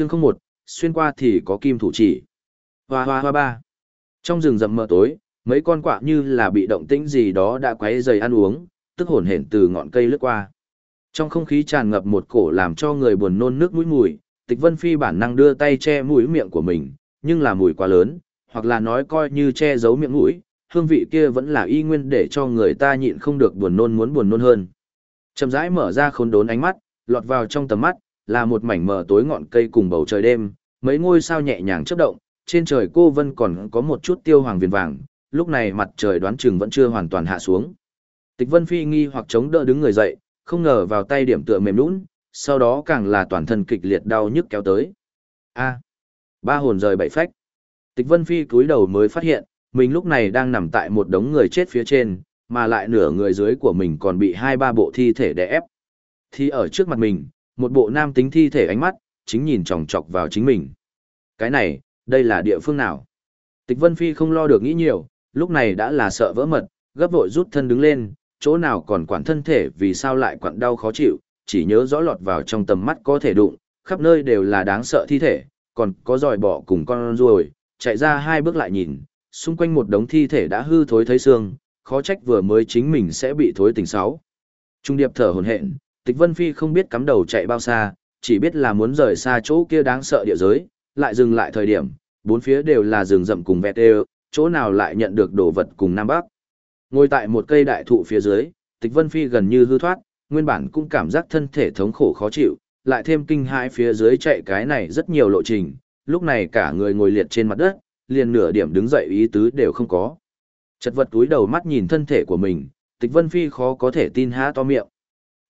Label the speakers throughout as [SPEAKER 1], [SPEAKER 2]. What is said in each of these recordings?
[SPEAKER 1] Chương không một, xuyên qua thì có kim thủ chỉ. Hoa hoa hoa ba. Trong rừng rậm mờ tối, mấy con quạ như là bị động tĩnh gì đó đã quấy dày ăn uống, tức hồn hển từ ngọn cây lướt qua. Trong không khí tràn ngập một cổ làm cho người buồn nôn nước mũi mùi, Tịch Vân Phi bản năng đưa tay che mũi miệng của mình, nhưng là mùi quá lớn, hoặc là nói coi như che giấu miệng mũi, hương vị kia vẫn là y nguyên để cho người ta nhịn không được buồn nôn muốn buồn nôn hơn. Chậm rãi mở ra khốn đốn ánh mắt, lọt vào trong tầm mắt, là một mảnh mờ tối ngọn cây cùng bầu trời đêm, mấy ngôi sao nhẹ nhàng chớp động, trên trời cô vân còn có một chút tiêu hoàng viền vàng, lúc này mặt trời đoán chừng vẫn chưa hoàn toàn hạ xuống. Tịch Vân Phi nghi hoặc chống đỡ đứng người dậy, không ngờ vào tay điểm tựa mềm nhũn, sau đó càng là toàn thân kịch liệt đau nhức kéo tới. A, ba hồn rời bảy phách. Tịch Vân Phi cúi đầu mới phát hiện, mình lúc này đang nằm tại một đống người chết phía trên, mà lại nửa người dưới của mình còn bị hai ba bộ thi thể đè ép. Thì ở trước mặt mình, một bộ nam tính thi thể ánh mắt, chính nhìn chòng chọc vào chính mình. Cái này, đây là địa phương nào? Tịch Vân Phi không lo được nghĩ nhiều, lúc này đã là sợ vỡ mật, gấp vội rút thân đứng lên, chỗ nào còn quản thân thể vì sao lại quặn đau khó chịu, chỉ nhớ rõ lọt vào trong tầm mắt có thể đụng, khắp nơi đều là đáng sợ thi thể, còn có dòi bọ cùng con ruồi, chạy ra hai bước lại nhìn, xung quanh một đống thi thể đã hư thối thấy xương, khó trách vừa mới chính mình sẽ bị thối tình sáu. Trung điệp thở hổn hển, Tịch Vân Phi không biết cắm đầu chạy bao xa, chỉ biết là muốn rời xa chỗ kia đáng sợ địa giới, lại dừng lại thời điểm, bốn phía đều là rừng rậm cùng vẹt đều, chỗ nào lại nhận được đồ vật cùng Nam Bắc. Ngồi tại một cây đại thụ phía dưới, Tịch Vân Phi gần như hư thoát, nguyên bản cũng cảm giác thân thể thống khổ khó chịu, lại thêm kinh hãi phía dưới chạy cái này rất nhiều lộ trình, lúc này cả người ngồi liệt trên mặt đất, liền nửa điểm đứng dậy ý tứ đều không có. Chật vật túi đầu mắt nhìn thân thể của mình, Tịch Vân Phi khó có thể tin há to miệng.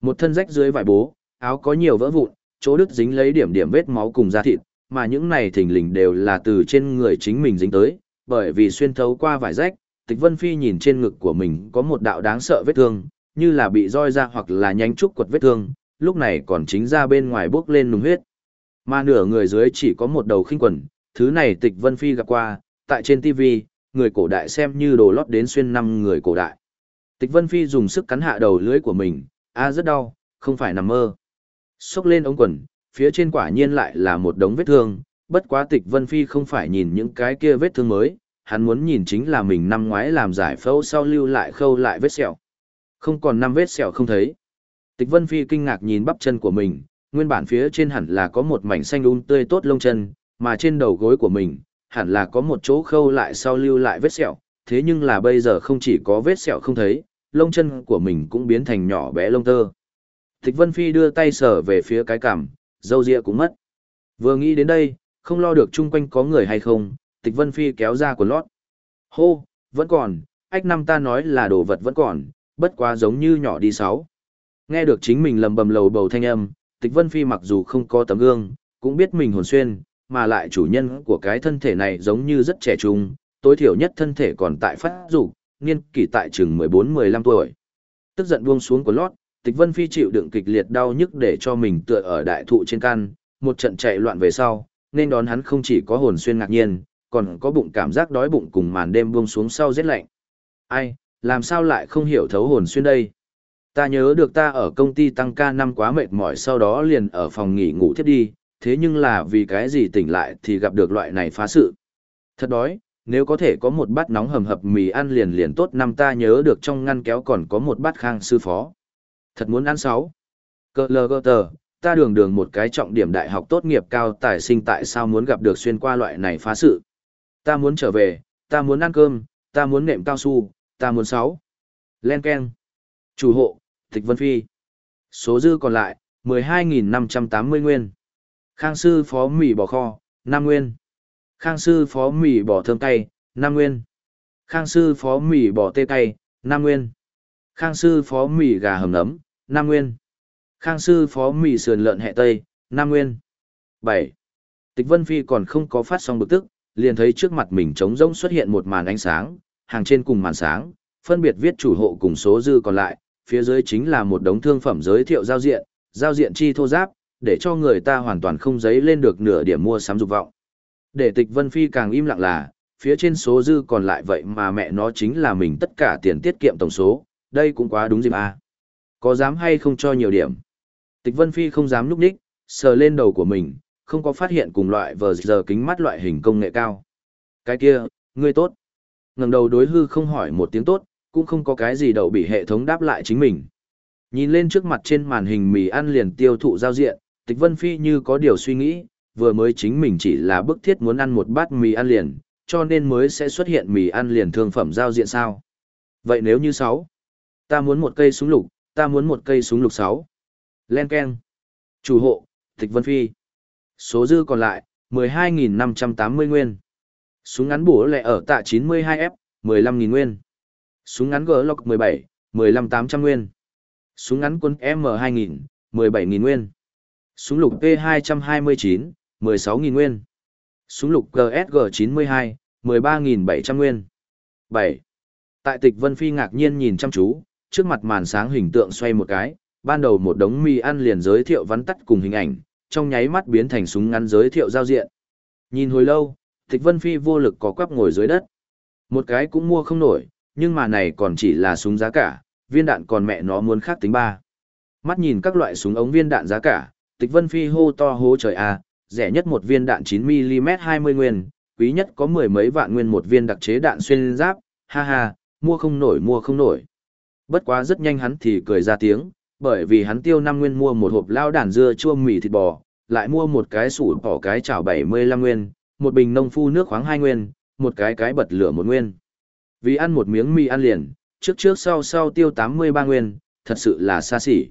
[SPEAKER 1] Một thân rách dưới vải bố, áo có nhiều vỡ vụn, chỗ đứt dính lấy điểm điểm vết máu cùng da thịt, mà những này thình lình đều là từ trên người chính mình dính tới, bởi vì xuyên thấu qua vải rách, Tịch Vân Phi nhìn trên ngực của mình có một đạo đáng sợ vết thương, như là bị roi ra hoặc là nhánh trúc quật vết thương, lúc này còn chính ra bên ngoài bước lên nùng huyết. Mà nửa người dưới chỉ có một đầu khinh quần, thứ này Tịch Vân Phi gặp qua, tại trên TV, người cổ đại xem như đồ lót đến xuyên năm người cổ đại. Tịch Vân Phi dùng sức cắn hạ đầu lưỡi của mình, a rất đau, không phải nằm mơ. Xốc lên ống quần, phía trên quả nhiên lại là một đống vết thương, bất quá Tịch Vân Phi không phải nhìn những cái kia vết thương mới, hắn muốn nhìn chính là mình năm ngoái làm giải phẫu sau lưu lại khâu lại vết sẹo. Không còn năm vết sẹo không thấy. Tịch Vân Phi kinh ngạc nhìn bắp chân của mình, nguyên bản phía trên hẳn là có một mảnh xanh un tươi tốt lông chân, mà trên đầu gối của mình, hẳn là có một chỗ khâu lại sau lưu lại vết sẹo, thế nhưng là bây giờ không chỉ có vết sẹo không thấy, lông chân của mình cũng biến thành nhỏ bé lông tơ. Thích Vân Phi đưa tay sờ về phía cái cằm, dâu ria cũng mất. Vừa nghĩ đến đây, không lo được chung quanh có người hay không, Tịch Vân Phi kéo ra quần lót. Hô, vẫn còn, ách năm ta nói là đồ vật vẫn còn, bất quá giống như nhỏ đi sáu. Nghe được chính mình lầm bầm lầu bầu thanh âm, Tịch Vân Phi mặc dù không có tấm gương, cũng biết mình hồn xuyên, mà lại chủ nhân của cái thân thể này giống như rất trẻ trung, tối thiểu nhất thân thể còn tại phát dục, niên kỷ tại chừng 14-15 tuổi. Tức giận buông xuống của lót, Tịch Vân Phi chịu đựng kịch liệt đau nhức để cho mình tựa ở đại thụ trên căn, một trận chạy loạn về sau, nên đón hắn không chỉ có hồn xuyên ngạc nhiên, còn có bụng cảm giác đói bụng cùng màn đêm buông xuống sau rét lạnh. Ai, làm sao lại không hiểu thấu hồn xuyên đây? Ta nhớ được ta ở công ty tăng ca năm quá mệt mỏi sau đó liền ở phòng nghỉ ngủ thiếp đi, thế nhưng là vì cái gì tỉnh lại thì gặp được loại này phá sự. Thật đói, nếu có thể có một bát nóng hầm hập mì ăn liền liền tốt năm ta nhớ được trong ngăn kéo còn có một bát khang sư phó. Thật muốn ăn sáu. Cơ lơ gơ tờ, ta đường đường một cái trọng điểm đại học tốt nghiệp cao tài sinh tại sao muốn gặp được xuyên qua loại này phá sự. Ta muốn trở về, ta muốn ăn cơm, ta muốn nệm cao su, ta muốn sáu. Len Ken. Chủ hộ, Tịch Vân Phi. Số dư còn lại, 12.580 nguyên. Khang sư phó mì bò kho, 5 nguyên. Khang sư phó mì bò thơm cay, Nam nguyên. Khang sư phó mì bò tê cay, Nam nguyên. Khang sư phó mì gà hầm nấm, Nam nguyên. Khang sư phó mì sườn lợn hẹ tây, Nam nguyên. 7. Tịch Vân Phi còn không có phát xong bực tức, liền thấy trước mặt mình trống rỗng xuất hiện một màn ánh sáng, hàng trên cùng màn sáng, phân biệt viết chủ hộ cùng số dư còn lại, phía dưới chính là một đống thương phẩm giới thiệu giao diện, giao diện chi thô giáp, để cho người ta hoàn toàn không giấy lên được nửa điểm mua sắm dục vọng. Để tịch Vân Phi càng im lặng là, phía trên số dư còn lại vậy mà mẹ nó chính là mình tất cả tiền tiết kiệm tổng số, đây cũng quá đúng dịp à. Có dám hay không cho nhiều điểm? Tịch Vân Phi không dám núp đích, sờ lên đầu của mình, không có phát hiện cùng loại vờ giờ kính mắt loại hình công nghệ cao. Cái kia, ngươi tốt. ngẩng đầu đối hư không hỏi một tiếng tốt, cũng không có cái gì đậu bị hệ thống đáp lại chính mình. Nhìn lên trước mặt trên màn hình mì ăn liền tiêu thụ giao diện, Tịch Vân Phi như có điều suy nghĩ, vừa mới chính mình chỉ là bức thiết muốn ăn một bát mì ăn liền, cho nên mới sẽ xuất hiện mì ăn liền thương phẩm giao diện sao. Vậy nếu như 6, ta muốn một cây súng lục, ta muốn một cây súng lục 6. Len Ken. Chủ hộ, Tịch Vân Phi. Số dư còn lại, 12.580 nguyên. Súng ngắn bổ lệ ở tạ 92F, 15.000 nguyên. Súng ngắn Glock 17, 15.800 nguyên. Súng ngắn quân M2000, 17.000 nguyên. Súng lục P229, 16.000 nguyên. Súng lục GSG92, 13.700 nguyên. 7. Tại tịch Vân Phi ngạc nhiên nhìn chăm chú, trước mặt màn sáng hình tượng xoay một cái, ban đầu một đống mì ăn liền giới thiệu vắn tắt cùng hình ảnh, trong nháy mắt biến thành súng ngắn giới thiệu giao diện. Nhìn hồi lâu, tịch Vân Phi vô lực có quắp ngồi dưới đất. Một cái cũng mua không nổi, nhưng mà này còn chỉ là súng giá cả, viên đạn còn mẹ nó muốn khác tính ba. Mắt nhìn các loại súng ống viên đạn giá cả, Tịch Vân Phi hô to hô trời a, rẻ nhất một viên đạn 9mm 20 nguyên, quý nhất có mười mấy vạn nguyên một viên đặc chế đạn xuyên giáp, ha ha, mua không nổi mua không nổi. Bất quá rất nhanh hắn thì cười ra tiếng, bởi vì hắn tiêu năm nguyên mua một hộp lao đàn dưa chua mì thịt bò, lại mua một cái sủi bỏ cái chảo 75 nguyên, một bình nông phu nước khoáng 2 nguyên, một cái cái bật lửa một nguyên. Vì ăn một miếng mì ăn liền, trước trước sau sau tiêu 83 nguyên, thật sự là xa xỉ.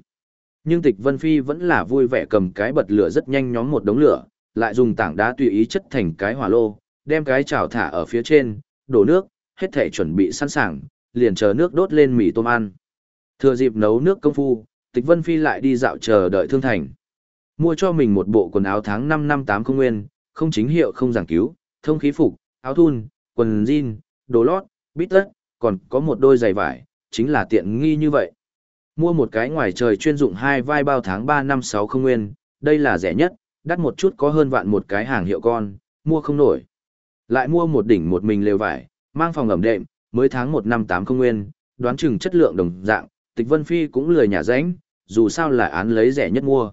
[SPEAKER 1] Nhưng tịch Vân Phi vẫn là vui vẻ cầm cái bật lửa rất nhanh nhóm một đống lửa, lại dùng tảng đá tùy ý chất thành cái hỏa lô, đem cái chảo thả ở phía trên, đổ nước, hết thể chuẩn bị sẵn sàng, liền chờ nước đốt lên mì tôm ăn. Thừa dịp nấu nước công phu, tịch Vân Phi lại đi dạo chờ đợi thương thành. Mua cho mình một bộ quần áo tháng 5 năm 8 không nguyên, không chính hiệu không giảng cứu, thông khí phục, áo thun, quần jean, đồ lót, bít tất, còn có một đôi giày vải, chính là tiện nghi như vậy. Mua một cái ngoài trời chuyên dụng hai vai bao tháng 3 năm 6 không nguyên, đây là rẻ nhất, đắt một chút có hơn vạn một cái hàng hiệu con, mua không nổi. Lại mua một đỉnh một mình lều vải, mang phòng ẩm đệm, mới tháng 1 năm 8 không nguyên, đoán chừng chất lượng đồng dạng, tịch vân phi cũng lười nhà ránh, dù sao là án lấy rẻ nhất mua.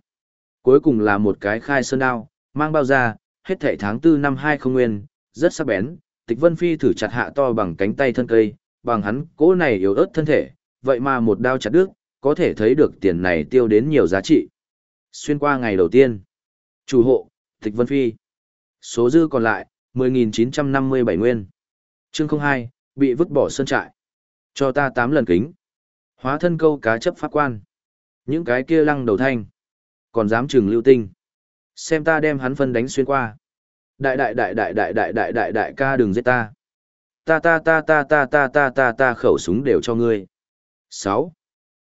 [SPEAKER 1] Cuối cùng là một cái khai sơn đao, mang bao ra, hết thảy tháng 4 năm 2 không nguyên, rất sắc bén, tịch vân phi thử chặt hạ to bằng cánh tay thân cây, bằng hắn cố này yếu ớt thân thể, vậy mà một đao chặt đứt, có thể thấy được tiền này tiêu đến nhiều giá trị. Xuyên qua ngày đầu tiên, chủ hộ, tịch vân phi. Số dư còn lại, 10.957 nguyên. Chương 02, bị vứt bỏ sơn trại. Cho ta 8 lần kính. Hóa thân câu cá chấp pháp quan. Những cái kia lăng đầu thanh. Còn dám trừng lưu tinh. Xem ta đem hắn phân đánh xuyên qua. Đại đại đại đại đại đại đại đại đại ca đừng giết ta. Ta ta ta ta ta ta ta ta ta khẩu súng đều cho ngươi. 6.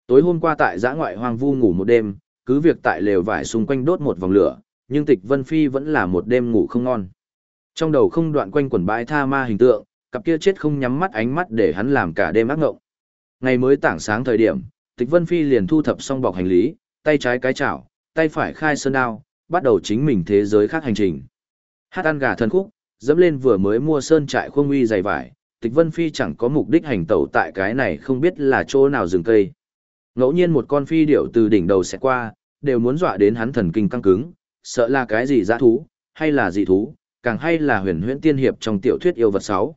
[SPEAKER 1] Tối hôm qua tại giã ngoại hoang vu ngủ một đêm, cứ việc tại lều vải xung quanh đốt một vòng lửa, nhưng tịch Vân Phi vẫn là một đêm ngủ không ngon. Trong đầu không đoạn quanh quần bãi tha ma hình tượng, cặp kia chết không nhắm mắt ánh mắt để hắn làm cả đêm ác ngộng. Ngày mới tảng sáng thời điểm, tịch Vân Phi liền thu thập xong bọc hành lý, tay trái cái chảo, tay phải khai sơn đao, bắt đầu chính mình thế giới khác hành trình. Hát ăn gà thân khúc, dẫm lên vừa mới mua sơn trại khuông uy dày vải, tịch Vân Phi chẳng có mục đích hành tẩu tại cái này không biết là chỗ nào rừng cây. Ngẫu nhiên một con phi điểu từ đỉnh đầu sẽ qua, đều muốn dọa đến hắn thần kinh căng cứng, sợ là cái gì dã thú, hay là dị thú, càng hay là huyền huyễn tiên hiệp trong tiểu thuyết yêu vật sáu.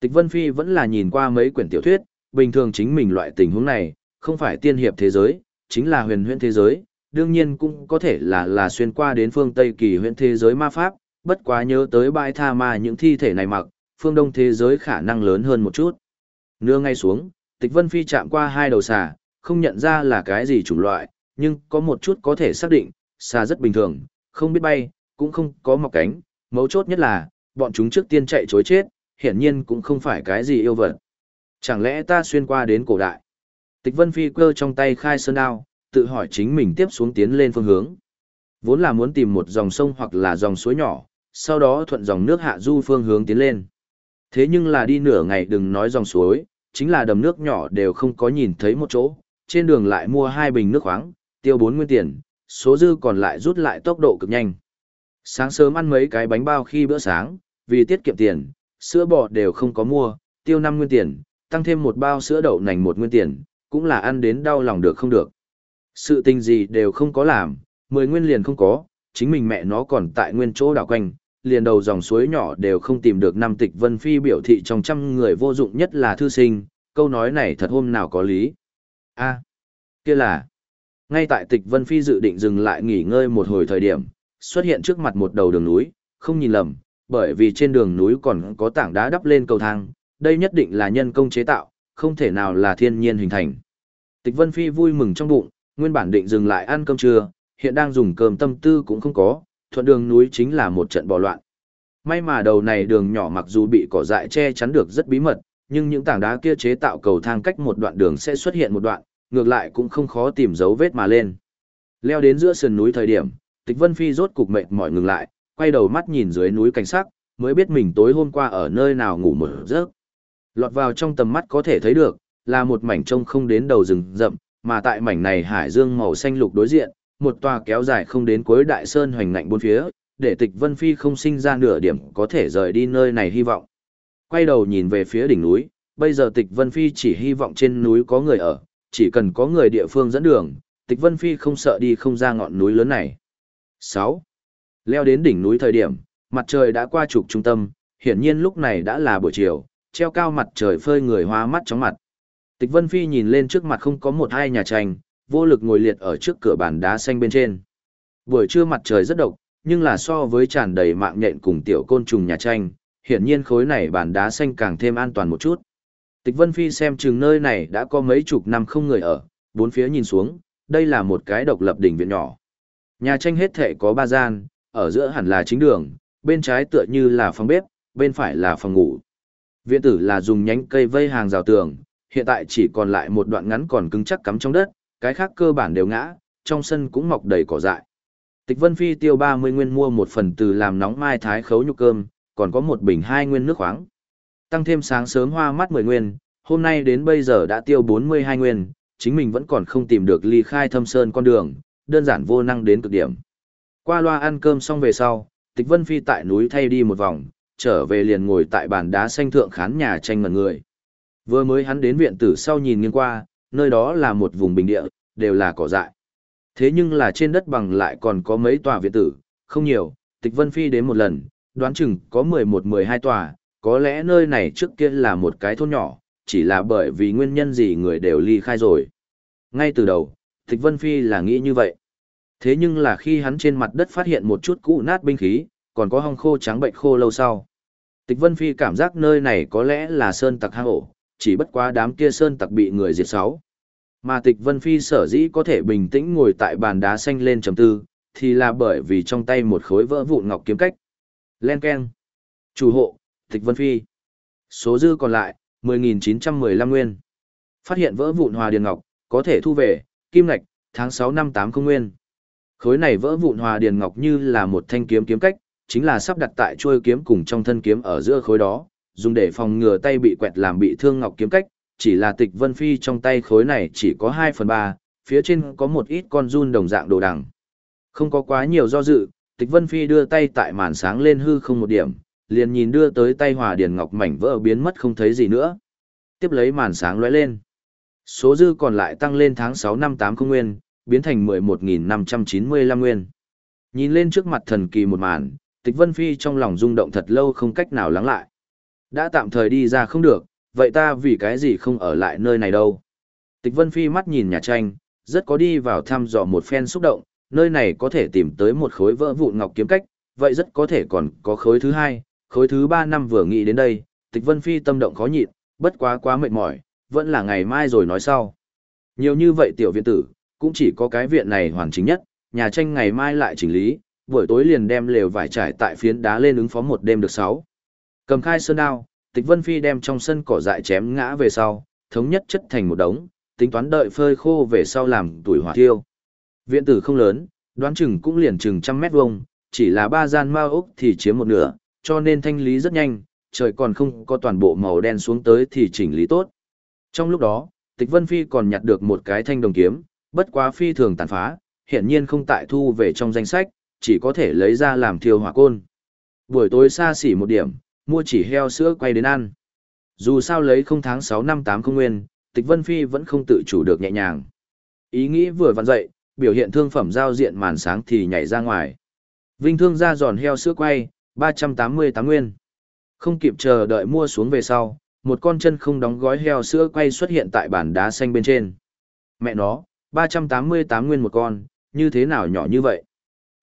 [SPEAKER 1] Tịch Vân Phi vẫn là nhìn qua mấy quyển tiểu thuyết, bình thường chính mình loại tình huống này, không phải tiên hiệp thế giới, chính là huyền huyễn thế giới, đương nhiên cũng có thể là là xuyên qua đến phương Tây kỳ huyễn thế giới ma pháp, bất quá nhớ tới bãi tha ma những thi thể này mặc, phương Đông thế giới khả năng lớn hơn một chút. Nưa ngay xuống, Tịch Vân Phi chạm qua hai đầu xà, không nhận ra là cái gì chủng loại, nhưng có một chút có thể xác định, xà rất bình thường, không biết bay, cũng không có mọc cánh, mấu chốt nhất là, bọn chúng trước tiên chạy chối chết, hiển nhiên cũng không phải cái gì yêu vật. Chẳng lẽ ta xuyên qua đến cổ đại? Tịch Vân Phi cơ trong tay khai sơn đao, tự hỏi chính mình tiếp xuống tiến lên phương hướng. Vốn là muốn tìm một dòng sông hoặc là dòng suối nhỏ, sau đó thuận dòng nước hạ du phương hướng tiến lên. Thế nhưng là đi nửa ngày đừng nói dòng suối, chính là đầm nước nhỏ đều không có nhìn thấy một chỗ, trên đường lại mua hai bình nước khoáng, tiêu bốn nguyên tiền, số dư còn lại rút lại tốc độ cực nhanh. Sáng sớm ăn mấy cái bánh bao khi bữa sáng, vì tiết kiệm tiền, sữa bò đều không có mua, tiêu năm nguyên tiền, tăng thêm một bao sữa đậu nành một nguyên tiền, cũng là ăn đến đau lòng được không được. Sự tình gì đều không có làm, mười nguyên liền không có, chính mình mẹ nó còn tại nguyên chỗ đảo quanh, liền đầu dòng suối nhỏ đều không tìm được năm tịch vân phi biểu thị trong trăm người vô dụng nhất là thư sinh, câu nói này thật hôm nào có lý a kia là, ngay tại tịch vân phi dự định dừng lại nghỉ ngơi một hồi thời điểm, xuất hiện trước mặt một đầu đường núi, không nhìn lầm, bởi vì trên đường núi còn có tảng đá đắp lên cầu thang, đây nhất định là nhân công chế tạo, không thể nào là thiên nhiên hình thành. Tịch Vân Phi vui mừng trong bụng, nguyên bản định dừng lại ăn cơm trưa, hiện đang dùng cơm tâm tư cũng không có, thuận đường núi chính là một trận bò loạn. May mà đầu này đường nhỏ mặc dù bị cỏ dại che chắn được rất bí mật, nhưng những tảng đá kia chế tạo cầu thang cách một đoạn đường sẽ xuất hiện một đoạn, ngược lại cũng không khó tìm dấu vết mà lên. Leo đến giữa sườn núi thời điểm, Tịch Vân Phi rốt cục mệt mỏi ngừng lại, quay đầu mắt nhìn dưới núi cảnh sắc, mới biết mình tối hôm qua ở nơi nào ngủ mở giấc. Lọt vào trong tầm mắt có thể thấy được, là một mảnh trông không đến đầu rừng rậm, mà tại mảnh này hải dương màu xanh lục đối diện, một tòa kéo dài không đến cuối đại sơn hoành ngạnh bốn phía, để tịch Vân Phi không sinh ra nửa điểm có thể rời đi nơi này hy vọng. Quay đầu nhìn về phía đỉnh núi, bây giờ tịch Vân Phi chỉ hy vọng trên núi có người ở, chỉ cần có người địa phương dẫn đường, tịch Vân Phi không sợ đi không ra ngọn núi lớn này. 6. Leo đến đỉnh núi thời điểm, mặt trời đã qua trục trung tâm, hiển nhiên lúc này đã là buổi chiều, treo cao mặt trời phơi người hoa mắt chóng mặt. Tịch Vân Phi nhìn lên trước mặt không có một hai nhà tranh, vô lực ngồi liệt ở trước cửa bàn đá xanh bên trên. Buổi trưa mặt trời rất độc, nhưng là so với tràn đầy mạng nhện cùng tiểu côn trùng nhà tranh, hiển nhiên khối này bàn đá xanh càng thêm an toàn một chút. Tịch Vân Phi xem chừng nơi này đã có mấy chục năm không người ở, bốn phía nhìn xuống, đây là một cái độc lập đỉnh viện nhỏ. Nhà tranh hết thể có ba gian, ở giữa hẳn là chính đường, bên trái tựa như là phòng bếp, bên phải là phòng ngủ. Viện tử là dùng nhánh cây vây hàng rào tường, hiện tại chỉ còn lại một đoạn ngắn còn cứng chắc cắm trong đất, cái khác cơ bản đều ngã, trong sân cũng mọc đầy cỏ dại. Tịch Vân Phi tiêu 30 nguyên mua một phần từ làm nóng mai thái khấu nhục cơm, còn có một bình hai nguyên nước khoáng. Tăng thêm sáng sớm hoa mắt 10 nguyên, hôm nay đến bây giờ đã tiêu 42 nguyên, chính mình vẫn còn không tìm được ly khai thâm sơn con đường, đơn giản vô năng đến cực điểm. Qua loa ăn cơm xong về sau, Tịch Vân Phi tại núi thay đi một vòng, trở về liền ngồi tại bàn đá xanh thượng khán nhà tranh ngẩn người. Vừa mới hắn đến viện tử sau nhìn nghiêng qua, nơi đó là một vùng bình địa, đều là cỏ dại. Thế nhưng là trên đất bằng lại còn có mấy tòa viện tử, không nhiều, Tịch Vân Phi đến một lần, đoán chừng có 11-12 tòa, có lẽ nơi này trước kia là một cái thôn nhỏ, chỉ là bởi vì nguyên nhân gì người đều ly khai rồi. Ngay từ đầu, Tịch Vân Phi là nghĩ như vậy. Thế nhưng là khi hắn trên mặt đất phát hiện một chút cũ nát binh khí, còn có hong khô trắng bệnh khô lâu sau. Tịch Vân Phi cảm giác nơi này có lẽ là sơn tặc hang ổ, chỉ bất quá đám kia sơn tặc bị người diệt sáu. Mà Tịch Vân Phi sở dĩ có thể bình tĩnh ngồi tại bàn đá xanh lên chấm tư, thì là bởi vì trong tay một khối vỡ vụn ngọc kiếm cách. Len Ken. Chủ hộ, Tịch Vân Phi. Số dư còn lại, 10.915 nguyên. Phát hiện vỡ vụn hòa điền ngọc, có thể thu về, kim ngạch, tháng 6 năm 80 nguyên. Khối này vỡ vụn hòa điền ngọc như là một thanh kiếm kiếm cách, chính là sắp đặt tại chuôi kiếm cùng trong thân kiếm ở giữa khối đó, dùng để phòng ngừa tay bị quẹt làm bị thương ngọc kiếm cách, chỉ là tịch vân phi trong tay khối này chỉ có 2 phần 3, phía trên có một ít con run đồng dạng đồ đằng. Không có quá nhiều do dự, tịch vân phi đưa tay tại màn sáng lên hư không một điểm, liền nhìn đưa tới tay hòa điền ngọc mảnh vỡ biến mất không thấy gì nữa. Tiếp lấy màn sáng lóe lên. Số dư còn lại tăng lên tháng 6 năm 80 nguyên, biến thành 11.595 nguyên. Nhìn lên trước mặt thần kỳ một màn, Tịch Vân Phi trong lòng rung động thật lâu không cách nào lắng lại. Đã tạm thời đi ra không được, vậy ta vì cái gì không ở lại nơi này đâu. Tịch Vân Phi mắt nhìn nhà tranh, rất có đi vào thăm dò một phen xúc động, nơi này có thể tìm tới một khối vỡ vụn ngọc kiếm cách, vậy rất có thể còn có khối thứ hai, khối thứ ba năm vừa nghĩ đến đây, Tịch Vân Phi tâm động khó nhịn, bất quá quá mệt mỏi, vẫn là ngày mai rồi nói sau. Nhiều như vậy tiểu viện tử, cũng chỉ có cái viện này hoàn chính nhất, nhà tranh ngày mai lại chỉnh lý, buổi tối liền đem lều vải trải tại phiến đá lên ứng phó một đêm được sáu. Cầm khai sơn đao, Tịch Vân Phi đem trong sân cỏ dại chém ngã về sau, thống nhất chất thành một đống, tính toán đợi phơi khô về sau làm tuổi hỏa thiêu. Viện tử không lớn, đoán chừng cũng liền chừng trăm mét vuông, chỉ là ba gian mao ốc thì chiếm một nửa, cho nên thanh lý rất nhanh, trời còn không có toàn bộ màu đen xuống tới thì chỉnh lý tốt. Trong lúc đó, Tịch Vân Phi còn nhặt được một cái thanh đồng kiếm, bất quá phi thường tàn phá, hiện nhiên không tại thu về trong danh sách, chỉ có thể lấy ra làm thiêu hỏa côn. Buổi tối xa xỉ một điểm, mua chỉ heo sữa quay đến ăn. Dù sao lấy không tháng 6 năm 8 không nguyên, Tịch Vân Phi vẫn không tự chủ được nhẹ nhàng. Ý nghĩ vừa vặn dậy, biểu hiện thương phẩm giao diện màn sáng thì nhảy ra ngoài. Vinh thương ra giòn heo sữa quay, 388 nguyên. Không kịp chờ đợi mua xuống về sau, một con chân không đóng gói heo sữa quay xuất hiện tại bàn đá xanh bên trên. Mẹ nó, 388 nguyên một con, như thế nào nhỏ như vậy?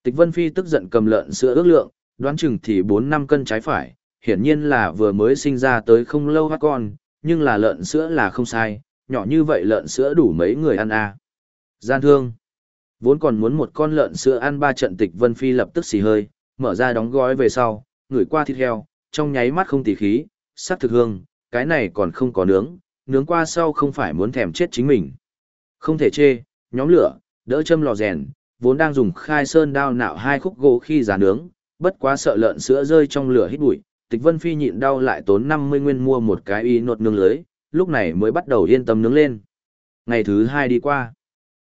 [SPEAKER 1] Tịch Vân Phi tức giận cầm lợn sữa ước lượng, đoán chừng thì 4-5 cân trái phải, hiển nhiên là vừa mới sinh ra tới không lâu hát con, nhưng là lợn sữa là không sai, nhỏ như vậy lợn sữa đủ mấy người ăn à. Gian thương. Vốn còn muốn một con lợn sữa ăn ba trận tịch Vân Phi lập tức xì hơi, mở ra đóng gói về sau, ngửi qua thịt heo, trong nháy mắt không tỉ khí, sắc thực hương, cái này còn không có nướng, nướng qua sau không phải muốn thèm chết chính mình. Không thể chê, nhóm lửa, đỡ châm lò rèn, vốn đang dùng khai sơn đao nạo hai khúc gỗ khi giá nướng, bất quá sợ lợn sữa rơi trong lửa hít bụi, Tịch Vân Phi nhịn đau lại tốn 50 nguyên mua một cái y nột nướng lưới, lúc này mới bắt đầu yên tâm nướng lên. Ngày thứ hai đi qua.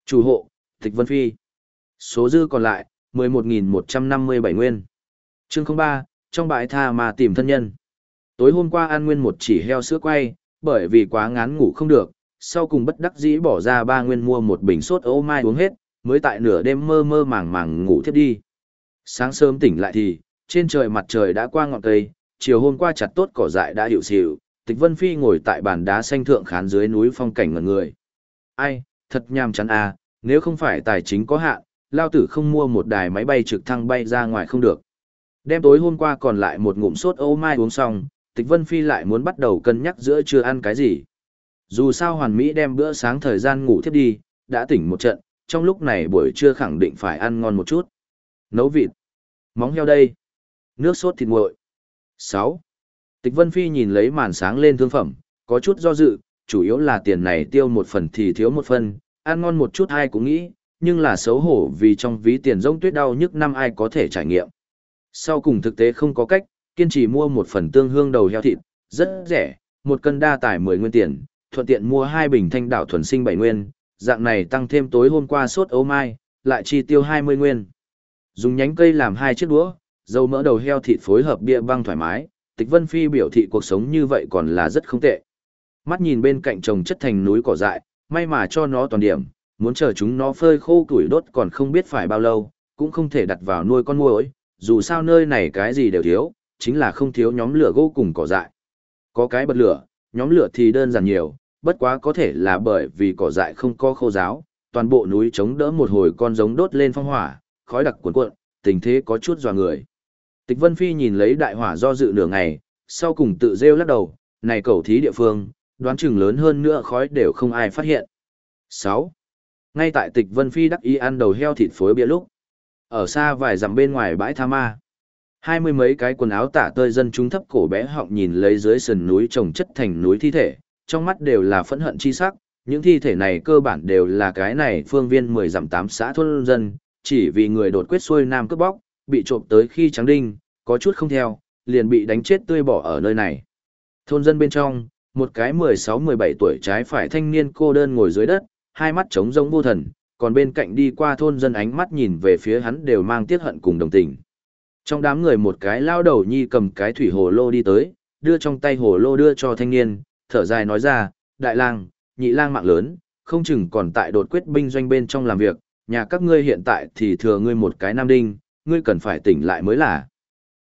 [SPEAKER 1] Chủ hộ, Tịch Vân Phi. Số dư còn lại, 11.157 nguyên. Chương 03, trong bãi tha mà tìm thân nhân. Tối hôm qua ăn nguyên một chỉ heo sữa quay, bởi vì quá ngán ngủ không được, sau cùng bất đắc dĩ bỏ ra ba nguyên mua một bình sốt ô mai uống hết, mới tại nửa đêm mơ mơ màng màng ngủ thiếp đi. Sáng sớm tỉnh lại thì, trên trời mặt trời đã qua ngọn cây, chiều hôm qua chặt tốt cỏ dại đã hiệu xịu, Tịch Vân Phi ngồi tại bàn đá xanh thượng khán dưới núi phong cảnh ngẩn người. Ai, thật nhàm chán à, nếu không phải tài chính có hạn, lao tử không mua một đài máy bay trực thăng bay ra ngoài không được. Đêm tối hôm qua còn lại một ngụm sốt ô mai uống xong, Tịch Vân Phi lại muốn bắt đầu cân nhắc giữa chưa ăn cái gì. Dù sao hoàn mỹ đem bữa sáng thời gian ngủ thiếp đi, đã tỉnh một trận, trong lúc này buổi trưa khẳng định phải ăn ngon một chút. Nấu vịt, móng heo đây, nước sốt thịt nguội. 6. Tịch Vân Phi nhìn lấy màn sáng lên thương phẩm, có chút do dự, chủ yếu là tiền này tiêu một phần thì thiếu một phần, ăn ngon một chút ai cũng nghĩ, nhưng là xấu hổ vì trong ví tiền rông tuyết đau nhức năm ai có thể trải nghiệm. Sau cùng thực tế không có cách, kiên trì mua một phần tương hương đầu heo thịt, rất rẻ, một cân đa tải 10 nguyên tiền, thuận tiện mua hai bình thanh đảo thuần sinh 7 nguyên, dạng này tăng thêm tối hôm qua sốt ấu mai, lại chi tiêu 20 nguyên. Dùng nhánh cây làm hai chiếc đũa, dầu mỡ đầu heo thịt phối hợp bia băng thoải mái, Tịch Vân Phi biểu thị cuộc sống như vậy còn là rất không tệ. Mắt nhìn bên cạnh trồng chất thành núi cỏ dại, may mà cho nó toàn điểm, muốn chờ chúng nó phơi khô củi đốt còn không biết phải bao lâu, cũng không thể đặt vào nuôi con muỗi, dù sao nơi này cái gì đều thiếu, chính là không thiếu nhóm lửa gỗ cùng cỏ dại. Có cái bật lửa, nhóm lửa thì đơn giản nhiều, bất quá có thể là bởi vì cỏ dại không có khô giáo, toàn bộ núi chống đỡ một hồi con giống đốt lên phong hỏa, khói đặc cuồn cuộn, tình thế có chút dọa người. Tịch Vân Phi nhìn lấy đại hỏa do dự nửa ngày, sau cùng tự rêu lắc đầu, này cầu thí địa phương, đoán chừng lớn hơn nữa khói đều không ai phát hiện. 6. Ngay tại Tịch Vân Phi đắc ý ăn đầu heo thịt phối bia lúc. Ở xa vài dặm bên ngoài bãi tha ma. Hai mươi mấy cái quần áo tả tơi dân chúng thấp cổ bé họng nhìn lấy dưới sườn núi trồng chất thành núi thi thể, trong mắt đều là phẫn hận chi sắc, những thi thể này cơ bản đều là cái này phương viên 10 dặm tám xã thôn dân, chỉ vì người đột quyết xuôi nam cướp bóc, bị trộm tới khi trắng đinh, có chút không theo, liền bị đánh chết tươi bỏ ở nơi này. Thôn dân bên trong, một cái 16-17 tuổi trái phải thanh niên cô đơn ngồi dưới đất, hai mắt trống rỗng vô thần, còn bên cạnh đi qua thôn dân ánh mắt nhìn về phía hắn đều mang tiếc hận cùng đồng tình. Trong đám người một cái lao đầu nhi cầm cái thủy hồ lô đi tới, đưa trong tay hồ lô đưa cho thanh niên, thở dài nói ra, đại lang, nhị lang mạng lớn, không chừng còn tại đột quyết binh doanh bên trong làm việc, nhà các ngươi hiện tại thì thừa ngươi một cái nam đinh, ngươi cần phải tỉnh lại mới là.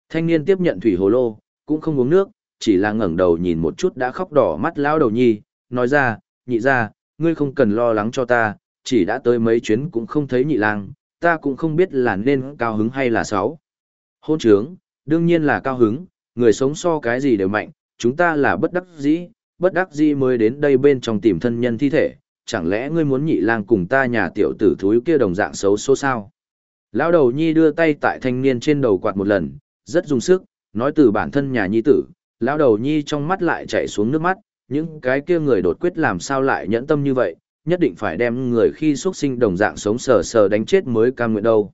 [SPEAKER 1] Thanh niên tiếp nhận thủy hồ lô, cũng không uống nước, chỉ là ngẩng đầu nhìn một chút đã khóc đỏ mắt lao đầu nhi, nói ra, nhị ra, ngươi không cần lo lắng cho ta, chỉ đã tới mấy chuyến cũng không thấy nhị lang, ta cũng không biết là nên cao hứng hay là xấu. Hôn trướng, đương nhiên là cao hứng, người sống so cái gì đều mạnh, chúng ta là bất đắc dĩ, bất đắc dĩ mới đến đây bên trong tìm thân nhân thi thể, chẳng lẽ ngươi muốn nhị lang cùng ta nhà tiểu tử thúi kia đồng dạng xấu số sao? Lão đầu nhi đưa tay tại thanh niên trên đầu quạt một lần, rất dùng sức, nói từ bản thân nhà nhi tử, lão đầu nhi trong mắt lại chảy xuống nước mắt, những cái kia người đột quyết làm sao lại nhẫn tâm như vậy, nhất định phải đem người khi xuất sinh đồng dạng sống sờ sờ đánh chết mới cam nguyện đâu.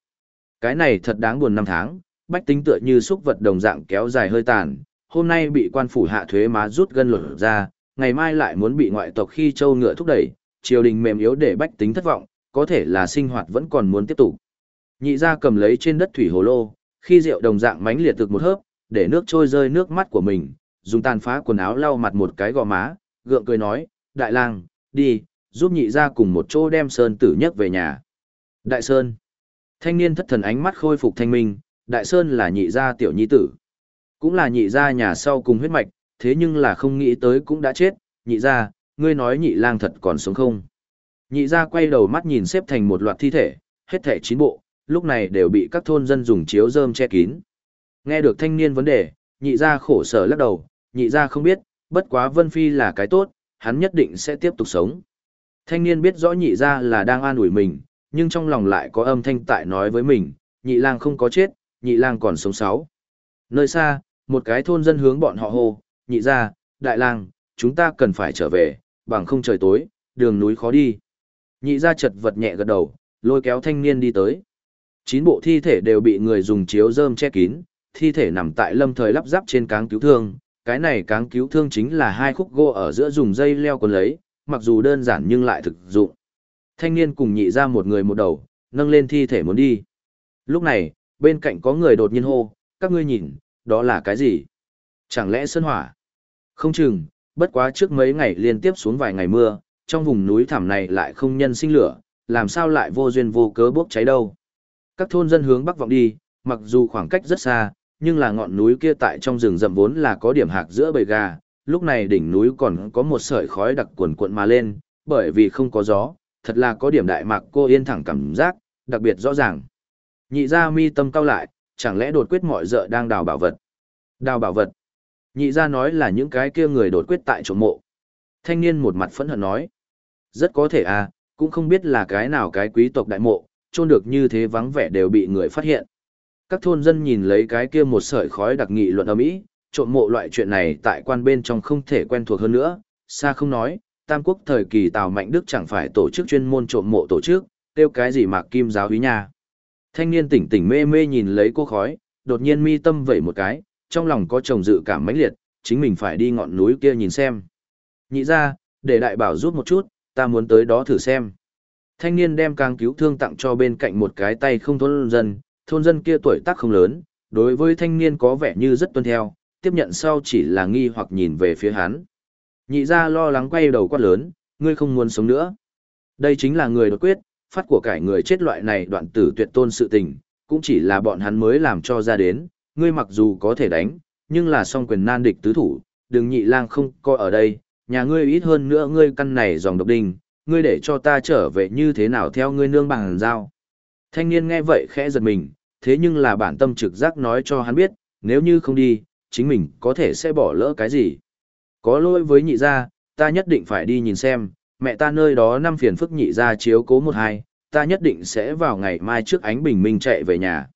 [SPEAKER 1] Cái này thật đáng buồn năm tháng, bách tính tựa như xúc vật đồng dạng kéo dài hơi tàn, hôm nay bị quan phủ hạ thuế má rút gân lột ra, ngày mai lại muốn bị ngoại tộc khi châu ngựa thúc đẩy, triều đình mềm yếu để bách tính thất vọng, có thể là sinh hoạt vẫn còn muốn tiếp tục. Nhị ra cầm lấy trên đất thủy hồ lô, khi rượu đồng dạng mánh liệt thực một hớp, để nước trôi rơi nước mắt của mình, dùng tàn phá quần áo lau mặt một cái gò má, gượng cười nói, đại lang, đi, giúp nhị ra cùng một chỗ đem Sơn tử nhất về nhà. Đại Sơn. Thanh niên thất thần ánh mắt khôi phục thanh minh, Đại Sơn là nhị gia tiểu nhi tử. Cũng là nhị gia nhà sau cùng huyết mạch, thế nhưng là không nghĩ tới cũng đã chết, nhị gia, ngươi nói nhị lang thật còn sống không? Nhị gia quay đầu mắt nhìn xếp thành một loạt thi thể, hết thể chín bộ, lúc này đều bị các thôn dân dùng chiếu rơm che kín. Nghe được thanh niên vấn đề, nhị gia khổ sở lắc đầu, nhị gia không biết, bất quá Vân Phi là cái tốt, hắn nhất định sẽ tiếp tục sống. Thanh niên biết rõ nhị gia là đang an ủi mình, nhưng trong lòng lại có âm thanh tại nói với mình, nhị lang không có chết, nhị lang còn sống sáu. Nơi xa, một cái thôn dân hướng bọn họ hô, nhị gia, đại lang, chúng ta cần phải trở về, bằng không trời tối, đường núi khó đi. Nhị gia chật vật nhẹ gật đầu, lôi kéo thanh niên đi tới. Chín bộ thi thể đều bị người dùng chiếu rơm che kín, thi thể nằm tại lâm thời lắp ráp trên cáng cứu thương. Cái này cáng cứu thương chính là hai khúc gỗ ở giữa dùng dây leo quấn lấy, mặc dù đơn giản nhưng lại thực dụng. Thanh niên cùng nhị ra một người một đầu, nâng lên thi thể muốn đi. Lúc này, bên cạnh có người đột nhiên hô, các ngươi nhìn, đó là cái gì? Chẳng lẽ sơn hỏa? Không chừng, bất quá trước mấy ngày liên tiếp xuống vài ngày mưa, trong vùng núi thảm này lại không nhân sinh lửa, làm sao lại vô duyên vô cớ bốc cháy đâu. Các thôn dân hướng bắc vọng đi, mặc dù khoảng cách rất xa, nhưng là ngọn núi kia tại trong rừng rậm vốn là có điểm hạc giữa bầy gà, lúc này đỉnh núi còn có một sợi khói đặc cuồn cuộn mà lên, bởi vì không có gió, thật là có điểm đại mạc cô yên thẳng cảm giác, đặc biệt rõ ràng. Nhị gia mi tâm cao lại, chẳng lẽ đột quyết mọi dợ đang đào bảo vật. Đào bảo vật. Nhị gia nói là những cái kia người đột quyết tại chỗ mộ. Thanh niên một mặt phẫn hận nói. Rất có thể à, cũng không biết là cái nào cái quý tộc đại mộ, trôn được như thế vắng vẻ đều bị người phát hiện. Các thôn dân nhìn lấy cái kia một sợi khói đặc nghị luận ở mỹ, trộm mộ loại chuyện này tại quan bên trong không thể quen thuộc hơn nữa, xa không nói, Tam Quốc thời kỳ Tào Mạnh Đức chẳng phải tổ chức chuyên môn trộm mộ tổ chức, tiêu cái gì mà kim giáo hí nha. Thanh niên tỉnh tỉnh mê mê nhìn lấy cô khói, đột nhiên mi tâm vẩy một cái, trong lòng có chồng dự cảm mãnh liệt, chính mình phải đi ngọn núi kia nhìn xem. Nhị ra, để đại bảo giúp một chút, ta muốn tới đó thử xem. Thanh niên đem càng cứu thương tặng cho bên cạnh một cái tay không thôn dân, thôn dân kia tuổi tác không lớn, đối với thanh niên có vẻ như rất tuân theo, tiếp nhận sau chỉ là nghi hoặc nhìn về phía hắn. Nhị ra lo lắng quay đầu quát lớn, ngươi không muốn sống nữa. Đây chính là người đột quyết, phát của cải người chết loại này đoạn tử tuyệt tôn sự tình, cũng chỉ là bọn hắn mới làm cho ra đến, ngươi mặc dù có thể đánh, nhưng là song quyền nan địch tứ thủ, đừng nhị lang không coi ở đây, nhà ngươi ít hơn nữa ngươi căn này dòng độc đình, ngươi để cho ta trở về như thế nào theo ngươi nương bằng giao. Thanh niên nghe vậy khẽ giật mình, thế nhưng là bản tâm trực giác nói cho hắn biết, nếu như không đi, chính mình có thể sẽ bỏ lỡ cái gì. Có lỗi với nhị gia, ta nhất định phải đi nhìn xem, mẹ ta nơi đó năm phiền phức nhị gia chiếu cố một hai, ta nhất định sẽ vào ngày mai trước ánh bình minh chạy về nhà.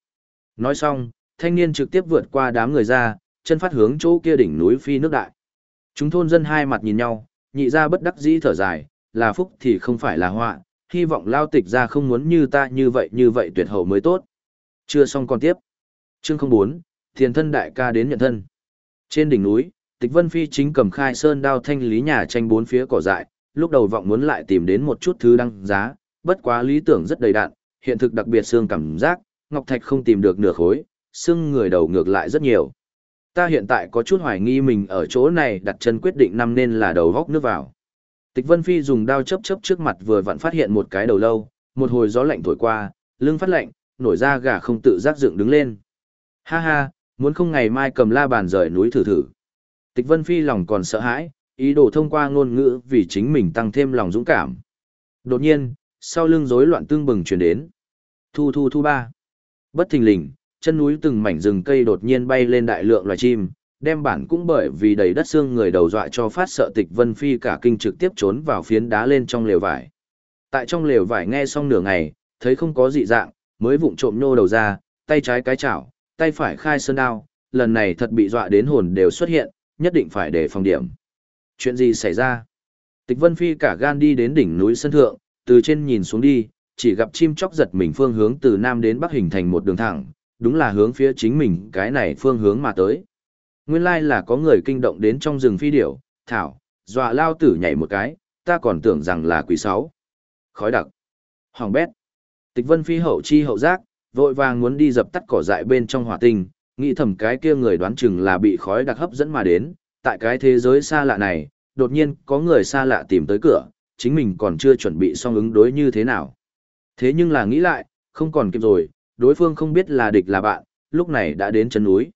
[SPEAKER 1] Nói xong, thanh niên trực tiếp vượt qua đám người ra, chân phát hướng chỗ kia đỉnh núi phi nước đại. Chúng thôn dân hai mặt nhìn nhau, nhị gia bất đắc dĩ thở dài, là phúc thì không phải là họa, hy vọng lao tịch ra không muốn như ta như vậy như vậy tuyệt hậu mới tốt. Chưa xong còn tiếp. Chương 04, thiền thân đại ca đến nhận thân. Trên đỉnh núi, tịch vân phi chính cầm khai sơn đao thanh lý nhà tranh bốn phía cỏ dại, lúc đầu vọng muốn lại tìm đến một chút thứ đăng giá, bất quá lý tưởng rất đầy đạn, hiện thực đặc biệt xương cảm giác, ngọc thạch không tìm được nửa khối, xương người đầu ngược lại rất nhiều. Ta hiện tại có chút hoài nghi mình ở chỗ này đặt chân quyết định năm nên là đầu góc nước vào. Tịch Vân Phi dùng đao chớp chớp trước mặt vừa vặn phát hiện một cái đầu lâu, một hồi gió lạnh thổi qua, lưng phát lạnh, nổi ra gà không tự giác dựng đứng lên. Ha ha, muốn không ngày mai cầm la bàn rời núi thử thử. Tịch Vân Phi lòng còn sợ hãi, ý đồ thông qua ngôn ngữ vì chính mình tăng thêm lòng dũng cảm. Đột nhiên, sau lưng rối loạn tương bừng chuyển đến. Thu thu thu ba. Bất thình lình, chân núi từng mảnh rừng cây đột nhiên bay lên đại lượng loài chim, đem bản cũng bởi vì đầy đất xương người đầu dọa cho phát sợ tịch vân phi cả kinh trực tiếp trốn vào phiến đá lên trong lều vải. Tại trong lều vải nghe xong nửa ngày, thấy không có dị dạng, mới vụng trộm nô đầu ra, tay trái cái chảo, tay phải khai sơn đao, lần này thật bị dọa đến hồn đều xuất hiện, nhất định phải để phòng điểm. Chuyện gì xảy ra? Tịch Vân Phi cả gan đi đến đỉnh núi sân thượng, từ trên nhìn xuống đi, chỉ gặp chim chóc giật mình phương hướng từ nam đến bắc hình thành một đường thẳng, đúng là hướng phía chính mình cái này phương hướng mà tới. Nguyên lai là có người kinh động đến trong rừng phi điểu, thảo, dọa lao tử nhảy một cái, ta còn tưởng rằng là quỷ sáu. Khói đặc. Hoàng bét. Tịch vân phi hậu chi hậu giác, vội vàng muốn đi dập tắt cỏ dại bên trong hỏa tinh, nghĩ thầm cái kia người đoán chừng là bị khói đặc hấp dẫn mà đến, tại cái thế giới xa lạ này, đột nhiên có người xa lạ tìm tới cửa, chính mình còn chưa chuẩn bị xong ứng đối như thế nào. Thế nhưng là nghĩ lại, không còn kịp rồi, đối phương không biết là địch là bạn, lúc này đã đến chân núi.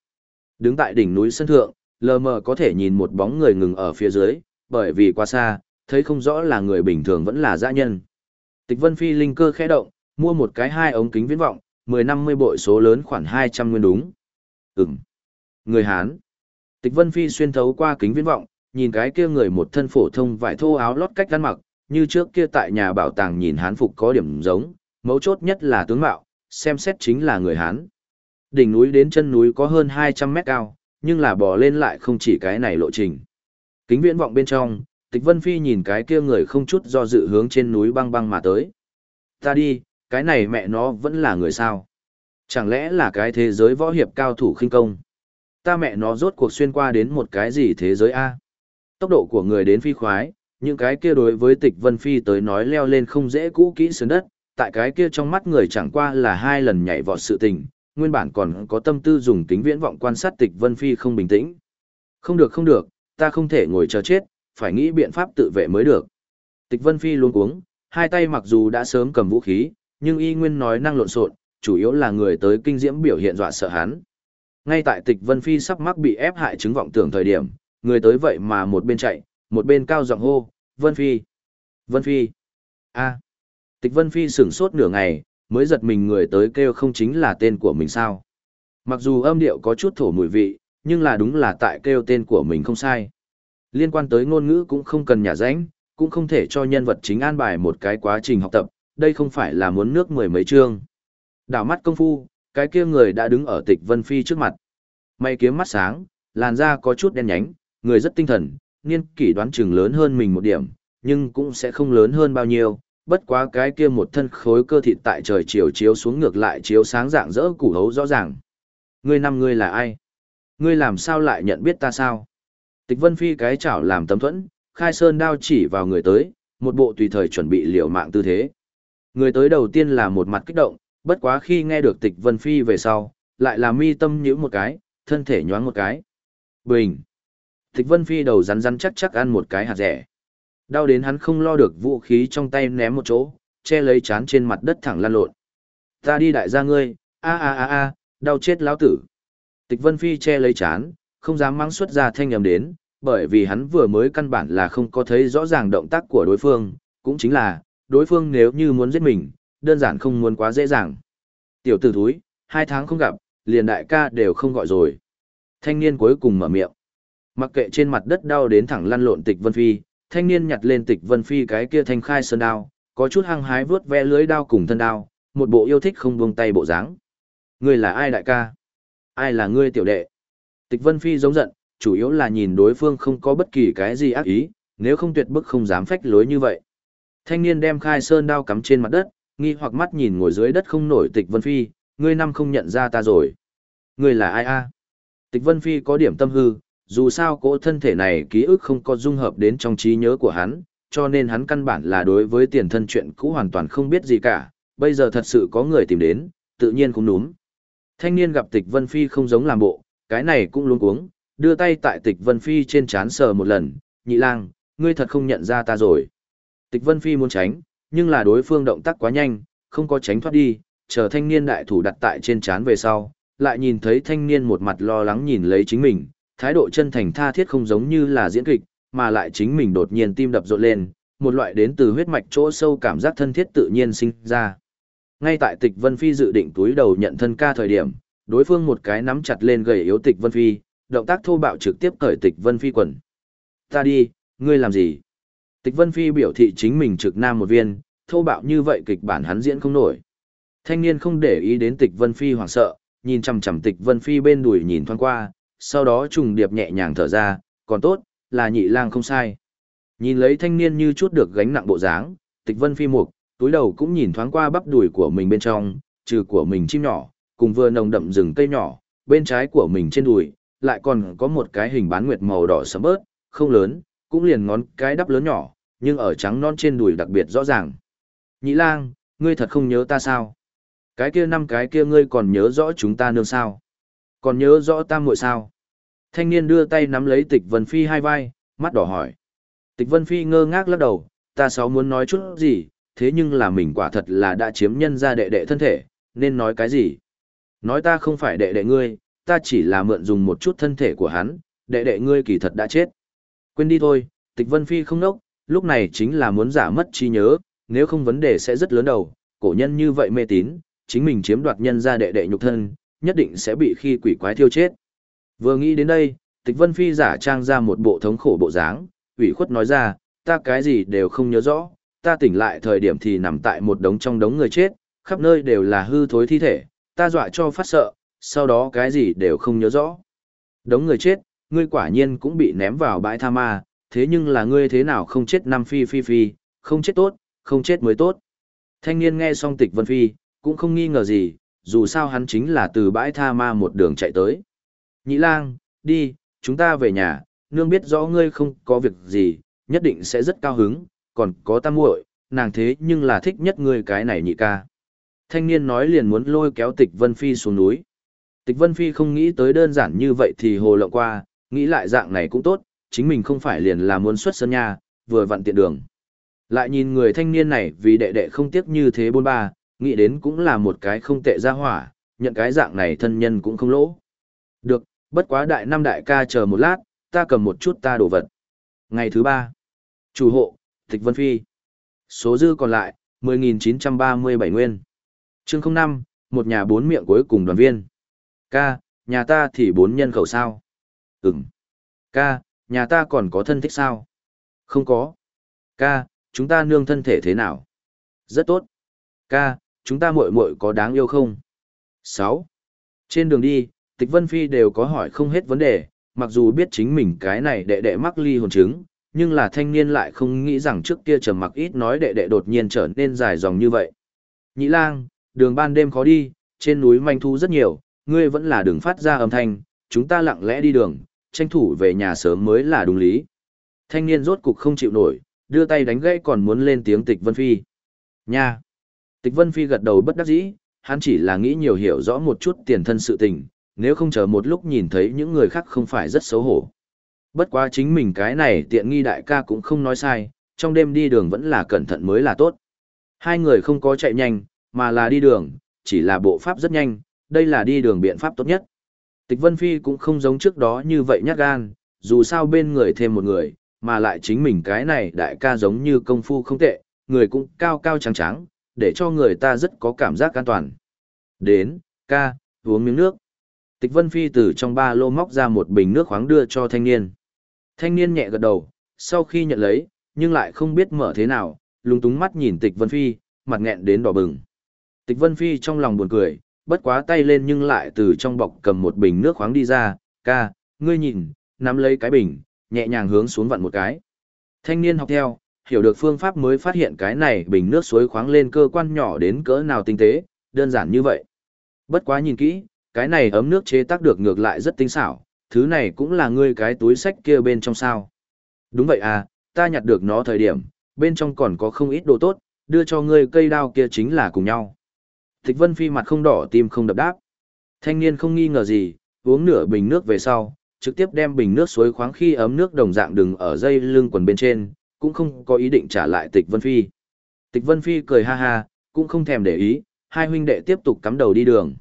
[SPEAKER 1] Đứng tại đỉnh núi sân thượng, lờ mờ có thể nhìn một bóng người ngừng ở phía dưới, bởi vì quá xa, thấy không rõ là người bình thường vẫn là dã nhân. Tịch Vân Phi linh cơ khẽ động, mua một cái hai ống kính viễn vọng, 10-50 bội số lớn khoảng 200 nguyên đúng. Ừm. Người Hán. Tịch Vân Phi xuyên thấu qua kính viễn vọng, nhìn cái kia người một thân phổ thông vải thô áo lót cách ăn mặc, như trước kia tại nhà bảo tàng nhìn Hán phục có điểm giống, mấu chốt nhất là tướng mạo, xem xét chính là người Hán. Đỉnh núi đến chân núi có hơn 200 mét cao, nhưng là bò lên lại không chỉ cái này lộ trình. Kính viễn vọng bên trong, Tịch Vân Phi nhìn cái kia người không chút do dự hướng trên núi băng băng mà tới. Ta đi, cái này mẹ nó vẫn là người sao? Chẳng lẽ là cái thế giới võ hiệp cao thủ khinh công? Ta mẹ nó rốt cuộc xuyên qua đến một cái gì thế giới A? Tốc độ của người đến phi khoái, những cái kia đối với tịch Vân Phi tới nói leo lên không dễ cũ kỹ sườn đất, tại cái kia trong mắt người chẳng qua là hai lần nhảy vọt sự tình, nguyên bản còn có tâm tư dùng kính viễn vọng quan sát tịch Vân Phi không bình tĩnh. Không được không được, ta không thể ngồi chờ chết, phải nghĩ biện pháp tự vệ mới được. Tịch Vân Phi luôn cuống, hai tay mặc dù đã sớm cầm vũ khí, nhưng y nguyên nói năng lộn xộn, chủ yếu là người tới kinh diễm biểu hiện dọa sợ hắn. Ngay tại Tịch Vân Phi sắp mắc bị ép hại chứng vọng tưởng thời điểm, người tới vậy mà một bên chạy, một bên cao giọng hô, "Vân Phi! Vân Phi!" A. Tịch Vân Phi sửng sốt nửa ngày, mới giật mình người tới kêu không chính là tên của mình sao? Mặc dù âm điệu có chút thổ mùi vị, nhưng là đúng là tại kêu tên của mình không sai. Liên quan tới ngôn ngữ cũng không cần nhả ránh, cũng không thể cho nhân vật chính an bài một cái quá trình học tập, đây không phải là muốn nước mười mấy chương. Đảo mắt công phu, cái kia người đã đứng ở tịch Vân Phi trước mặt. Mày kiếm mắt sáng, làn da có chút đen nhánh, người rất tinh thần, niên kỷ đoán chừng lớn hơn mình một điểm, nhưng cũng sẽ không lớn hơn bao nhiêu, bất quá cái kia một thân khối cơ thịt tại trời chiều chiếu xuống ngược lại chiếu sáng dạng dỡ củ hấu rõ ràng. Ngươi năm ngươi là ai? Ngươi làm sao lại nhận biết ta sao? Tịch Vân Phi cái chảo làm tấm thuẫn, khai sơn đao chỉ vào người tới, một bộ tùy thời chuẩn bị liều mạng tư thế. Người tới đầu tiên là một mặt kích động, bất quá khi nghe được Tịch Vân Phi về sau, lại là mi tâm nhíu một cái, thân thể nhoáng một cái. Bình. Tịch Vân Phi đầu rắn rắn chắc chắc ăn một cái hạt rẻ. Đau đến hắn không lo được vũ khí trong tay ném một chỗ, che lấy chán trên mặt đất thẳng lăn lộn. Ta đi đại gia ngươi, a a a a, đau chết lão tử. Tịch Vân Phi che lấy chán, không dám mang xuất ra thanh âm đến, bởi vì hắn vừa mới căn bản là không có thấy rõ ràng động tác của đối phương, cũng chính là, đối phương nếu như muốn giết mình, đơn giản không muốn quá dễ dàng. Tiểu tử thúi, hai tháng không gặp, liền đại ca đều không gọi rồi. Thanh niên cuối cùng mở miệng. Mặc kệ trên mặt đất đau đến thẳng lăn lộn tịch Vân Phi, thanh niên nhặt lên tịch Vân Phi cái kia thanh khai sơn đao, có chút hăng hái vớt ve lưới đao cùng thân đao, một bộ yêu thích không buông tay bộ dáng. Ngươi là ai đại ca? Ai là ngươi tiểu đệ? Tịch Vân Phi giống giận, chủ yếu là nhìn đối phương không có bất kỳ cái gì ác ý, nếu không tuyệt bức không dám phách lối như vậy. Thanh niên đem khai sơn đao cắm trên mặt đất, nghi hoặc mắt nhìn ngồi dưới đất không nổi Tịch Vân Phi, ngươi năm không nhận ra ta rồi. Ngươi là ai a? Tịch Vân Phi có điểm tâm hư, dù sao cỗ thân thể này ký ức không có dung hợp đến trong trí nhớ của hắn, cho nên hắn căn bản là đối với tiền thân chuyện cũ hoàn toàn không biết gì cả, bây giờ thật sự có người tìm đến, tự nhiên cũng đúng. Thanh niên gặp Tịch Vân Phi không giống làm bộ, cái này cũng luống cuống, đưa tay tại Tịch Vân Phi trên chán sờ một lần, nhị lang, ngươi thật không nhận ra ta rồi. Tịch Vân Phi muốn tránh, nhưng là đối phương động tác quá nhanh, không có tránh thoát đi, chờ thanh niên đại thủ đặt tại trên chán về sau, lại nhìn thấy thanh niên một mặt lo lắng nhìn lấy chính mình, thái độ chân thành tha thiết không giống như là diễn kịch, mà lại chính mình đột nhiên tim đập rộn lên, một loại đến từ huyết mạch chỗ sâu cảm giác thân thiết tự nhiên sinh ra. Ngay tại Tịch Vân Phi dự định túi đầu nhận thân ca thời điểm, đối phương một cái nắm chặt lên gầy yếu Tịch Vân Phi, động tác thô bạo trực tiếp cởi Tịch Vân Phi quần. "Ta đi, ngươi làm gì?" Tịch Vân Phi biểu thị chính mình trực nam một viên, thô bạo như vậy kịch bản hắn diễn không nổi. Thanh niên không để ý đến Tịch Vân Phi hoảng sợ, nhìn chằm chằm Tịch Vân Phi bên đùi nhìn thoáng qua, sau đó trùng điệp nhẹ nhàng thở ra, còn tốt, là nhị lang không sai. Nhìn lấy thanh niên như chút được gánh nặng bộ dáng, Tịch Vân Phi mục, túi đầu cũng nhìn thoáng qua bắp đùi của mình bên trong, trừ của mình chim nhỏ, cùng vừa nồng đậm rừng cây nhỏ, bên trái của mình trên đùi, lại còn có một cái hình bán nguyệt màu đỏ sẫm bớt, không lớn, cũng liền ngón cái đắp lớn nhỏ, nhưng ở trắng non trên đùi đặc biệt rõ ràng. Nhị lang, ngươi thật không nhớ ta sao? Cái kia năm cái kia ngươi còn nhớ rõ chúng ta nương sao? Còn nhớ rõ tam muội sao? Thanh niên đưa tay nắm lấy tịch Vân Phi hai vai, mắt đỏ hỏi. Tịch Vân Phi ngơ ngác lắc đầu, ta sáu muốn nói chút gì, thế nhưng là mình quả thật là đã chiếm nhân ra đệ đệ thân thể, nên nói cái gì? Nói ta không phải đệ đệ ngươi, ta chỉ là mượn dùng một chút thân thể của hắn, đệ đệ ngươi kỳ thật đã chết. Quên đi thôi, tịch vân phi không nốc, lúc này chính là muốn giả mất trí nhớ, nếu không vấn đề sẽ rất lớn đầu, cổ nhân như vậy mê tín, chính mình chiếm đoạt nhân ra đệ đệ nhục thân, nhất định sẽ bị khi quỷ quái thiêu chết. Vừa nghĩ đến đây, tịch vân phi giả trang ra một bộ thống khổ bộ dáng, ủy khuất nói ra, ta cái gì đều không nhớ rõ, ta tỉnh lại thời điểm thì nằm tại một đống trong đống người chết, khắp nơi đều là hư thối thi thể, ta dọa cho phát sợ, sau đó cái gì đều không nhớ rõ. Đống người chết, ngươi quả nhiên cũng bị ném vào bãi tha ma, thế nhưng là ngươi thế nào không chết năm phi phi phi, không chết tốt, không chết mới tốt. Thanh niên nghe xong tịch vân phi, cũng không nghi ngờ gì, dù sao hắn chính là từ bãi tha ma một đường chạy tới. Nhĩ lang, đi, chúng ta về nhà, nương biết rõ ngươi không có việc gì, nhất định sẽ rất cao hứng, còn có tam muội, nàng thế nhưng là thích nhất ngươi cái này nhị ca. Thanh niên nói liền muốn lôi kéo tịch Vân Phi xuống núi. Tịch Vân Phi không nghĩ tới đơn giản như vậy thì hồ lộng qua, nghĩ lại dạng này cũng tốt, chính mình không phải liền là muốn xuất sân nhà, vừa vặn tiện đường. Lại nhìn người thanh niên này vì đệ đệ không tiếc như thế bôn ba, nghĩ đến cũng là một cái không tệ ra hỏa, nhận cái dạng này thân nhân cũng không lỗ. Được, bất quá đại năm đại ca chờ một lát, ta cầm một chút ta đồ vật. Ngày thứ ba, chủ hộ, Tịch Vân Phi. Số dư còn lại, 10.937 nguyên. Chương 05, một nhà bốn miệng cuối cùng đoàn viên. Ca, nhà ta thì bốn nhân khẩu sao? Ừm. Ca, nhà ta còn có thân thích sao? Không có. Ca, chúng ta nương thân thể thế nào? Rất tốt. Ca, chúng ta muội muội có đáng yêu không? 6. Trên đường đi, Tịch Vân Phi đều có hỏi không hết vấn đề, mặc dù biết chính mình cái này đệ đệ mắc ly hồn chứng, nhưng là thanh niên lại không nghĩ rằng trước kia trầm mặc ít nói đệ đệ đột nhiên trở nên dài dòng như vậy. Nhĩ lang, đường ban đêm khó đi, trên núi manh thu rất nhiều, ngươi vẫn là đường phát ra âm thanh, chúng ta lặng lẽ đi đường, tranh thủ về nhà sớm mới là đúng lý. Thanh niên rốt cục không chịu nổi, đưa tay đánh gãy còn muốn lên tiếng tịch Vân Phi. Nha! Tịch Vân Phi gật đầu bất đắc dĩ, hắn chỉ là nghĩ nhiều hiểu rõ một chút tiền thân sự tình, nếu không chờ một lúc nhìn thấy những người khác không phải rất xấu hổ. Bất quá chính mình cái này tiện nghi đại ca cũng không nói sai, trong đêm đi đường vẫn là cẩn thận mới là tốt. Hai người không có chạy nhanh, mà là đi đường, chỉ là bộ pháp rất nhanh, đây là đi đường biện pháp tốt nhất. Tịch Vân Phi cũng không giống trước đó như vậy nhát gan, dù sao bên người thêm một người, mà lại chính mình cái này đại ca giống như công phu không tệ, người cũng cao cao trắng trắng, để cho người ta rất có cảm giác an toàn. Đến, ca, uống miếng nước. Tịch Vân Phi từ trong ba lô móc ra một bình nước khoáng đưa cho thanh niên. Thanh niên nhẹ gật đầu, sau khi nhận lấy, nhưng lại không biết mở thế nào, lúng túng mắt nhìn Tịch Vân Phi, mặt nghẹn đến đỏ bừng. Tịch Vân Phi trong lòng buồn cười, bất quá tay lên nhưng lại từ trong bọc cầm một bình nước khoáng đi ra, ca, ngươi nhìn, nắm lấy cái bình, nhẹ nhàng hướng xuống vặn một cái. Thanh niên học theo, hiểu được phương pháp mới phát hiện cái này bình nước suối khoáng lên cơ quan nhỏ đến cỡ nào tinh tế, đơn giản như vậy. Bất quá nhìn kỹ, cái này ấm nước chế tác được ngược lại rất tinh xảo, thứ này cũng là ngươi cái túi sách kia bên trong sao. Đúng vậy à, ta nhặt được nó thời điểm, bên trong còn có không ít đồ tốt, đưa cho ngươi cây đao kia chính là cùng nhau. Thích Vân Phi mặt không đỏ tim không đập đáp. Thanh niên không nghi ngờ gì, uống nửa bình nước về sau, trực tiếp đem bình nước suối khoáng khi ấm nước đồng dạng đừng ở dây lưng quần bên trên, cũng không có ý định trả lại Tịch Vân Phi. Tịch Vân Phi cười ha ha, cũng không thèm để ý, hai huynh đệ tiếp tục cắm đầu đi đường.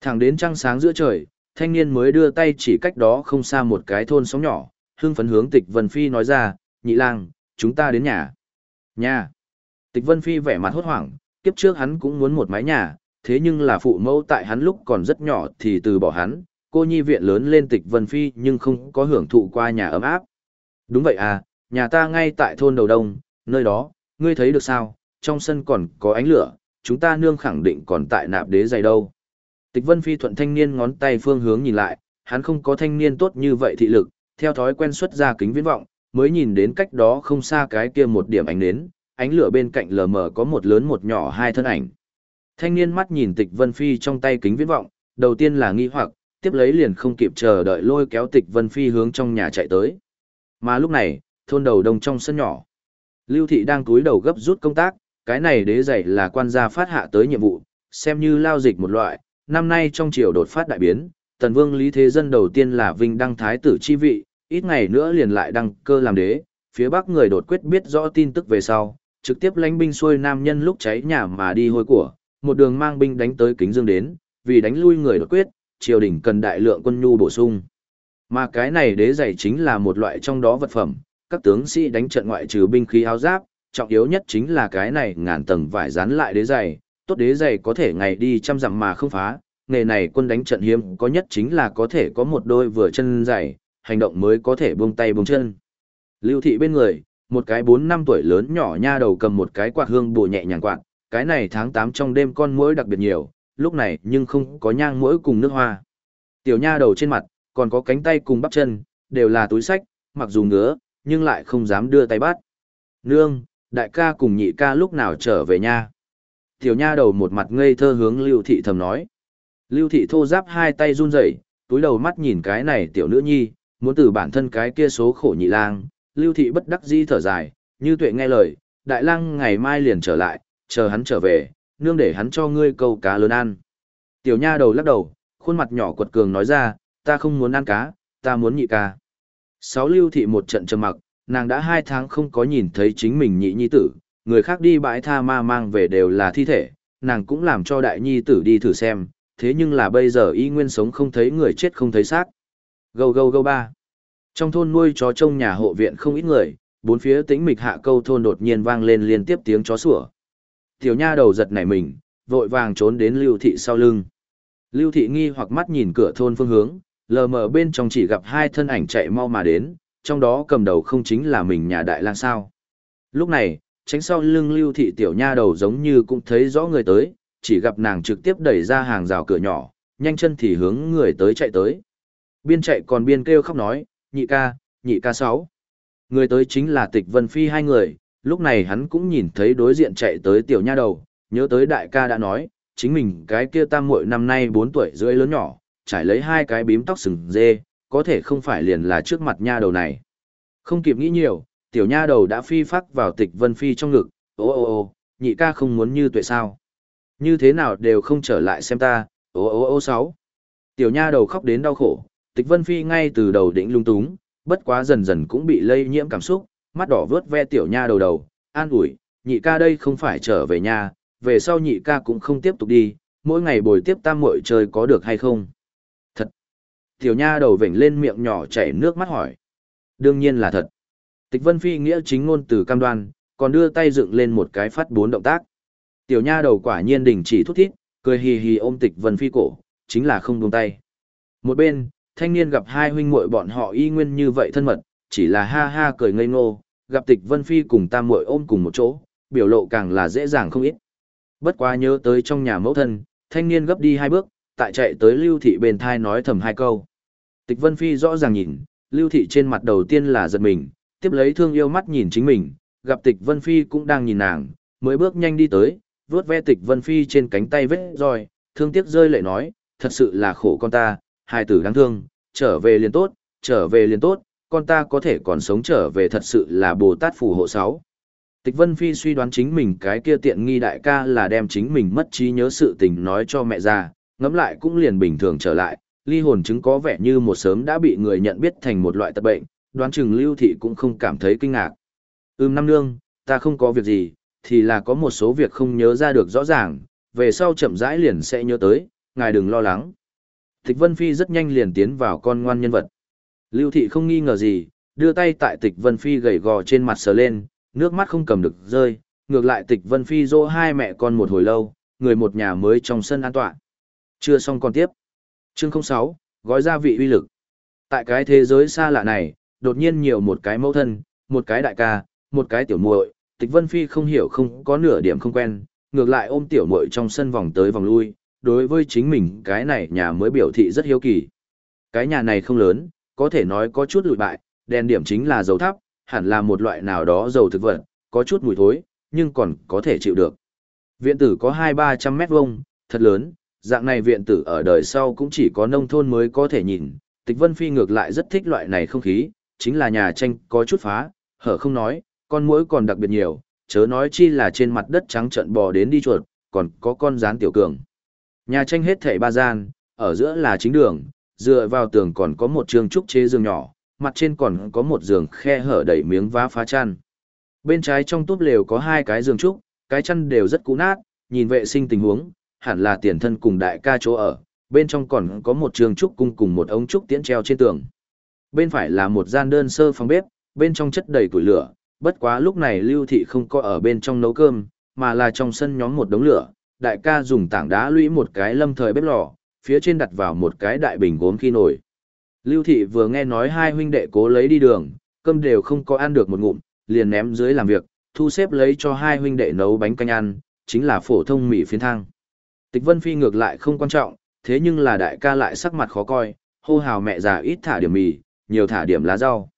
[SPEAKER 1] Thẳng đến trăng sáng giữa trời, thanh niên mới đưa tay chỉ cách đó không xa một cái thôn sóng nhỏ, hương phấn hướng Tịch Vân Phi nói ra, nhị lang, chúng ta đến nhà. Nhà. Tịch Vân Phi vẻ mặt hốt hoảng, kiếp trước hắn cũng muốn một mái nhà, thế nhưng là phụ mẫu tại hắn lúc còn rất nhỏ thì từ bỏ hắn, cô nhi viện lớn lên Tịch Vân Phi nhưng không có hưởng thụ qua nhà ấm áp. Đúng vậy à, nhà ta ngay tại thôn đầu đông, nơi đó, ngươi thấy được sao, trong sân còn có ánh lửa, chúng ta nương khẳng định còn tại nạp đế dày đâu. Tịch Vân Phi thuận thanh niên ngón tay phương hướng nhìn lại, hắn không có thanh niên tốt như vậy thị lực, theo thói quen xuất ra kính viễn vọng, mới nhìn đến cách đó không xa cái kia một điểm ánh nến, ánh lửa bên cạnh lờ mờ có một lớn một nhỏ hai thân ảnh. Thanh niên mắt nhìn Tịch Vân Phi trong tay kính viễn vọng, đầu tiên là nghi hoặc, tiếp lấy liền không kịp chờ đợi lôi kéo Tịch Vân Phi hướng trong nhà chạy tới. Mà lúc này, thôn đầu đông trong sân nhỏ. Lưu thị đang túi đầu gấp rút công tác, cái này đế dạy là quan gia phát hạ tới nhiệm vụ, xem như lao dịch một loại, năm nay trong triều đột phát đại biến, tần vương Lý Thế Dân đầu tiên là vinh đăng thái tử chi vị, ít ngày nữa liền lại đăng cơ làm đế, phía bắc người đột quyết biết rõ tin tức về sau, trực tiếp lãnh binh xuôi nam nhân lúc cháy nhà mà đi hôi của, một đường mang binh đánh tới kính dương đến, vì đánh lui người đột quyết, triều đình cần đại lượng quân nhu bổ sung. Mà cái này đế giày chính là một loại trong đó vật phẩm, các tướng sĩ đánh trận ngoại trừ binh khí áo giáp, trọng yếu nhất chính là cái này ngàn tầng vải dán lại đế giày, tốt đế giày có thể ngày đi trăm dặm mà không phá, nghề này quân đánh trận hiếm có nhất chính là có thể có một đôi vừa chân giày hành động mới có thể buông tay buông chân. Lưu thị bên người, một cái 4 năm tuổi lớn nhỏ nha đầu cầm một cái quạt hương bùa nhẹ nhàng quạt, cái này tháng 8 trong đêm con muỗi đặc biệt nhiều, lúc này nhưng không có nhang muỗi cùng nước hoa. Tiểu nha đầu trên mặt, còn có cánh tay cùng bắp chân, đều là túi sách, mặc dù ngứa, nhưng lại không dám đưa tay bắt. Nương, đại ca cùng nhị ca lúc nào trở về nha. Tiểu nha đầu một mặt ngây thơ hướng Lưu Thị thầm nói. Lưu Thị thô giáp hai tay run rẩy, túi đầu mắt nhìn cái này tiểu nữ nhi, muốn từ bản thân cái kia số khổ nhị lang. Lưu Thị bất đắc dĩ thở dài, như tuệ nghe lời, đại lang ngày mai liền trở lại, chờ hắn trở về, nương để hắn cho ngươi câu cá lớn ăn. Tiểu nha đầu lắc đầu, khuôn mặt nhỏ quật cường nói ra, ta không muốn ăn cá, ta muốn nhị ca. Sáu lưu thị một trận trầm mặc, nàng đã hai tháng không có nhìn thấy chính mình nhị nhi tử, người khác đi bãi tha ma mang về đều là thi thể, nàng cũng làm cho đại nhi tử đi thử xem, thế nhưng là bây giờ y nguyên sống không thấy người chết không thấy xác. Gâu gâu gâu ba. Trong thôn nuôi chó trông nhà hộ viện không ít người, bốn phía tĩnh mịch hạ câu thôn đột nhiên vang lên liên tiếp tiếng chó sủa. Tiểu nha đầu giật nảy mình, vội vàng trốn đến lưu thị sau lưng. Lưu thị nghi hoặc mắt nhìn cửa thôn phương hướng, lờ mờ bên trong chỉ gặp hai thân ảnh chạy mau mà đến, trong đó cầm đầu không chính là mình nhà đại lang sao. Lúc này, tránh sau lưng lưu thị tiểu nha đầu giống như cũng thấy rõ người tới, chỉ gặp nàng trực tiếp đẩy ra hàng rào cửa nhỏ, nhanh chân thì hướng người tới chạy tới. Biên chạy còn biên kêu khóc nói, nhị ca, nhị ca sáu. Người tới chính là tịch vân phi hai người, lúc này hắn cũng nhìn thấy đối diện chạy tới tiểu nha đầu, nhớ tới đại ca đã nói, chính mình cái kia tam muội năm nay 4 tuổi rưỡi lớn nhỏ, trải lấy hai cái bím tóc sừng dê, có thể không phải liền là trước mặt nha đầu này. Không kịp nghĩ nhiều, tiểu nha đầu đã phi phát vào tịch vân phi trong ngực, ô ô ô, nhị ca không muốn như tuệ sao. Như thế nào đều không trở lại xem ta, ô ô ô sáu. Tiểu nha đầu khóc đến đau khổ, tịch vân phi ngay từ đầu đỉnh lung túng, bất quá dần dần cũng bị lây nhiễm cảm xúc, mắt đỏ vớt ve tiểu nha đầu đầu, an ủi, nhị ca đây không phải trở về nhà, về sau nhị ca cũng không tiếp tục đi, mỗi ngày bồi tiếp tam muội chơi có được hay không. Tiểu nha đầu vểnh lên miệng nhỏ chảy nước mắt hỏi. Đương nhiên là thật. Tịch Vân Phi nghĩa chính ngôn từ cam đoan, còn đưa tay dựng lên một cái phát bốn động tác. Tiểu nha đầu quả nhiên đình chỉ thút thít, cười hì hì ôm Tịch Vân Phi cổ, chính là không buông tay. Một bên, thanh niên gặp hai huynh muội bọn họ y nguyên như vậy thân mật, chỉ là ha ha cười ngây ngô, gặp Tịch Vân Phi cùng tam muội ôm cùng một chỗ, biểu lộ càng là dễ dàng không ít. Bất quá nhớ tới trong nhà mẫu thân, thanh niên gấp đi hai bước, tại chạy tới Lưu Thị bên thai nói thầm hai câu. Tịch Vân Phi rõ ràng nhìn, Lưu Thị trên mặt đầu tiên là giật mình, tiếp lấy thương yêu mắt nhìn chính mình, gặp Tịch Vân Phi cũng đang nhìn nàng, mới bước nhanh đi tới, vuốt ve Tịch Vân Phi trên cánh tay vết rồi, thương tiếc rơi lệ nói, thật sự là khổ con ta, hai tử đáng thương, trở về liền tốt, trở về liền tốt, con ta có thể còn sống trở về thật sự là Bồ Tát phù hộ sáu. Tịch Vân Phi suy đoán chính mình cái kia tiện nghi đại ca là đem chính mình mất trí nhớ sự tình nói cho mẹ già, ngẫm lại cũng liền bình thường trở lại, ly hồn chứng có vẻ như một sớm đã bị người nhận biết thành một loại tật bệnh, đoán chừng lưu thị cũng không cảm thấy kinh ngạc. Ừm năm nương, ta không có việc gì, thì là có một số việc không nhớ ra được rõ ràng, về sau chậm rãi liền sẽ nhớ tới, ngài đừng lo lắng. Tịch Vân Phi rất nhanh liền tiến vào con ngoan nhân vật. Lưu thị không nghi ngờ gì, đưa tay tại Tịch Vân Phi gầy gò trên mặt sờ lên, nước mắt không cầm được rơi, ngược lại tịch vân phi dỗ hai mẹ con một hồi lâu, người một nhà mới trong sân an toàn. Chưa xong còn tiếp. Chương 06, gói gia vị uy lực. Tại cái thế giới xa lạ này, đột nhiên nhiều một cái mẫu thân, một cái đại ca, một cái tiểu muội, tịch vân phi không hiểu không có nửa điểm không quen, ngược lại ôm tiểu muội trong sân vòng tới vòng lui, đối với chính mình cái này nhà mới biểu thị rất hiếu kỳ. Cái nhà này không lớn, có thể nói có chút lụi bại, đèn điểm chính là dầu thắp, hẳn là một loại nào đó dầu thực vật, có chút mùi thối, nhưng còn có thể chịu được. Viện tử có 2-300 mét vuông, thật lớn, dạng này viện tử ở đời sau cũng chỉ có nông thôn mới có thể nhìn. Tịch Vân Phi ngược lại rất thích loại này không khí, chính là nhà tranh có chút phá, hở không nói, con muỗi còn đặc biệt nhiều, chớ nói chi là trên mặt đất trắng trận bò đến đi chuột, còn có con rán tiểu cường. Nhà tranh hết thảy ba gian, ở giữa là chính đường, dựa vào tường còn có một trường trúc chế giường nhỏ, mặt trên còn có một giường khe hở đầy miếng vá phá chăn. Bên trái trong túp lều có hai cái giường trúc, cái chăn đều rất cũ nát, nhìn vệ sinh tình huống, hẳn là tiền thân cùng đại ca chỗ ở, bên trong còn có một trường trúc cung cùng một ống trúc tiễn treo trên tường. Bên phải là một gian đơn sơ phòng bếp, bên trong chất đầy củi lửa, bất quá lúc này Lưu Thị không có ở bên trong nấu cơm, mà là trong sân nhóm một đống lửa, đại ca dùng tảng đá lũy một cái lâm thời bếp lò, phía trên đặt vào một cái đại bình gốm khi nổi. Lưu Thị vừa nghe nói hai huynh đệ cố lấy đi đường, cơm đều không có ăn được một ngụm, liền ném dưới làm việc, thu xếp lấy cho hai huynh đệ nấu bánh canh ăn, chính là phổ thông mì phiến thang. Tịch Vân Phi ngược lại không quan trọng, thế nhưng là đại ca lại sắc mặt khó coi, hô hào mẹ già ít thả điểm mì, nhiều thả điểm lá rau.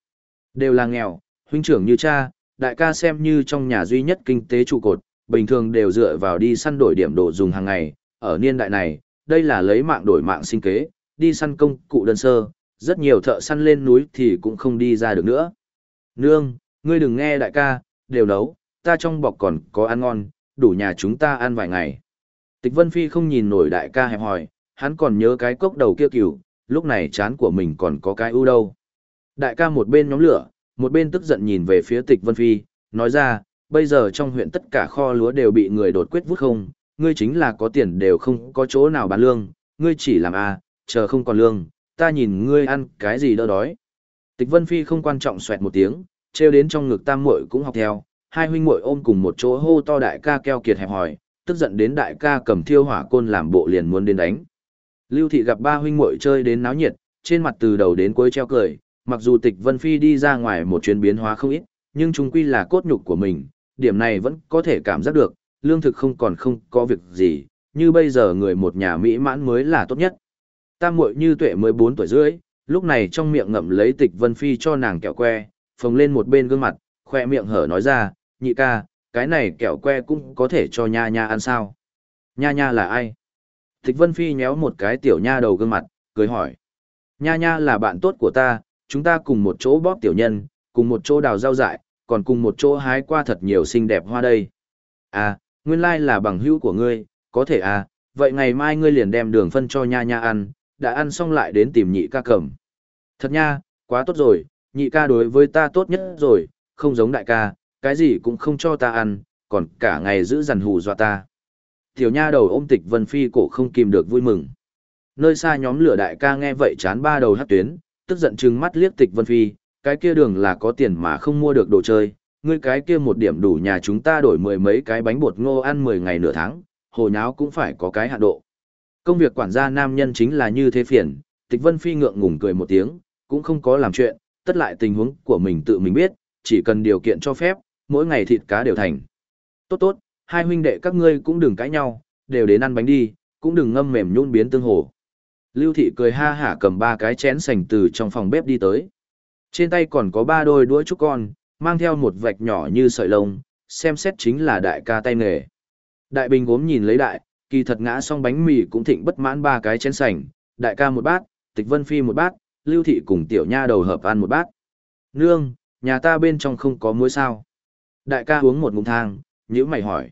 [SPEAKER 1] Đều là nghèo, huynh trưởng như cha, đại ca xem như trong nhà duy nhất kinh tế trụ cột, bình thường đều dựa vào đi săn đổi điểm đồ dùng hàng ngày, ở niên đại này, đây là lấy mạng đổi mạng sinh kế, đi săn công cụ đơn sơ, rất nhiều thợ săn lên núi thì cũng không đi ra được nữa. Nương, ngươi đừng nghe đại ca, đều nấu, ta trong bọc còn có ăn ngon, đủ nhà chúng ta ăn vài ngày. Tịch Vân Phi không nhìn nổi đại ca hẹp hỏi, hắn còn nhớ cái cốc đầu kia cửu, lúc này chán của mình còn có cái ưu đâu. Đại ca một bên nhóm lửa, một bên tức giận nhìn về phía Tịch Vân Phi, nói ra, bây giờ trong huyện tất cả kho lúa đều bị người đột quyết vút không, ngươi chính là có tiền đều không có chỗ nào bán lương, ngươi chỉ làm a, chờ không còn lương, ta nhìn ngươi ăn cái gì đỡ đói. Tịch Vân Phi không quan trọng xoẹt một tiếng, treo đến trong ngực tam muội cũng học theo, hai huynh muội ôm cùng một chỗ hô to đại ca keo kiệt hẹp hỏi, tức giận đến đại ca cầm thiêu hỏa côn làm bộ liền muốn đến đánh. Lưu thị gặp ba huynh muội chơi đến náo nhiệt, trên mặt từ đầu đến cuối treo cười, mặc dù Tịch Vân Phi đi ra ngoài một chuyến biến hóa không ít, nhưng chúng quy là cốt nhục của mình, điểm này vẫn có thể cảm giác được, lương thực không còn không có việc gì, như bây giờ người một nhà mỹ mãn mới là tốt nhất. Tam muội như tuệ mới 4 tuổi rưỡi, lúc này trong miệng ngậm lấy Tịch Vân Phi cho nàng kẹo que, phồng lên một bên gương mặt, khoe miệng hở nói ra, nhị ca, cái này kẹo que cũng có thể cho nha nha ăn sao. Nha nha là ai? thích Vân Phi nhéo một cái tiểu nha đầu gương mặt, cười hỏi. Nha nha là bạn tốt của ta, chúng ta cùng một chỗ bóp tiểu nhân, cùng một chỗ đào rau dại, còn cùng một chỗ hái qua thật nhiều xinh đẹp hoa đây. À, nguyên lai là bằng hữu của ngươi, có thể à, vậy ngày mai ngươi liền đem đường phân cho nha nha ăn, đã ăn xong lại đến tìm nhị ca cầm. Thật nha, quá tốt rồi, nhị ca đối với ta tốt nhất rồi, không giống đại ca, cái gì cũng không cho ta ăn, còn cả ngày giữ dằn hù dọa ta. Tiểu nha đầu ôm tịch vân phi cổ không kìm được vui mừng. Nơi xa nhóm lửa đại ca nghe vậy chán ba đầu hát tuyến, tức giận trừng mắt liếc tịch vân phi, cái kia đường là có tiền mà không mua được đồ chơi, ngươi cái kia một điểm đủ nhà chúng ta đổi mười mấy cái bánh bột ngô ăn mười ngày nửa tháng, hồ nháo cũng phải có cái hạn độ. Công việc quản gia nam nhân chính là như thế phiền, tịch vân phi ngượng ngùng cười một tiếng, cũng không có làm chuyện, tất lại tình huống của mình tự mình biết, chỉ cần điều kiện cho phép, mỗi ngày thịt cá đều thành. Tốt tốt, hai huynh đệ các ngươi cũng đừng cãi nhau, đều đến ăn bánh đi, cũng đừng ngâm mềm nhún biến tương hồ. Lưu thị cười ha hả cầm ba cái chén sành từ trong phòng bếp đi tới. Trên tay còn có ba đôi đũa trúc con, mang theo một vạch nhỏ như sợi lông, xem xét chính là đại ca tay nghề. Đại bình gốm nhìn lấy đại, kỳ thật ngã xong bánh mì cũng thịnh bất mãn ba cái chén sành, đại ca một bát, tịch vân phi một bát, lưu thị cùng tiểu nha đầu hợp ăn một bát. Nương, nhà ta bên trong không có muối sao. Đại ca uống một ngụm thang, nhữ mày hỏi.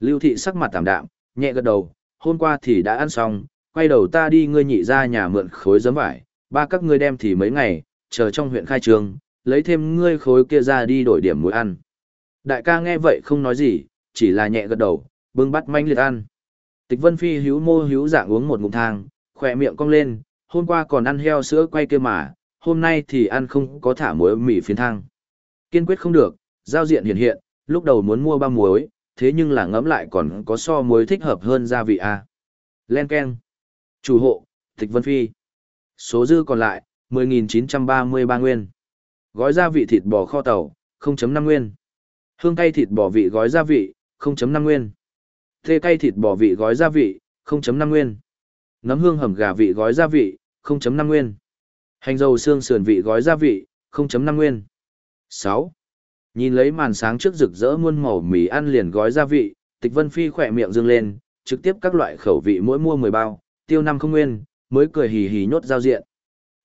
[SPEAKER 1] Lưu thị sắc mặt tạm đạm, nhẹ gật đầu, hôm qua thì đã ăn xong, quay đầu ta đi ngươi nhị ra nhà mượn khối giấm vải, ba các ngươi đem thì mấy ngày, chờ trong huyện khai trường, lấy thêm ngươi khối kia ra đi đổi điểm muối ăn. Đại ca nghe vậy không nói gì, chỉ là nhẹ gật đầu, bưng bắt manh liệt ăn. Tịch Vân Phi hữu mô hữu dạng uống một ngụm thang, khỏe miệng cong lên, hôm qua còn ăn heo sữa quay kia mà, hôm nay thì ăn không có thả muối mì phiến thang. Kiên quyết không được, giao diện hiện hiện, lúc đầu muốn mua ba muối, thế nhưng là ngẫm lại còn có so muối thích hợp hơn gia vị A. Len Ken. Chủ hộ, Tịch Vân Phi. Số dư còn lại, 10.933 nguyên. Gói gia vị thịt bò kho tàu, 0.5 nguyên. Hương cay thịt bò vị gói gia vị, 0.5 nguyên. Thê cay thịt bò vị gói gia vị, 0.5 nguyên. Nấm hương hầm gà vị gói gia vị, 0.5 nguyên. Hành dầu xương sườn vị gói gia vị, 0.5 nguyên. 6. Nhìn lấy màn sáng trước rực rỡ muôn màu mì ăn liền gói gia vị, Tịch Vân Phi khỏe miệng dương lên, trực tiếp các loại khẩu vị mỗi mua 10 bao, tiêu năm không nguyên, mới cười hì hì nhốt giao diện.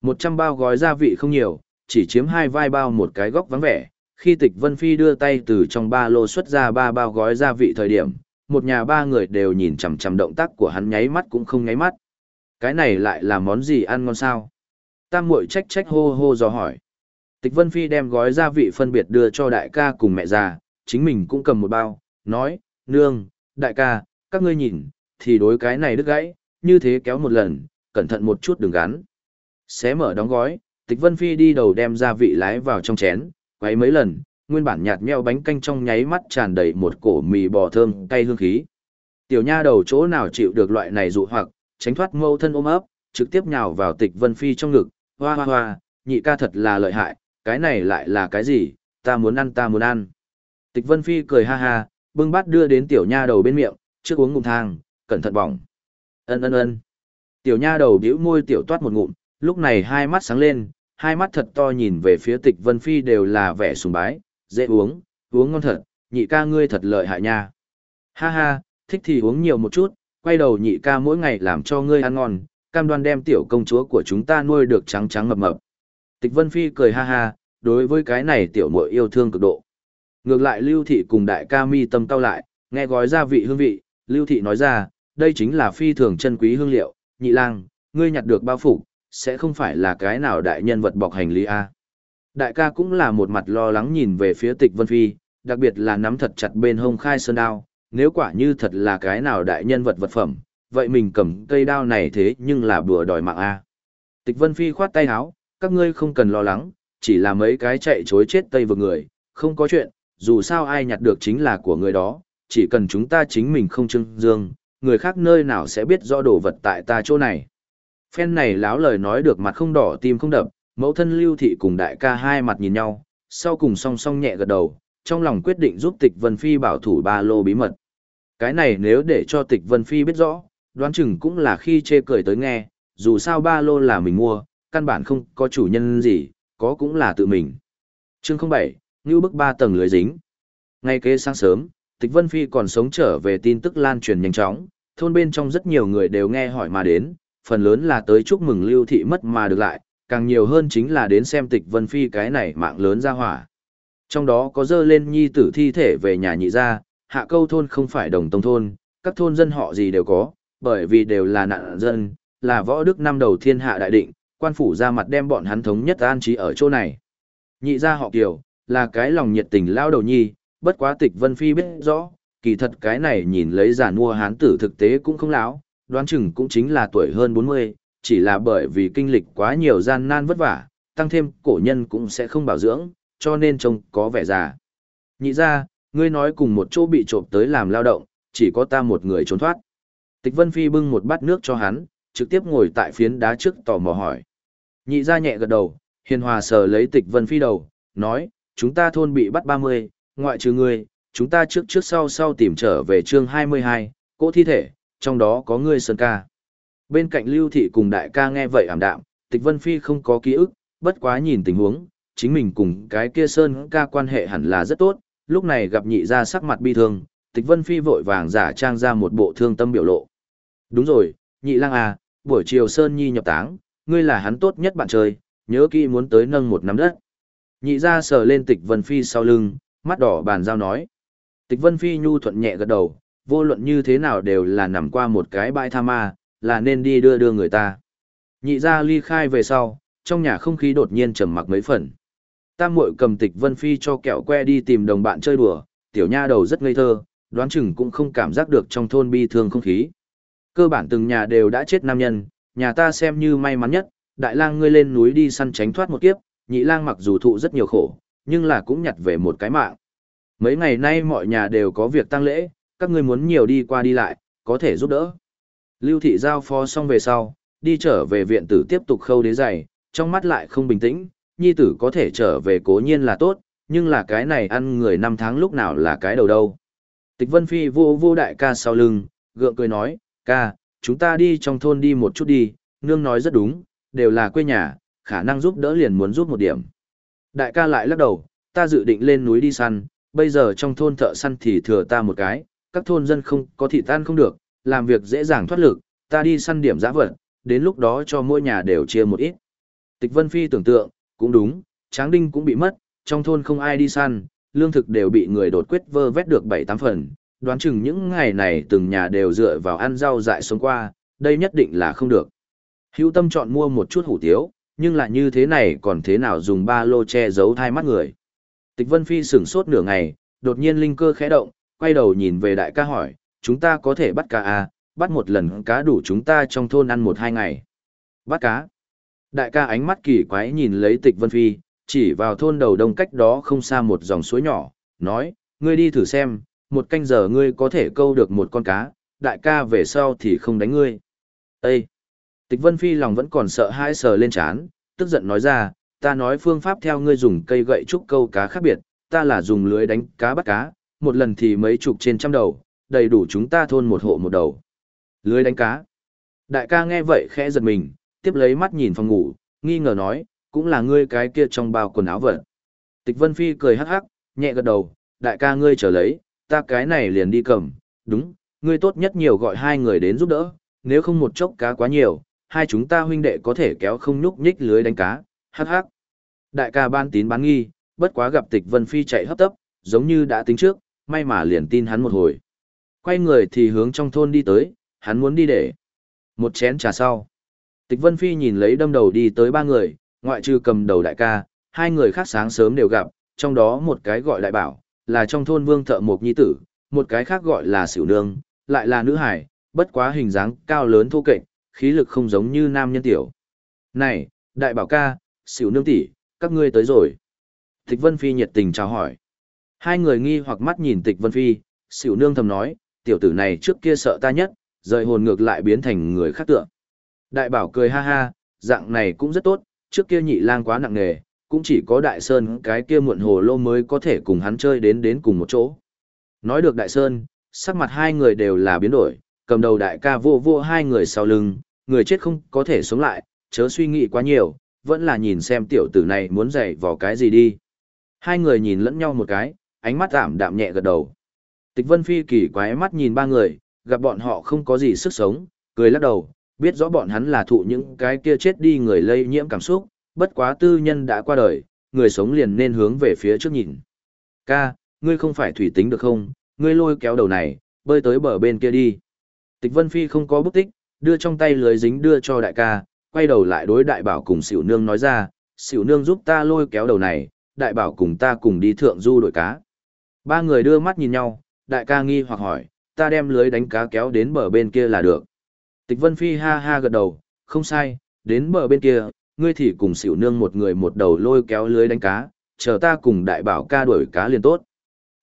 [SPEAKER 1] 100 bao gói gia vị không nhiều, chỉ chiếm hai vai bao một cái góc vắng vẻ. Khi Tịch Vân Phi đưa tay từ trong ba lô xuất ra ba bao gói gia vị thời điểm, một nhà ba người đều nhìn chằm chằm động tác của hắn nháy mắt cũng không nháy mắt. Cái này lại là món gì ăn ngon sao? Tam muội trách trách hô hô dò hỏi. Tịch Vân Phi đem gói gia vị phân biệt đưa cho đại ca cùng mẹ già, chính mình cũng cầm một bao, nói, nương, đại ca, các ngươi nhìn, thì đối cái này đứt gãy, như thế kéo một lần, cẩn thận một chút đừng gắn. Xé mở đóng gói, Tịch Vân Phi đi đầu đem gia vị lái vào trong chén, quấy mấy lần, nguyên bản nhạt nhẽo bánh canh trong nháy mắt tràn đầy một cổ mì bò thơm cay hương khí. Tiểu nha đầu chỗ nào chịu được loại này dụ hoặc, tránh thoát mâu thân ôm ấp, trực tiếp nhào vào Tịch Vân Phi trong ngực, hoa hoa hoa, nhị ca thật là lợi hại, cái này lại là cái gì, ta muốn ăn ta muốn ăn. Tịch Vân Phi cười ha ha, bưng bát đưa đến tiểu nha đầu bên miệng, trước uống ngụm thang, cẩn thận bỏng. Ân ân ân. Tiểu nha đầu bĩu môi tiểu toát một ngụm, lúc này hai mắt sáng lên, hai mắt thật to nhìn về phía Tịch Vân Phi đều là vẻ sùng bái, dễ uống, uống ngon thật, nhị ca ngươi thật lợi hại nha. Ha ha, thích thì uống nhiều một chút, quay đầu nhị ca mỗi ngày làm cho ngươi ăn ngon, cam đoan đem tiểu công chúa của chúng ta nuôi được trắng trắng mập mập. Tịch Vân Phi cười ha ha, đối với cái này tiểu muội yêu thương cực độ. Ngược lại Lưu Thị cùng đại ca mi tâm cao lại, nghe gói gia vị hương vị, Lưu Thị nói ra, đây chính là phi thường chân quý hương liệu, nhị lang, ngươi nhặt được bao phủ, sẽ không phải là cái nào đại nhân vật bọc hành lý A. Đại ca cũng là một mặt lo lắng nhìn về phía tịch Vân Phi, đặc biệt là nắm thật chặt bên hông khai sơn đao, nếu quả như thật là cái nào đại nhân vật vật phẩm, vậy mình cầm cây đao này thế nhưng là bừa đòi mạng A. Tịch Vân Phi khoát tay áo, các ngươi không cần lo lắng, chỉ là mấy cái chạy chối chết tây vực người, không có chuyện, dù sao ai nhặt được chính là của người đó, chỉ cần chúng ta chính mình không trưng dương, người khác nơi nào sẽ biết rõ đồ vật tại ta chỗ này. Phen này láo lời nói được mặt không đỏ tim không đập, mẫu thân lưu thị cùng đại ca hai mặt nhìn nhau, sau cùng song song nhẹ gật đầu, trong lòng quyết định giúp tịch Vân Phi bảo thủ ba lô bí mật. Cái này nếu để cho tịch Vân Phi biết rõ, đoán chừng cũng là khi chê cười tới nghe, dù sao ba lô là mình mua, căn bản không có chủ nhân gì, có cũng là tự mình. Chương 07, như bức ba tầng lưới dính. Ngay kế sáng sớm, Tịch Vân Phi còn sống trở về tin tức lan truyền nhanh chóng, thôn bên trong rất nhiều người đều nghe hỏi mà đến, phần lớn là tới chúc mừng Lưu Thị mất mà được lại, càng nhiều hơn chính là đến xem Tịch Vân Phi cái này mạng lớn ra hỏa. Trong đó có dơ lên nhi tử thi thể về nhà nhị gia, hạ câu thôn không phải đồng tông thôn, các thôn dân họ gì đều có, bởi vì đều là nạn dân, là võ đức năm đầu thiên hạ đại định, quan phủ ra mặt đem bọn hắn thống nhất an trí ở chỗ này. Nhị gia họ Kiều, là cái lòng nhiệt tình lao đầu nhi, bất quá tịch Vân Phi biết rõ, kỳ thật cái này nhìn lấy giả mua hán tử thực tế cũng không lão, đoán chừng cũng chính là tuổi hơn 40, chỉ là bởi vì kinh lịch quá nhiều gian nan vất vả, tăng thêm cổ nhân cũng sẽ không bảo dưỡng, cho nên trông có vẻ già. Nhị ra, ngươi nói cùng một chỗ bị trộm tới làm lao động, chỉ có ta một người trốn thoát. Tịch Vân Phi bưng một bát nước cho hắn, trực tiếp ngồi tại phiến đá trước tò mò hỏi. Nhị ra nhẹ gật đầu, hiền hòa sờ lấy tịch Vân Phi đầu, nói, chúng ta thôn bị bắt 30, ngoại trừ ngươi, chúng ta trước trước sau sau tìm trở về chương 22, cỗ thi thể, trong đó có ngươi Sơn ca. Bên cạnh Lưu Thị cùng đại ca nghe vậy ảm đạm, Tịch Vân Phi không có ký ức, bất quá nhìn tình huống, chính mình cùng cái kia Sơn ca quan hệ hẳn là rất tốt, lúc này gặp nhị ra sắc mặt bi thương, Tịch Vân Phi vội vàng giả trang ra một bộ thương tâm biểu lộ. Đúng rồi, nhị lang à, buổi chiều Sơn Nhi nhập táng, ngươi là hắn tốt nhất bạn chơi, nhớ kỹ muốn tới nâng một nắm đất. Nhị ra sờ lên Tịch Vân Phi sau lưng, mắt đỏ bàn giao nói. Tịch Vân Phi nhu thuận nhẹ gật đầu, vô luận như thế nào đều là nằm qua một cái bãi tha ma, là nên đi đưa đưa người ta. Nhị ra ly khai về sau, trong nhà không khí đột nhiên trầm mặc mấy phần. Tam muội cầm Tịch Vân Phi cho kẹo que đi tìm đồng bạn chơi đùa, tiểu nha đầu rất ngây thơ, đoán chừng cũng không cảm giác được trong thôn bi thương không khí. Cơ bản từng nhà đều đã chết nam nhân, nhà ta xem như may mắn nhất, đại lang ngươi lên núi đi săn tránh thoát một kiếp, nhị lang mặc dù thụ rất nhiều khổ, nhưng là cũng nhặt về một cái mạng. Mấy ngày nay mọi nhà đều có việc tăng lễ, các ngươi muốn nhiều đi qua đi lại, có thể giúp đỡ. Lưu thị giao phó xong về sau, đi trở về viện tử tiếp tục khâu đế giày, trong mắt lại không bình tĩnh, nhi tử có thể trở về cố nhiên là tốt, nhưng là cái này ăn người năm tháng lúc nào là cái đầu đâu. Tịch Vân Phi vô vô đại ca sau lưng, gượng cười nói, ca, chúng ta đi trong thôn đi một chút đi, nương nói rất đúng, đều là quê nhà, khả năng giúp đỡ liền muốn giúp một điểm. Đại ca lại lắc đầu, ta dự định lên núi đi săn, bây giờ trong thôn thợ săn thì thừa ta một cái, các thôn dân không có thị tan không được, làm việc dễ dàng thoát lực, ta đi săn điểm giã vật, đến lúc đó cho mỗi nhà đều chia một ít. Tịch Vân Phi tưởng tượng, cũng đúng, Tráng Đinh cũng bị mất, trong thôn không ai đi săn, lương thực đều bị người đột quyết vơ vét được 7-8 phần, đoán chừng những ngày này từng nhà đều dựa vào ăn rau dại sống qua, đây nhất định là không được. Hữu tâm chọn mua một chút hủ tiếu, nhưng lại như thế này còn thế nào dùng ba lô che giấu thai mắt người. Tịch Vân Phi sửng sốt nửa ngày, đột nhiên linh cơ khẽ động, quay đầu nhìn về đại ca hỏi, chúng ta có thể bắt cá à, bắt một lần cá đủ chúng ta trong thôn ăn một hai ngày. Bắt cá. Đại ca ánh mắt kỳ quái nhìn lấy tịch Vân Phi, chỉ vào thôn đầu đông cách đó không xa một dòng suối nhỏ, nói, ngươi đi thử xem, một canh giờ ngươi có thể câu được một con cá, đại ca về sau thì không đánh ngươi. Ê! Tịch Vân Phi lòng vẫn còn sợ hãi sờ lên chán, tức giận nói ra, ta nói phương pháp theo ngươi dùng cây gậy trúc câu cá khác biệt, ta là dùng lưới đánh cá bắt cá, một lần thì mấy chục trên trăm đầu, đầy đủ chúng ta thôn một hộ một đầu. Lưới đánh cá. Đại ca nghe vậy khẽ giật mình, tiếp lấy mắt nhìn phòng ngủ, nghi ngờ nói, cũng là ngươi cái kia trong bao quần áo vật. Tịch Vân Phi cười hắc hắc, nhẹ gật đầu, đại ca ngươi trở lấy, ta cái này liền đi cầm, đúng, ngươi tốt nhất nhiều gọi hai người đến giúp đỡ, nếu không một chốc cá quá nhiều, hai chúng ta huynh đệ có thể kéo không nhúc nhích lưới đánh cá, hắc hắc. Đại ca ban tín bán nghi, bất quá gặp tịch Vân Phi chạy hấp tấp, giống như đã tính trước, may mà liền tin hắn một hồi. Quay người thì hướng trong thôn đi tới, hắn muốn đi để. Một chén trà sau. Tịch Vân Phi nhìn lấy đâm đầu đi tới ba người, ngoại trừ cầm đầu đại ca, hai người khác sáng sớm đều gặp, trong đó một cái gọi đại bảo, là trong thôn vương thợ mộc nhi tử, một cái khác gọi là xỉu nương, lại là nữ hải, bất quá hình dáng cao lớn thô kệch, khí lực không giống như nam nhân tiểu. Này, đại bảo ca, xỉu nương tỷ, các ngươi tới rồi. Tịch Vân Phi nhiệt tình chào hỏi. Hai người nghi hoặc mắt nhìn Tịch Vân Phi, xỉu nương thầm nói, tiểu tử này trước kia sợ ta nhất, rời hồn ngược lại biến thành người khác tượng. Đại bảo cười ha ha, dạng này cũng rất tốt, trước kia nhị lang quá nặng nề, cũng chỉ có đại sơn cái kia muộn hồ lô mới có thể cùng hắn chơi đến đến cùng một chỗ. Nói được đại sơn, sắc mặt hai người đều là biến đổi, cầm đầu đại ca vô vô hai người sau lưng, người chết không có thể sống lại, chớ suy nghĩ quá nhiều, vẫn là nhìn xem tiểu tử này muốn dạy vào cái gì đi. Hai người nhìn lẫn nhau một cái, ánh mắt ảm đạm nhẹ gật đầu. Tịch Vân Phi kỳ quái mắt nhìn ba người, gặp bọn họ không có gì sức sống, cười lắc đầu, biết rõ bọn hắn là thụ những cái kia chết đi người lây nhiễm cảm xúc, bất quá tư nhân đã qua đời, người sống liền nên hướng về phía trước nhìn. Ca, ngươi không phải thủy tính được không, ngươi lôi kéo đầu này, bơi tới bờ bên kia đi. Tịch Vân Phi không có bức tích, đưa trong tay lưới dính đưa cho đại ca, quay đầu lại đối đại bảo cùng xỉu nương nói ra, xỉu nương giúp ta lôi kéo đầu này, đại bảo cùng ta cùng đi thượng du đội cá. Ba người đưa mắt nhìn nhau, đại ca nghi hoặc hỏi, ta đem lưới đánh cá kéo đến bờ bên kia là được. Tịch Vân Phi ha ha gật đầu, không sai, đến bờ bên kia, ngươi thì cùng xỉu nương một người một đầu lôi kéo lưới đánh cá, chờ ta cùng đại bảo ca đuổi cá liền tốt.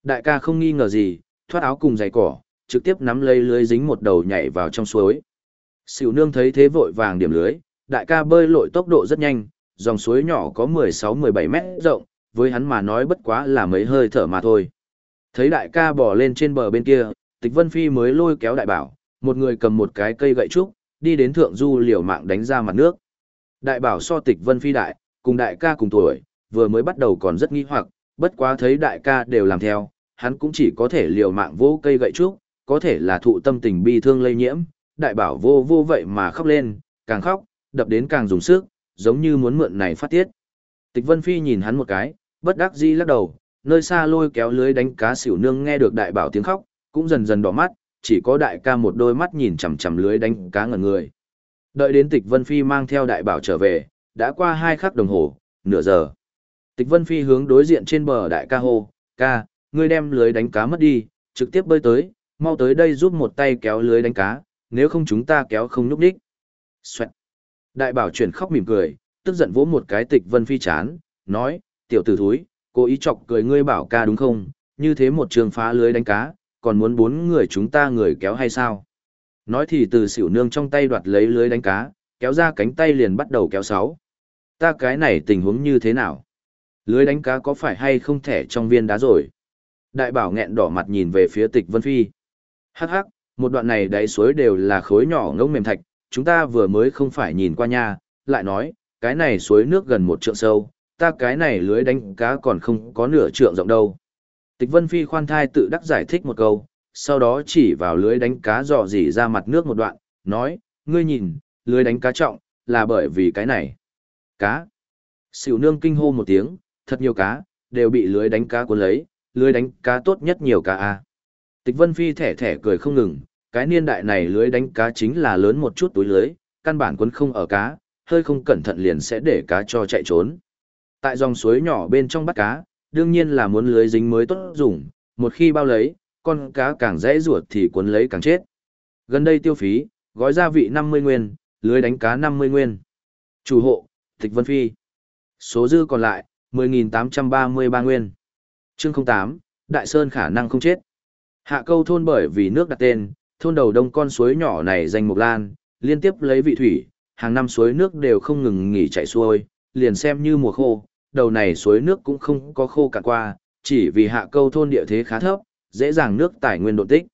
[SPEAKER 1] Đại ca không nghi ngờ gì, thoát áo cùng giày cỏ, trực tiếp nắm lấy lưới dính một đầu nhảy vào trong suối. Xỉu nương thấy thế vội vàng điểm lưới, đại ca bơi lội tốc độ rất nhanh, dòng suối nhỏ có 16-17 mét rộng, với hắn mà nói bất quá là mấy hơi thở mà thôi. Thấy đại ca bỏ lên trên bờ bên kia, tịch vân phi mới lôi kéo đại bảo, một người cầm một cái cây gậy trúc, đi đến thượng du liều mạng đánh ra mặt nước. Đại bảo so tịch vân phi đại, cùng đại ca cùng tuổi, vừa mới bắt đầu còn rất nghi hoặc, bất quá thấy đại ca đều làm theo, hắn cũng chỉ có thể liều mạng vô cây gậy trúc, có thể là thụ tâm tình bi thương lây nhiễm, đại bảo vô vô vậy mà khóc lên, càng khóc, đập đến càng dùng sức, giống như muốn mượn này phát tiết. Tịch Vân Phi nhìn hắn một cái, bất đắc dĩ lắc đầu, nơi xa lôi kéo lưới đánh cá xỉu nương nghe được đại bảo tiếng khóc, cũng dần dần đỏ mắt, chỉ có đại ca một đôi mắt nhìn chằm chằm lưới đánh cá ngẩn người. Đợi đến Tịch Vân Phi mang theo đại bảo trở về, đã qua hai khắc đồng hồ, nửa giờ. Tịch Vân Phi hướng đối diện trên bờ đại ca hô, ca, ngươi đem lưới đánh cá mất đi, trực tiếp bơi tới, mau tới đây giúp một tay kéo lưới đánh cá, nếu không chúng ta kéo không núp đích. Xoẹt. Đại bảo chuyển khóc mỉm cười, tức giận vỗ một cái Tịch Vân Phi chán, nói, tiểu tử thúi, cố ý chọc cười ngươi bảo ca đúng không, như thế một trường phá lưới đánh cá, còn muốn bốn người chúng ta người kéo hay sao? Nói thì từ xỉu nương trong tay đoạt lấy lưới đánh cá, kéo ra cánh tay liền bắt đầu kéo sáu. Ta cái này tình huống như thế nào? Lưới đánh cá có phải hay không thẻ trong viên đá rồi? Đại bảo nghẹn đỏ mặt nhìn về phía tịch Vân Phi. Hắc hắc, một đoạn này đáy suối đều là khối nhỏ ngông mềm thạch, chúng ta vừa mới không phải nhìn qua nha, lại nói, cái này suối nước gần một trượng sâu, ta cái này lưới đánh cá còn không có nửa trượng rộng đâu. Tịch Vân Phi khoan thai tự đắc giải thích một câu, sau đó chỉ vào lưới đánh cá dò dỉ ra mặt nước một đoạn, nói, ngươi nhìn, lưới đánh cá trọng, là bởi vì cái này. Cá. Sỉu nương kinh hô một tiếng, thật nhiều cá, đều bị lưới đánh cá cuốn lấy, lưới đánh cá tốt nhất nhiều cá a. Tịch Vân Phi thẻ thẻ cười không ngừng, cái niên đại này lưới đánh cá chính là lớn một chút túi lưới, căn bản cuốn không ở cá, hơi không cẩn thận liền sẽ để cá cho chạy trốn. Tại dòng suối nhỏ bên trong bắt cá, đương nhiên là muốn lưới dính mới tốt dùng, một khi bao lấy, con cá càng dễ ruột thì cuốn lấy càng chết. Gần đây tiêu phí, gói gia vị 50 nguyên, lưới đánh cá 50 nguyên. Chủ hộ, Tịch Vân Phi. Số dư còn lại, 10.833 nguyên. Chương 08, Đại Sơn khả năng không chết. Hạ câu thôn bởi vì nước đặt tên, thôn đầu đông con suối nhỏ này danh Mộc Lan, liên tiếp lấy vị thủy, hàng năm suối nước đều không ngừng nghỉ chảy xuôi, liền xem như mùa khô, đầu này suối nước cũng không có khô cạn qua, chỉ vì hạ câu thôn địa thế khá thấp, dễ dàng nước tài nguyên độ tích.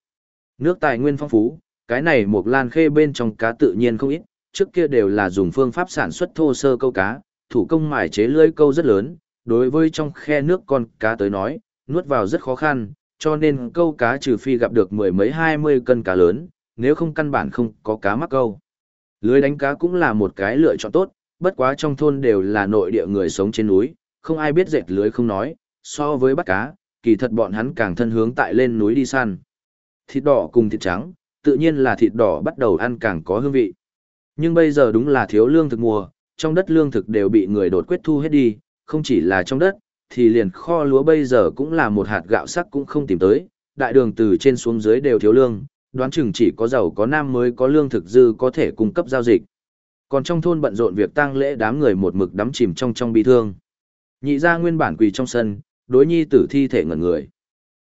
[SPEAKER 1] Nước tài nguyên phong phú, cái này một Lan khê bên trong cá tự nhiên không ít, trước kia đều là dùng phương pháp sản xuất thô sơ câu cá, thủ công mài chế lưới câu rất lớn, đối với trong khe nước con cá tới nói, nuốt vào rất khó khăn, cho nên câu cá trừ phi gặp được mười mấy hai mươi cân cá lớn, nếu không căn bản không có cá mắc câu. Lưới đánh cá cũng là một cái lựa chọn tốt, bất quá trong thôn đều là nội địa người sống trên núi, không ai biết dệt lưới không nói, so với bắt cá, kỳ thật bọn hắn càng thân hướng tại lên núi đi săn. Thịt đỏ cùng thịt trắng, tự nhiên là thịt đỏ bắt đầu ăn càng có hương vị. Nhưng bây giờ đúng là thiếu lương thực mùa, trong đất lương thực đều bị người đột quyết thu hết đi, không chỉ là trong đất, thì liền kho lúa bây giờ cũng là một hạt gạo sắc cũng không tìm tới, đại đường từ trên xuống dưới đều thiếu lương, đoán chừng chỉ có giàu có nam mới có lương thực dư có thể cung cấp giao dịch. Còn trong thôn bận rộn việc tang lễ đám người một mực đắm chìm trong trong bi thương. Nhị ra nguyên bản quỳ trong sân, đối nhi tử thi thể ngẩn người.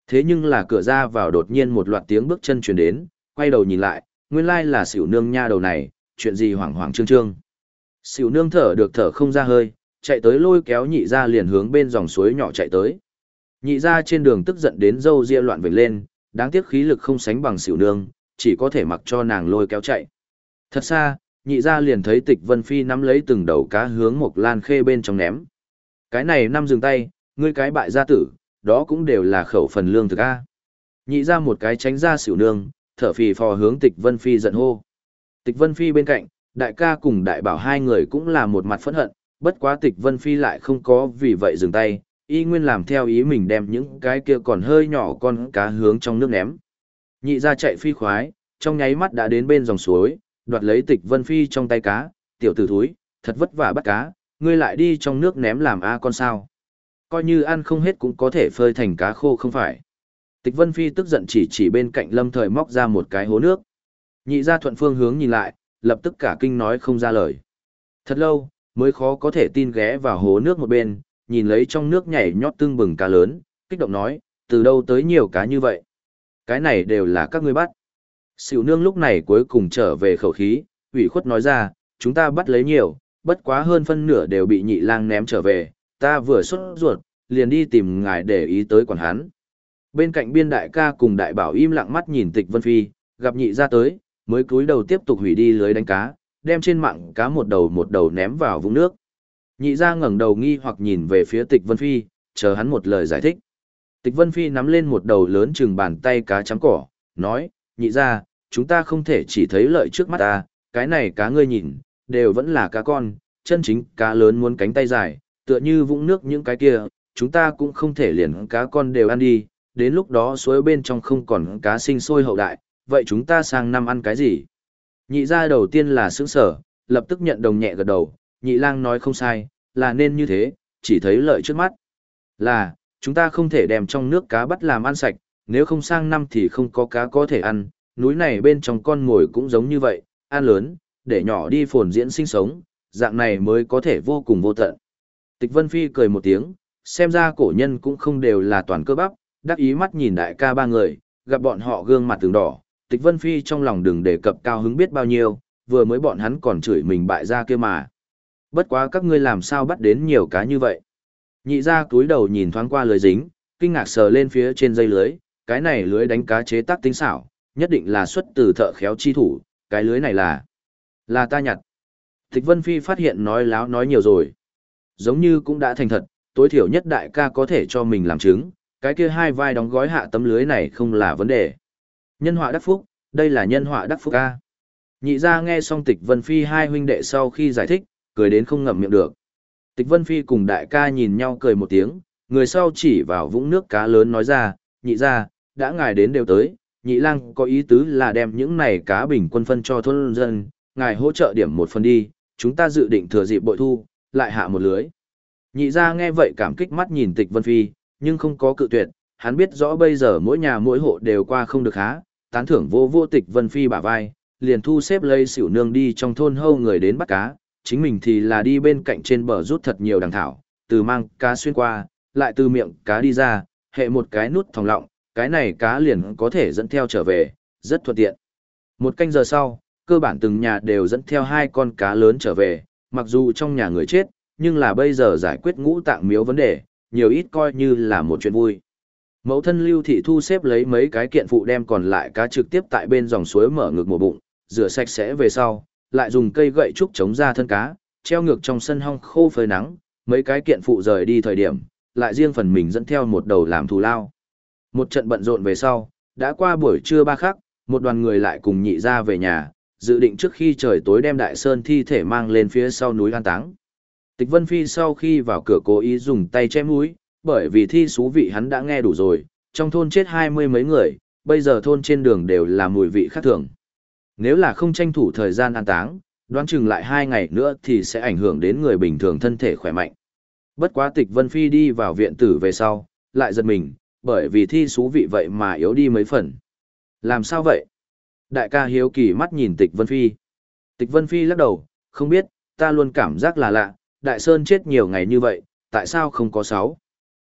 [SPEAKER 1] Thế nhưng là cửa ra vào đột nhiên một loạt tiếng bước chân truyền đến, quay đầu nhìn lại, nguyên lai là xỉu nương nha đầu này, chuyện gì hoảng hoảng trương trương. Xỉu nương thở được thở không ra hơi, chạy tới lôi kéo nhị ra liền hướng bên dòng suối nhỏ chạy tới. Nhị ra trên đường tức giận đến dâu ria loạn vểnh lên, đáng tiếc khí lực không sánh bằng xỉu nương, chỉ có thể mặc cho nàng lôi kéo chạy. Thật xa, nhị ra liền thấy tịch vân phi nắm lấy từng đầu cá hướng một lan khê bên trong ném. Cái này năm dừng tay, ngươi cái bại gia tử, đó cũng đều là khẩu phần lương thực a. Nhị ra một cái tránh ra xỉu nương, thở phì phò hướng tịch vân phi giận hô. Tịch vân phi bên cạnh, đại ca cùng đại bảo hai người cũng là một mặt phẫn hận, bất quá tịch vân phi lại không có vì vậy dừng tay, y nguyên làm theo ý mình đem những cái kia còn hơi nhỏ con cá hướng trong nước ném. Nhị ra chạy phi khoái, trong nháy mắt đã đến bên dòng suối, đoạt lấy tịch vân phi trong tay cá, tiểu tử thúi, thật vất vả bắt cá, ngươi lại đi trong nước ném làm a con sao. Coi như ăn không hết cũng có thể phơi thành cá khô không phải. Tịch vân phi tức giận chỉ chỉ bên cạnh lâm thời móc ra một cái hố nước. Nhị ra thuận phương hướng nhìn lại, lập tức cả kinh nói không ra lời. Thật lâu, mới khó có thể tin ghé vào hố nước một bên, nhìn lấy trong nước nhảy nhót tương bừng cá lớn, kích động nói, từ đâu tới nhiều cá như vậy? Cái này đều là các ngươi bắt. Sỉu nương lúc này cuối cùng trở về khẩu khí, ủy khuất nói ra, chúng ta bắt lấy nhiều, bất quá hơn phân nửa đều bị nhị lang ném trở về, ta vừa xuất ruột, liền đi tìm ngài để ý tới quản hắn. Bên cạnh biên đại ca cùng đại bảo im lặng mắt nhìn tịch vân phi, gặp nhị ra tới, mới cúi đầu tiếp tục hủy đi lưới đánh cá, đem trên mạng cá một đầu một đầu ném vào vũng nước. Nhị ra ngẩng đầu nghi hoặc nhìn về phía tịch Vân Phi, chờ hắn một lời giải thích. Tịch Vân Phi nắm lên một đầu lớn chừng bàn tay cá chấm cỏ, nói, nhị ra, chúng ta không thể chỉ thấy lợi trước mắt ta, cái này cá ngươi nhìn, đều vẫn là cá con, chân chính cá lớn muốn cánh tay dài, tựa như vũng nước những cái kia, chúng ta cũng không thể liền cá con đều ăn đi, đến lúc đó suối bên trong không còn cá sinh sôi hậu đại, vậy chúng ta sang năm ăn cái gì? Nhị ra đầu tiên là sướng sở, lập tức nhận đồng nhẹ gật đầu, nhị lang nói không sai, là nên như thế, chỉ thấy lợi trước mắt. Là, chúng ta không thể đem trong nước cá bắt làm ăn sạch, nếu không sang năm thì không có cá có thể ăn, núi này bên trong con ngồi cũng giống như vậy, ăn lớn, để nhỏ đi phồn diễn sinh sống, dạng này mới có thể vô cùng vô tận. Tịch Vân Phi cười một tiếng, xem ra cổ nhân cũng không đều là toàn cơ bắp, đắc ý mắt nhìn đại ca ba người, gặp bọn họ gương mặt từng đỏ, Tịch Vân Phi trong lòng đừng đề cập cao hứng biết bao nhiêu, vừa mới bọn hắn còn chửi mình bại ra kia mà. Bất quá các ngươi làm sao bắt đến nhiều cá như vậy. Nhị ra túi đầu nhìn thoáng qua lưới dính, kinh ngạc sờ lên phía trên dây lưới, cái này lưới đánh cá chế tác tinh xảo, nhất định là xuất từ thợ khéo chi thủ, cái lưới này là... là ta nhặt. Tịch Vân Phi phát hiện nói láo nói nhiều rồi. Giống như cũng đã thành thật, tối thiểu nhất đại ca có thể cho mình làm chứng, cái kia hai vai đóng gói hạ tấm lưới này không là vấn đề. Nhân họa đắc phúc, đây là nhân họa đắc phúc ca. Nhị ra nghe xong tịch Vân Phi hai huynh đệ sau khi giải thích, cười đến không ngậm miệng được. Tịch Vân Phi cùng đại ca nhìn nhau cười một tiếng, người sau chỉ vào vũng nước cá lớn nói ra, nhị ra, đã ngài đến đều tới, nhị lang có ý tứ là đem những này cá bình quân phân cho thôn dân, ngài hỗ trợ điểm một phần đi, chúng ta dự định thừa dịp bội thu, lại hạ một lưới. Nhị ra nghe vậy cảm kích mắt nhìn tịch Vân Phi, nhưng không có cự tuyệt, hắn biết rõ bây giờ mỗi nhà mỗi hộ đều qua không được há, tán thưởng vô vô tịch Vân Phi bả vai, liền thu xếp lấy xỉu nương đi trong thôn hâu người đến bắt cá, chính mình thì là đi bên cạnh trên bờ rút thật nhiều đằng thảo, từ mang cá xuyên qua, lại từ miệng cá đi ra, hệ một cái nút thòng lọng, cái này cá liền có thể dẫn theo trở về, rất thuận tiện. Một canh giờ sau, cơ bản từng nhà đều dẫn theo hai con cá lớn trở về, mặc dù trong nhà người chết, nhưng là bây giờ giải quyết ngũ tạng miếu vấn đề, nhiều ít coi như là một chuyện vui. Mẫu thân Lưu Thị thu xếp lấy mấy cái kiện phụ đem còn lại cá trực tiếp tại bên dòng suối mở ngược một bụng, rửa sạch sẽ về sau, lại dùng cây gậy trúc chống ra thân cá, treo ngược trong sân hong khô phơi nắng, mấy cái kiện phụ rời đi thời điểm, lại riêng phần mình dẫn theo một đầu làm thù lao. Một trận bận rộn về sau, đã qua buổi trưa ba khắc, một đoàn người lại cùng nhị ra về nhà, dự định trước khi trời tối đem đại sơn thi thể mang lên phía sau núi an táng. Tịch Vân Phi sau khi vào cửa cố ý dùng tay che mũi, bởi vì thi xú vị hắn đã nghe đủ rồi, trong thôn chết hai mươi mấy người, bây giờ thôn trên đường đều là mùi vị khác thường. Nếu là không tranh thủ thời gian an táng, đoán chừng lại hai ngày nữa thì sẽ ảnh hưởng đến người bình thường thân thể khỏe mạnh. Bất quá tịch Vân Phi đi vào viện tử về sau, lại giật mình, bởi vì thi xú vị vậy mà yếu đi mấy phần. Làm sao vậy? Đại ca hiếu kỳ mắt nhìn tịch Vân Phi. Tịch Vân Phi lắc đầu, không biết, ta luôn cảm giác là lạ, Đại Sơn chết nhiều ngày như vậy, tại sao không có sáu?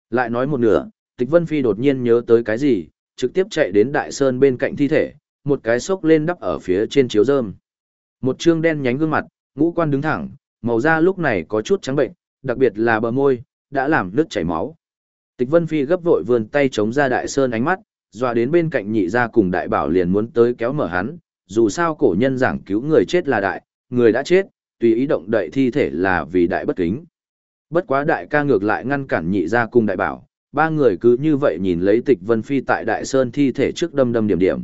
[SPEAKER 1] Lại nói một nửa, tịch Vân Phi đột nhiên nhớ tới cái gì, trực tiếp chạy đến Đại Sơn bên cạnh thi thể, một cái xốc lên đắp ở phía trên chiếu rơm. Một trương đen nhánh gương mặt, ngũ quan đứng thẳng, màu da lúc này có chút trắng bệnh, đặc biệt là bờ môi, đã làm nước chảy máu. Tịch Vân Phi gấp vội vươn tay chống ra Đại Sơn ánh mắt, dọa đến bên cạnh nhị gia cùng đại bảo liền muốn tới kéo mở hắn, dù sao cổ nhân giảng cứu người chết là đại, người đã chết, tùy ý động đậy thi thể là vì đại bất kính. Bất quá đại ca ngược lại ngăn cản nhị gia cùng đại bảo, ba người cứ như vậy nhìn lấy tịch vân phi tại đại sơn thi thể trước đâm đâm điểm điểm.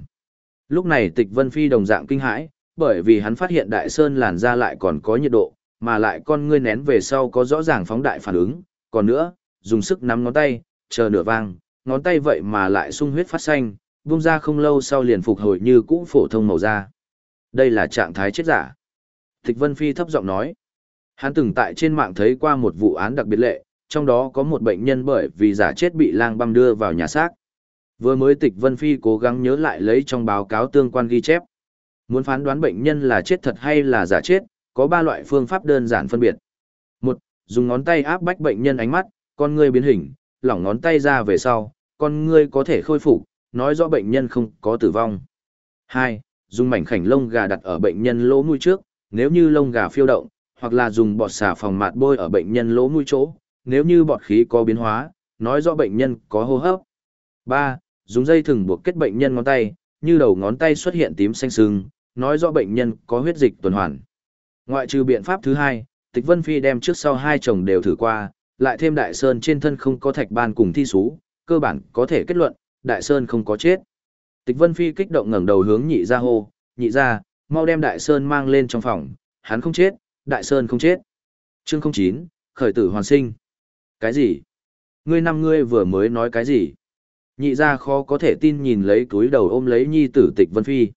[SPEAKER 1] Lúc này tịch vân phi đồng dạng kinh hãi, bởi vì hắn phát hiện đại sơn làn da lại còn có nhiệt độ, mà lại con ngươi nén về sau có rõ ràng phóng đại phản ứng, còn nữa, dùng sức nắm ngón tay, chờ nửa vang, ngón tay vậy mà lại sung huyết phát xanh, vung ra không lâu sau liền phục hồi như cũ phổ thông màu da. Đây là trạng thái chết giả. Tịch Vân Phi thấp giọng nói. Hắn từng tại trên mạng thấy qua một vụ án đặc biệt lệ, trong đó có một bệnh nhân bởi vì giả chết bị lang băm đưa vào nhà xác. Vừa mới Tịch Vân Phi cố gắng nhớ lại lấy trong báo cáo tương quan ghi chép. Muốn phán đoán bệnh nhân là chết thật hay là giả chết, có ba loại phương pháp đơn giản phân biệt. Một, dùng ngón tay áp bách bệnh nhân ánh mắt, con ngươi biến hình, lỏng ngón tay ra về sau, con ngươi có thể khôi phục, nói rõ bệnh nhân không có tử vong. 2. Dùng mảnh khảnh lông gà đặt ở bệnh nhân lỗ mũi trước, nếu như lông gà phiêu động, hoặc là dùng bọt xà phòng mạt bôi ở bệnh nhân lỗ mũi chỗ, nếu như bọt khí có biến hóa, nói rõ bệnh nhân có hô hấp. 3. Dùng dây thừng buộc kết bệnh nhân ngón tay, như đầu ngón tay xuất hiện tím xanh sưng, nói rõ bệnh nhân có huyết dịch tuần hoàn. Ngoại trừ biện pháp thứ hai, Tịch Vân Phi đem trước sau hai chồng đều thử qua, lại thêm Đại Sơn trên thân không có thạch ban cùng thi sú, cơ bản có thể kết luận, Đại Sơn không có chết. Tịch Vân Phi kích động ngẩng đầu hướng nhị ra hô, nhị ra, mau đem Đại Sơn mang lên trong phòng, hắn không chết, Đại Sơn không chết. Chương 09, khởi tử hoàn sinh. Cái gì? Ngươi năm ngươi vừa mới nói cái gì? Nhị ra khó có thể tin nhìn lấy túi đầu ôm lấy nhi tử tịch Vân Phi.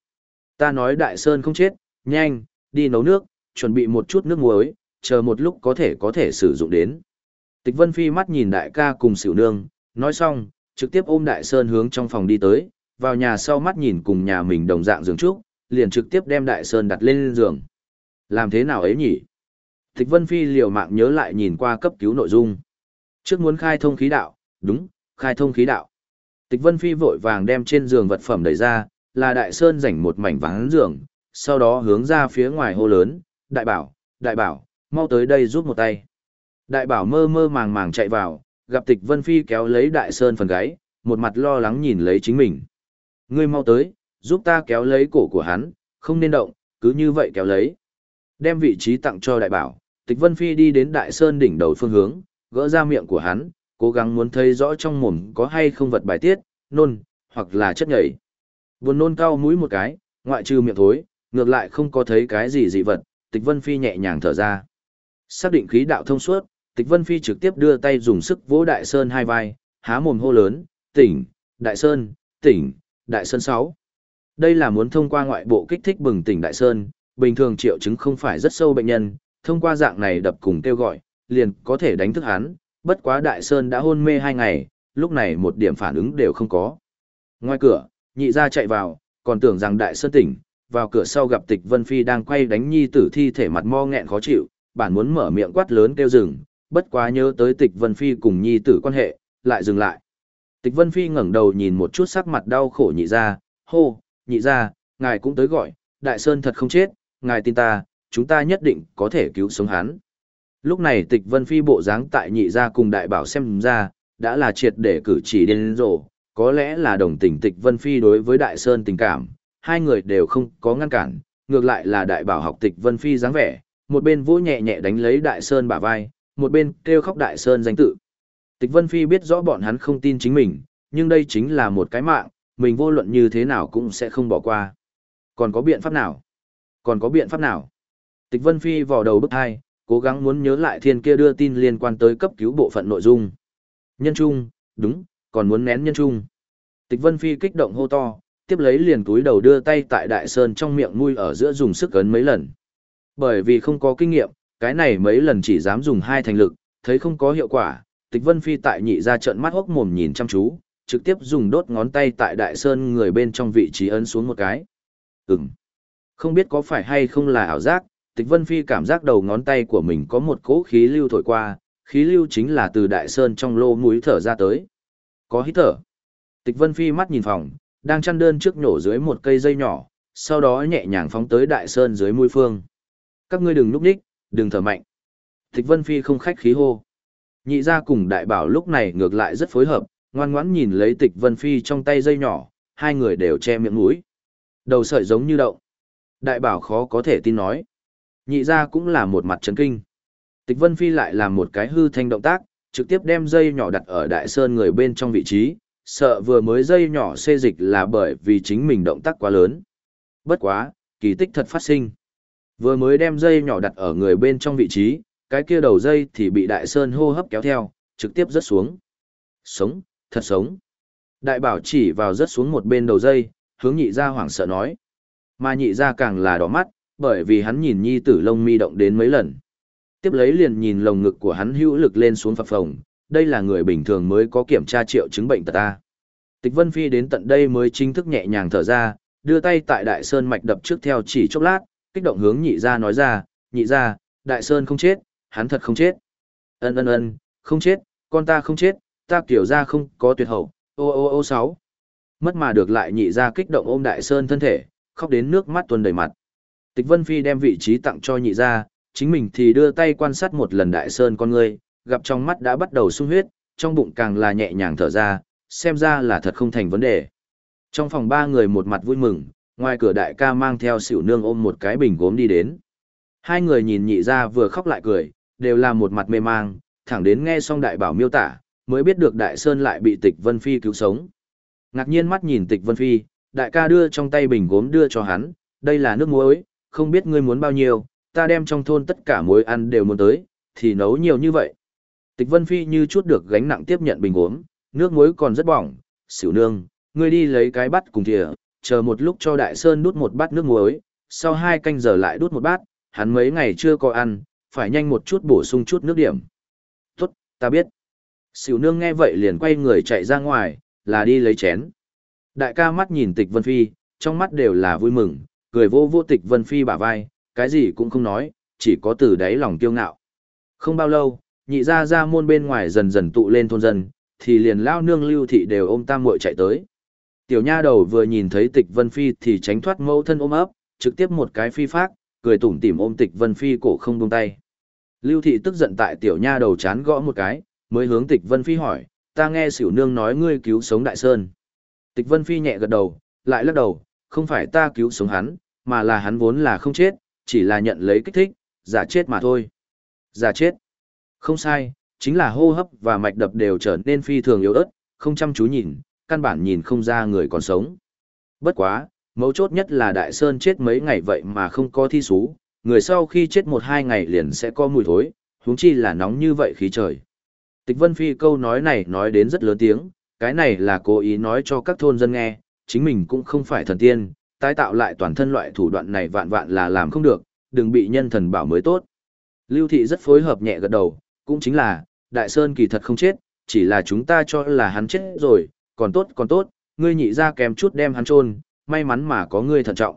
[SPEAKER 1] Ta nói Đại Sơn không chết, nhanh, đi nấu nước, chuẩn bị một chút nước muối, chờ một lúc có thể có thể sử dụng đến. Tịch Vân Phi mắt nhìn đại ca cùng xỉu nương, nói xong, trực tiếp ôm Đại Sơn hướng trong phòng đi tới, vào nhà sau mắt nhìn cùng nhà mình đồng dạng giường trúc, liền trực tiếp đem Đại Sơn đặt lên giường. Làm thế nào ấy nhỉ? Thích Vân Phi liều mạng nhớ lại nhìn qua cấp cứu nội dung. Trước muốn khai thông khí đạo, đúng, khai thông khí đạo. Tịch Vân Phi vội vàng đem trên giường vật phẩm đẩy ra, là Đại Sơn rảnh một mảnh vắng giường, sau đó hướng ra phía ngoài hô lớn, đại bảo, đại bảo, mau tới đây giúp một tay. Đại bảo mơ mơ màng màng chạy vào, gặp tịch Vân Phi kéo lấy đại sơn phần gáy, một mặt lo lắng nhìn lấy chính mình. Ngươi mau tới, giúp ta kéo lấy cổ của hắn, không nên động, cứ như vậy kéo lấy. Đem vị trí tặng cho đại bảo, tịch Vân Phi đi đến đại sơn đỉnh đầu phương hướng, gỡ ra miệng của hắn, cố gắng muốn thấy rõ trong mồm có hay không vật bài tiết, nôn, hoặc là chất nhảy. Buồn nôn cao mũi một cái, ngoại trừ miệng thối, ngược lại không có thấy cái gì dị vật, tịch Vân Phi nhẹ nhàng thở ra. Xác định khí đạo thông suốt, Tịch Vân Phi trực tiếp đưa tay dùng sức vỗ Đại Sơn hai vai, há mồm hô lớn, tỉnh, Đại Sơn, tỉnh, Đại Sơn 6. Đây là muốn thông qua ngoại bộ kích thích bừng tỉnh Đại Sơn, bình thường triệu chứng không phải rất sâu bệnh nhân, thông qua dạng này đập cùng kêu gọi, liền có thể đánh thức hắn, bất quá Đại Sơn đã hôn mê hai ngày, lúc này một điểm phản ứng đều không có. Ngoài cửa, nhị ra chạy vào, còn tưởng rằng đại sơn tỉnh, vào cửa sau gặp tịch Vân Phi đang quay đánh nhi tử thi thể mặt mo nghẹn khó chịu, bản muốn mở miệng quát lớn kêu dừng, bất quá nhớ tới tịch Vân Phi cùng nhi tử quan hệ, lại dừng lại. Tịch Vân Phi ngẩng đầu nhìn một chút sắc mặt đau khổ nhị ra, hô, nhị ra, ngài cũng tới gọi, đại sơn thật không chết, ngài tin ta, chúng ta nhất định có thể cứu sống hắn. Lúc này tịch Vân Phi bộ dáng tại nhị ra cùng đại bảo xem ra, đã là triệt để cử chỉ điên rồ, có lẽ là đồng tình tịch Vân Phi đối với đại sơn tình cảm, hai người đều không có ngăn cản, ngược lại là đại bảo học tịch Vân Phi dáng vẻ, một bên vỗ nhẹ nhẹ đánh lấy đại sơn bả vai, một bên kêu khóc đại sơn danh tự. Tịch Vân Phi biết rõ bọn hắn không tin chính mình, nhưng đây chính là một cái mạng, mình vô luận như thế nào cũng sẽ không bỏ qua. Còn có biện pháp nào? Còn có biện pháp nào? Tịch Vân Phi vò đầu bức hai, cố gắng muốn nhớ lại thiên kia đưa tin liên quan tới cấp cứu bộ phận nội dung. Nhân trung, đúng, còn muốn nén nhân trung. Tịch Vân Phi kích động hô to, tiếp lấy liền túi đầu đưa tay tại đại sơn trong miệng mui ở giữa dùng sức ấn mấy lần. Bởi vì không có kinh nghiệm, cái này mấy lần chỉ dám dùng hai thành lực, thấy không có hiệu quả, Tịch Vân Phi tại nhị ra trận mắt hốc mồm nhìn chăm chú, trực tiếp dùng đốt ngón tay tại đại sơn người bên trong vị trí ấn xuống một cái. Ừm. Không biết có phải hay không là ảo giác, Tịch Vân Phi cảm giác đầu ngón tay của mình có một cỗ khí lưu thổi qua, khí lưu chính là từ đại sơn trong lô mũi thở ra tới. Có hít thở. Tịch Vân Phi mắt nhìn phòng, đang chăn đơn trước nhổ dưới một cây dây nhỏ, sau đó nhẹ nhàng phóng tới đại sơn dưới mũi phương. Các ngươi đừng núp đích, đừng thở mạnh. Tịch Vân Phi không khách khí hô. Nhị gia cùng đại bảo lúc này ngược lại rất phối hợp, ngoan ngoãn nhìn lấy tịch Vân Phi trong tay dây nhỏ, hai người đều che miệng mũi. Đầu sợi giống như đậu. Đại bảo khó có thể tin nói. Nhị gia cũng là một mặt chấn kinh. Tịch Vân Phi lại làm một cái hư thanh động tác, trực tiếp đem dây nhỏ đặt ở đại sơn người bên trong vị trí, sợ vừa mới dây nhỏ xê dịch là bởi vì chính mình động tác quá lớn. Bất quá, kỳ tích thật phát sinh. Vừa mới đem dây nhỏ đặt ở người bên trong vị trí, cái kia đầu dây thì bị đại sơn hô hấp kéo theo, trực tiếp rớt xuống. Sống, thật sống. Đại bảo chỉ vào rớt xuống một bên đầu dây, hướng nhị ra hoảng sợ nói. Mà nhị ra càng là đỏ mắt, bởi vì hắn nhìn nhi tử lông mi động đến mấy lần. Tiếp lấy liền nhìn lồng ngực của hắn hữu lực lên xuống phập phồng, đây là người bình thường mới có kiểm tra triệu chứng bệnh tật ta. Tịch Vân Phi đến tận đây mới chính thức nhẹ nhàng thở ra, đưa tay tại Đại Sơn mạch đập trước theo chỉ chốc lát, kích động hướng nhị ra nói ra, nhị ra, Đại Sơn không chết, hắn thật không chết. Ân ân ân, không chết, con ta không chết, ta kiểu ra không có tuyệt hậu, ô ô ô sáu. Mất mà được lại nhị ra kích động ôm Đại Sơn thân thể, khóc đến nước mắt tuôn đầy mặt. Tịch Vân Phi đem vị trí tặng cho nhị ra, chính mình thì đưa tay quan sát một lần Đại Sơn con ngươi, gặp trong mắt đã bắt đầu sung huyết, trong bụng càng là nhẹ nhàng thở ra, xem ra là thật không thành vấn đề. Trong phòng ba người một mặt vui mừng, ngoài cửa đại ca mang theo xỉu nương ôm một cái bình gốm đi đến. Hai người nhìn nhị ra vừa khóc lại cười, đều là một mặt mê mang, thẳng đến nghe xong đại bảo miêu tả, mới biết được đại sơn lại bị tịch Vân Phi cứu sống. Ngạc nhiên mắt nhìn tịch Vân Phi, đại ca đưa trong tay bình gốm đưa cho hắn, đây là nước muối, không biết ngươi muốn bao nhiêu, ta đem trong thôn tất cả muối ăn đều muốn tới, thì nấu nhiều như vậy. Tịch Vân Phi như chút được gánh nặng tiếp nhận bình gốm nước muối còn rất bỏng, xỉu nương, ngươi đi lấy cái bát cùng thìa, chờ một lúc cho Đại Sơn đút một bát nước muối, sau hai canh giờ lại đút một bát, hắn mấy ngày chưa có ăn, phải nhanh một chút bổ sung chút nước điểm. Tốt, ta biết. Sỉu nương nghe vậy liền quay người chạy ra ngoài, là đi lấy chén. Đại ca mắt nhìn tịch Vân Phi, trong mắt đều là vui mừng, cười vô vô tịch Vân Phi bả vai, cái gì cũng không nói, chỉ có từ đáy lòng kiêu ngạo. Không bao lâu, nhị ra ra môn bên ngoài dần dần tụ lên thôn dân, thì liền lao nương lưu thị đều ôm tam muội chạy tới. Tiểu nha đầu vừa nhìn thấy tịch vân phi thì tránh thoát mẫu thân ôm ấp, trực tiếp một cái phi phát, cười tủm tỉm ôm tịch vân phi cổ không buông tay. Lưu thị tức giận tại tiểu nha đầu chán gõ một cái, mới hướng tịch vân phi hỏi, ta nghe xỉu nương nói ngươi cứu sống đại sơn. Tịch vân phi nhẹ gật đầu, lại lắc đầu, không phải ta cứu sống hắn, mà là hắn vốn là không chết, chỉ là nhận lấy kích thích, giả chết mà thôi. Giả chết. Không sai, chính là hô hấp và mạch đập đều trở nên phi thường yếu ớt, không chăm chú nhìn, căn bản nhìn không ra người còn sống. Bất quá, mấu chốt nhất là Đại Sơn chết mấy ngày vậy mà không có thi sú, người sau khi chết một hai ngày liền sẽ có mùi thối, huống chi là nóng như vậy khí trời. Tịch Vân Phi câu nói này nói đến rất lớn tiếng, cái này là cố ý nói cho các thôn dân nghe, chính mình cũng không phải thần tiên, tái tạo lại toàn thân loại thủ đoạn này vạn vạn là làm không được, đừng bị nhân thần bảo mới tốt. Lưu Thị rất phối hợp nhẹ gật đầu, cũng chính là, Đại Sơn kỳ thật không chết, chỉ là chúng ta cho là hắn chết rồi, còn tốt còn tốt, ngươi nhị ra kèm chút đem hắn chôn, may mắn mà có ngươi thận trọng.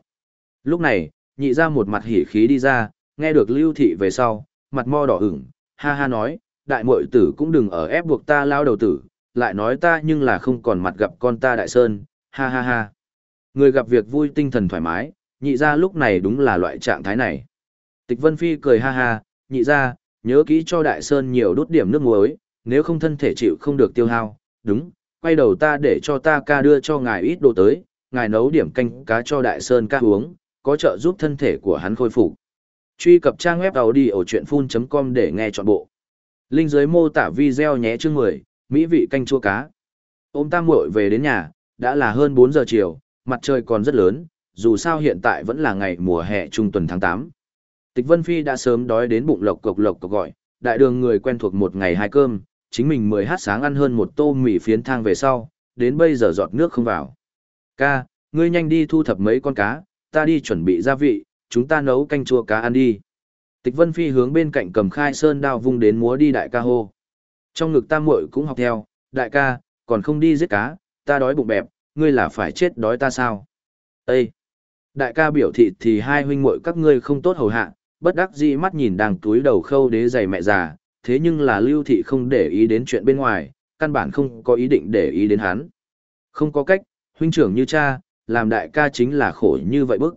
[SPEAKER 1] Lúc này, nhị ra một mặt hỉ khí đi ra, nghe được lưu thị về sau, mặt mo đỏ ửng, ha ha nói, đại muội tử cũng đừng ở ép buộc ta lao đầu tử, lại nói ta nhưng là không còn mặt gặp con ta đại sơn, ha ha ha. Người gặp việc vui tinh thần thoải mái, nhị ra lúc này đúng là loại trạng thái này. Tịch Vân Phi cười ha ha, nhị ra, nhớ kỹ cho đại sơn nhiều đốt điểm nước muối, nếu không thân thể chịu không được tiêu hao, đúng, quay đầu ta để cho ta ca đưa cho ngài ít đồ tới, ngài nấu điểm canh cá cho đại sơn ca uống, có trợ giúp thân thể của hắn khôi phục. Truy cập trang web đầu đi ở chuyện full.com để nghe trọn bộ. Linh dưới mô tả video nhé chương 10, Mỹ vị canh chua cá. Ôm tam muội về đến nhà, đã là hơn 4 giờ chiều, mặt trời còn rất lớn, dù sao hiện tại vẫn là ngày mùa hè trung tuần tháng 8. Tịch Vân Phi đã sớm đói đến bụng lộc cộc lộc cộc gọi, đại đường người quen thuộc một ngày hai cơm, chính mình mới hát sáng ăn hơn một tô mì phiến thang về sau, đến bây giờ giọt nước không vào. Ca, ngươi nhanh đi thu thập mấy con cá, ta đi chuẩn bị gia vị, chúng ta nấu canh chua cá ăn đi. Tịch Vân Phi hướng bên cạnh cầm khai sơn đao vung đến múa đi đại ca hô. Trong ngực tam muội cũng học theo, đại ca, còn không đi giết cá, ta đói bụng bẹp, ngươi là phải chết đói ta sao? Ê! Đại ca biểu thị thì hai huynh muội các ngươi không tốt hầu hạ, bất đắc dĩ mắt nhìn đang túi đầu khâu đế giày mẹ già, thế nhưng là lưu thị không để ý đến chuyện bên ngoài, căn bản không có ý định để ý đến hắn. Không có cách, huynh trưởng như cha, làm đại ca chính là khổ như vậy bức.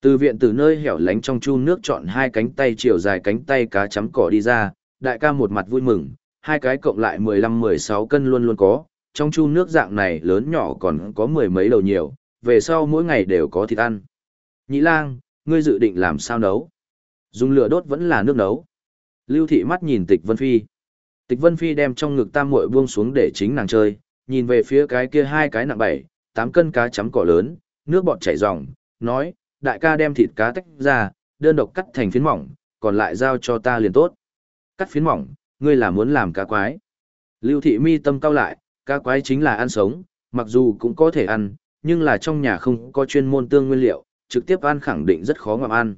[SPEAKER 1] Từ viện từ nơi hẻo lánh trong chu nước chọn hai cánh tay chiều dài cánh tay cá chấm cỏ đi ra, đại ca một mặt vui mừng, hai cái cộng lại 15-16 cân luôn luôn có, trong chu nước dạng này lớn nhỏ còn có mười mấy đầu nhiều, về sau mỗi ngày đều có thịt ăn. Nhĩ lang, ngươi dự định làm sao nấu? Dùng lửa đốt vẫn là nước nấu. Lưu thị mắt nhìn tịch Vân Phi. Tịch Vân Phi đem trong ngực tam muội buông xuống để chính nàng chơi, nhìn về phía cái kia hai cái nặng bảy, tám cân cá chấm cỏ lớn, nước bọt chảy ròng, nói, đại ca đem thịt cá tách ra, đơn độc cắt thành phiến mỏng, còn lại giao cho ta liền tốt. Cắt phiến mỏng, ngươi là muốn làm cá quái. Lưu thị mi tâm cao lại, cá quái chính là ăn sống, mặc dù cũng có thể ăn, nhưng là trong nhà không có chuyên môn tương nguyên liệu, trực tiếp ăn khẳng định rất khó ngậm ăn.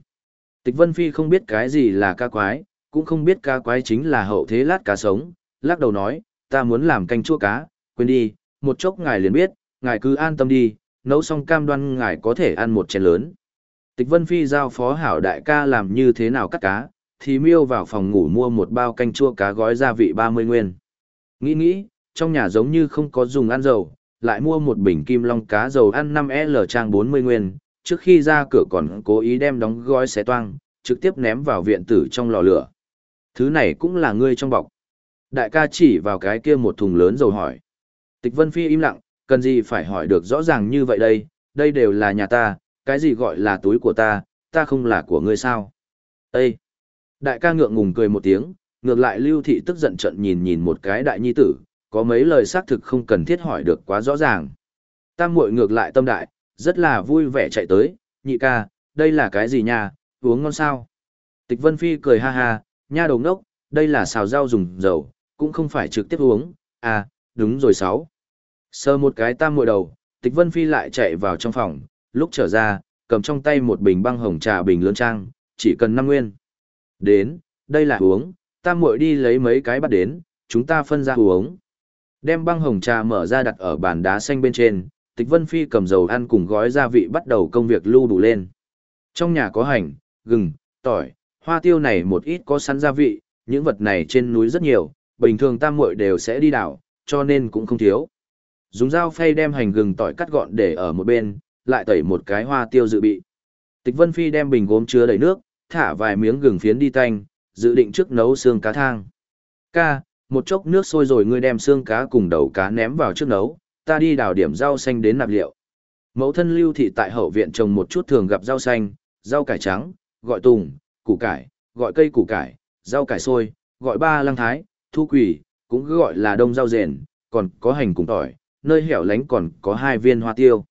[SPEAKER 1] Tịch Vân Phi không biết cái gì là cá quái, cũng không biết cá quái chính là hậu thế lát cá sống, lắc đầu nói, ta muốn làm canh chua cá, quên đi, một chốc ngài liền biết, ngài cứ an tâm đi, nấu xong cam đoan ngài có thể ăn một chén lớn. Tịch Vân Phi giao phó hảo đại ca làm như thế nào cắt cá, thì miêu vào phòng ngủ mua một bao canh chua cá gói gia vị 30 nguyên. Nghĩ nghĩ, trong nhà giống như không có dùng ăn dầu, lại mua một bình kim long cá dầu ăn 5L trang 40 nguyên, trước khi ra cửa còn cố ý đem đóng gói xé toang, trực tiếp ném vào viện tử trong lò lửa. Thứ này cũng là ngươi trong bọc. Đại ca chỉ vào cái kia một thùng lớn dầu hỏi. Tịch Vân Phi im lặng, cần gì phải hỏi được rõ ràng như vậy đây, đây đều là nhà ta, cái gì gọi là túi của ta, ta không là của ngươi sao. Ê! Đại ca ngượng ngùng cười một tiếng, ngược lại lưu thị tức giận trận nhìn nhìn một cái đại nhi tử, có mấy lời xác thực không cần thiết hỏi được quá rõ ràng. Tam muội ngược lại tâm đại, rất là vui vẻ chạy tới, nhị ca, đây là cái gì nha, uống ngon sao? Tịch Vân Phi cười ha ha, nha đầu ngốc, đây là xào rau dùng dầu, cũng không phải trực tiếp uống, à, đúng rồi sáu. Sơ một cái tam muội đầu, Tịch Vân Phi lại chạy vào trong phòng, lúc trở ra, cầm trong tay một bình băng hồng trà bình lớn trang, chỉ cần năm nguyên. Đến, đây là uống, tam muội đi lấy mấy cái bắt đến, chúng ta phân ra uống. Đem băng hồng trà mở ra đặt ở bàn đá xanh bên trên, Tịch Vân Phi cầm dầu ăn cùng gói gia vị bắt đầu công việc lưu đủ lên. Trong nhà có hành, gừng, tỏi, hoa tiêu này một ít có sẵn gia vị, những vật này trên núi rất nhiều, bình thường tam muội đều sẽ đi đảo, cho nên cũng không thiếu. Dùng dao phay đem hành gừng tỏi cắt gọn để ở một bên, lại tẩy một cái hoa tiêu dự bị. Tịch Vân Phi đem bình gốm chứa đầy nước, thả vài miếng gừng phiến đi tanh, dự định trước nấu xương cá thang. Ca, một chốc nước sôi rồi ngươi đem xương cá cùng đầu cá ném vào trước nấu, ta đi đào điểm rau xanh đến nạp liệu. Mẫu thân lưu thị tại hậu viện trồng một chút thường gặp rau xanh, rau cải trắng, gọi tùng, củ cải, gọi cây củ cải, rau cải xôi, gọi ba lăng thái, thu quỷ, cũng gọi là đông rau rền, còn có hành cùng tỏi, nơi hẻo lánh còn có hai viên hoa tiêu.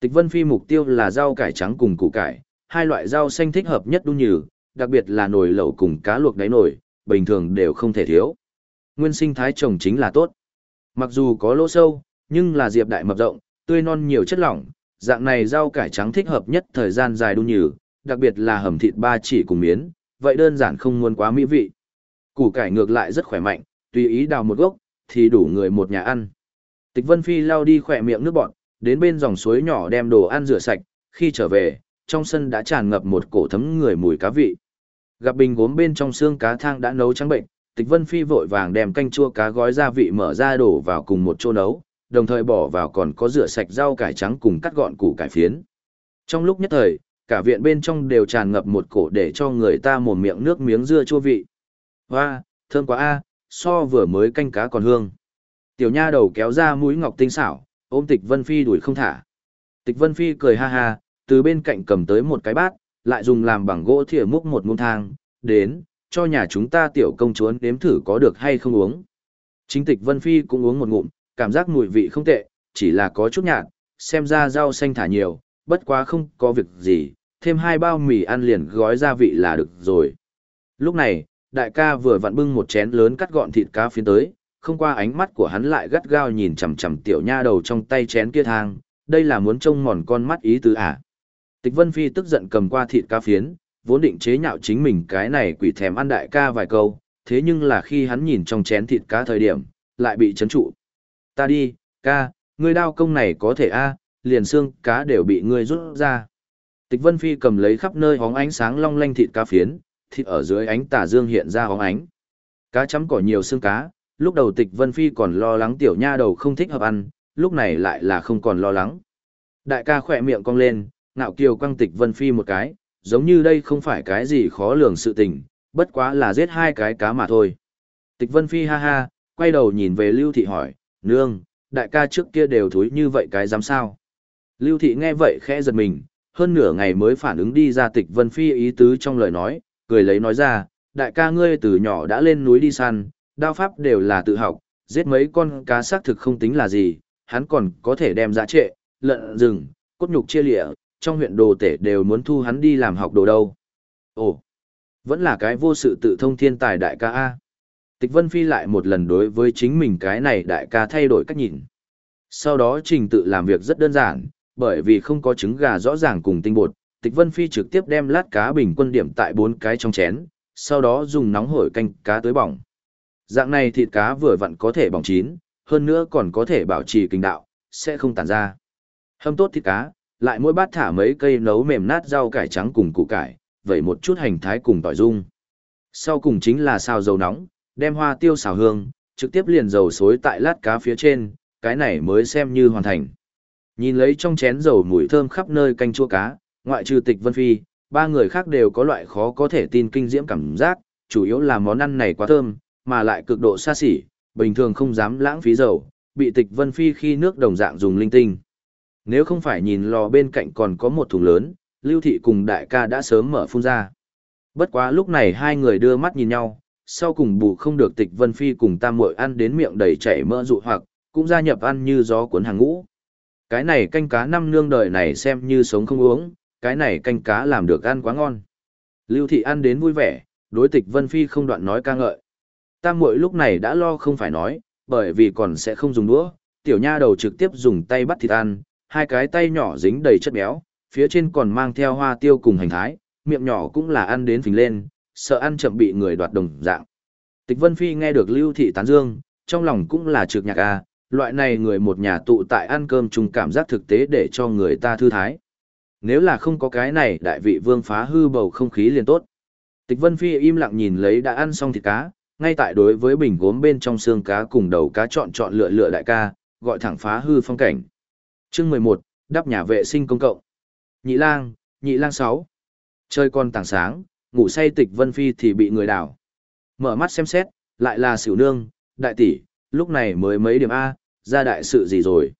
[SPEAKER 1] Tịch Vân Phi mục tiêu là rau cải trắng cùng củ cải, hai loại rau xanh thích hợp nhất đun nhừ, đặc biệt là nồi lẩu cùng cá luộc đáy nồi, bình thường đều không thể thiếu. Nguyên sinh thái trồng chính là tốt. Mặc dù có lỗ sâu, nhưng là diệp đại mập rộng, tươi non nhiều chất lỏng, dạng này rau cải trắng thích hợp nhất thời gian dài đun nhừ, đặc biệt là hầm thịt ba chỉ cùng miến, vậy đơn giản không muốn quá mỹ vị. Củ cải ngược lại rất khỏe mạnh, tùy ý đào một gốc, thì đủ người một nhà ăn. Tịch Vân Phi lao đi khỏe miệng nước bọn, đến bên dòng suối nhỏ đem đồ ăn rửa sạch, khi trở về, trong sân đã tràn ngập một cổ thấm người mùi cá vị. Gặp bình gốm bên trong xương cá thang đã nấu trắng bệnh, Tịch Vân Phi vội vàng đem canh chua cá gói gia vị mở ra đổ vào cùng một chỗ nấu, đồng thời bỏ vào còn có rửa sạch rau cải trắng cùng cắt gọn củ cải phiến. Trong lúc nhất thời, cả viện bên trong đều tràn ngập một cổ để cho người ta mồm miệng nước miếng dưa chua vị. Hoa, thơm quá a, so vừa mới canh cá còn hương. Tiểu nha đầu kéo ra mũi ngọc tinh xảo, ôm Tịch Vân Phi đuổi không thả. Tịch Vân Phi cười ha ha, từ bên cạnh cầm tới một cái bát, lại dùng làm bằng gỗ thìa múc một muỗng thang, đến, cho nhà chúng ta tiểu công chúa nếm thử có được hay không uống. Chính Tịch Vân Phi cũng uống một ngụm, cảm giác mùi vị không tệ, chỉ là có chút nhạt, xem ra rau xanh thả nhiều, bất quá không có việc gì, thêm hai bao mì ăn liền gói gia vị là được rồi. Lúc này, đại ca vừa vặn bưng một chén lớn cắt gọn thịt cá phiến tới, không qua ánh mắt của hắn lại gắt gao nhìn chằm chằm tiểu nha đầu trong tay chén kia thang, đây là muốn trông mòn con mắt ý tứ à. Tịch Vân Phi tức giận cầm qua thịt cá phiến, vốn định chế nhạo chính mình cái này quỷ thèm ăn đại ca vài câu, thế nhưng là khi hắn nhìn trong chén thịt cá thời điểm, lại bị chấn trụ. Ta đi, ca, ngươi đao công này có thể a, liền xương cá đều bị ngươi rút ra. Tịch Vân Phi cầm lấy khắp nơi hóng ánh sáng long lanh thịt cá phiến, thịt ở dưới ánh tà dương hiện ra hóng ánh. Cá chấm cỏ nhiều xương cá, lúc đầu Tịch Vân Phi còn lo lắng tiểu nha đầu không thích hợp ăn, lúc này lại là không còn lo lắng. Đại ca khỏe miệng cong lên, ngạo kiều quăng Tịch Vân Phi một cái, giống như đây không phải cái gì khó lường sự tình, bất quá là giết hai cái cá mà thôi. Tịch Vân Phi ha ha, quay đầu nhìn về Lưu Thị hỏi, nương, đại ca trước kia đều thúi như vậy cái dám sao. Lưu Thị nghe vậy khẽ giật mình, hơn nửa ngày mới phản ứng đi ra Tịch Vân Phi ý tứ trong lời nói, cười lấy nói ra, đại ca ngươi từ nhỏ đã lên núi đi săn, đao pháp đều là tự học, giết mấy con cá xác thực không tính là gì, hắn còn có thể đem giá trệ, lợn rừng, cốt nhục chia lịa, trong huyện đồ tể đều muốn thu hắn đi làm học đồ đâu. Ồ, vẫn là cái vô sự tự thông thiên tài đại ca A. Tịch Vân Phi lại một lần đối với chính mình cái này đại ca thay đổi cách nhìn. Sau đó trình tự làm việc rất đơn giản, bởi vì không có trứng gà rõ ràng cùng tinh bột, Tịch Vân Phi trực tiếp đem lát cá bình quân điểm tại bốn cái trong chén, sau đó dùng nóng hổi canh cá tới bỏng. Dạng này thịt cá vừa vặn có thể bỏng chín, hơn nữa còn có thể bảo trì kinh đạo, sẽ không tàn ra. Hâm tốt thịt cá, lại mỗi bát thả mấy cây nấu mềm nát rau cải trắng cùng củ cải, vậy một chút hành thái cùng tỏi dung. Sau cùng chính là xào dầu nóng, đem hoa tiêu xào hương, trực tiếp liền dầu xối tại lát cá phía trên, cái này mới xem như hoàn thành. Nhìn lấy trong chén dầu mùi thơm khắp nơi canh chua cá, ngoại trừ tịch vân phi, ba người khác đều có loại khó có thể tin kinh diễm cảm giác, chủ yếu là món ăn này quá thơm, mà lại cực độ xa xỉ, bình thường không dám lãng phí dầu, bị tịch vân phi khi nước đồng dạng dùng linh tinh. Nếu không phải nhìn lò bên cạnh còn có một thùng lớn, lưu thị cùng đại ca đã sớm mở phun ra. Bất quá lúc này hai người đưa mắt nhìn nhau, sau cùng bù không được tịch vân phi cùng tam muội ăn đến miệng đầy chảy mỡ dụ hoặc, cũng gia nhập ăn như gió cuốn hàng ngũ. Cái này canh cá năm nương đời này xem như sống không uống, cái này canh cá làm được ăn quá ngon. Lưu thị ăn đến vui vẻ, đối tịch vân phi không đoạn nói ca ngợi. Tam muội lúc này đã lo không phải nói, bởi vì còn sẽ không dùng đũa, tiểu nha đầu trực tiếp dùng tay bắt thịt ăn, hai cái tay nhỏ dính đầy chất béo, phía trên còn mang theo hoa tiêu cùng hành thái, miệng nhỏ cũng là ăn đến phình lên, sợ ăn chậm bị người đoạt đồng dạng. Tịch Vân Phi nghe được Lưu Thị tán dương, trong lòng cũng là trực nhạc a, loại này người một nhà tụ tại ăn cơm chung cảm giác thực tế để cho người ta thư thái. Nếu là không có cái này đại vị vương phá hư bầu không khí liền tốt. Tịch Vân Phi im lặng nhìn lấy đã ăn xong thịt cá, ngay tại đối với bình gốm bên trong xương cá cùng đầu cá chọn chọn lựa lựa đại ca, gọi thẳng phá hư phong cảnh. Chương 11, đắp nhà vệ sinh công cộng. Nhị lang, nhị lang 6. Chơi con tảng sáng, ngủ say tịch Vân Phi thì bị người đảo. Mở mắt xem xét, lại là xỉu nương, đại tỷ, lúc này mới mấy điểm A, ra đại sự gì rồi.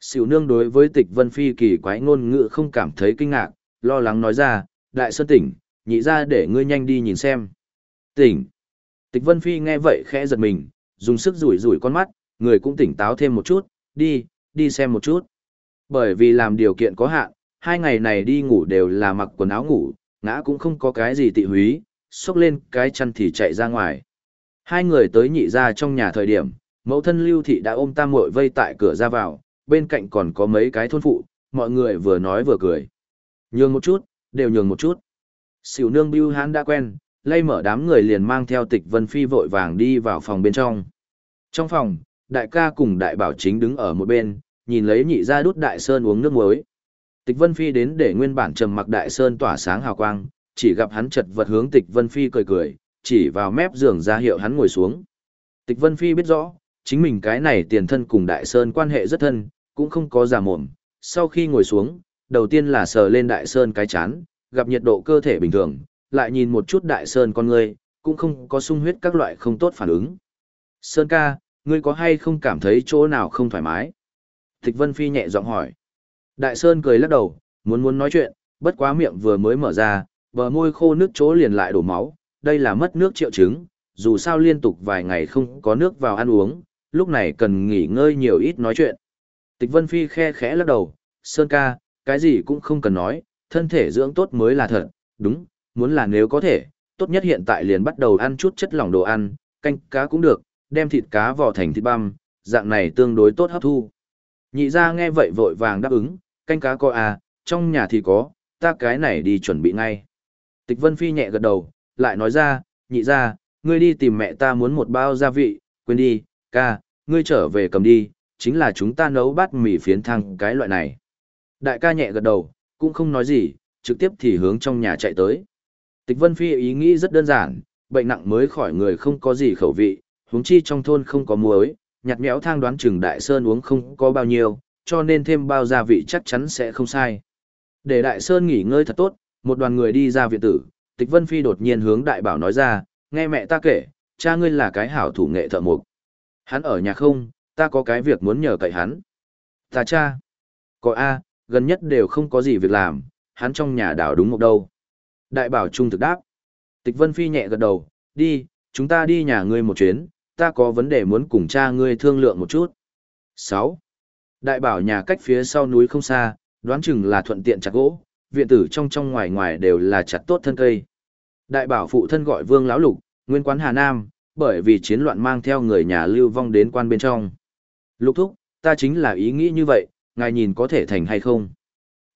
[SPEAKER 1] Xỉu nương đối với tịch Vân Phi kỳ quái ngôn ngữ không cảm thấy kinh ngạc, lo lắng nói ra, đại sơn tỉnh, nhị ra để ngươi nhanh đi nhìn xem. Tỉnh. Tịch Vân Phi nghe vậy khẽ giật mình, dùng sức rủi rủi con mắt, người cũng tỉnh táo thêm một chút, đi, đi xem một chút. Bởi vì làm điều kiện có hạn, hai ngày này đi ngủ đều là mặc quần áo ngủ, ngã cũng không có cái gì tị húy, xốc lên cái chăn thì chạy ra ngoài. Hai người tới nhị ra trong nhà thời điểm, mẫu thân lưu thị đã ôm tam muội vây tại cửa ra vào, bên cạnh còn có mấy cái thôn phụ, mọi người vừa nói vừa cười. Nhường một chút, đều nhường một chút. xỉu nương bưu hán đã quen, lay mở đám người liền mang theo tịch vân phi vội vàng đi vào phòng bên trong. Trong phòng, đại ca cùng đại bảo chính đứng ở một bên, nhìn lấy nhị ra đút đại sơn uống nước muối. Tịch Vân Phi đến để nguyên bản trầm mặc đại sơn tỏa sáng hào quang, chỉ gặp hắn chật vật hướng Tịch Vân Phi cười cười, chỉ vào mép giường ra hiệu hắn ngồi xuống. Tịch Vân Phi biết rõ, chính mình cái này tiền thân cùng đại sơn quan hệ rất thân, cũng không có giả mồm. Sau khi ngồi xuống, đầu tiên là sờ lên đại sơn cái chán, gặp nhiệt độ cơ thể bình thường, lại nhìn một chút đại sơn con người, cũng không có sung huyết các loại không tốt phản ứng. Sơn ca, ngươi có hay không cảm thấy chỗ nào không thoải mái? Tịch Vân Phi nhẹ giọng hỏi. Đại Sơn cười lắc đầu, muốn muốn nói chuyện, bất quá miệng vừa mới mở ra, bờ môi khô nước chỗ liền lại đổ máu, đây là mất nước triệu chứng, dù sao liên tục vài ngày không có nước vào ăn uống, lúc này cần nghỉ ngơi nhiều ít nói chuyện. Tịch Vân Phi khe khẽ lắc đầu, Sơn ca, cái gì cũng không cần nói, thân thể dưỡng tốt mới là thật, đúng, muốn là nếu có thể, tốt nhất hiện tại liền bắt đầu ăn chút chất lỏng đồ ăn, canh cá cũng được, đem thịt cá vò thành thịt băm, dạng này tương đối tốt hấp thu. Nhị ra nghe vậy vội vàng đáp ứng, canh cá có à, trong nhà thì có, ta cái này đi chuẩn bị ngay. Tịch Vân Phi nhẹ gật đầu, lại nói ra, nhị ra, ngươi đi tìm mẹ ta muốn một bao gia vị, quên đi, ca, ngươi trở về cầm đi, chính là chúng ta nấu bát mì phiến thăng cái loại này. Đại ca nhẹ gật đầu, cũng không nói gì, trực tiếp thì hướng trong nhà chạy tới. Tịch Vân Phi ý nghĩ rất đơn giản, bệnh nặng mới khỏi người không có gì khẩu vị, huống chi trong thôn không có muối, nhặt nhẽo thang đoán chừng đại sơn uống không có bao nhiêu, cho nên thêm bao gia vị chắc chắn sẽ không sai. Để đại sơn nghỉ ngơi thật tốt, một đoàn người đi ra viện tử, tịch vân phi đột nhiên hướng đại bảo nói ra, nghe mẹ ta kể, cha ngươi là cái hảo thủ nghệ thợ mộc. Hắn ở nhà không, ta có cái việc muốn nhờ cậy hắn. Ta cha. Có A, gần nhất đều không có gì việc làm, hắn trong nhà đảo đúng một đâu. Đại bảo trung thực đáp. Tịch vân phi nhẹ gật đầu, đi, chúng ta đi nhà ngươi một chuyến, ta có vấn đề muốn cùng cha ngươi thương lượng một chút. 6. Đại bảo nhà cách phía sau núi không xa, đoán chừng là thuận tiện chặt gỗ, viện tử trong trong ngoài ngoài đều là chặt tốt thân cây. Đại bảo phụ thân gọi Vương lão lục, nguyên quán Hà Nam, bởi vì chiến loạn mang theo người nhà lưu vong đến quan bên trong. Lục thúc, ta chính là ý nghĩ như vậy, ngài nhìn có thể thành hay không.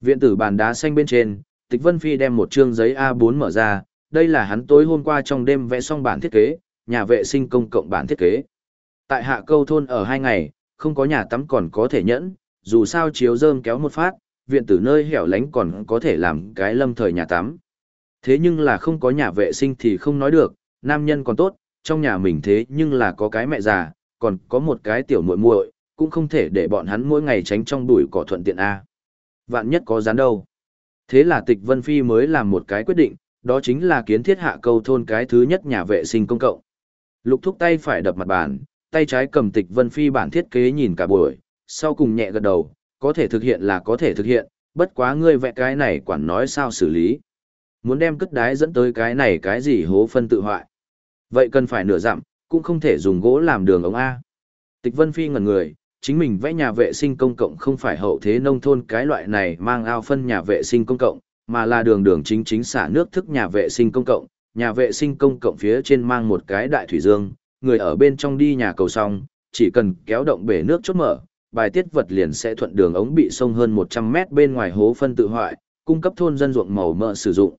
[SPEAKER 1] Viện tử bàn đá xanh bên trên, Tịch Vân Phi đem một chương giấy A4 mở ra, đây là hắn tối hôm qua trong đêm vẽ xong bản thiết kế, nhà vệ sinh công cộng bản thiết kế. Tại hạ câu thôn ở hai ngày, không có nhà tắm còn có thể nhẫn, dù sao chiếu rơm kéo một phát, viện tử nơi hẻo lánh còn có thể làm cái lâm thời nhà tắm. Thế nhưng là không có nhà vệ sinh thì không nói được, nam nhân còn tốt, trong nhà mình thế nhưng là có cái mẹ già, còn có một cái tiểu muội muội, cũng không thể để bọn hắn mỗi ngày tránh trong bụi cỏ thuận tiện a. Vạn nhất có dán đâu. Thế là Tịch Vân Phi mới làm một cái quyết định, đó chính là kiến thiết hạ câu thôn cái thứ nhất nhà vệ sinh công cộng. Lục thúc tay phải đập mặt bàn, tay trái cầm tịch vân phi bản thiết kế nhìn cả buổi, sau cùng nhẹ gật đầu, có thể thực hiện là có thể thực hiện, bất quá ngươi vẽ cái này quản nói sao xử lý. Muốn đem cất đái dẫn tới cái này cái gì hố phân tự hoại. Vậy cần phải nửa dặm, cũng không thể dùng gỗ làm đường ống A. Tịch vân phi ngẩn người, chính mình vẽ nhà vệ sinh công cộng không phải hậu thế nông thôn cái loại này mang ao phân nhà vệ sinh công cộng, mà là đường đường chính chính xả nước thức nhà vệ sinh công cộng, nhà vệ sinh công cộng phía trên mang một cái đại thủy dương, người ở bên trong đi nhà cầu xong, chỉ cần kéo động bể nước chốt mở, bài tiết vật liền sẽ thuận đường ống bị sông hơn 100 mét bên ngoài hố phân tự hoại, cung cấp thôn dân ruộng màu mỡ sử dụng.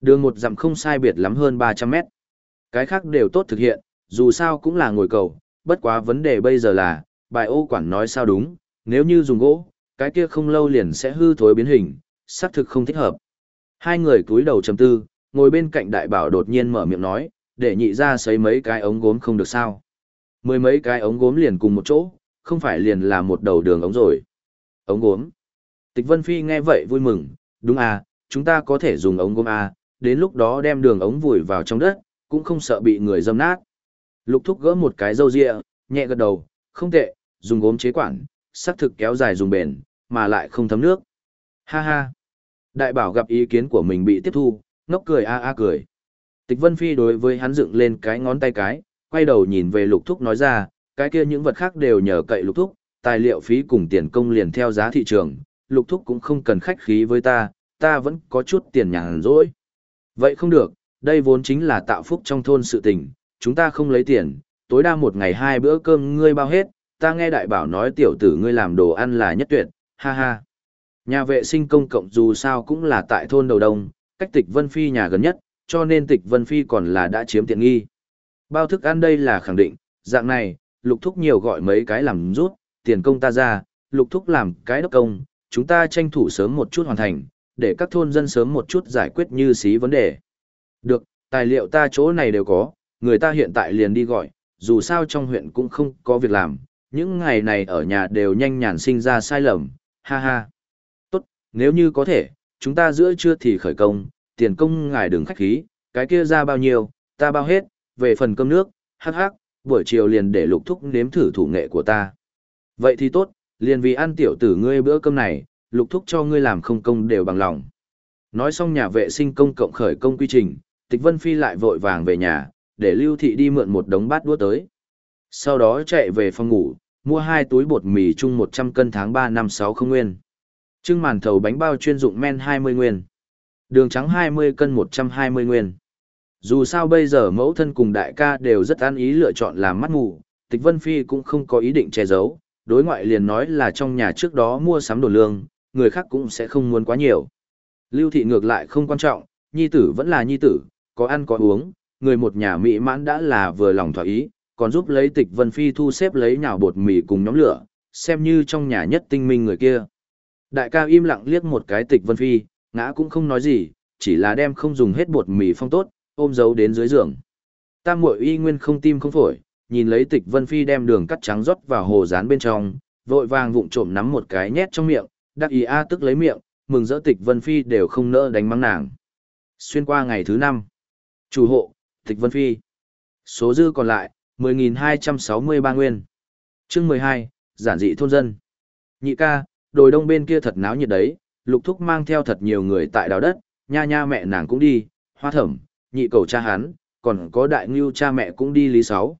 [SPEAKER 1] Đường một dặm không sai biệt lắm hơn 300 mét. Cái khác đều tốt thực hiện, dù sao cũng là ngồi cầu, bất quá vấn đề bây giờ là, bài ô quản nói sao đúng, nếu như dùng gỗ, cái kia không lâu liền sẽ hư thối biến hình, xác thực không thích hợp. Hai người cúi đầu trầm tư, ngồi bên cạnh đại bảo đột nhiên mở miệng nói, để nhị ra sấy mấy cái ống gốm không được sao. Mười mấy cái ống gốm liền cùng một chỗ, không phải liền là một đầu đường ống rồi. Ống gốm. Tịch Vân Phi nghe vậy vui mừng, đúng à, chúng ta có thể dùng ống gốm à, đến lúc đó đem đường ống vùi vào trong đất, cũng không sợ bị người dâm nát. Lục thúc gỡ một cái râu ria, nhẹ gật đầu, không tệ, dùng gốm chế quản, sắc thực kéo dài dùng bền, mà lại không thấm nước. Ha ha. Đại bảo gặp ý kiến của mình bị tiếp thu, ngốc cười a a cười. Tịch Vân Phi đối với hắn dựng lên cái ngón tay cái, quay đầu nhìn về lục thúc nói ra, cái kia những vật khác đều nhờ cậy lục thúc, tài liệu phí cùng tiền công liền theo giá thị trường, lục thúc cũng không cần khách khí với ta, ta vẫn có chút tiền nhàn rỗi. Vậy không được, đây vốn chính là tạo phúc trong thôn sự tình, chúng ta không lấy tiền, tối đa một ngày hai bữa cơm ngươi bao hết, ta nghe đại bảo nói tiểu tử ngươi làm đồ ăn là nhất tuyệt, ha ha. Nhà vệ sinh công cộng dù sao cũng là tại thôn đầu đông, cách tịch Vân Phi nhà gần nhất, cho nên tịch Vân Phi còn là đã chiếm tiện nghi. Bao thức ăn đây là khẳng định, dạng này, lục thúc nhiều gọi mấy cái làm rút, tiền công ta ra, lục thúc làm cái đốc công, chúng ta tranh thủ sớm một chút hoàn thành, để các thôn dân sớm một chút giải quyết như xí vấn đề. Được, tài liệu ta chỗ này đều có, người ta hiện tại liền đi gọi, dù sao trong huyện cũng không có việc làm, những ngày này ở nhà đều nhanh nhàn sinh ra sai lầm, ha ha. Tốt, nếu như có thể, chúng ta giữa trưa thì khởi công, tiền công ngài đừng khách khí, cái kia ra bao nhiêu, ta bao hết, về phần cơm nước, hắc hắc, buổi chiều liền để lục thúc nếm thử thủ nghệ của ta. Vậy thì tốt, liền vì ăn tiểu tử ngươi bữa cơm này, lục thúc cho ngươi làm không công đều bằng lòng. Nói xong nhà vệ sinh công cộng khởi công quy trình, Tịch Vân Phi lại vội vàng về nhà, để Lưu Thị đi mượn một đống bát đũa tới. Sau đó chạy về phòng ngủ, mua hai túi bột mì chung 100 cân tháng 3 năm 6 không nguyên. Trưng màn thầu bánh bao chuyên dụng men 20 nguyên. Đường trắng 20 cân 120 nguyên. Dù sao bây giờ mẫu thân cùng đại ca đều rất an ý lựa chọn làm mắt mù, Tịch Vân Phi cũng không có ý định che giấu, đối ngoại liền nói là trong nhà trước đó mua sắm đồ lương, người khác cũng sẽ không muốn quá nhiều. Lưu thị ngược lại không quan trọng, nhi tử vẫn là nhi tử, có ăn có uống, người một nhà mỹ mãn đã là vừa lòng thỏa ý, còn giúp lấy tịch vân phi thu xếp lấy nhào bột mì cùng nhóm lửa, xem như trong nhà nhất tinh minh người kia. Đại ca im lặng liếc một cái tịch vân phi, ngã cũng không nói gì, chỉ là đem không dùng hết bột mì phong tốt, ôm giấu đến dưới giường. Tam muội y nguyên không tim không phổi, nhìn lấy tịch vân phi đem đường cắt trắng rót vào hồ rán bên trong, vội vàng vụng trộm nắm một cái nhét trong miệng, đắc ý a tức lấy miệng, mừng rỡ tịch vân phi đều không nỡ đánh mắng nàng. Xuyên qua ngày thứ năm, chủ hộ, tịch vân phi. Số dư còn lại, 10.263 nguyên. chương 12, giản dị thôn dân. Nhị ca, đồi đông bên kia thật náo nhiệt đấy, lục thúc mang theo thật nhiều người tại đào đất, nha nha mẹ nàng cũng đi, hoa thẩm, nhị cầu cha hán, còn có đại ngưu cha mẹ cũng đi lý sáu.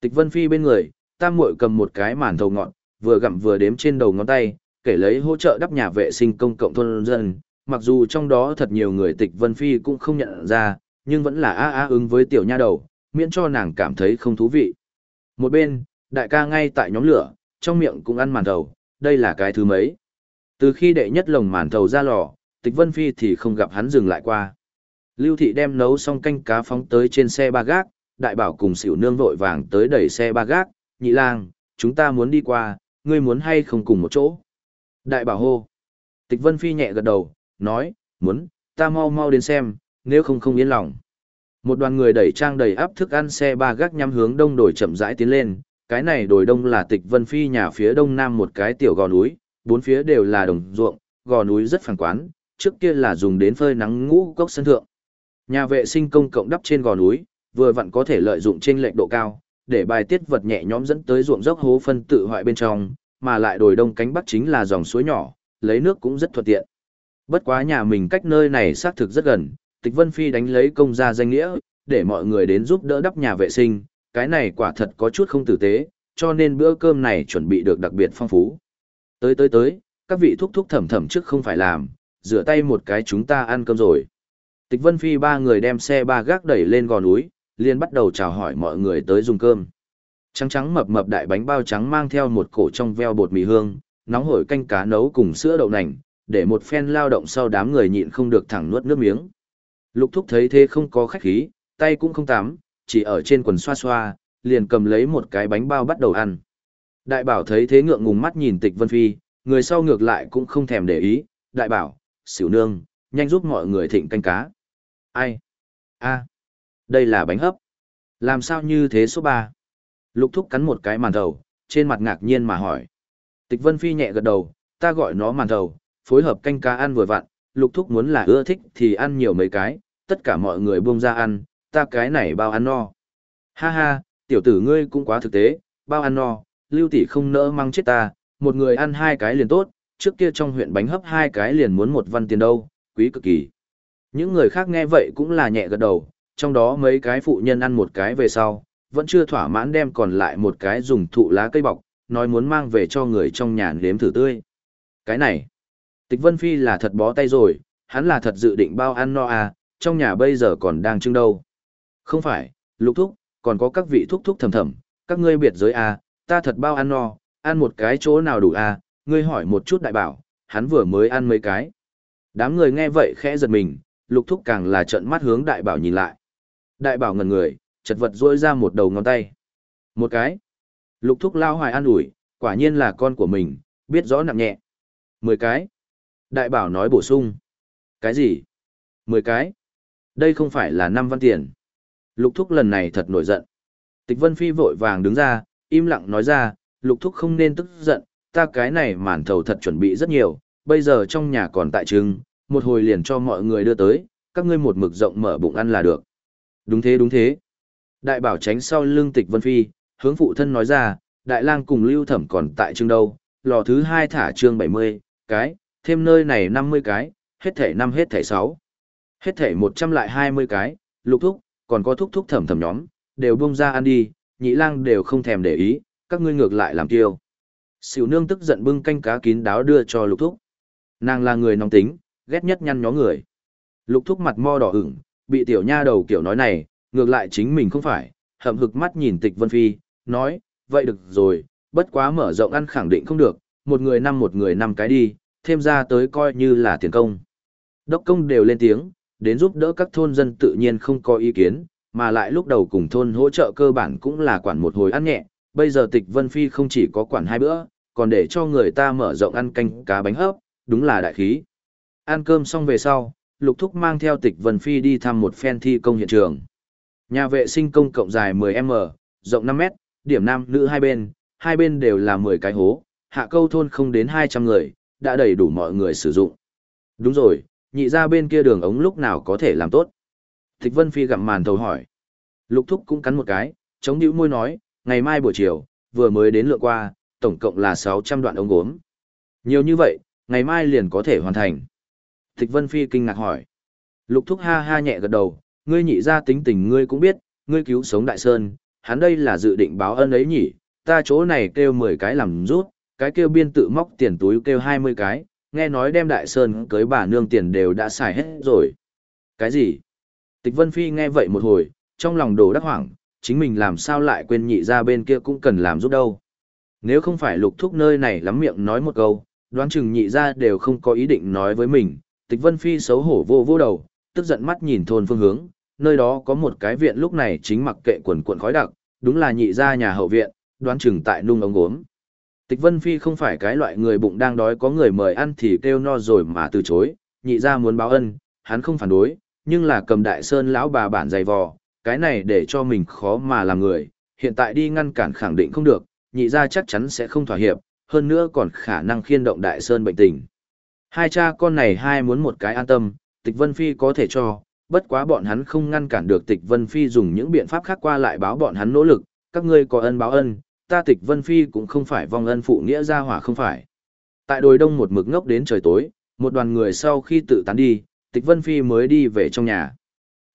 [SPEAKER 1] Tịch Vân Phi bên người, tam muội cầm một cái màn thầu ngọn, vừa gặm vừa đếm trên đầu ngón tay, kể lấy hỗ trợ đắp nhà vệ sinh công cộng thôn dân, mặc dù trong đó thật nhiều người Tịch Vân Phi cũng không nhận ra, nhưng vẫn là a a ứng với tiểu nha đầu, miễn cho nàng cảm thấy không thú vị. Một bên, đại ca ngay tại nhóm lửa, trong miệng cũng ăn màn thầu, đây là cái thứ mấy. Từ khi đệ nhất lồng màn thầu ra lò, Tịch Vân Phi thì không gặp hắn dừng lại qua. Lưu Thị đem nấu xong canh cá phóng tới trên xe ba gác, đại bảo cùng xỉu nương vội vàng tới đẩy xe ba gác, nhị lang, chúng ta muốn đi qua, ngươi muốn hay không cùng một chỗ. Đại bảo hô. Tịch Vân Phi nhẹ gật đầu, nói, muốn, ta mau mau đến xem, nếu không không yên lòng. Một đoàn người đẩy trang đầy áp thức ăn xe ba gác nhắm hướng đông đổi chậm rãi tiến lên, cái này đồi đông là tịch Vân Phi nhà phía đông nam một cái tiểu gò núi, bốn phía đều là đồng ruộng, gò núi rất phẳng quán, trước kia là dùng đến phơi nắng ngũ cốc sân thượng. Nhà vệ sinh công cộng đắp trên gò núi, vừa vặn có thể lợi dụng trên lệch độ cao, để bài tiết vật nhẹ nhóm dẫn tới ruộng dốc hố phân tự hoại bên trong, mà lại đồi đông cánh bắc chính là dòng suối nhỏ, lấy nước cũng rất thuận tiện. Bất quá nhà mình cách nơi này xác thực rất gần, Tịch Vân Phi đánh lấy công gia danh nghĩa, để mọi người đến giúp đỡ đắp nhà vệ sinh, cái này quả thật có chút không tử tế, cho nên bữa cơm này chuẩn bị được đặc biệt phong phú. Tới tới tới, các vị thúc thúc thẩm thẩm trước không phải làm, rửa tay một cái chúng ta ăn cơm rồi. Tịch Vân Phi ba người đem xe ba gác đẩy lên gò núi, liền bắt đầu chào hỏi mọi người tới dùng cơm. Trắng trắng mập mập đại bánh bao trắng mang theo một cổ trong veo bột mì hương, nóng hổi canh cá nấu cùng sữa đậu nành, để một phen lao động sau đám người nhịn không được thẳng nuốt nước miếng. Lục thúc thấy thế không có khách khí, tay cũng không tắm, chỉ ở trên quần xoa xoa, liền cầm lấy một cái bánh bao bắt đầu ăn. Đại bảo thấy thế ngượng ngùng mắt nhìn tịch vân phi, người sau ngược lại cũng không thèm để ý, đại bảo, xỉu nương, nhanh giúp mọi người thịnh canh cá. Ai? a đây là bánh hấp. Làm sao như thế số ba? Lục thúc cắn một cái màn thầu, trên mặt ngạc nhiên mà hỏi. Tịch Vân Phi nhẹ gật đầu, ta gọi nó màn thầu, phối hợp canh cá ăn vừa vặn, lục thúc muốn là ưa thích thì ăn nhiều mấy cái, tất cả mọi người buông ra ăn, ta cái này bao ăn no. Ha ha, tiểu tử ngươi cũng quá thực tế, bao ăn no, lưu tỷ không nỡ mang chết ta, một người ăn hai cái liền tốt, trước kia trong huyện bánh hấp hai cái liền muốn một văn tiền đâu, quý cực kỳ. Những người khác nghe vậy cũng là nhẹ gật đầu, trong đó mấy cái phụ nhân ăn một cái về sau, vẫn chưa thỏa mãn đem còn lại một cái dùng thụ lá cây bọc, nói muốn mang về cho người trong nhà nếm thử tươi. Cái này, tịch vân phi là thật bó tay rồi, hắn là thật dự định bao ăn no à, trong nhà bây giờ còn đang trưng đâu. Không phải, lục thúc, còn có các vị thúc thúc thầm thầm, các ngươi biệt giới à, ta thật bao ăn no, ăn một cái chỗ nào đủ à, ngươi hỏi một chút đại bảo, hắn vừa mới ăn mấy cái. Đám người nghe vậy khẽ giật mình, lục thúc càng là trợn mắt hướng đại bảo nhìn lại. Đại bảo ngần người, chật vật rỗi ra một đầu ngón tay. Một cái. Lục thúc lao hoài an ủi, quả nhiên là con của mình, Biết rõ nặng nhẹ. Mười cái. Đại bảo nói bổ sung. Cái gì? Mười cái. Đây không phải là năm văn tiền. Lục thúc lần này thật nổi giận. Tịch Vân Phi vội vàng đứng ra, im lặng nói ra, lục thúc không nên tức giận, ta cái này màn thầu thật chuẩn bị rất nhiều, bây giờ trong nhà còn tại trưng, một hồi liền cho mọi người đưa tới, các ngươi một mực rộng mở bụng ăn là được. Đúng thế đúng thế. Đại bảo tránh sau lưng tịch Vân Phi, hướng phụ thân nói ra, đại lang cùng lưu thẩm còn tại trưng đâu, lò thứ hai thả trương 70, cái, thêm nơi này 50 cái, hết thể năm hết thể 6. Hết thể 100 lại 20 cái, lục thúc, còn có thúc thúc thầm thầm nhóm, đều buông ra ăn đi, nhị lang đều không thèm để ý, các ngươi ngược lại làm tiêu. Sỉu nương tức giận bưng canh cá kín đáo đưa cho lục thúc. Nàng là người nóng tính, ghét nhất nhăn nhó người. Lục thúc mặt mo đỏ ửng, bị tiểu nha đầu kiểu nói này, ngược lại chính mình không phải, hậm hực mắt nhìn tịch vân phi, nói, vậy được rồi, bất quá mở rộng ăn khẳng định không được, một người năm một người năm cái đi, thêm ra tới coi như là tiền công. Đốc công đều lên tiếng, đến giúp đỡ các thôn dân tự nhiên không có ý kiến, mà lại lúc đầu cùng thôn hỗ trợ cơ bản cũng là quản một hồi ăn nhẹ, bây giờ tịch Vân Phi không chỉ có quản hai bữa, còn để cho người ta mở rộng ăn canh cá bánh hấp, đúng là đại khí. Ăn cơm xong về sau, Lục Thúc mang theo tịch Vân Phi đi thăm một phen thi công hiện trường. Nhà vệ sinh công cộng dài 10m, rộng 5m, điểm nam nữ hai bên, hai bên đều là 10 cái hố, hạ câu thôn không đến 200 người, đã đầy đủ mọi người sử dụng. Đúng rồi, nhị ra bên kia đường ống lúc nào có thể làm tốt. Thích Vân Phi gặm màn thầu hỏi. Lục Thúc cũng cắn một cái, chống nhữ môi nói, ngày mai buổi chiều, vừa mới đến lượng qua, tổng cộng là 600 đoạn ống gốm. Nhiều như vậy, ngày mai liền có thể hoàn thành. Thích Vân Phi kinh ngạc hỏi. Lục Thúc ha ha nhẹ gật đầu, ngươi nhị ra tính tình ngươi cũng biết, ngươi cứu sống Đại Sơn, hắn đây là dự định báo ân ấy nhỉ, ta chỗ này kêu 10 cái làm rút, cái kêu biên tự móc tiền túi kêu 20 cái, nghe nói đem Đại Sơn cưới bà nương tiền đều đã xài hết rồi. Cái gì? Tịch Vân Phi nghe vậy một hồi, trong lòng đồ đắc hoảng, chính mình làm sao lại quên nhị ra bên kia cũng cần làm giúp đâu. Nếu không phải lục thúc nơi này lắm miệng nói một câu, đoán chừng nhị ra đều không có ý định nói với mình, tịch vân phi xấu hổ vô vô đầu, tức giận mắt nhìn thôn phương hướng, nơi đó có một cái viện lúc này chính mặc kệ quần cuộn khói đặc, đúng là nhị ra nhà hậu viện, đoán chừng tại nung ống gốm. Tịch vân phi không phải cái loại người bụng đang đói có người mời ăn thì kêu no rồi mà từ chối, nhị ra muốn báo ân, hắn không phản đối, nhưng là cầm đại sơn lão bà bản dày vò, cái này để cho mình khó mà làm người, hiện tại đi ngăn cản khẳng định không được, nhị ra chắc chắn sẽ không thỏa hiệp, hơn nữa còn khả năng khiên động đại sơn bệnh tình. Hai cha con này hai muốn một cái an tâm, tịch Vân Phi có thể cho, bất quá bọn hắn không ngăn cản được tịch Vân Phi dùng những biện pháp khác qua lại báo bọn hắn nỗ lực, các ngươi có ân báo ân, ta tịch Vân Phi cũng không phải vong ân phụ nghĩa gia hỏa không phải. Tại đồi đông một mực ngốc đến trời tối, một đoàn người sau khi tự tán đi, tịch Vân Phi mới đi về trong nhà.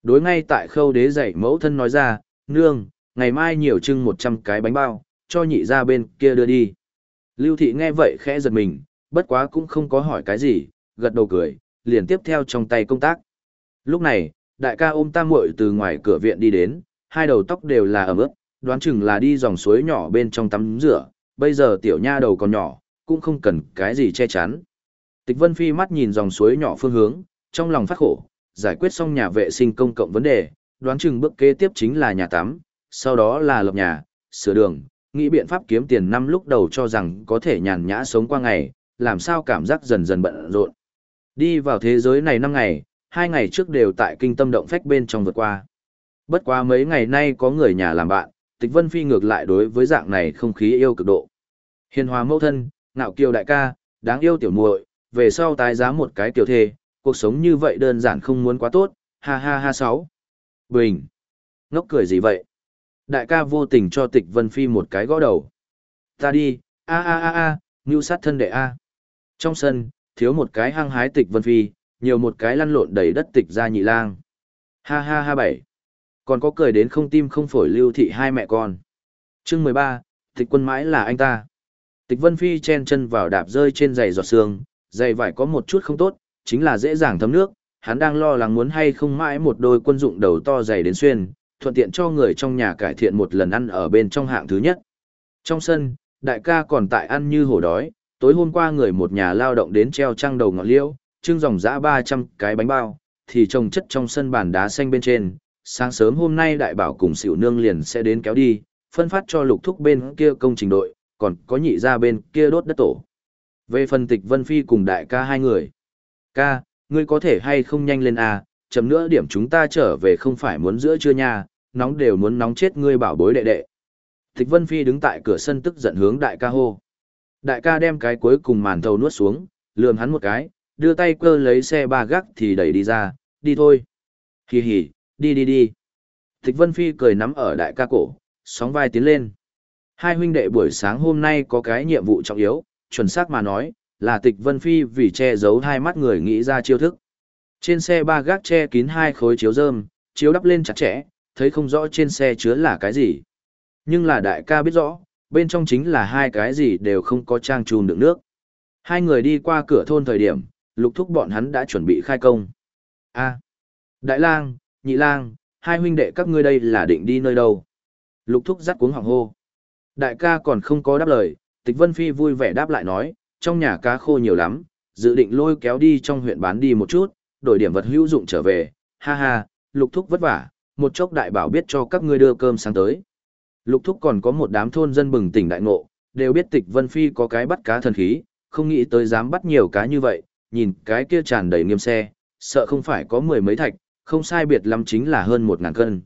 [SPEAKER 1] Đối ngay tại khâu đế dạy mẫu thân nói ra, nương, ngày mai nhiều trưng 100 cái bánh bao, cho nhị ra bên kia đưa đi. Lưu thị nghe vậy khẽ giật mình, bất quá cũng không có hỏi cái gì, gật đầu cười, liền tiếp theo trong tay công tác. Lúc này, đại ca ôm tam muội từ ngoài cửa viện đi đến, hai đầu tóc đều là ẩm ướt, đoán chừng là đi dòng suối nhỏ bên trong tắm rửa, bây giờ tiểu nha đầu còn nhỏ, cũng không cần cái gì che chắn. Tịch Vân Phi mắt nhìn dòng suối nhỏ phương hướng, trong lòng phát khổ, giải quyết xong nhà vệ sinh công cộng vấn đề, đoán chừng bước kế tiếp chính là nhà tắm, sau đó là lập nhà, sửa đường, nghĩ biện pháp kiếm tiền năm lúc đầu cho rằng có thể nhàn nhã sống qua ngày, làm sao cảm giác dần dần bận rộn. Đi vào thế giới này năm ngày, hai ngày trước đều tại kinh tâm động phách bên trong vượt qua. Bất quá mấy ngày nay có người nhà làm bạn, tịch vân phi ngược lại đối với dạng này không khí yêu cực độ. Hiền hòa mẫu thân, ngạo kiều đại ca, đáng yêu tiểu muội, về sau tái giá một cái tiểu thê, cuộc sống như vậy đơn giản không muốn quá tốt, ha ha ha sáu. Bình. Ngốc cười gì vậy? Đại ca vô tình cho tịch Vân Phi một cái gõ đầu. Ta đi, a a a a, ngưu sát thân đệ a. Trong sân, thiếu một cái hăng hái tịch Vân Phi, nhiều một cái lăn lộn đầy đất tịch ra nhị lang. Ha ha ha bảy. Còn có cười đến không tim không phổi lưu thị hai mẹ con. Chương mười ba, tịch quân mãi là anh ta. Tịch Vân Phi chen chân vào đạp rơi trên giày giọt sương, giày vải có một chút không tốt, chính là dễ dàng thấm nước, hắn đang lo lắng muốn hay không mãi một đôi quân dụng đầu to dày đến xuyên, thuận tiện cho người trong nhà cải thiện một lần ăn ở bên trong hạng thứ nhất. Trong sân, đại ca còn tại ăn như hổ đói, tối hôm qua người một nhà lao động đến treo trăng đầu ngọn liễu, trưng dòng dã 300 cái bánh bao, thì trồng chất trong sân bàn đá xanh bên trên. Sáng sớm hôm nay đại bảo cùng xỉu nương liền sẽ đến kéo đi, phân phát cho lục thúc bên kia công trình đội, còn có nhị ra bên kia đốt đất tổ. Về phần tịch Vân Phi cùng đại ca hai người. Ca, ngươi có thể hay không nhanh lên à, chậm nữa điểm chúng ta trở về không phải muốn giữa trưa nha, nóng đều muốn nóng chết ngươi bảo bối đệ đệ. Tịch Vân Phi đứng tại cửa sân tức giận hướng đại ca hô. Đại ca đem cái cuối cùng màn thầu nuốt xuống, lườm hắn một cái, đưa tay cơ lấy xe ba gác thì đẩy đi ra, đi thôi. Hì hì, đi đi đi. Tịch Vân Phi cười nắm ở đại ca cổ, sóng vai tiến lên. Hai huynh đệ buổi sáng hôm nay có cái nhiệm vụ trọng yếu, chuẩn xác mà nói, là tịch Vân Phi vì che giấu hai mắt người nghĩ ra chiêu thức. Trên xe ba gác che kín hai khối chiếu rơm, chiếu đắp lên chặt chẽ, thấy không rõ trên xe chứa là cái gì. Nhưng là đại ca biết rõ, bên trong chính là hai cái gì đều không có trang trùn đựng nước. Hai người đi qua cửa thôn thời điểm, lục thúc bọn hắn đã chuẩn bị khai công. a đại lang, nhị lang, hai huynh đệ các ngươi đây là định đi nơi đâu? Lục thúc dắt cuống hoàng hô. Đại ca còn không có đáp lời, tịch vân phi vui vẻ đáp lại nói, trong nhà cá khô nhiều lắm, dự định lôi kéo đi trong huyện bán đi một chút, đổi điểm vật hữu dụng trở về, ha ha, lục thúc vất vả, một chốc đại bảo biết cho các ngươi đưa cơm sáng tới. Lục thúc còn có một đám thôn dân bừng tỉnh đại ngộ, đều biết tịch Vân Phi có cái bắt cá thần khí, không nghĩ tới dám bắt nhiều cá như vậy, nhìn cái kia tràn đầy nghiêm xe, sợ không phải có mười mấy thạch, không sai biệt lắm chính là hơn một ngàn cân.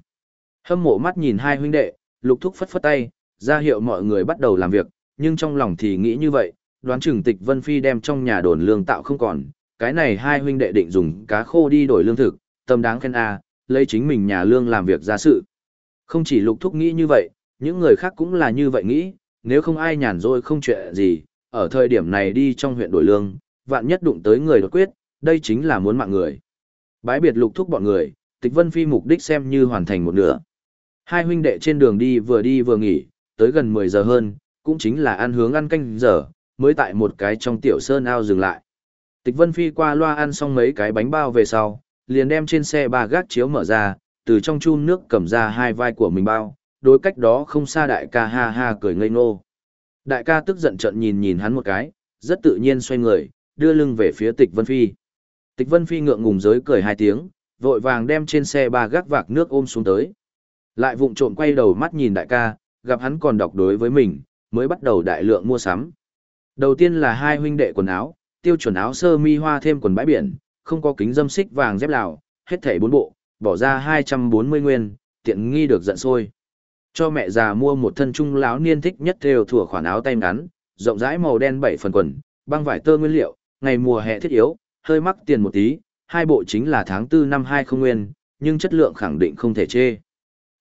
[SPEAKER 1] Hâm mộ mắt nhìn hai huynh đệ, lục thúc phất phất tay, ra hiệu mọi người bắt đầu làm việc, nhưng trong lòng thì nghĩ như vậy, đoán chừng tịch Vân Phi đem trong nhà đồn lương tạo không còn, cái này hai huynh đệ định dùng cá khô đi đổi lương thực, tâm đáng khen a, lấy chính mình nhà lương làm việc ra sự. Không chỉ lục thúc nghĩ như vậy, những người khác cũng là như vậy nghĩ, nếu không ai nhàn rỗi không chuyện gì, ở thời điểm này đi trong huyện đổi lương, vạn nhất đụng tới người đột quyết, đây chính là muốn mạng người. Bái biệt lục thúc bọn người, tịch vân phi mục đích xem như hoàn thành một nửa. Hai huynh đệ trên đường đi vừa đi vừa nghỉ, tới gần 10 giờ hơn, cũng chính là ăn hướng ăn canh giờ, mới tại một cái trong tiểu sơn ao dừng lại. Tịch Vân Phi qua loa ăn xong mấy cái bánh bao về sau, liền đem trên xe ba gác chiếu mở ra, từ trong chun nước cầm ra hai vai của mình bao, đối cách đó không xa đại ca ha ha cười ngây ngô. Đại ca tức giận trận nhìn nhìn hắn một cái, rất tự nhiên xoay người, đưa lưng về phía tịch Vân Phi. Tịch Vân Phi ngượng ngùng giới cười hai tiếng, vội vàng đem trên xe ba gác vạc nước ôm xuống tới. Lại vụng trộm quay đầu mắt nhìn đại ca, gặp hắn còn đọc đối với mình, mới bắt đầu đại lượng mua sắm. Đầu tiên là hai huynh đệ quần áo, tiêu chuẩn áo sơ mi hoa thêm quần bãi biển, không có kính dâm xích vàng dép lào, hết thảy bốn bộ, bỏ ra 240 nguyên, tiện nghi được giận sôi. Cho mẹ già mua một thân trung lão niên thích nhất theo thủa khoản áo tay ngắn, rộng rãi màu đen bảy phần quần, băng vải tơ nguyên liệu, ngày mùa hè thiết yếu, hơi mắc tiền một tí, hai bộ chính là tháng 4 năm 20 nguyên, nhưng chất lượng khẳng định không thể chê.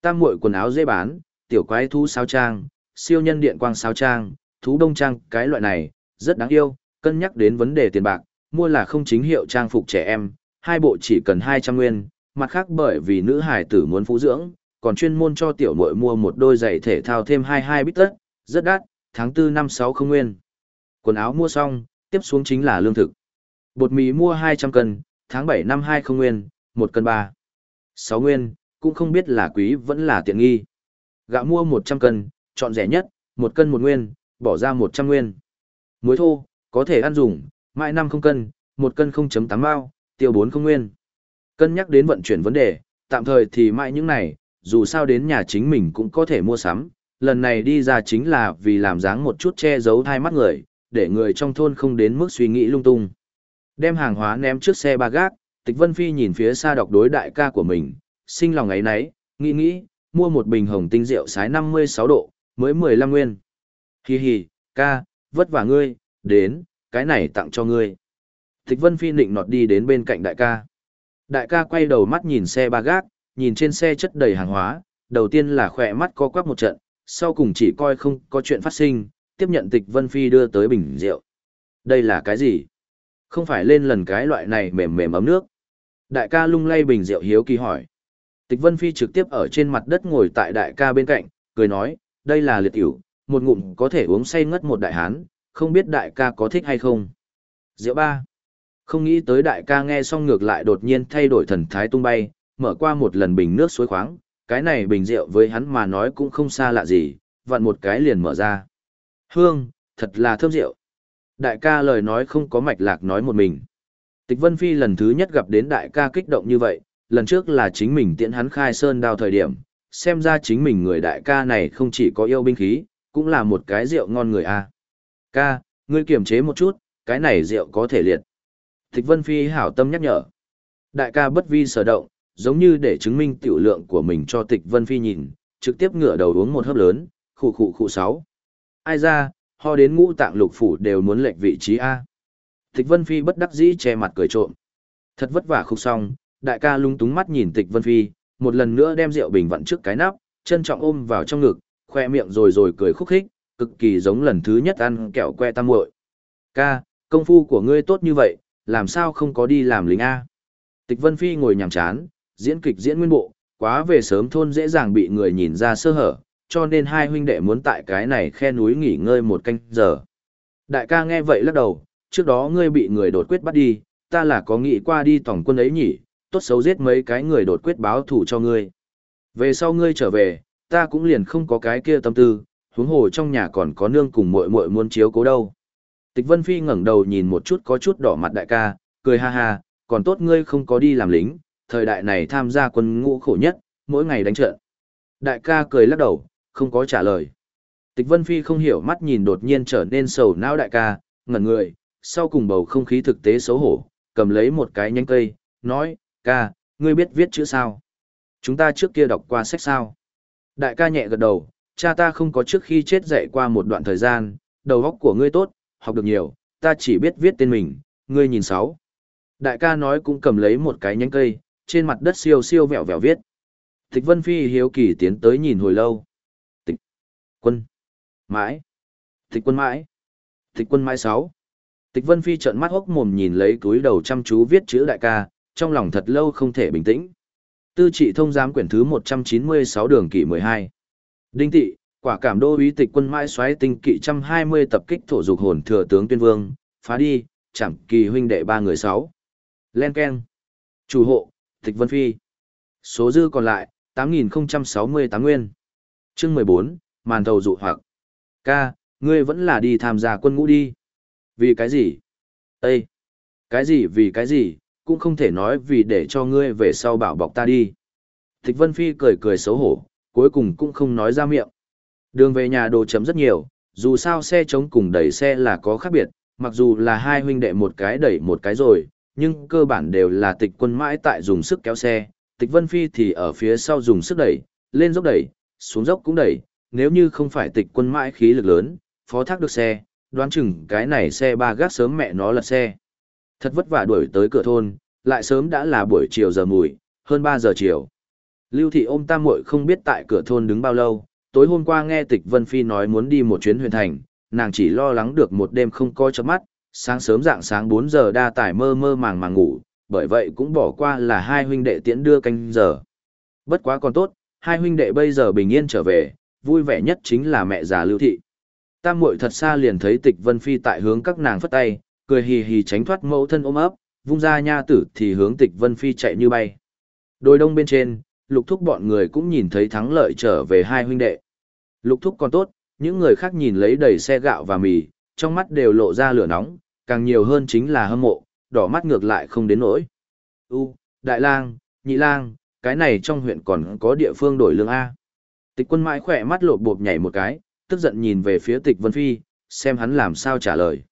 [SPEAKER 1] Tam muội quần áo dễ bán, tiểu quái thú sao trang, siêu nhân điện quang sao trang, thú đông trang, cái loại này, rất đáng yêu, cân nhắc đến vấn đề tiền bạc, mua là không chính hiệu trang phục trẻ em, hai bộ chỉ cần 200 nguyên, mặt khác bởi vì nữ hải tử muốn phú dưỡng, còn chuyên môn cho tiểu muội mua một đôi giày thể thao thêm 22 bít tất, rất đắt, tháng 4 năm 6 không nguyên. Quần áo mua xong, tiếp xuống chính là lương thực. Bột mì mua 200 cân, tháng 7 năm 20 nguyên, 1 cân 3. 6 nguyên, cũng không biết là quý vẫn là tiện nghi. Gạo mua 100 cân, chọn rẻ nhất, 1 cân 1 nguyên, bỏ ra 100 nguyên. Muối thô, có thể ăn dùng, mãi năm không cân, 1 cân 0.8 bao, tiêu 4 không nguyên. Cân nhắc đến vận chuyển vấn đề, tạm thời thì mãi những này, dù sao đến nhà chính mình cũng có thể mua sắm, lần này đi ra chính là vì làm dáng một chút che giấu hai mắt người, để người trong thôn không đến mức suy nghĩ lung tung. Đem hàng hóa ném trước xe ba gác, Tịch Vân Phi nhìn phía xa đọc đối đại ca của mình, sinh lòng ấy nấy, nghĩ nghĩ, mua một bình hồng tinh rượu sái 56 độ, mới 15 nguyên. Hi hi, ca, vất vả ngươi, đến, cái này tặng cho ngươi. Tịch Vân Phi nịnh nọt đi đến bên cạnh đại ca. Đại ca quay đầu mắt nhìn xe ba gác, nhìn trên xe chất đầy hàng hóa, đầu tiên là khỏe mắt co quắp một trận, sau cùng chỉ coi không có chuyện phát sinh, tiếp nhận tịch Vân Phi đưa tới bình rượu. Đây là cái gì? Không phải lên lần cái loại này mềm mềm ấm nước. Đại ca lung lay bình rượu hiếu kỳ hỏi. Tịch Vân Phi trực tiếp ở trên mặt đất ngồi tại đại ca bên cạnh, cười nói, đây là liệt tiểu, một ngụm có thể uống say ngất một đại hán, không biết đại ca có thích hay không. Rượu ba. Không nghĩ tới đại ca nghe xong ngược lại đột nhiên thay đổi thần thái tung bay, mở qua một lần bình nước suối khoáng, cái này bình rượu với hắn mà nói cũng không xa lạ gì, vặn một cái liền mở ra. Hương, thật là thơm rượu. Đại ca lời nói không có mạch lạc nói một mình. Tịch Vân Phi lần thứ nhất gặp đến đại ca kích động như vậy, lần trước là chính mình tiễn hắn khai sơn đao thời điểm, xem ra chính mình người đại ca này không chỉ có yêu binh khí, cũng là một cái rượu ngon người a. Ca, ngươi kiềm chế một chút, cái này rượu có thể liệt. Tịch Vân Phi hảo tâm nhắc nhở. Đại ca bất vi sở động, giống như để chứng minh tiểu lượng của mình cho Tịch Vân Phi nhìn, trực tiếp ngửa đầu uống một hớp lớn, khụ khụ khụ sáu. Ai ra, ho đến ngũ tạng lục phủ đều muốn lệch vị trí A. Tịch Vân Phi bất đắc dĩ che mặt cười trộm. Thật vất vả khúc xong, đại ca lung túng mắt nhìn Tịch Vân Phi, một lần nữa đem rượu bình vặn trước cái nắp, trân trọng ôm vào trong ngực, khoe miệng rồi rồi cười khúc khích, cực kỳ giống lần thứ nhất ăn kẹo que tam muội. Ca, công phu của ngươi tốt như vậy, làm sao không có đi làm lính A. Tịch Vân Phi ngồi nhàm chán, diễn kịch diễn nguyên bộ, quá về sớm thôn dễ dàng bị người nhìn ra sơ hở, cho nên hai huynh đệ muốn tại cái này khe núi nghỉ ngơi một canh giờ. Đại ca nghe vậy lắc đầu, trước đó ngươi bị người đột quyết bắt đi, ta là có nghĩ qua đi tổng quân ấy nhỉ, tốt xấu giết mấy cái người đột quyết báo thủ cho ngươi. Về sau ngươi trở về, ta cũng liền không có cái kia tâm tư, huống hồ trong nhà còn có nương cùng muội muội muốn chiếu cố đâu. Tịch Vân Phi ngẩng đầu nhìn một chút có chút đỏ mặt đại ca, cười ha ha, còn tốt ngươi không có đi làm lính, thời đại này tham gia quân ngũ khổ nhất, mỗi ngày đánh trận. Đại ca cười lắc đầu, không có trả lời. Tịch Vân Phi không hiểu mắt nhìn đột nhiên trở nên sầu não đại ca, ngẩn người, sau cùng bầu không khí thực tế xấu hổ, cầm lấy một cái nhánh cây, nói, ca, ngươi biết viết chữ sao? Chúng ta trước kia đọc qua sách sao? Đại ca nhẹ gật đầu, cha ta không có trước khi chết dạy qua một đoạn thời gian, đầu óc của ngươi tốt, học được nhiều, ta chỉ biết viết tên mình, ngươi nhìn sáu. Đại ca nói cũng cầm lấy một cái nhánh cây, trên mặt đất siêu siêu vẹo vẹo viết. Tịch Vân Phi hiếu kỳ tiến tới nhìn hồi lâu. Quân mãi. Tịch quân mãi. Tịch quân mãi sáu. Tịch Vân Phi trợn mắt hốc mồm nhìn lấy túi đầu chăm chú viết chữ đại ca, trong lòng thật lâu không thể bình tĩnh. Tư trị thông giám quyển thứ 196 đường kỷ 12. Đinh tị, quả cảm đô úy tịch quân mãi xoáy tinh kỵ 120 tập kích thổ dục hồn thừa tướng tuyên vương, phá đi, chẳng kỳ huynh đệ ba người sáu. Len Ken. Chủ hộ, tịch vân phi. Số dư còn lại, 8.068 nguyên. Chương 14, màn thầu dụ hoặc. Ca, ngươi vẫn là đi tham gia quân ngũ đi. Vì cái gì? Ê! Cái gì vì cái gì, cũng không thể nói vì để cho ngươi về sau bảo bọc ta đi. Thích Vân Phi cười cười xấu hổ, cuối cùng cũng không nói ra miệng. Đường về nhà đồ chấm rất nhiều, dù sao xe chống cùng đẩy xe là có khác biệt, mặc dù là hai huynh đệ một cái đẩy một cái rồi, nhưng cơ bản đều là tịch quân mãi tại dùng sức kéo xe, tịch Vân Phi thì ở phía sau dùng sức đẩy, lên dốc đẩy, xuống dốc cũng đẩy, nếu như không phải tịch quân mãi khí lực lớn, phó thác được xe, đoán chừng cái này xe ba gác sớm mẹ nó lật xe. Thật vất vả đuổi tới cửa thôn, lại sớm đã là buổi chiều giờ mùi, hơn 3 giờ chiều. Lưu thị ôm tam muội không biết tại cửa thôn đứng bao lâu, tối hôm qua nghe Tịch Vân Phi nói muốn đi một chuyến huyền thành, nàng chỉ lo lắng được một đêm không coi chớp mắt, sáng sớm dạng sáng 4 giờ đa tải mơ mơ màng màng ngủ, bởi vậy cũng bỏ qua là hai huynh đệ tiễn đưa canh giờ. Bất quá còn tốt, hai huynh đệ bây giờ bình yên trở về, vui vẻ nhất chính là mẹ già Lưu thị. Tam muội thật xa liền thấy Tịch Vân Phi tại hướng các nàng phất tay, cười hì hì tránh thoát mẫu thân ôm ấp, vung ra nha tử thì hướng Tịch Vân Phi chạy như bay. Đôi đông bên trên, lục thúc bọn người cũng nhìn thấy thắng lợi trở về hai huynh đệ. Lục thúc còn tốt, những người khác nhìn lấy đầy xe gạo và mì, trong mắt đều lộ ra lửa nóng, càng nhiều hơn chính là hâm mộ, đỏ mắt ngược lại không đến nỗi. U, đại lang, nhị lang, cái này trong huyện còn có địa phương đổi lương A. Tịch quân mãi khỏe mắt lột bộp nhảy một cái, tức giận nhìn về phía tịch Vân Phi, xem hắn làm sao trả lời.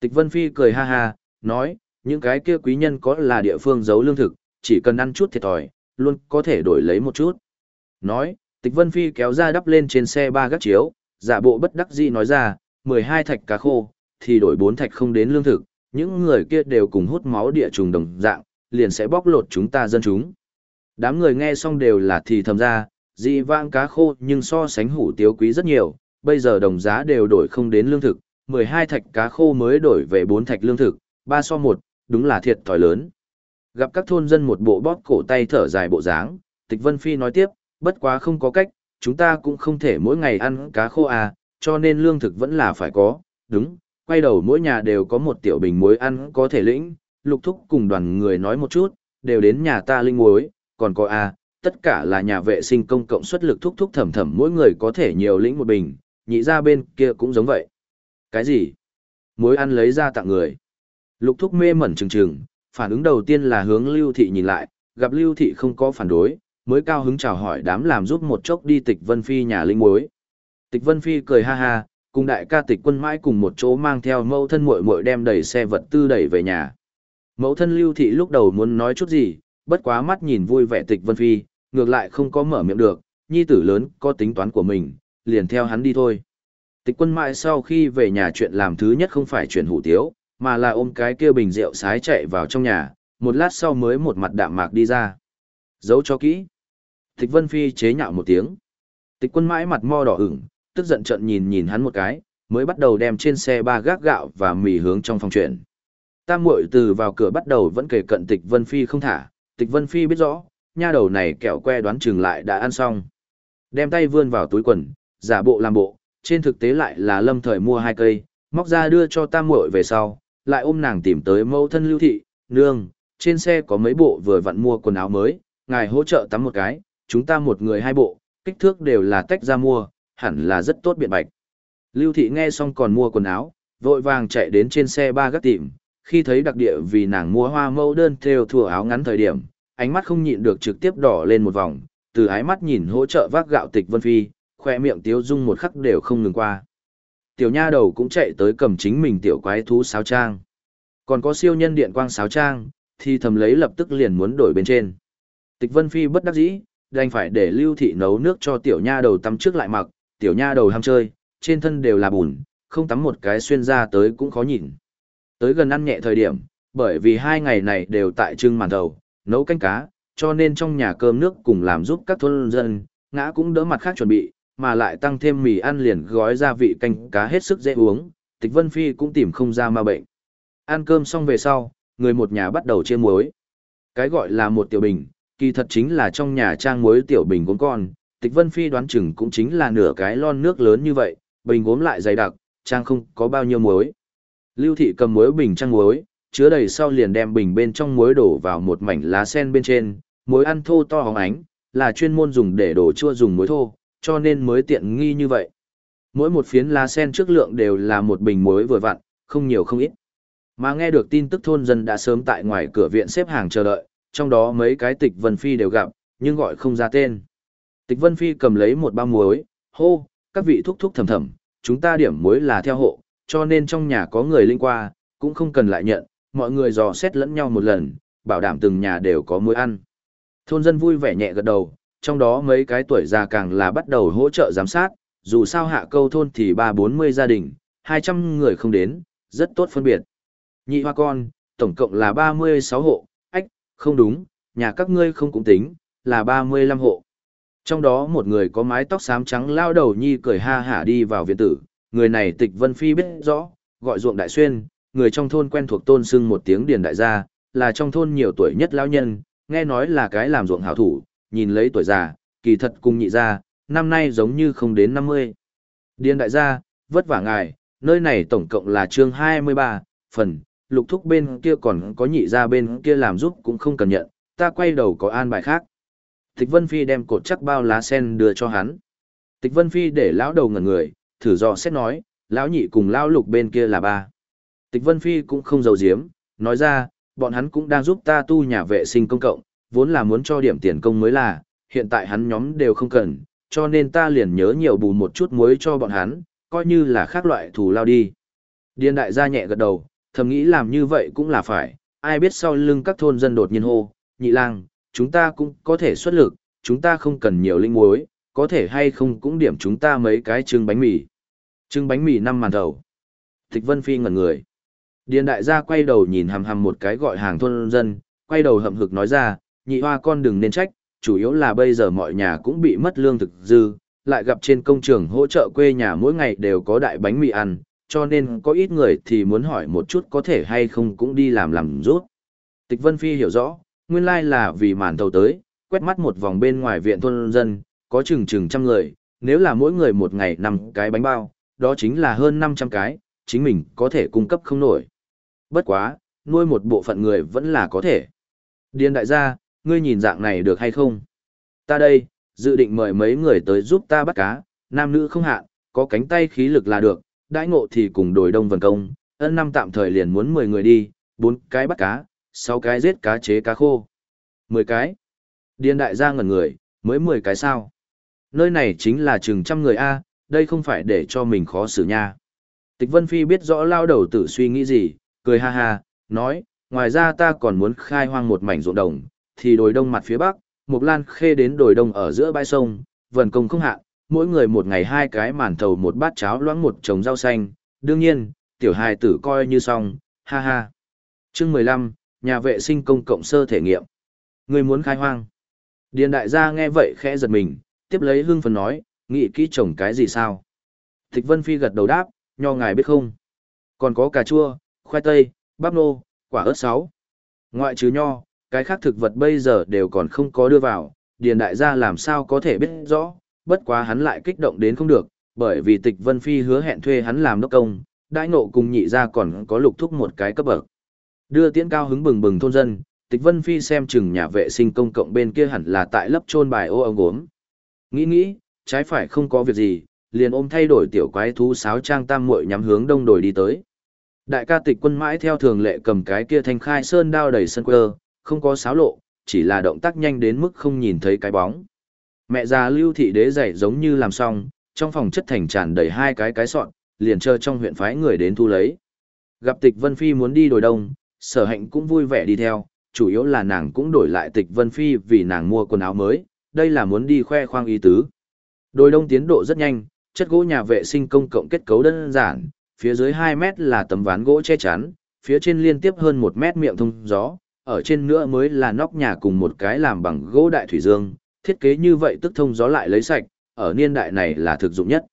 [SPEAKER 1] Tịch Vân Phi cười ha ha, nói, những cái kia quý nhân có là địa phương giấu lương thực, chỉ cần ăn chút thiệt thòi, luôn có thể đổi lấy một chút. Nói, Tịch Vân Phi kéo ra đắp lên trên xe ba gác chiếu, giả bộ bất đắc dĩ nói ra, 12 thạch cá khô, thì đổi 4 thạch không đến lương thực, những người kia đều cùng hút máu địa trùng đồng dạng, liền sẽ bóc lột chúng ta dân chúng. Đám người nghe xong đều là thì thầm ra, dị vãng cá khô nhưng so sánh hủ tiếu quý rất nhiều, bây giờ đồng giá đều đổi không đến lương thực, 12 thạch cá khô mới đổi về 4 thạch lương thực, 3 so 1, đúng là thiệt thòi lớn. Gặp các thôn dân một bộ bóp cổ tay thở dài bộ dáng, Tịch Vân Phi nói tiếp, bất quá không có cách, chúng ta cũng không thể mỗi ngày ăn cá khô à, cho nên lương thực vẫn là phải có, đúng, quay đầu mỗi nhà đều có một tiểu bình muối ăn có thể lĩnh, lục thúc cùng đoàn người nói một chút, đều đến nhà ta linh muối, còn có à, tất cả là nhà vệ sinh công cộng xuất lực thúc thúc thầm thầm mỗi người có thể nhiều lĩnh một bình, nhị ra bên kia cũng giống vậy. Cái gì? Muối ăn lấy ra tặng người. Lục thúc mê mẩn trừng trừng, phản ứng đầu tiên là hướng lưu thị nhìn lại, gặp lưu thị không có phản đối, mới cao hứng chào hỏi đám làm giúp một chốc đi tịch vân phi nhà linh muối. Tịch vân phi cười ha ha, cùng đại ca tịch quân mãi cùng một chỗ mang theo mẫu thân muội muội đem đầy xe vật tư đẩy về nhà. Mẫu thân lưu thị lúc đầu muốn nói chút gì, bất quá mắt nhìn vui vẻ tịch vân phi, ngược lại không có mở miệng được, nhi tử lớn có tính toán của mình, liền theo hắn đi thôi. Tịch quân mãi sau khi về nhà chuyện làm thứ nhất không phải chuyện hủ tiếu, mà là ôm cái kia bình rượu sái chạy vào trong nhà, một lát sau mới một mặt đạm mạc đi ra. Giấu cho kỹ. Tịch Vân Phi chế nhạo một tiếng. Tịch quân mãi mặt mo đỏ ửng, tức giận trận nhìn nhìn hắn một cái, mới bắt đầu đem trên xe ba gác gạo và mì hướng trong phòng chuyển. Tam muội từ vào cửa bắt đầu vẫn kề cận Tịch Vân Phi không thả, Tịch Vân Phi biết rõ, nha đầu này kẹo que đoán chừng lại đã ăn xong. Đem tay vươn vào túi quần, giả bộ làm bộ, trên thực tế lại là lâm thời mua hai cây, móc ra đưa cho tam muội về sau, lại ôm nàng tìm tới mẫu thân lưu thị, nương, trên xe có mấy bộ vừa vặn mua quần áo mới, ngài hỗ trợ tắm một cái, chúng ta một người hai bộ, kích thước đều là tách ra mua, hẳn là rất tốt biện bạch. Lưu thị nghe xong còn mua quần áo, vội vàng chạy đến trên xe ba gác tìm, khi thấy đặc địa vì nàng mua hoa mẫu đơn theo thùa áo ngắn thời điểm, ánh mắt không nhịn được trực tiếp đỏ lên một vòng, từ ái mắt nhìn hỗ trợ vác gạo tịch vân phi, khoe miệng tiếu dung một khắc đều không ngừng qua. Tiểu nha đầu cũng chạy tới cầm chính mình tiểu quái thú sáo trang. Còn có siêu nhân điện quang sáo trang, thì thầm lấy lập tức liền muốn đổi bên trên. Tịch Vân Phi bất đắc dĩ, đành phải để Lưu Thị nấu nước cho tiểu nha đầu tắm trước lại mặc, tiểu nha đầu ham chơi, trên thân đều là bùn, không tắm một cái xuyên ra tới cũng khó nhìn. Tới gần ăn nhẹ thời điểm, bởi vì hai ngày này đều tại trưng màn đầu, nấu canh cá, cho nên trong nhà cơm nước cùng làm giúp các thôn dân, ngã cũng đỡ mặt khác chuẩn bị, mà lại tăng thêm mì ăn liền gói gia vị canh cá hết sức dễ uống, Tịch Vân Phi cũng tìm không ra ma bệnh. Ăn cơm xong về sau, người một nhà bắt đầu chia muối. Cái gọi là một tiểu bình, kỳ thật chính là trong nhà trang muối tiểu bình gốm con, Tịch Vân Phi đoán chừng cũng chính là nửa cái lon nước lớn như vậy, bình gốm lại dày đặc, trang không có bao nhiêu muối. Lưu thị cầm muối bình trang muối, chứa đầy sau liền đem bình bên trong muối đổ vào một mảnh lá sen bên trên, muối ăn thô to hóng ánh, là chuyên môn dùng để đổ chua dùng muối thô, cho nên mới tiện nghi như vậy. Mỗi một phiến lá sen trước lượng đều là một bình muối vừa vặn, không nhiều không ít. Mà nghe được tin tức thôn dân đã sớm tại ngoài cửa viện xếp hàng chờ đợi, trong đó mấy cái tịch Vân Phi đều gặp, nhưng gọi không ra tên. Tịch Vân Phi cầm lấy một bao muối, hô, các vị thúc thúc thầm thầm, chúng ta điểm muối là theo hộ, cho nên trong nhà có người linh qua, cũng không cần lại nhận, mọi người dò xét lẫn nhau một lần, bảo đảm từng nhà đều có muối ăn. Thôn dân vui vẻ nhẹ gật đầu, trong đó mấy cái tuổi già càng là bắt đầu hỗ trợ giám sát, dù sao hạ câu thôn thì ba bốn mươi gia đình, hai trăm người không đến, rất tốt phân biệt. Nhị hoa con, tổng cộng là ba mươi sáu hộ, ách, không đúng, nhà các ngươi không cũng tính, là ba mươi lăm hộ. Trong đó một người có mái tóc xám trắng lao đầu nhi cười ha hả đi vào viện tử, người này tịch Vân Phi biết rõ, gọi ruộng đại xuyên, người trong thôn quen thuộc tôn sưng một tiếng điền đại gia, là trong thôn nhiều tuổi nhất lão nhân, nghe nói là cái làm ruộng hảo thủ, nhìn lấy tuổi già, kỳ thật cùng nhị gia, năm nay giống như không đến 50. Điền đại gia, vất vả ngài, nơi này tổng cộng là chương 23, phần, lục thúc bên kia còn có nhị gia bên kia làm giúp cũng không cần nhận, ta quay đầu có an bài khác. Tịch Vân Phi đem cột chắc bao lá sen đưa cho hắn. Tịch Vân Phi để lão đầu ngẩn người, thử dò xét nói, lão nhị cùng lão lục bên kia là ba. Tịch Vân Phi cũng không giấu giếm, nói ra, bọn hắn cũng đang giúp ta tu nhà vệ sinh công cộng, vốn là muốn cho điểm tiền công mới là, hiện tại hắn nhóm đều không cần, cho nên ta liền nhớ nhiều bù một chút muối cho bọn hắn, coi như là khác loại thù lao đi. Điên đại gia nhẹ gật đầu, thầm nghĩ làm như vậy cũng là phải, ai biết sau lưng các thôn dân đột nhiên hô, nhị lang, chúng ta cũng có thể xuất lực, chúng ta không cần nhiều linh muối, có thể hay không cũng điểm chúng ta mấy cái trưng bánh mì. Trưng bánh mì năm màn đầu. Tịch Vân Phi ngẩn người. Điền đại gia quay đầu nhìn hằm hằm một cái gọi hàng thôn dân, quay đầu hậm hực nói ra, nhị hoa con đừng nên trách, chủ yếu là bây giờ mọi nhà cũng bị mất lương thực dư, lại gặp trên công trường hỗ trợ quê nhà mỗi ngày đều có đại bánh mì ăn, cho nên có ít người thì muốn hỏi một chút có thể hay không cũng đi làm làm rút. Tịch Vân Phi hiểu rõ, nguyên lai là vì màn thầu tới, quét mắt một vòng bên ngoài viện thôn dân, có chừng chừng trăm người, nếu là mỗi người một ngày năm cái bánh bao, đó chính là hơn 500 cái, chính mình có thể cung cấp không nổi. Bất quá, nuôi một bộ phận người vẫn là có thể. Điền đại gia, ngươi nhìn dạng này được hay không? Ta đây, dự định mời mấy người tới giúp ta bắt cá, nam nữ không hạn, có cánh tay khí lực là được, đãi ngộ thì cùng đổi đông vần công, ân năm tạm thời liền muốn 10 người đi, 4 cái bắt cá, 6 cái giết cá chế cá khô. 10 cái. Điền đại gia ngẩn người, mới 10 cái sao? Nơi này chính là chừng trăm người A, đây không phải để cho mình khó xử nha. Tịch Vân Phi biết rõ lao đầu tử suy nghĩ gì, cười ha ha, nói, ngoài ra ta còn muốn khai hoang một mảnh ruộng đồng, thì đồi đông mặt phía bắc, Mộc Lan khê đến đồi đông ở giữa bãi sông, vần công không hạ mỗi người một ngày hai cái màn thầu một bát cháo loãng một chồng rau xanh, đương nhiên, tiểu hài tử coi như xong, ha ha. Chương 15, nhà vệ sinh công cộng sơ thể nghiệm. Người muốn khai hoang. Điền đại gia nghe vậy khẽ giật mình, tiếp lấy hương phần nói, nghĩ kỹ trồng cái gì sao? Thịch Vân Phi gật đầu đáp, nho ngài biết không? Còn có cà chua, khoai tây, bắp nô, quả ớt sáu. Ngoại trừ nho, cái khác thực vật bây giờ đều còn không có đưa vào, điền đại gia làm sao có thể biết rõ, bất quá hắn lại kích động đến không được, bởi vì tịch Vân Phi hứa hẹn thuê hắn làm đốc công, Đại ngộ cùng nhị gia còn có lục thúc một cái cấp bậc. Đưa tiễn cao hứng bừng bừng thôn dân, tịch Vân Phi xem chừng nhà vệ sinh công cộng bên kia hẳn là tại lấp trôn bài ô ông gốm. Nghĩ nghĩ, trái phải không có việc gì, liền ôm thay đổi tiểu quái thú sáo trang tam muội nhắm hướng đông đồi đi tới. Đại ca tịch quân mãi theo thường lệ cầm cái kia thanh khai sơn đao đầy sân quơ, không có sáo lộ, chỉ là động tác nhanh đến mức không nhìn thấy cái bóng. Mẹ già lưu thị đế dạy giống như làm xong, trong phòng chất thành tràn đầy hai cái cái sọn, liền chờ trong huyện phái người đến thu lấy. Gặp tịch Vân Phi muốn đi đồi đông, sở hạnh cũng vui vẻ đi theo, chủ yếu là nàng cũng đổi lại tịch Vân Phi vì nàng mua quần áo mới, đây là muốn đi khoe khoang ý tứ. Đồi đông tiến độ rất nhanh, chất gỗ nhà vệ sinh công cộng kết cấu đơn giản, phía dưới 2 mét là tấm ván gỗ che chắn, phía trên liên tiếp hơn 1 mét miệng thông gió, ở trên nữa mới là nóc nhà cùng một cái làm bằng gỗ đại thủy dương, thiết kế như vậy tức thông gió lại lấy sạch, ở niên đại này là thực dụng nhất.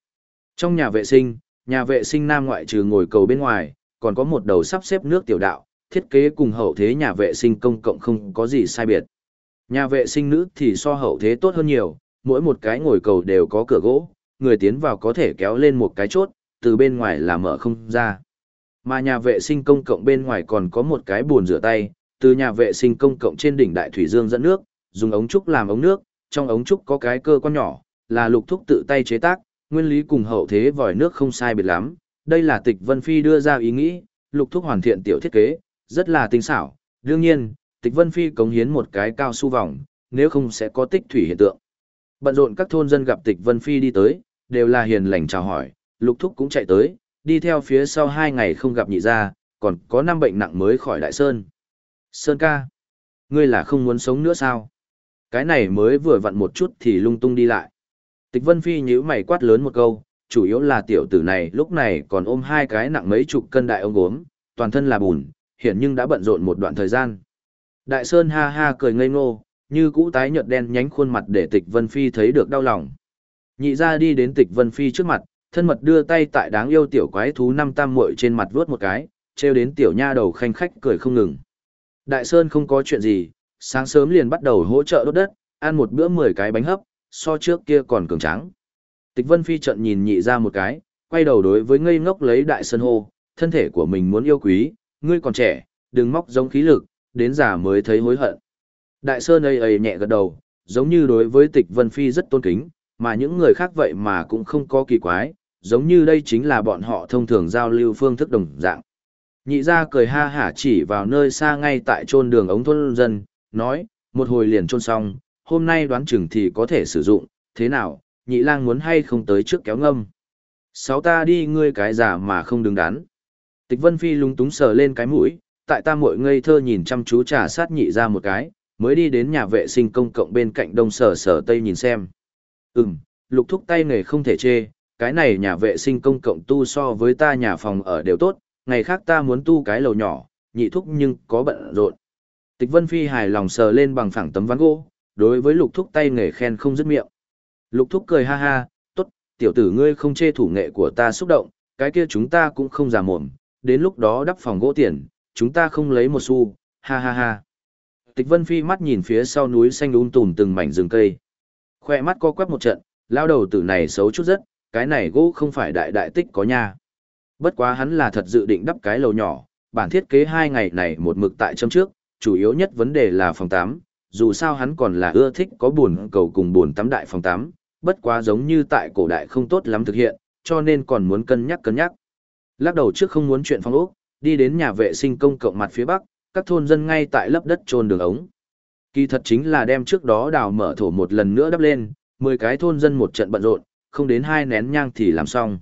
[SPEAKER 1] Trong nhà vệ sinh, nhà vệ sinh nam ngoại trừ ngồi cầu bên ngoài, còn có một đầu sắp xếp nước tiểu đạo, thiết kế cùng hậu thế nhà vệ sinh công cộng không có gì sai biệt. Nhà vệ sinh nữ thì so hậu thế tốt hơn nhiều, mỗi một cái ngồi cầu đều có cửa gỗ, người tiến vào có thể kéo lên một cái chốt, từ bên ngoài là mở không ra. Mà nhà vệ sinh công cộng bên ngoài còn có một cái bồn rửa tay, từ nhà vệ sinh công cộng trên đỉnh đại thủy dương dẫn nước, dùng ống trúc làm ống nước, trong ống trúc có cái cơ quan nhỏ, là lục thúc tự tay chế tác, nguyên lý cùng hậu thế vòi nước không sai biệt lắm. Đây là tịch Vân Phi đưa ra ý nghĩ, lục thúc hoàn thiện tiểu thiết kế, rất là tinh xảo. Đương nhiên, tịch Vân Phi cống hiến một cái cao su vòng, nếu không sẽ có tích thủy hiện tượng. Bận rộn các thôn dân gặp tịch Vân Phi đi tới, đều là hiền lành chào hỏi, lục thúc cũng chạy tới, đi theo phía sau hai ngày không gặp nhị ra, còn có năm bệnh nặng mới khỏi Đại Sơn. Sơn ca, ngươi là không muốn sống nữa sao? Cái này mới vừa vặn một chút thì lung tung đi lại. Tịch Vân Phi nhíu mày quát lớn một câu, chủ yếu là tiểu tử này lúc này còn ôm hai cái nặng mấy chục cân đại ông gốm, toàn thân là bùn, hiện nhưng đã bận rộn một đoạn thời gian. Đại Sơn ha ha cười ngây ngô, như cũ tái nhợt đen nhánh khuôn mặt để Tịch Vân Phi thấy được đau lòng. Nhị ra đi đến Tịch Vân Phi trước mặt, thân mật đưa tay tại đáng yêu tiểu quái thú năm tam muội trên mặt vuốt một cái, treo đến tiểu nha đầu khanh khách cười không ngừng. Đại Sơn không có chuyện gì, sáng sớm liền bắt đầu hỗ trợ đốt đất, ăn một bữa 10 cái bánh hấp, so trước kia còn cường tráng. Tịch Vân Phi trận nhìn nhị ra một cái, quay đầu đối với ngây ngốc lấy Đại Sơn hô, thân thể của mình muốn yêu quý, ngươi còn trẻ, đừng móc giống khí lực, đến già mới thấy hối hận. Đại Sơn ây ây nhẹ gật đầu, giống như đối với Tịch Vân Phi rất tôn kính, mà những người khác vậy mà cũng không có kỳ quái, giống như đây chính là bọn họ thông thường giao lưu phương thức đồng dạng. Nhị ra cười ha hả chỉ vào nơi xa ngay tại trôn đường ống thôn dân, nói, một hồi liền trôn xong, hôm nay đoán chừng thì có thể sử dụng, thế nào, nhị lang muốn hay không tới trước kéo ngâm. Sáu ta đi ngươi cái giả mà không đứng đắn. Tịch Vân Phi lúng túng sờ lên cái mũi, tại ta muội ngây thơ nhìn chăm chú trà sát nhị ra một cái, mới đi đến nhà vệ sinh công cộng bên cạnh đông sở sở tây nhìn xem. Ừm, lục thúc tay nghề không thể chê, cái này nhà vệ sinh công cộng tu so với ta nhà phòng ở đều tốt, ngày khác ta muốn tu cái lầu nhỏ, nhị thúc nhưng có bận rộn. Tịch Vân Phi hài lòng sờ lên bằng phẳng tấm ván gỗ, đối với lục thúc tay nghề khen không dứt miệng. Lục thúc cười ha ha, tốt, tiểu tử ngươi không chê thủ nghệ của ta xúc động, cái kia chúng ta cũng không giả mồm, đến lúc đó đắp phòng gỗ tiền, chúng ta không lấy một xu, ha ha ha. Tịch Vân Phi mắt nhìn phía sau núi xanh um tùm từng mảnh rừng cây. Khoe mắt co quắp một trận, lao đầu tử này xấu chút rất, cái này gỗ không phải đại đại tích có nha. Bất quá hắn là thật dự định đắp cái lầu nhỏ, bản thiết kế hai ngày này một mực tại châm trước, chủ yếu nhất vấn đề là phòng tắm, dù sao hắn còn là ưa thích có buồn cầu cùng buồn tắm đại phòng tắm, bất quá giống như tại cổ đại không tốt lắm thực hiện, cho nên còn muốn cân nhắc cân nhắc. Lắc đầu trước không muốn chuyện phòng ốc, đi đến nhà vệ sinh công cộng mặt phía bắc, các thôn dân ngay tại lấp đất trôn đường ống. Kỳ thật chính là đem trước đó đào mở thổ một lần nữa đắp lên, 10 cái thôn dân một trận bận rộn, không đến hai nén nhang thì làm xong.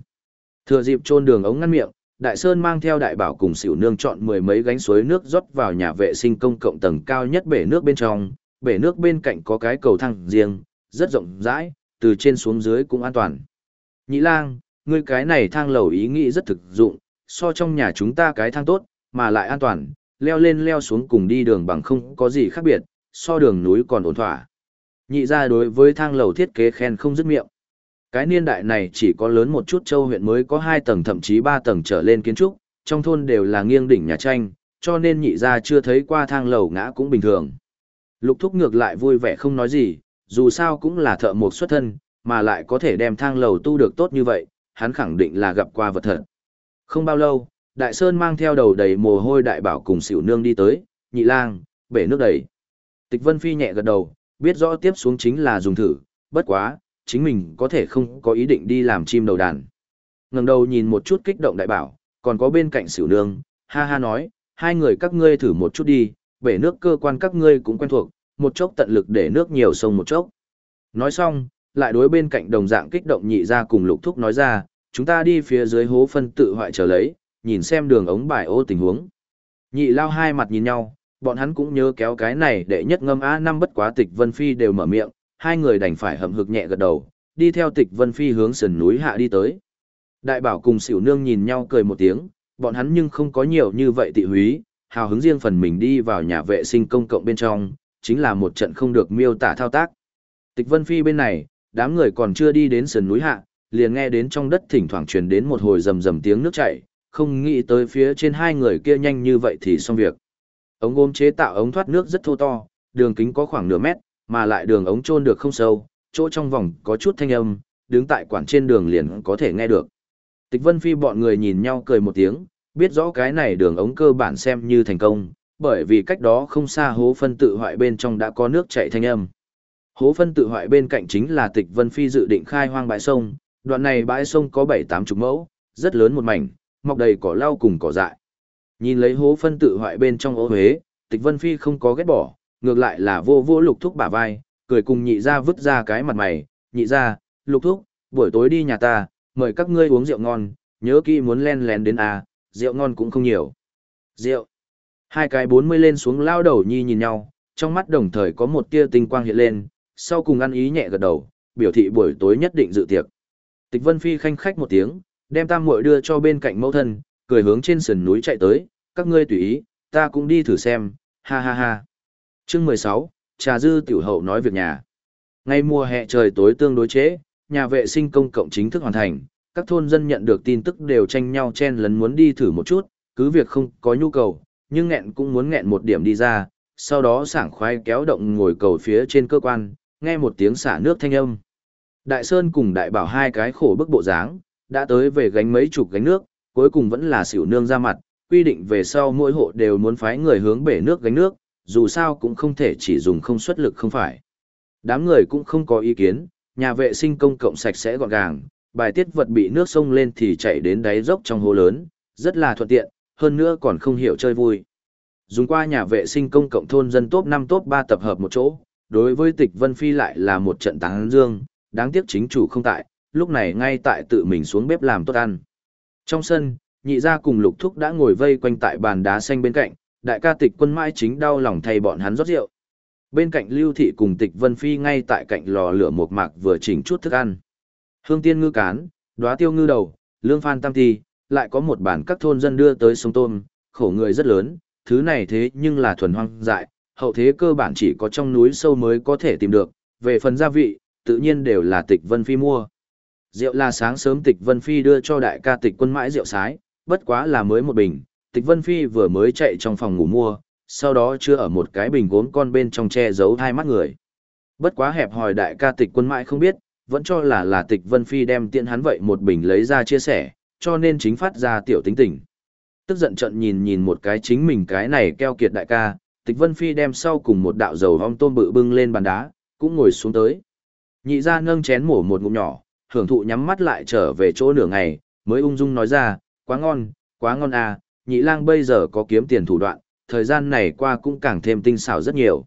[SPEAKER 1] Thừa dịp trôn đường ống ngăn miệng, Đại Sơn mang theo đại bảo cùng xỉu nương chọn mười mấy gánh suối nước rót vào nhà vệ sinh công cộng tầng cao nhất bể nước bên trong, bể nước bên cạnh có cái cầu thang riêng, rất rộng rãi, từ trên xuống dưới cũng an toàn. Nhị lang, ngươi cái này thang lầu ý nghĩ rất thực dụng, so trong nhà chúng ta cái thang tốt, mà lại an toàn, leo lên leo xuống cùng đi đường bằng không có gì khác biệt, so đường núi còn ổn thỏa. Nhị ra đối với thang lầu thiết kế khen không dứt miệng. Cái niên đại này chỉ có lớn một chút châu huyện mới có 2 tầng thậm chí 3 tầng trở lên kiến trúc, trong thôn đều là nghiêng đỉnh nhà tranh, cho nên nhị ra chưa thấy qua thang lầu ngã cũng bình thường. Lục thúc ngược lại vui vẻ không nói gì, dù sao cũng là thợ mộc xuất thân, mà lại có thể đem thang lầu tu được tốt như vậy, hắn khẳng định là gặp qua vật thật. Không bao lâu, Đại Sơn mang theo đầu đầy mồ hôi đại bảo cùng xỉu nương đi tới, nhị lang, bể nước đầy. Tịch Vân Phi nhẹ gật đầu, biết rõ tiếp xuống chính là dùng thử, bất quá, chính mình có thể không có ý định đi làm chim đầu đàn. ngẩng đầu nhìn một chút kích động đại bảo, còn có bên cạnh xỉu nương, ha ha nói, hai người các ngươi thử một chút đi, bể nước cơ quan các ngươi cũng quen thuộc, một chốc tận lực để nước nhiều sông một chốc. Nói xong, lại đối bên cạnh đồng dạng kích động nhị ra cùng lục thúc nói ra, chúng ta đi phía dưới hố phân tự hoại trở lấy, nhìn xem đường ống bài ô tình huống. Nhị lao hai mặt nhìn nhau, bọn hắn cũng nhớ kéo cái này để nhất ngâm a năm bất quá tịch Vân Phi đều mở miệng, hai người đành phải hậm hực nhẹ gật đầu, đi theo tịch Vân Phi hướng sườn núi hạ đi tới. Đại bảo cùng xỉu nương nhìn nhau cười một tiếng, bọn hắn nhưng không có nhiều như vậy tị húy, hào hứng riêng phần mình đi vào nhà vệ sinh công cộng bên trong, chính là một trận không được miêu tả thao tác. Tịch Vân Phi bên này, đám người còn chưa đi đến sườn núi hạ, liền nghe đến trong đất thỉnh thoảng truyền đến một hồi rầm rầm tiếng nước chảy, không nghĩ tới phía trên hai người kia nhanh như vậy thì xong việc. Ống gôm chế tạo ống thoát nước rất thô to, đường kính có khoảng nửa mét, mà lại đường ống trôn được không sâu, chỗ trong vòng có chút thanh âm, đứng tại quản trên đường liền có thể nghe được. Tịch Vân Phi bọn người nhìn nhau cười một tiếng, biết rõ cái này đường ống cơ bản xem như thành công, bởi vì cách đó không xa hố phân tự hoại bên trong đã có nước chảy thanh âm. Hố phân tự hoại bên cạnh chính là Tịch Vân Phi dự định khai hoang bãi sông, đoạn này bãi sông có 7-8 chục mẫu, rất lớn một mảnh, mọc đầy cỏ lau cùng cỏ dại. Nhìn lấy hố phân tự hoại bên trong ô huế, Tịch Vân Phi không có ghét bỏ, ngược lại là vô vô lục thúc bả vai, cười cùng nhị ra vứt ra cái mặt mày, nhị ra, lục thúc, buổi tối đi nhà ta, mời các ngươi uống rượu ngon, nhớ kỹ muốn len lén đến à, rượu ngon cũng không nhiều. Rượu. Hai cái bốn mươi lên xuống lao đầu nhi nhìn nhau, trong mắt đồng thời có một tia tinh quang hiện lên, sau cùng ăn ý nhẹ gật đầu, biểu thị buổi tối nhất định dự tiệc. Tịch Vân Phi khanh khách một tiếng, đem tam muội đưa cho bên cạnh mẫu thân, cười hướng trên sườn núi chạy tới, các ngươi tùy ý, ta cũng đi thử xem, ha ha ha. Chương mười sáu, trà dư tiểu hậu nói việc nhà. Ngay mùa hè trời tối tương đối chế, nhà vệ sinh công cộng chính thức hoàn thành, các thôn dân nhận được tin tức đều tranh nhau chen lấn muốn đi thử một chút, cứ việc không có nhu cầu, nhưng nghẹn cũng muốn nghẹn một điểm đi ra, sau đó sảng khoái kéo động ngồi cầu phía trên cơ quan, nghe một tiếng xả nước thanh âm. Đại Sơn cùng đại bảo hai cái khổ bức bộ dáng, đã tới về gánh mấy chục gánh nước, cuối cùng vẫn là xỉu nương ra mặt, quy định về sau mỗi hộ đều muốn phái người hướng bể nước gánh nước, dù sao cũng không thể chỉ dùng không xuất lực không phải. Đám người cũng không có ý kiến, nhà vệ sinh công cộng sạch sẽ gọn gàng, bài tiết vật bị nước sông lên thì chảy đến đáy dốc trong hồ lớn, rất là thuận tiện, hơn nữa còn không hiểu chơi vui. Dùng qua nhà vệ sinh công cộng thôn dân top 5 top 3 tập hợp một chỗ, đối với tịch Vân Phi lại là một trận táng dương, đáng tiếc chính chủ không tại, lúc này ngay tại tự mình xuống bếp làm tốt ăn. Trong sân, nhị gia cùng lục thúc đã ngồi vây quanh tại bàn đá xanh bên cạnh, đại ca tịch quân mãi chính đau lòng thay bọn hắn rót rượu. Bên cạnh lưu thị cùng tịch Vân Phi ngay tại cạnh lò lửa mộc mạc vừa chỉnh chút thức ăn. Hương tiên ngư cán, đóa tiêu ngư đầu, lương phan tam ti, lại có một bản các thôn dân đưa tới sông tôm, khổ người rất lớn, thứ này thế nhưng là thuần hoang dại, hậu thế cơ bản chỉ có trong núi sâu mới có thể tìm được, về phần gia vị, tự nhiên đều là tịch Vân Phi mua. Rượu là sáng sớm tịch Vân Phi đưa cho đại ca tịch quân mãi rượu sái, bất quá là mới một bình, tịch Vân Phi vừa mới chạy trong phòng ngủ mua, sau đó chưa ở một cái bình gốm con bên trong che giấu hai mắt người. Bất quá hẹp hòi đại ca tịch quân mãi không biết, vẫn cho là là tịch Vân Phi đem tiện hắn vậy một bình lấy ra chia sẻ, cho nên chính phát ra tiểu tính tình. Tức giận trận nhìn nhìn một cái chính mình cái này keo kiệt đại ca, tịch Vân Phi đem sau cùng một đạo dầu hong tôm bự bưng lên bàn đá, cũng ngồi xuống tới. Nhị ra nâng chén mổ một ngụm nhỏ, hưởng thụ nhắm mắt lại trở về chỗ nửa ngày, mới ung dung nói ra, quá ngon, quá ngon à, nhị lang bây giờ có kiếm tiền thủ đoạn, thời gian này qua cũng càng thêm tinh xảo rất nhiều.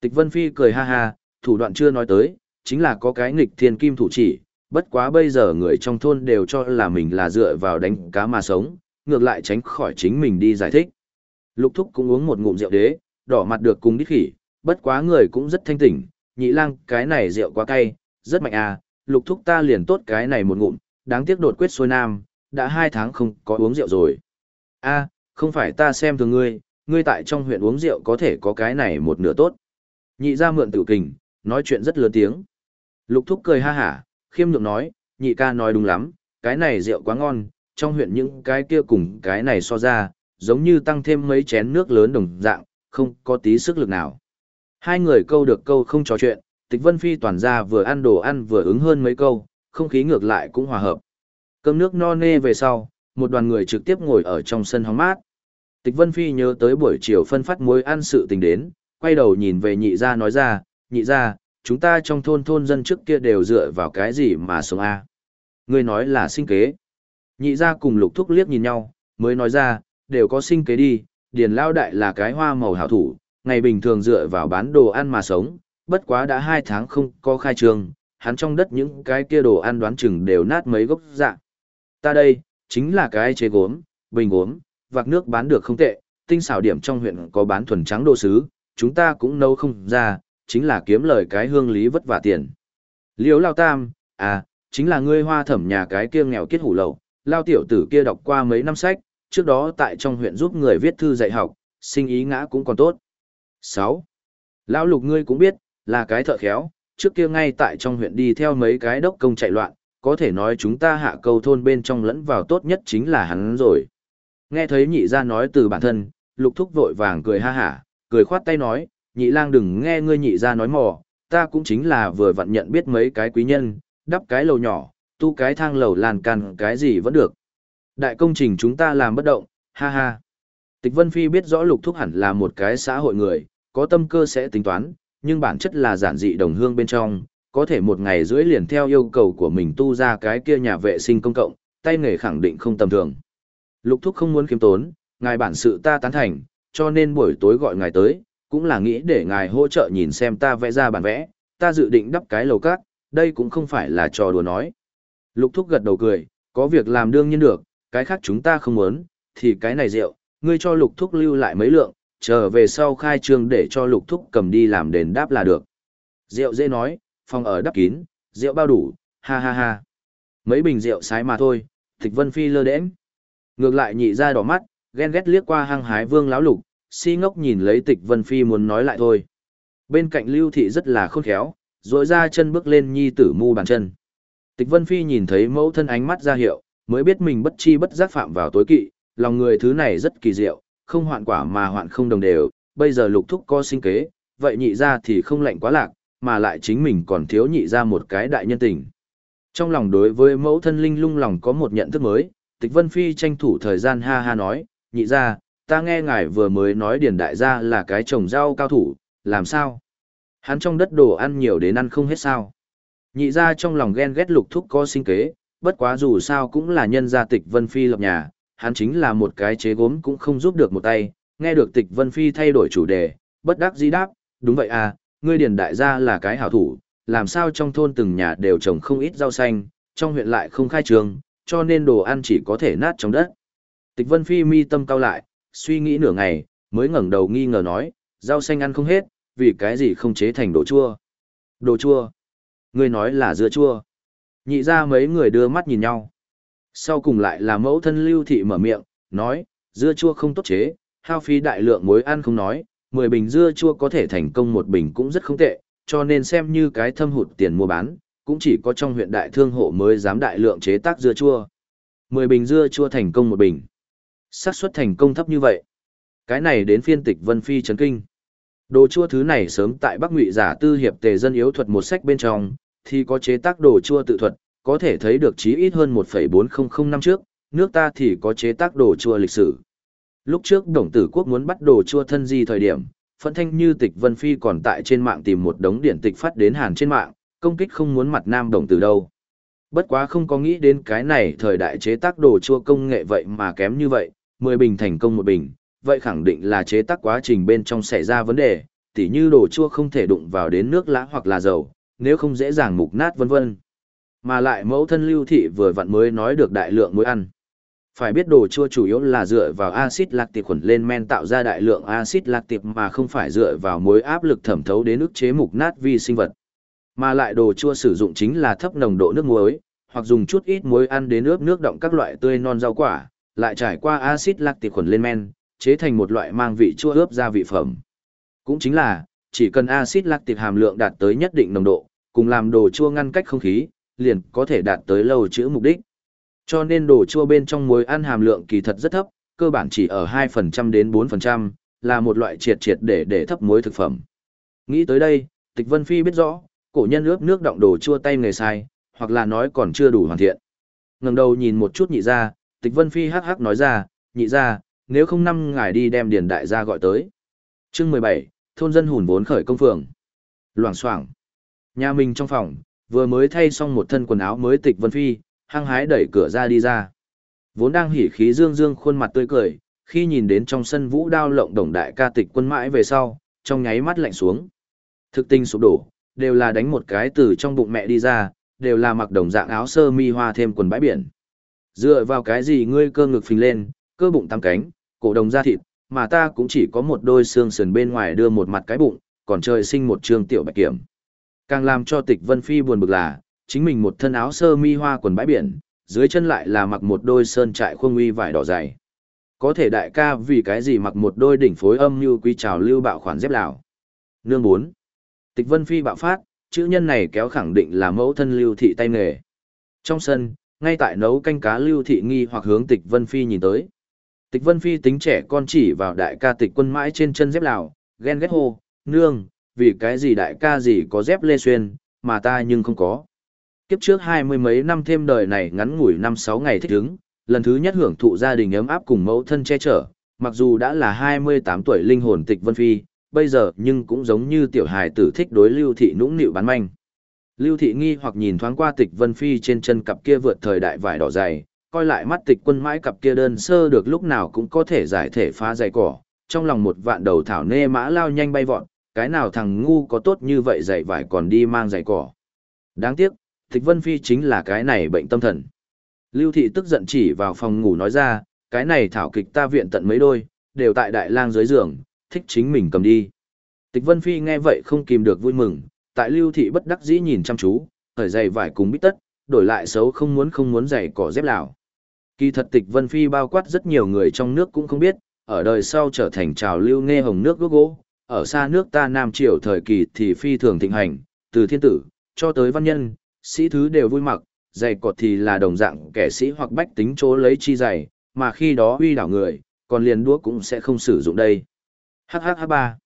[SPEAKER 1] Tịch Vân Phi cười ha ha, thủ đoạn chưa nói tới, chính là có cái nghịch thiên kim thủ chỉ, bất quá bây giờ người trong thôn đều cho là mình là dựa vào đánh cá mà sống, ngược lại tránh khỏi chính mình đi giải thích. Lục thúc cũng uống một ngụm rượu đế, đỏ mặt được cùng đi khỉ, bất quá người cũng rất thanh tỉnh, nhị lang cái này rượu quá cay, rất mạnh à, lục thúc ta liền tốt cái này một ngụm, đáng tiếc đột quyết xuôi nam, đã hai tháng không có uống rượu rồi. a không phải ta xem thường ngươi, ngươi tại trong huyện uống rượu có thể có cái này một nửa tốt. Nhị ra mượn tự kình, nói chuyện rất lớn tiếng. Lục thúc cười ha hả, khiêm nhượng nói, nhị ca nói đúng lắm, cái này rượu quá ngon, trong huyện những cái kia cùng cái này so ra, giống như tăng thêm mấy chén nước lớn đồng dạng, không có tí sức lực nào. Hai người câu được câu không trò chuyện, tịch vân phi toàn ra vừa ăn đồ ăn vừa ứng hơn mấy câu, không khí ngược lại cũng hòa hợp. Cơm nước no nê về sau, một đoàn người trực tiếp ngồi ở trong sân hóng mát. Tịch Vân Phi nhớ tới buổi chiều phân phát muối ăn sự tình đến, quay đầu nhìn về nhị gia nói ra, nhị gia, chúng ta trong thôn thôn dân trước kia đều dựa vào cái gì mà sống a? Ngươi nói là sinh kế. Nhị gia cùng lục thúc liếc nhìn nhau, mới nói ra, đều có sinh kế đi, điền lao đại là cái hoa màu hảo thủ, ngày bình thường dựa vào bán đồ ăn mà sống, bất quá đã hai tháng không có khai trường, hắn trong đất những cái kia đồ ăn đoán chừng đều nát mấy gốc dạ. Ta đây, chính là cái chế gốm, bình gốm, vạc nước bán được không tệ, tinh xảo điểm trong huyện có bán thuần trắng đồ sứ, chúng ta cũng nấu không ra, chính là kiếm lời cái hương lý vất vả tiền. Liễu Lao Tam, à, chính là ngươi hoa thẩm nhà cái kia nghèo kiết hủ lậu, Lao tiểu tử kia đọc qua mấy năm sách, trước đó tại trong huyện giúp người viết thư dạy học, sinh ý ngã cũng còn tốt. 6. Lão lục ngươi cũng biết, là cái thợ khéo, trước kia ngay tại trong huyện đi theo mấy cái đốc công chạy loạn, có thể nói chúng ta hạ câu thôn bên trong lẫn vào tốt nhất chính là hắn rồi. Nghe thấy nhị ra nói từ bản thân, lục thúc vội vàng cười ha hả, cười khoát tay nói, nhị lang đừng nghe ngươi nhị ra nói mò, ta cũng chính là vừa vặn nhận biết mấy cái quý nhân, đắp cái lầu nhỏ, tu cái thang lầu làn can cái gì vẫn được. Đại công trình chúng ta làm bất động, ha ha. Tịch Vân Phi biết rõ lục thúc hẳn là một cái xã hội người, có tâm cơ sẽ tính toán, nhưng bản chất là giản dị đồng hương bên trong, có thể một ngày rưỡi liền theo yêu cầu của mình tu ra cái kia nhà vệ sinh công cộng, tay nghề khẳng định không tầm thường. Lục thúc không muốn kiếm tốn, ngài bản sự ta tán thành, cho nên buổi tối gọi ngài tới, cũng là nghĩ để ngài hỗ trợ nhìn xem ta vẽ ra bản vẽ, ta dự định đắp cái lầu cát, đây cũng không phải là trò đùa nói. Lục thúc gật đầu cười, có việc làm đương nhiên được, cái khác chúng ta không muốn, thì cái này rượu, ngươi cho lục thúc lưu lại mấy lượng, trở về sau khai trương để cho lục thúc cầm đi làm đền đáp là được. Rượu dễ nói, phòng ở đắp kín, rượu bao đủ, ha ha ha. Mấy bình rượu sái mà thôi, Tịch Vân Phi lơ đễnh. Ngược lại nhị ra đỏ mắt, ghen ghét liếc qua hăng hái vương láo lục, si ngốc nhìn lấy Tịch Vân Phi muốn nói lại thôi. Bên cạnh Lưu Thị rất là khôn khéo, rồi ra chân bước lên nhi tử mu bàn chân. Tịch Vân Phi nhìn thấy mẫu thân ánh mắt ra hiệu, mới biết mình bất chi bất giác phạm vào tối kỵ, lòng người thứ này rất kỳ diệu, không hoạn quả mà hoạn không đồng đều, bây giờ lục thúc có sinh kế, vậy nhị ra thì không lạnh quá lạc, mà lại chính mình còn thiếu nhị ra một cái đại nhân tình. Trong lòng đối với mẫu thân linh lung lòng có một nhận thức mới, tịch vân phi tranh thủ thời gian ha ha nói, nhị ra, ta nghe ngài vừa mới nói điền đại gia là cái trồng rau cao thủ, làm sao? Hắn trong đất đồ ăn nhiều đến ăn không hết sao? Nhị ra trong lòng ghen ghét lục thúc có sinh kế, bất quá dù sao cũng là nhân gia tịch vân phi lập nhà, hắn chính là một cái chế gốm cũng không giúp được một tay, nghe được tịch vân phi thay đổi chủ đề, bất đắc dĩ đáp, đúng vậy à, ngươi điền đại gia là cái hảo thủ, làm sao trong thôn từng nhà đều trồng không ít rau xanh, trong huyện lại không khai trường, cho nên đồ ăn chỉ có thể nát trong đất. Tịch Vân Phi mi tâm cao lại, suy nghĩ nửa ngày, mới ngẩng đầu nghi ngờ nói, rau xanh ăn không hết, vì cái gì không chế thành đồ chua. Đồ chua? Ngươi nói là dưa chua. Nhị ra mấy người đưa mắt nhìn nhau. Sau cùng lại là mẫu thân lưu thị mở miệng, nói, dưa chua không tốt chế, hao phí đại lượng mối ăn không nói, 10 bình dưa chua có thể thành công một bình cũng rất không tệ, cho nên xem như cái thâm hụt tiền mua bán, cũng chỉ có trong huyện đại thương hộ mới dám đại lượng chế tác dưa chua. 10 bình dưa chua thành công một bình. xác suất thành công thấp như vậy. Cái này đến phiên tịch Vân Phi chấn kinh. Đồ chua thứ này sớm tại Bắc Ngụy giả tư hiệp tề dân yếu thuật một sách bên trong, thì có chế tác đồ chua tự thuật, có thể thấy được chí ít hơn 1,400 năm trước, nước ta thì có chế tác đồ chua lịch sử. Lúc trước Đồng Tử Quốc muốn bắt đồ chua thân di thời điểm, Phẫn Thanh Như Tịch Vân Phi còn tại trên mạng tìm một đống điển tịch phát đến Hàn trên mạng, công kích không muốn mặt Nam Đồng Tử đâu. Bất quá không có nghĩ đến cái này thời đại chế tác đồ chua công nghệ vậy mà kém như vậy, 10 bình thành công một bình, vậy khẳng định là chế tác quá trình bên trong xảy ra vấn đề, tỉ như đồ chua không thể đụng vào đến nước lã hoặc là dầu, nếu không dễ dàng mục nát vân vân. Mà lại mẫu thân lưu thị vừa vặn mới nói được đại lượng muối ăn. Phải biết đồ chua chủ yếu là dựa vào axit lactic khuẩn lên men tạo ra đại lượng axit lactic mà không phải dựa vào muối áp lực thẩm thấu đến ức chế mục nát vi sinh vật. Mà lại đồ chua sử dụng chính là thấp nồng độ nước muối, hoặc dùng chút ít muối ăn đến ướp nước động các loại tươi non rau quả, lại trải qua axit lactic khuẩn lên men, chế thành một loại mang vị chua ướp gia vị phẩm. Cũng chính là, chỉ cần axit lactic hàm lượng đạt tới nhất định nồng độ, cùng làm đồ chua ngăn cách không khí, liền có thể đạt tới lâu chữ mục đích. Cho nên đồ chua bên trong muối ăn hàm lượng kỳ thật rất thấp, cơ bản chỉ ở 2% đến 4%, là một loại triệt triệt để để thấp muối thực phẩm. Nghĩ tới đây, Tịch Vân Phi biết rõ, cổ nhân ướp nước động đồ chua tay nghề sai, hoặc là nói còn chưa đủ hoàn thiện. Ngẩng đầu nhìn một chút nhị ra, Tịch Vân Phi hắc hắc nói ra, nhị ra, nếu không năm ngài đi đem điền đại gia gọi tới. Chương 17, thôn dân hùn vốn khởi công phường. Loảng xoảng. Nhà mình trong phòng, vừa mới thay xong một thân quần áo mới Tịch Vân Phi, hăng hái đẩy cửa ra đi ra. Vốn đang hỉ khí dương dương khuôn mặt tươi cười, khi nhìn đến trong sân vũ đao lộng đồng đại ca tịch quân mãi về sau, trong nháy mắt lạnh xuống. Thực tinh sụp đổ, đều là đánh một cái từ trong bụng mẹ đi ra, đều là mặc đồng dạng áo sơ mi hoa thêm quần bãi biển. Dựa vào cái gì ngươi cơ ngực phình lên, cơ bụng tăng cánh, cổ đồng da thịt, mà ta cũng chỉ có một đôi xương sườn bên ngoài đưa một mặt cái bụng, còn trời sinh một trương tiểu bạch kiểm. Càng làm cho tịch Vân Phi buồn bực là, chính mình một thân áo sơ mi hoa quần bãi biển, dưới chân lại là mặc một đôi sơn trại khuông uy vải đỏ dày. Có thể đại ca vì cái gì mặc một đôi đỉnh phối âm như quý trào lưu bạo khoản dép lào. Nương 4. Tịch Vân Phi bạo phát, chữ nhân này kéo khẳng định là mẫu thân lưu thị tay nghề. Trong sân, ngay tại nấu canh cá lưu thị nghi hoặc hướng tịch Vân Phi nhìn tới. Tịch Vân Phi tính trẻ con chỉ vào đại ca tịch quân mãi trên chân dép lào, ghen ghét hô, nương, vì cái gì đại ca gì có dép lê xuyên, mà ta nhưng không có kiếp trước hai mươi mấy năm thêm đời này ngắn ngủi năm sáu ngày thích ứng, lần thứ nhất hưởng thụ gia đình ấm áp cùng mẫu thân che chở, mặc dù đã là hai mươi tám tuổi linh hồn tịch vân phi, bây giờ nhưng cũng giống như tiểu hài tử thích đối lưu thị nũng nịu bán manh. Lưu thị nghi hoặc nhìn thoáng qua tịch vân phi trên chân cặp kia vượt thời đại vải đỏ dày, coi lại mắt tịch quân mãi cặp kia đơn sơ được lúc nào cũng có thể giải thể phá dày cỏ, trong lòng một vạn đầu thảo nê mã lao nhanh bay vọt, cái nào thằng ngu có tốt như vậy giày vải còn đi mang giày cỏ. Đáng tiếc, Thích Vân Phi chính là cái này bệnh tâm thần. Lưu Thị tức giận chỉ vào phòng ngủ nói ra, cái này thảo kịch ta viện tận mấy đôi, đều tại đại lang dưới giường, thích chính mình cầm đi. Tịch Vân Phi nghe vậy không kìm được vui mừng, tại Lưu Thị bất đắc dĩ nhìn chăm chú, thời giày vải cùng bít tất, đổi lại xấu không muốn không muốn giày cỏ dép lào. Kỳ thật Tịch Vân Phi bao quát rất nhiều người trong nước cũng không biết, ở đời sau trở thành trào lưu nghe hồng nước gốc gỗ, ở xa nước ta Nam Triều thời kỳ thì phi thường thịnh hành, từ thiên tử, cho tới văn nhân, sĩ thứ đều vui mặc, giày cọt thì là đồng dạng kẻ sĩ hoặc bách tính chỗ lấy chi giày, mà khi đó uy đảo người, còn liền đũa cũng sẽ không sử dụng đây. HHH ba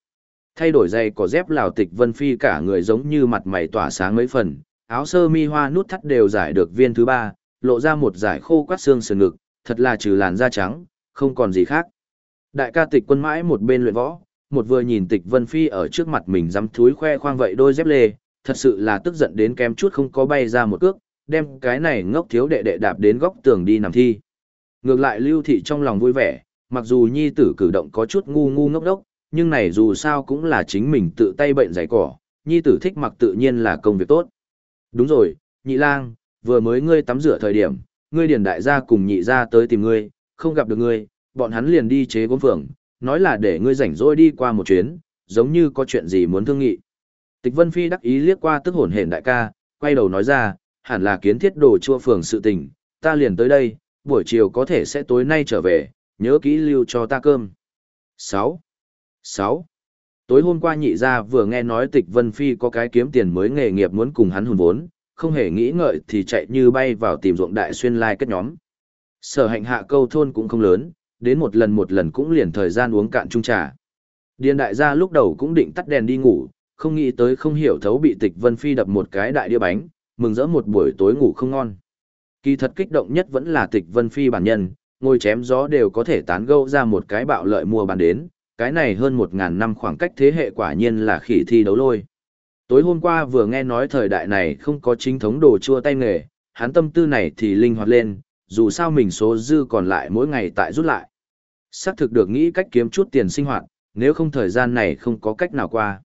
[SPEAKER 1] Thay đổi giày có dép lào tịch vân phi cả người giống như mặt mày tỏa sáng mấy phần, áo sơ mi hoa nút thắt đều giải được viên thứ ba, lộ ra một giải khô quát xương sườn ngực, thật là trừ làn da trắng, không còn gì khác. Đại ca tịch quân mãi một bên luyện võ, một vừa nhìn tịch vân phi ở trước mặt mình dám thúi khoe khoang vậy đôi dép lê, thật sự là tức giận đến kém chút không có bay ra một cước, đem cái này ngốc thiếu đệ đệ đạp đến góc tường đi nằm thi. Ngược lại lưu thị trong lòng vui vẻ, mặc dù nhi tử cử động có chút ngu ngu ngốc đốc, nhưng này dù sao cũng là chính mình tự tay bệnh giày cỏ, nhi tử thích mặc tự nhiên là công việc tốt. Đúng rồi, nhị lang, vừa mới ngươi tắm rửa thời điểm, ngươi điền đại gia cùng nhị gia tới tìm ngươi, không gặp được ngươi, bọn hắn liền đi chế gốm phường, nói là để ngươi rảnh rỗi đi qua một chuyến, giống như có chuyện gì muốn thương nghị. Tịch Vân Phi đắc ý liếc qua tức hồn hển đại ca, quay đầu nói ra, hẳn là kiến thiết đồ chua phường sự tình, ta liền tới đây, buổi chiều có thể sẽ tối nay trở về, nhớ kỹ lưu cho ta cơm. 6. 6. Tối hôm qua nhị gia vừa nghe nói tịch Vân Phi có cái kiếm tiền mới nghề nghiệp muốn cùng hắn hùn vốn, không hề nghĩ ngợi thì chạy như bay vào tìm ruộng đại xuyên lai kết nhóm. Sở hạnh hạ câu thôn cũng không lớn, đến một lần một lần cũng liền thời gian uống cạn chung trà. Điền đại gia lúc đầu cũng định tắt đèn đi ngủ, không nghĩ tới không hiểu thấu bị tịch vân phi đập một cái đại đĩa bánh, mừng rỡ một buổi tối ngủ không ngon. Kỳ thật kích động nhất vẫn là tịch vân phi bản nhân, ngồi chém gió đều có thể tán gẫu ra một cái bạo lợi mua bán đến, cái này hơn một ngàn năm khoảng cách thế hệ quả nhiên là khỉ thi đấu lôi. Tối hôm qua vừa nghe nói thời đại này không có chính thống đồ chua tay nghề, hắn tâm tư này thì linh hoạt lên, dù sao mình số dư còn lại mỗi ngày tại rút lại. Xác thực được nghĩ cách kiếm chút tiền sinh hoạt, nếu không thời gian này không có cách nào qua.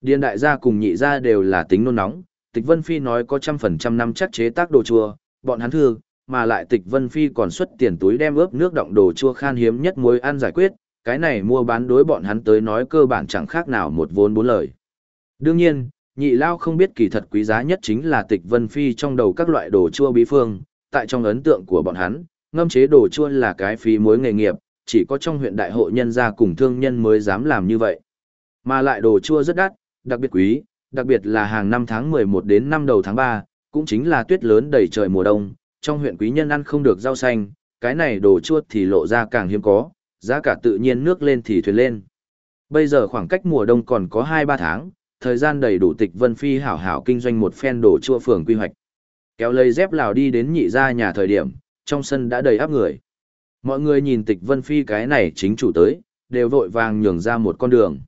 [SPEAKER 1] Điền đại gia cùng nhị gia đều là tính nôn nóng, Tịch Vân Phi nói có trăm phần trăm năm chắc chế tác đồ chua, bọn hắn thương, mà lại Tịch Vân Phi còn xuất tiền túi đem ướp nước động đồ chua khan hiếm nhất muối ăn giải quyết, cái này mua bán đối bọn hắn tới nói cơ bản chẳng khác nào một vốn bốn lời. Đương nhiên, nhị lao không biết kỳ thật quý giá nhất chính là Tịch Vân Phi trong đầu các loại đồ chua bí phương, tại trong ấn tượng của bọn hắn, ngâm chế đồ chua là cái phí muối nghề nghiệp, chỉ có trong huyện đại hộ nhân gia cùng thương nhân mới dám làm như vậy. Mà lại đồ chua rất đắt, đặc biệt quý, đặc biệt là hàng năm tháng 11 đến năm đầu tháng 3, cũng chính là tuyết lớn đầy trời mùa đông, trong huyện quý nhân ăn không được rau xanh, cái này đồ chua thì lộ ra càng hiếm có, giá cả tự nhiên nước lên thì thuyền lên. Bây giờ khoảng cách mùa đông còn có 2-3 tháng, thời gian đầy đủ tịch Vân Phi hảo hảo kinh doanh một phen đồ chua phường quy hoạch. Kéo lấy dép lào đi đến nhị ra nhà thời điểm, trong sân đã đầy áp người. Mọi người nhìn tịch Vân Phi cái này chính chủ tới, đều vội vàng nhường ra một con đường.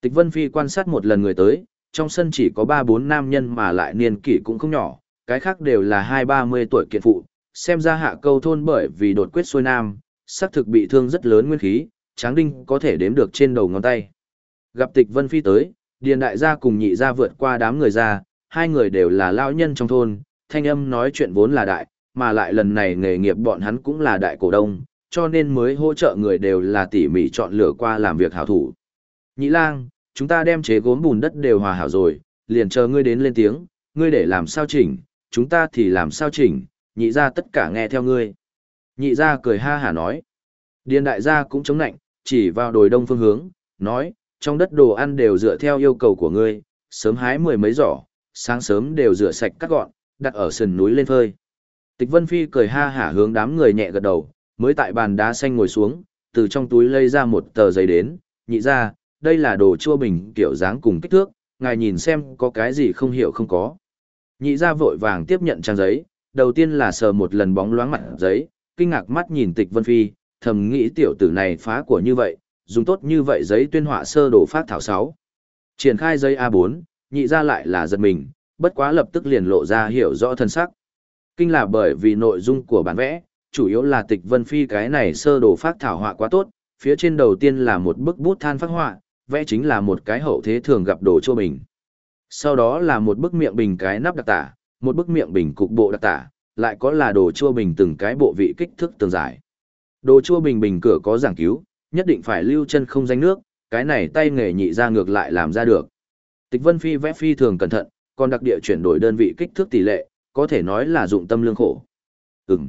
[SPEAKER 1] Tịch Vân Phi quan sát một lần người tới, trong sân chỉ có 3-4 nam nhân mà lại niên kỷ cũng không nhỏ, cái khác đều là 2-30 tuổi kiện phụ, xem ra hạ câu thôn bởi vì đột quyết xuôi nam, xác thực bị thương rất lớn nguyên khí, tráng đinh có thể đếm được trên đầu ngón tay. Gặp tịch Vân Phi tới, Điền đại gia cùng nhị gia vượt qua đám người ra, hai người đều là lao nhân trong thôn, thanh âm nói chuyện vốn là đại, mà lại lần này nghề nghiệp bọn hắn cũng là đại cổ đông, cho nên mới hỗ trợ người đều là tỉ mỉ chọn lựa qua làm việc hảo thủ. Nhị lang, chúng ta đem chế gốm bùn đất đều hòa hảo rồi, liền chờ ngươi đến lên tiếng, ngươi để làm sao chỉnh, chúng ta thì làm sao chỉnh, nhị gia tất cả nghe theo ngươi. Nhị gia cười ha hả nói. Điền đại gia cũng chống nạnh, chỉ vào đồi đông phương hướng, nói, trong đất đồ ăn đều dựa theo yêu cầu của ngươi, sớm hái mười mấy giỏ, sáng sớm đều rửa sạch cắt gọn, đặt ở sườn núi lên phơi. Tịch Vân Phi cười ha hả hướng đám người nhẹ gật đầu, mới tại bàn đá xanh ngồi xuống, từ trong túi lấy ra một tờ giấy đến, nhị ra, đây là đồ chua bình kiểu dáng cùng kích thước, ngài nhìn xem có cái gì không hiểu không có. Nhị ra vội vàng tiếp nhận trang giấy, đầu tiên là sờ một lần bóng loáng mặt giấy, kinh ngạc mắt nhìn tịch Vân Phi, thầm nghĩ tiểu tử này phá của như vậy, dùng tốt như vậy giấy tuyên họa sơ đồ phát thảo 6. Triển khai giấy A4, nhị ra lại là giật mình, bất quá lập tức liền lộ ra hiểu rõ thân sắc. Kinh là bởi vì nội dung của bản vẽ, chủ yếu là tịch vân phi cái này sơ đồ phát thảo họa quá tốt, phía trên đầu tiên là một bức bút than phát họa, vẽ chính là một cái hậu thế thường gặp đồ chua bình. Sau đó là một bức miệng bình cái nắp đặc tả, một bức miệng bình cục bộ đặc tả, lại có là đồ chua bình từng cái bộ vị kích thước tương giải. Đồ chua bình bình cửa có giảng cứu, nhất định phải lưu chân không danh nước, cái này tay nghề nhị ra ngược lại làm ra được. Tịch Vân Phi vẽ phi thường cẩn thận, còn đặc địa chuyển đổi đơn vị kích thước tỷ lệ, có thể nói là dụng tâm lương khổ. Ừm.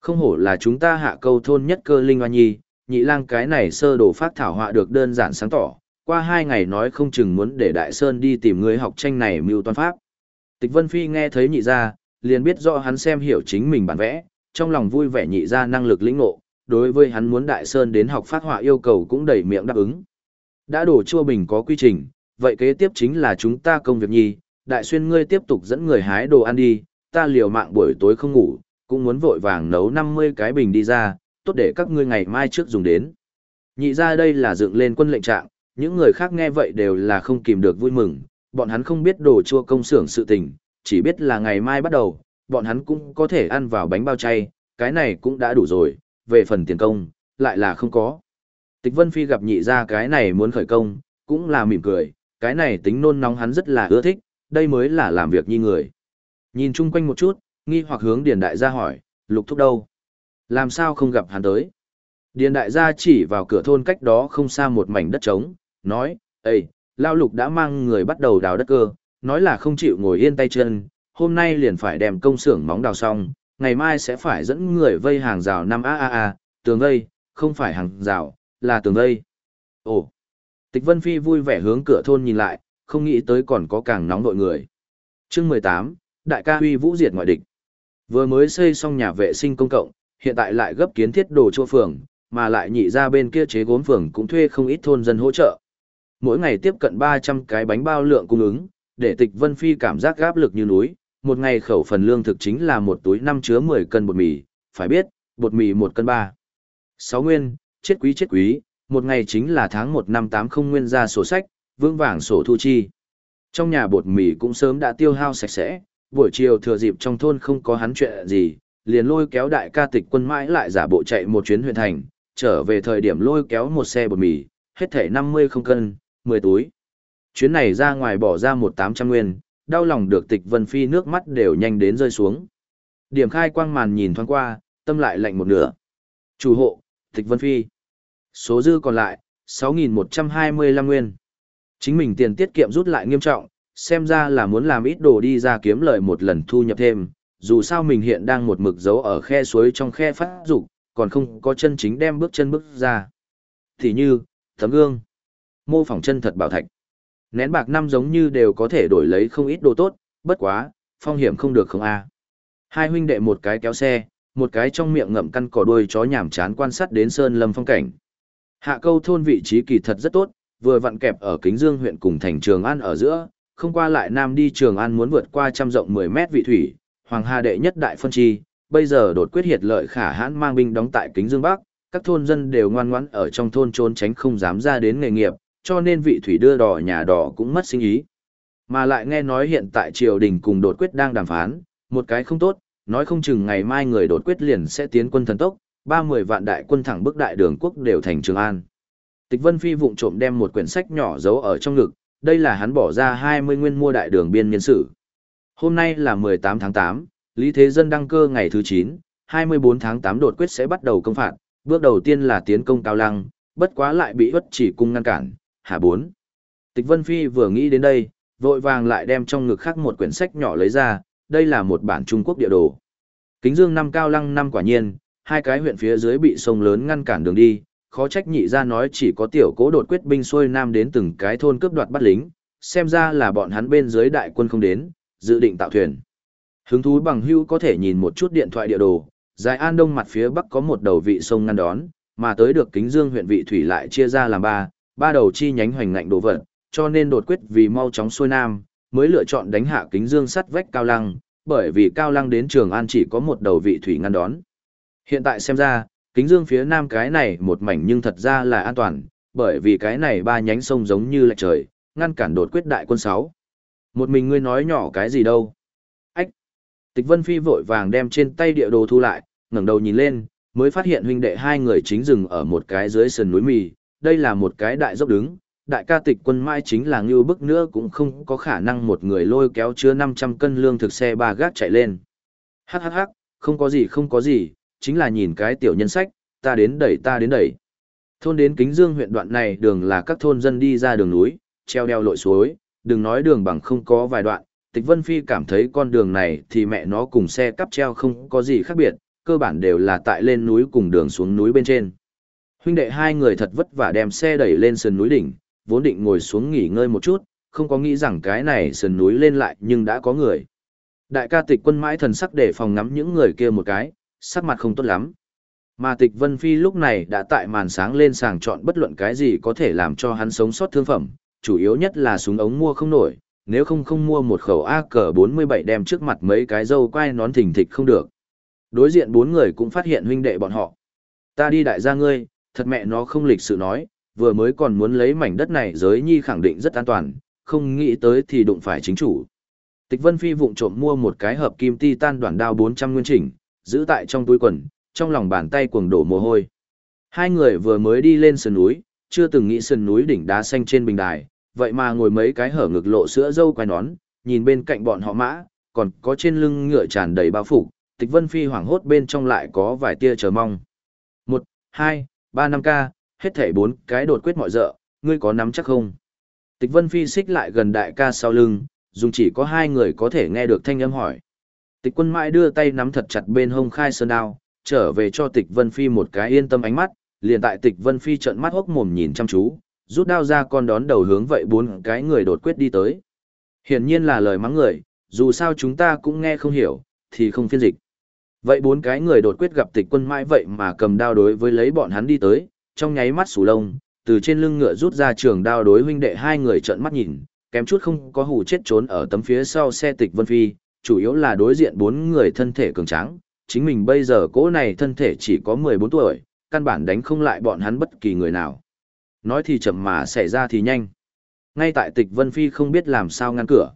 [SPEAKER 1] Không hổ là chúng ta hạ câu thôn nhất cơ linh hoa nhi, nhị lang cái này sơ đồ phát thảo họa được đơn giản sáng tỏ, qua hai ngày nói không chừng muốn để Đại Sơn đi tìm người học tranh này mưu toán pháp. Tịch Vân Phi nghe thấy nhị ra, liền biết rõ hắn xem hiểu chính mình bản vẽ, trong lòng vui vẻ nhị ra năng lực lĩnh ngộ, đối với hắn muốn Đại Sơn đến học phát họa yêu cầu cũng đầy miệng đáp ứng. Đã đổ chua bình có quy trình, vậy kế tiếp chính là chúng ta công việc nhi, Đại Xuyên ngươi tiếp tục dẫn người hái đồ ăn đi, ta liều mạng buổi tối không ngủ, cũng muốn vội vàng nấu 50 cái bình đi ra, tốt để các ngươi ngày mai trước dùng đến. Nhị ra đây là dựng lên quân lệnh trạng, những người khác nghe vậy đều là không kìm được vui mừng, bọn hắn không biết đồ chua công xưởng sự tình, chỉ biết là ngày mai bắt đầu, bọn hắn cũng có thể ăn vào bánh bao chay, cái này cũng đã đủ rồi, về phần tiền công, lại là không có. Tịch Vân Phi gặp nhị ra cái này muốn khởi công, cũng là mỉm cười, cái này tính nôn nóng hắn rất là ưa thích, đây mới là làm việc như người. Nhìn chung quanh một chút, nghi hoặc hướng Điền Đại gia hỏi, lục thúc đâu? Làm sao không gặp hắn tới? Điền Đại gia chỉ vào cửa thôn cách đó không xa một mảnh đất trống, nói, Ê, Lao Lục đã mang người bắt đầu đào đất cơ, nói là không chịu ngồi yên tay chân, hôm nay liền phải đem công xưởng móng đào xong, ngày mai sẽ phải dẫn người vây hàng rào năm a a a, tường vây, không phải hàng rào, là tường vây. Ồ, Tịch Vân Phi vui vẻ hướng cửa thôn nhìn lại, không nghĩ tới còn có càng nóng đội người. Chương 18, Đại ca huy vũ diệt ngoại địch. Vừa mới xây xong nhà vệ sinh công cộng, hiện tại lại gấp kiến thiết đồ chua phường, mà lại nhị ra bên kia chế gốm phường cũng thuê không ít thôn dân hỗ trợ. Mỗi ngày tiếp cận 300 cái bánh bao lượng cung ứng, để Tịch Vân Phi cảm giác gáp lực như núi, một ngày khẩu phần lương thực chính là một túi năm chứa 10 cân bột mì, phải biết, bột mì một cân ba. Sáu nguyên, chết quý chết quý, một ngày chính là tháng một năm tám không nguyên ra sổ sách, vương vàng sổ thu chi. Trong nhà bột mì cũng sớm đã tiêu hao sạch sẽ, buổi chiều thừa dịp trong thôn không có hắn chuyện gì, liền lôi kéo đại ca tịch quân mãi lại giả bộ chạy một chuyến huyện thành, trở về thời điểm lôi kéo một xe bột mì, hết thể 50 không cân, 10 túi. Chuyến này ra ngoài bỏ ra một tám trăm nguyên, đau lòng được tịch vân phi nước mắt đều nhanh đến rơi xuống. Điểm khai quang màn nhìn thoáng qua, tâm lại lạnh một nửa. Chủ hộ, tịch vân phi. Số dư còn lại, 6.125 nguyên. Chính mình tiền tiết kiệm rút lại nghiêm trọng, xem ra là muốn làm ít đồ đi ra kiếm lợi một lần thu nhập thêm, dù sao mình hiện đang một mực giấu ở khe suối trong khe phát dục còn không có chân chính đem bước chân bước ra. Thì như, tấm gương, mô phỏng chân thật bảo thạch. Nén bạc năm giống như đều có thể đổi lấy không ít đồ tốt, bất quá, phong hiểm không được không a. Hai huynh đệ một cái kéo xe, một cái trong miệng ngậm căn cỏ đuôi chó nhảm chán quan sát đến sơn lâm phong cảnh. Hạ câu thôn vị trí kỳ thật rất tốt, vừa vặn kẹp ở Kính Dương huyện cùng thành Trường An ở giữa, không qua lại nam đi Trường An muốn vượt qua trăm rộng 10 mét vị thủy, Hoàng Hà đệ nhất đại phân chi, bây giờ đột quyết hiệt lợi khả hãn mang binh đóng tại Kính Dương Bắc, các thôn dân đều ngoan ngoãn ở trong thôn trốn tránh không dám ra đến nghề nghiệp, cho nên vị thủy đưa đỏ nhà đỏ cũng mất sinh ý. Mà lại nghe nói hiện tại triều đình cùng đột quyết đang đàm phán, một cái không tốt, nói không chừng ngày mai người đột quyết liền sẽ tiến quân thần tốc, ba mười vạn đại quân thẳng bức đại đường quốc đều thành Trường An. Tịch Vân Phi vụng trộm đem một quyển sách nhỏ giấu ở trong ngực, đây là hắn bỏ ra 20 nguyên mua đại đường biên nhân sử. Hôm nay là 18 tháng 8, Lý Thế Dân đăng cơ ngày thứ 9, 24 tháng 8 đột quyết sẽ bắt đầu công phạt, bước đầu tiên là tiến công Cao Lăng, bất quá lại bị bất chỉ cung ngăn cản, hạ 4. Tịch Vân Phi vừa nghĩ đến đây, vội vàng lại đem trong ngực khác một quyển sách nhỏ lấy ra, đây là một bản Trung Quốc địa đồ. Kính Dương năm Cao Lăng năm quả nhiên, hai cái huyện phía dưới bị sông lớn ngăn cản đường đi, khó trách nhị ra nói chỉ có tiểu cố đột quyết binh xuôi nam đến từng cái thôn cướp đoạt bắt lính, xem ra là bọn hắn bên dưới đại quân không đến, dự định tạo thuyền. Hứng thú bằng hưu có thể nhìn một chút điện thoại địa đồ, dài an đông mặt phía bắc có một đầu vị sông ngăn đón, mà tới được kính dương huyện vị thủy lại chia ra làm ba, ba đầu chi nhánh hoành ngạnh đồ vật, cho nên đột quyết vì mau chóng xuôi nam, mới lựa chọn đánh hạ kính dương sắt vách cao lăng, bởi vì cao lăng đến trường an chỉ có một đầu vị thủy ngăn đón. Hiện tại xem ra, kính dương phía nam cái này một mảnh nhưng thật ra là an toàn, bởi vì cái này ba nhánh sông giống như lạch trời, ngăn cản đột quyết đại quân sáu. Một mình ngươi nói nhỏ cái gì đâu. Ách! Tịch Vân Phi vội vàng đem trên tay địa đồ thu lại, ngẩng đầu nhìn lên, mới phát hiện huynh đệ hai người chính dừng ở một cái dưới sườn núi mì, đây là một cái đại dốc đứng, đại ca tịch quân mai chính là ngưu bức nữa cũng không có khả năng một người lôi kéo chứa 500 cân lương thực xe ba gác chạy lên. Hắc hắc hắc, không có gì không có gì, chính là nhìn cái tiểu nhân sách, ta đến đẩy ta đến đẩy. Thôn đến Kính Dương huyện đoạn này đường là các thôn dân đi ra đường núi, treo đeo lội suối, đừng nói đường bằng không có vài đoạn, Tịch Vân Phi cảm thấy con đường này thì mẹ nó cùng xe cắp treo không có gì khác biệt, cơ bản đều là tại lên núi cùng đường xuống núi bên trên. Huynh đệ hai người thật vất vả đem xe đẩy lên sườn núi đỉnh, vốn định ngồi xuống nghỉ ngơi một chút, không có nghĩ rằng cái này sườn núi lên lại nhưng đã có người. Đại ca tịch quân mãi thần sắc để phòng ngắm những người kia một cái, sắc mặt không tốt lắm. Mà tịch Vân Phi lúc này đã tại màn sáng lên sàng chọn bất luận cái gì có thể làm cho hắn sống sót thương phẩm, chủ yếu nhất là súng ống mua không nổi, nếu không không mua một khẩu AK-47 đem trước mặt mấy cái dâu quay nón thình thịch không được. Đối diện bốn người cũng phát hiện huynh đệ bọn họ. Ta đi đại gia ngươi, thật mẹ nó không lịch sự nói, vừa mới còn muốn lấy mảnh đất này giới nhi khẳng định rất an toàn, không nghĩ tới thì đụng phải chính chủ. Tịch Vân Phi vụng trộm mua một cái hợp kim titan đoạn đao 400 nguyên chỉnh, giữ tại trong túi quần, trong lòng bàn tay cuồng đổ mồ hôi. Hai người vừa mới đi lên sườn núi, chưa từng nghĩ sườn núi đỉnh đá xanh trên bình đài, vậy mà ngồi mấy cái hở ngực lộ sữa dâu quai nón, nhìn bên cạnh bọn họ mã, còn có trên lưng ngựa tràn đầy bao phủ, Tịch Vân Phi hoảng hốt bên trong lại có vài tia chờ mong. Một, hai, ba năm ca, hết thảy bốn cái đột quyết mọi dợ, ngươi có nắm chắc không? Tịch Vân Phi xích lại gần đại ca sau lưng, dùng chỉ có hai người có thể nghe được thanh âm hỏi. Tịch quân mãi đưa tay nắm thật chặt bên hông khai sơn đao, trở về cho tịch Vân Phi một cái yên tâm ánh mắt, liền tại tịch Vân Phi trợn mắt hốc mồm nhìn chăm chú, rút đao ra con đón đầu hướng vậy bốn cái người đột quyết đi tới. Hiển nhiên là lời mắng người, dù sao chúng ta cũng nghe không hiểu, thì không phiên dịch. Vậy bốn cái người đột quyết gặp tịch quân mãi vậy mà cầm đao đối với lấy bọn hắn đi tới, trong nháy mắt sủ lông, từ trên lưng ngựa rút ra trường đao đối huynh đệ hai người trợn mắt nhìn, kém chút không có hù chết trốn ở tấm phía sau xe tịch Vân Phi, chủ yếu là đối diện bốn người thân thể cường tráng, chính mình bây giờ cỗ này thân thể chỉ có 14 tuổi, căn bản đánh không lại bọn hắn bất kỳ người nào. Nói thì chậm mà xảy ra thì nhanh. Ngay tại tịch Vân Phi không biết làm sao ngăn cửa.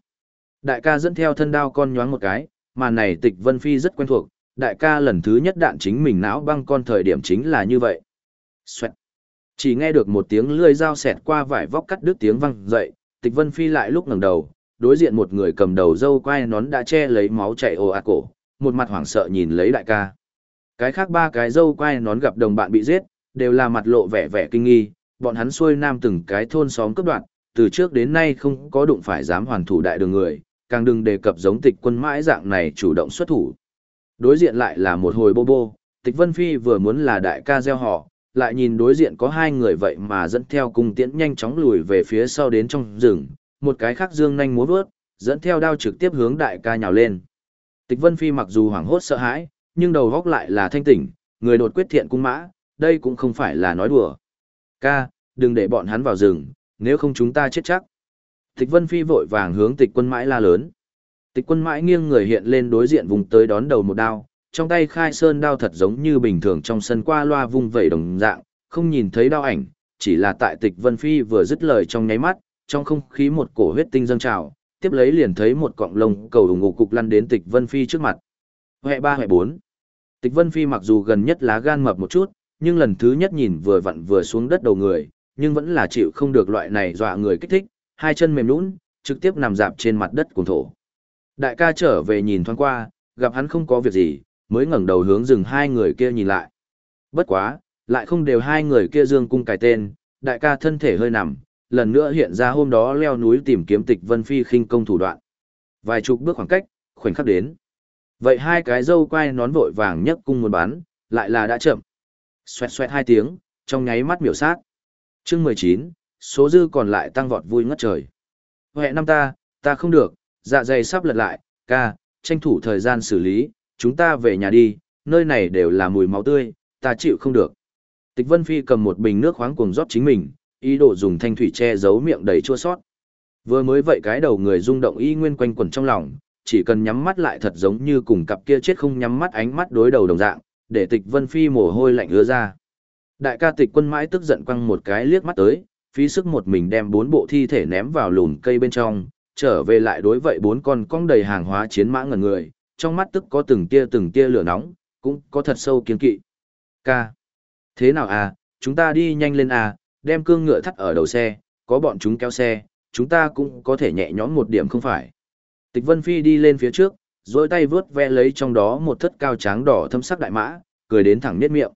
[SPEAKER 1] Đại ca dẫn theo thân đao con nhoáng một cái, mà này tịch Vân Phi rất quen thuộc, đại ca lần thứ nhất đạn chính mình não băng con thời điểm chính là như vậy. Xoẹt. Chỉ nghe được một tiếng lươi dao xẹt qua vải vóc cắt đứt tiếng văng dậy, tịch Vân Phi lại lúc ngẩng đầu, đối diện một người cầm đầu dâu quai nón đã che lấy máu chảy ồ ạt cổ, một mặt hoảng sợ nhìn lấy đại ca. Cái khác ba cái dâu quai nón gặp đồng bạn bị giết, đều là mặt lộ vẻ vẻ kinh nghi, bọn hắn xuôi nam từng cái thôn xóm cấp đoạn, từ trước đến nay không có đụng phải dám hoàn thủ đại đường người, càng đừng đề cập giống tịch quân mãi dạng này chủ động xuất thủ. Đối diện lại là một hồi bô bô, tịch vân phi vừa muốn là đại ca gieo họ, lại nhìn đối diện có hai người vậy mà dẫn theo cung tiễn nhanh chóng lùi về phía sau đến trong rừng, một cái khác dương nhanh múa vớt, dẫn theo đao trực tiếp hướng đại ca nhào lên. Tịch Vân Phi mặc dù hoảng hốt sợ hãi, nhưng đầu góc lại là thanh tỉnh, người đột quyết thiện cung mã, đây cũng không phải là nói đùa. Ca, đừng để bọn hắn vào rừng, nếu không chúng ta chết chắc. Tịch Vân Phi vội vàng hướng tịch quân mãi la lớn. Tịch quân mãi nghiêng người hiện lên đối diện vùng tới đón đầu một đao, trong tay khai sơn đao thật giống như bình thường trong sân qua loa vung vẩy đồng dạng, không nhìn thấy đao ảnh, chỉ là tại tịch Vân Phi vừa dứt lời trong nháy mắt, trong không khí một cổ huyết tinh dâng trào, tiếp lấy liền thấy một cọng lông cầu ủng ngủ cục lăn đến tịch Vân Phi trước mặt. Hệ ba hệ bốn. Tịch Vân Phi mặc dù gần nhất lá gan mập một chút, nhưng lần thứ nhất nhìn vừa vặn vừa xuống đất đầu người, nhưng vẫn là chịu không được loại này dọa người kích thích, hai chân mềm nhũn, trực tiếp nằm dạp trên mặt đất cùng thổ. Đại ca trở về nhìn thoáng qua, gặp hắn không có việc gì, mới ngẩng đầu hướng rừng hai người kia nhìn lại. Bất quá, lại không đều hai người kia dương cung cài tên, đại ca thân thể hơi nằm, lần nữa hiện ra hôm đó leo núi tìm kiếm tịch vân phi khinh công thủ đoạn. Vài chục bước khoảng cách, khoảnh khắc đến. Vậy hai cái dâu quai nón vội vàng nhấc cung muốn bán lại là đã chậm. Xoẹt xoẹt hai tiếng, trong nháy mắt miểu sát. Chương mười chín số dư còn lại tăng vọt vui ngất trời. Huệ năm ta, ta không được, dạ dày sắp lật lại, ca, tranh thủ thời gian xử lý, chúng ta về nhà đi, nơi này đều là mùi máu tươi, ta chịu không được. Tịch Vân Phi cầm một bình nước khoáng cuồng rót chính mình, ý đồ dùng thanh thủy che giấu miệng đầy chua sót. Vừa mới vậy cái đầu người rung động y nguyên quanh quẩn trong lòng, chỉ cần nhắm mắt lại thật giống như cùng cặp kia chết không nhắm mắt ánh mắt đối đầu đồng dạng, để tịch vân phi mồ hôi lạnh ứa ra. Đại ca tịch quân mãi tức giận quăng một cái liếc mắt tới, phí sức một mình đem bốn bộ thi thể ném vào lùn cây bên trong, trở về lại đối vậy bốn con cong đầy hàng hóa chiến mã ngẩn người, trong mắt tức có từng tia từng tia lửa nóng, cũng có thật sâu kiên kỵ. Ca. Thế nào à, chúng ta đi nhanh lên à, đem cương ngựa thắt ở đầu xe, có bọn chúng kéo xe, chúng ta cũng có thể nhẹ nhõm một điểm không phải. Tịch Vân Phi đi lên phía trước, rồi tay vướt ve lấy trong đó một thất cao tráng đỏ thâm sắc đại mã, cười đến thẳng nết miệng.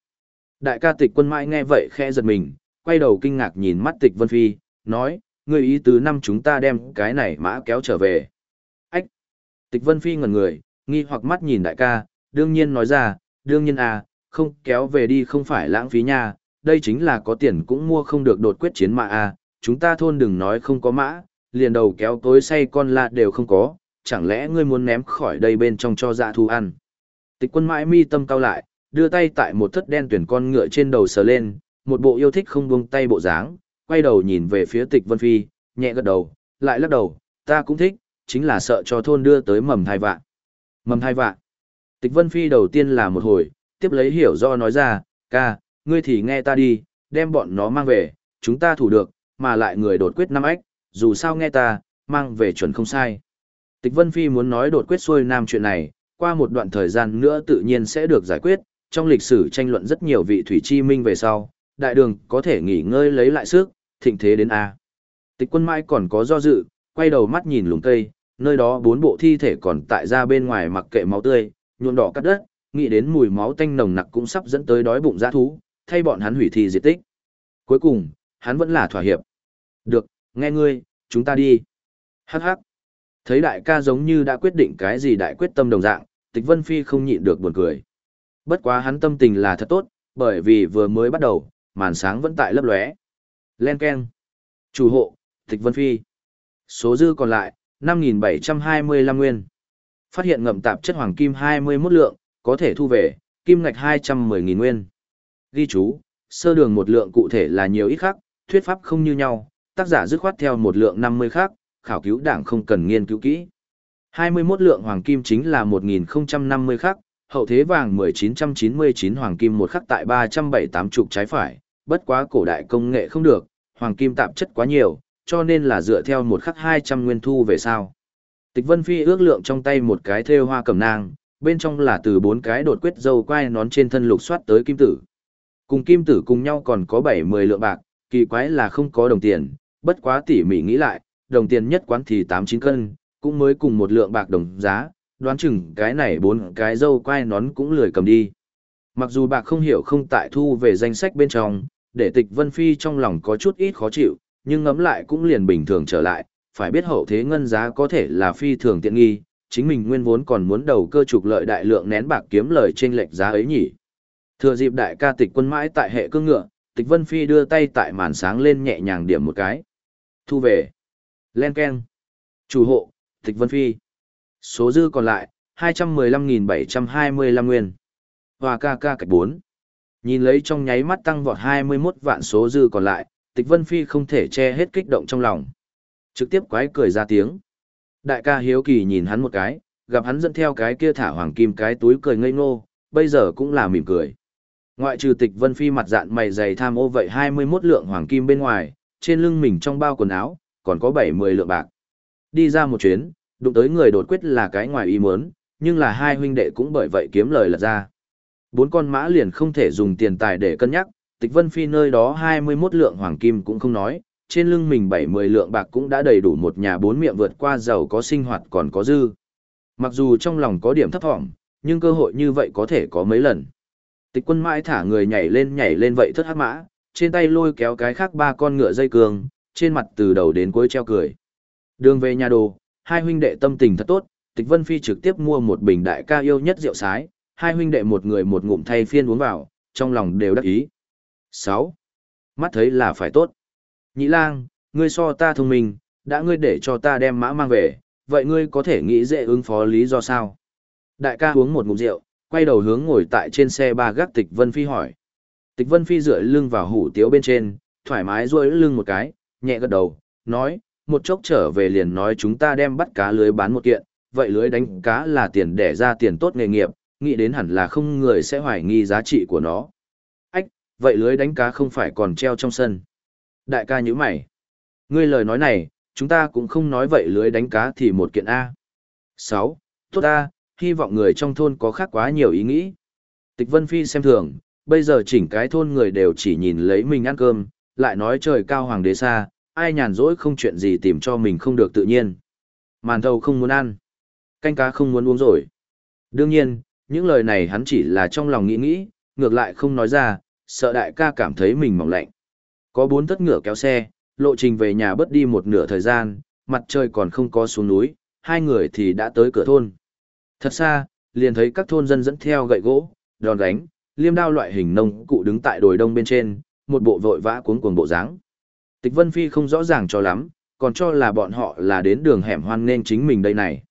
[SPEAKER 1] Đại ca tịch quân mãi nghe vậy khẽ giật mình, quay đầu kinh ngạc nhìn mắt tịch Vân Phi, nói, người ý tứ năm chúng ta đem cái này mã kéo trở về. Ách! Tịch Vân Phi ngẩn người, nghi hoặc mắt nhìn đại ca, đương nhiên nói ra, đương nhiên à, không kéo về đi không phải lãng phí nha, đây chính là có tiền cũng mua không được đột quyết chiến mã à, chúng ta thôn đừng nói không có mã, liền đầu kéo tối say con la đều không có, chẳng lẽ ngươi muốn ném khỏi đây bên trong cho dạ thu ăn. Tịch quân mãi mi tâm cao lại, đưa tay tại một thất đen tuyển con ngựa trên đầu sờ lên, một bộ yêu thích không buông tay bộ dáng, quay đầu nhìn về phía tịch vân phi, nhẹ gật đầu, lại lắc đầu, ta cũng thích, chính là sợ cho thôn đưa tới mầm thai vạn. Mầm thai vạn. Tịch vân phi đầu tiên là một hồi, tiếp lấy hiểu do nói ra, ca, ngươi thì nghe ta đi, đem bọn nó mang về, chúng ta thủ được, mà lại người đột quyết năm ách, dù sao nghe ta, mang về chuẩn không sai. Tịch Vân Phi muốn nói đột quyết xuôi nam chuyện này, qua một đoạn thời gian nữa tự nhiên sẽ được giải quyết, trong lịch sử tranh luận rất nhiều vị thủy chi minh về sau, đại đường có thể nghỉ ngơi lấy lại sức, thịnh thế đến A. Tịch quân mai còn có do dự, quay đầu mắt nhìn lùng cây, nơi đó bốn bộ thi thể còn tại ra bên ngoài mặc kệ máu tươi, nhuộm đỏ cắt đất, nghĩ đến mùi máu tanh nồng nặc cũng sắp dẫn tới đói bụng dã thú, thay bọn hắn hủy thi diệt tích. Cuối cùng, hắn vẫn là thỏa hiệp. Được, nghe ngươi, chúng ta đi. Hắc hắc. Thấy đại ca giống như đã quyết định cái gì đại quyết tâm đồng dạng, tịch vân phi không nhịn được buồn cười. Bất quá hắn tâm tình là thật tốt, bởi vì vừa mới bắt đầu, màn sáng vẫn tại lấp lóe. Len Ken. Chủ hộ, tịch vân phi. Số dư còn lại, 5.725 nguyên. Phát hiện ngậm tạp chất hoàng kim 21 lượng, có thể thu về, kim ngạch 210.000 nguyên. Ghi chú, sơ đường một lượng cụ thể là nhiều ít khác, thuyết pháp không như nhau, tác giả dứt khoát theo một lượng 50 khác, khảo cứu đảng không cần nghiên cứu kỹ. 21 lượng hoàng kim chính là 1050 khắc, hậu thế vàng 1999 hoàng kim một khắc tại 378 trục trái phải, bất quá cổ đại công nghệ không được, hoàng kim tạp chất quá nhiều, cho nên là dựa theo một khắc 200 nguyên thu về sao. Tịch Vân Phi ước lượng trong tay một cái thêu hoa cầm nang, bên trong là từ bốn cái đột quyết dâu quai nón trên thân lục soát tới kim tử. Cùng kim tử cùng nhau còn có 70 lượng bạc, kỳ quái là không có đồng tiền, bất quá tỉ mỉ nghĩ lại, đồng tiền nhất quán thì 8-9 cân, cũng mới cùng một lượng bạc đồng giá, đoán chừng cái này bốn cái dâu quai nón cũng lười cầm đi. Mặc dù bạc không hiểu không tại thu về danh sách bên trong, để tịch Vân Phi trong lòng có chút ít khó chịu, nhưng ngẫm lại cũng liền bình thường trở lại, phải biết hậu thế ngân giá có thể là phi thường tiện nghi, chính mình nguyên vốn còn muốn đầu cơ trục lợi đại lượng nén bạc kiếm lời trên lệch giá ấy nhỉ. Thừa dịp đại ca tịch quân mãi tại hệ cương ngựa, tịch Vân Phi đưa tay tại màn sáng lên nhẹ nhàng điểm một cái. Thu về. Len Ken. Chủ hộ, tịch Vân Phi. Số dư còn lại, 215.725 nguyên. và ca ca cạch 4. Nhìn lấy trong nháy mắt tăng vọt 21 vạn số dư còn lại, tịch Vân Phi không thể che hết kích động trong lòng. Trực tiếp quái cười ra tiếng. Đại ca hiếu kỳ nhìn hắn một cái, gặp hắn dẫn theo cái kia thả hoàng kim cái túi cười ngây ngô, bây giờ cũng là mỉm cười. Ngoại trừ tịch Vân Phi mặt dạng mày dày tham ô vậy 21 lượng hoàng kim bên ngoài, trên lưng mình trong bao quần áo, còn có 70 lượng bạc. Đi ra một chuyến, đụng tới người đột quyết là cái ngoài ý muốn, nhưng là hai huynh đệ cũng bởi vậy kiếm lời lật ra. Bốn con mã liền không thể dùng tiền tài để cân nhắc, tịch vân phi nơi đó 21 lượng hoàng kim cũng không nói, trên lưng mình 70 lượng bạc cũng đã đầy đủ một nhà bốn miệng vượt qua giàu có sinh hoạt còn có dư. Mặc dù trong lòng có điểm thấp thỏm, nhưng cơ hội như vậy có thể có mấy lần. Tịch quân mãi thả người nhảy lên nhảy lên vậy thất hắc mã, trên tay lôi kéo cái khác ba con ngựa dây cường, trên mặt từ đầu đến cuối treo cười. Đường về nhà đồ, hai huynh đệ tâm tình thật tốt, Tịch Vân Phi trực tiếp mua một bình đại ca yêu nhất rượu sái, hai huynh đệ một người một ngụm thay phiên uống vào, trong lòng đều đắc ý. 6. Mắt thấy là phải tốt. Nhĩ lang, ngươi so ta thông minh, đã ngươi để cho ta đem mã mang về, vậy ngươi có thể nghĩ dễ ứng phó lý do sao? Đại ca uống một ngụm rượu, quay đầu hướng ngồi tại trên xe ba gác Tịch Vân Phi hỏi. Tịch Vân Phi dựa lưng vào hủ tiếu bên trên, thoải mái duỗi lưng một cái, nhẹ gật đầu, nói, một chốc trở về liền nói chúng ta đem bắt cá lưới bán một kiện, vậy lưới đánh cá là tiền để ra tiền tốt nghề nghiệp, nghĩ đến hẳn là không người sẽ hoài nghi giá trị của nó. Ách, vậy lưới đánh cá không phải còn treo trong sân. Đại ca như mày. Ngươi lời nói này, chúng ta cũng không nói vậy lưới đánh cá thì một kiện A. 6. Tốt A, hy vọng người trong thôn có khác quá nhiều ý nghĩ. Tịch Vân Phi xem thường, bây giờ chỉnh cái thôn người đều chỉ nhìn lấy mình ăn cơm, lại nói trời cao hoàng đế xa, ai nhàn rỗi không chuyện gì tìm cho mình không được tự nhiên. Màn thầu không muốn ăn, canh cá không muốn uống rồi. Đương nhiên, những lời này hắn chỉ là trong lòng nghĩ nghĩ, ngược lại không nói ra, sợ đại ca cảm thấy mình mỏng lạnh. Có bốn tất ngựa kéo xe, lộ trình về nhà bớt đi một nửa thời gian, mặt trời còn không có xuống núi, hai người thì đã tới cửa thôn. Thật xa, liền thấy các thôn dân dẫn theo gậy gỗ, đòn gánh, liêm đao loại hình nông cụ đứng tại đồi đông bên trên, một bộ vội vã cuống cuồng bộ dáng. Tịch Vân Phi không rõ ràng cho lắm, còn cho là bọn họ là đến đường hẻm hoan nên chính mình đây này.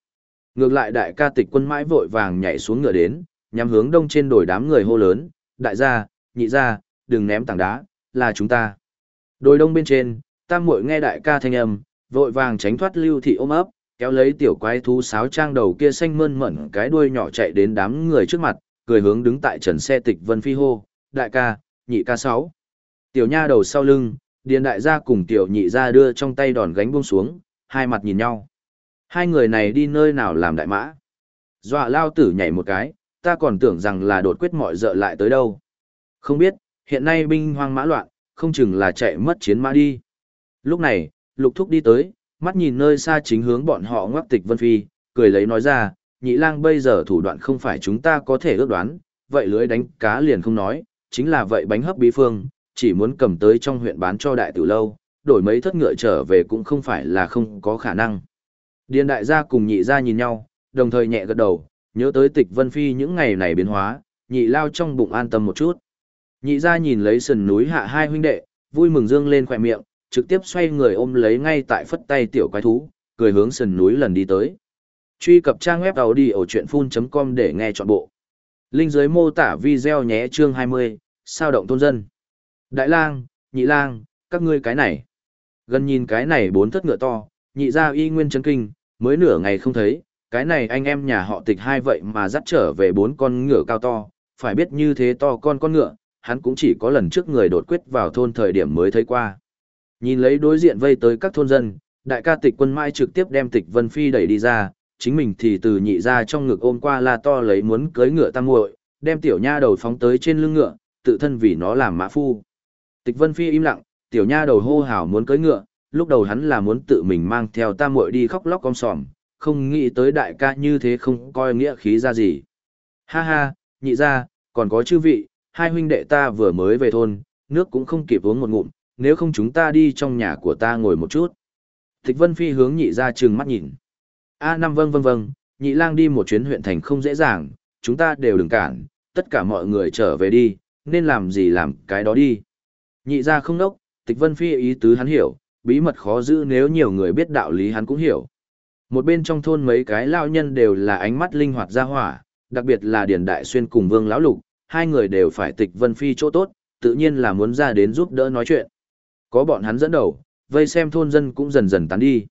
[SPEAKER 1] Ngược lại đại ca tịch quân mãi vội vàng nhảy xuống ngựa đến, nhắm hướng đông trên đồi đám người hô lớn, đại gia, nhị gia, đừng ném tảng đá, là chúng ta. Đồi đông bên trên, tam muội nghe đại ca thanh âm, vội vàng tránh thoát lưu thị ôm ấp, kéo lấy tiểu quái thú sáo trang đầu kia xanh mơn mởn cái đuôi nhỏ chạy đến đám người trước mặt, cười hướng đứng tại trần xe tịch vân phi hô, đại ca, nhị ca sáu. Tiểu nha đầu sau lưng, điền đại gia cùng tiểu nhị gia đưa trong tay đòn gánh buông xuống, hai mặt nhìn nhau. Hai người này đi nơi nào làm đại mã? Dọa lao tử nhảy một cái, ta còn tưởng rằng là đột quyết mọi dợ lại tới đâu. Không biết, hiện nay binh hoang mã loạn, không chừng là chạy mất chiến mã đi. Lúc này, lục thúc đi tới, mắt nhìn nơi xa chính hướng bọn họ ngoắc tịch vân phi, cười lấy nói ra, nhị lang bây giờ thủ đoạn không phải chúng ta có thể ước đoán, vậy lưới đánh cá liền không nói, chính là vậy bánh hấp bí phương, chỉ muốn cầm tới trong huyện bán cho đại tử lâu, đổi mấy thất ngựa trở về cũng không phải là không có khả năng. Điền đại gia cùng nhị gia nhìn nhau, đồng thời nhẹ gật đầu, nhớ tới tịch vân phi những ngày này biến hóa, nhị lao trong bụng an tâm một chút. Nhị gia nhìn lấy sườn núi hạ hai huynh đệ, vui mừng dương lên khỏe miệng, trực tiếp xoay người ôm lấy ngay tại phất tay tiểu quái thú, cười hướng sườn núi lần đi tới. Truy cập trang web đầu đi ở chuyện full.com để nghe trọn bộ. Linh dưới mô tả video nhé chương 20, sao động tôn dân. Đại lang, nhị lang, các ngươi cái này. Gần nhìn cái này bốn thất ngựa to, nhị gia y nguyên chấn kinh, mới nửa ngày không thấy, cái này anh em nhà họ tịch hai vậy mà dắt trở về bốn con ngựa cao to, phải biết như thế to con con ngựa, hắn cũng chỉ có lần trước người đột quyết vào thôn thời điểm mới thấy qua. Nhìn lấy đối diện vây tới các thôn dân, đại ca tịch quân mai trực tiếp đem tịch vân phi đẩy đi ra, chính mình thì từ nhị ra trong ngực ôm qua la to lấy muốn cưới ngựa tăng muội, đem tiểu nha đầu phóng tới trên lưng ngựa, tự thân vì nó làm mã phu. Tịch vân phi im lặng, tiểu nha đầu hô hào muốn cưới ngựa, lúc đầu hắn là muốn tự mình mang theo tam muội đi khóc lóc con sòm, không nghĩ tới đại ca như thế không coi nghĩa khí ra gì. Ha ha, nhị ra, còn có chư vị, hai huynh đệ ta vừa mới về thôn, nước cũng không kịp uống một ngụm, nếu không chúng ta đi trong nhà của ta ngồi một chút. Tịch Vân Phi hướng nhị ra trừng mắt nhìn. A năm vâng vâng vâng, nhị lang đi một chuyến huyện thành không dễ dàng, chúng ta đều đừng cản, tất cả mọi người trở về đi, nên làm gì làm cái đó đi. Nhị ra không nốc, Tịch Vân Phi ý tứ hắn hiểu, bí mật khó giữ nếu nhiều người biết đạo lý hắn cũng hiểu. Một bên trong thôn mấy cái lao nhân đều là ánh mắt linh hoạt ra hỏa, đặc biệt là Điền Đại Xuyên cùng Vương Lão Lục, hai người đều phải Tịch Vân Phi chỗ tốt, tự nhiên là muốn ra đến giúp đỡ nói chuyện. Có bọn hắn dẫn đầu, vây xem thôn dân cũng dần dần tán đi.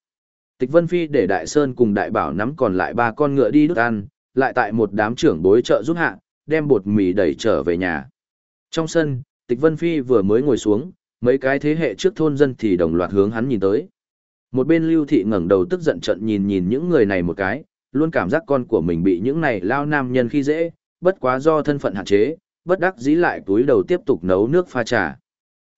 [SPEAKER 1] Tịch Vân Phi để Đại Sơn cùng Đại Bảo nắm còn lại ba con ngựa đi đút ăn, lại tại một đám trưởng bối trợ giúp hạ, đem bột mì đẩy trở về nhà. Trong sân, Tịch Vân Phi vừa mới ngồi xuống, mấy cái thế hệ trước thôn dân thì đồng loạt hướng hắn nhìn tới. Một bên Lưu Thị ngẩng đầu tức giận trận nhìn nhìn những người này một cái, luôn cảm giác con của mình bị những này lao nam nhân khi dễ, bất quá do thân phận hạn chế, bất đắc dĩ lại túi đầu tiếp tục nấu nước pha trà.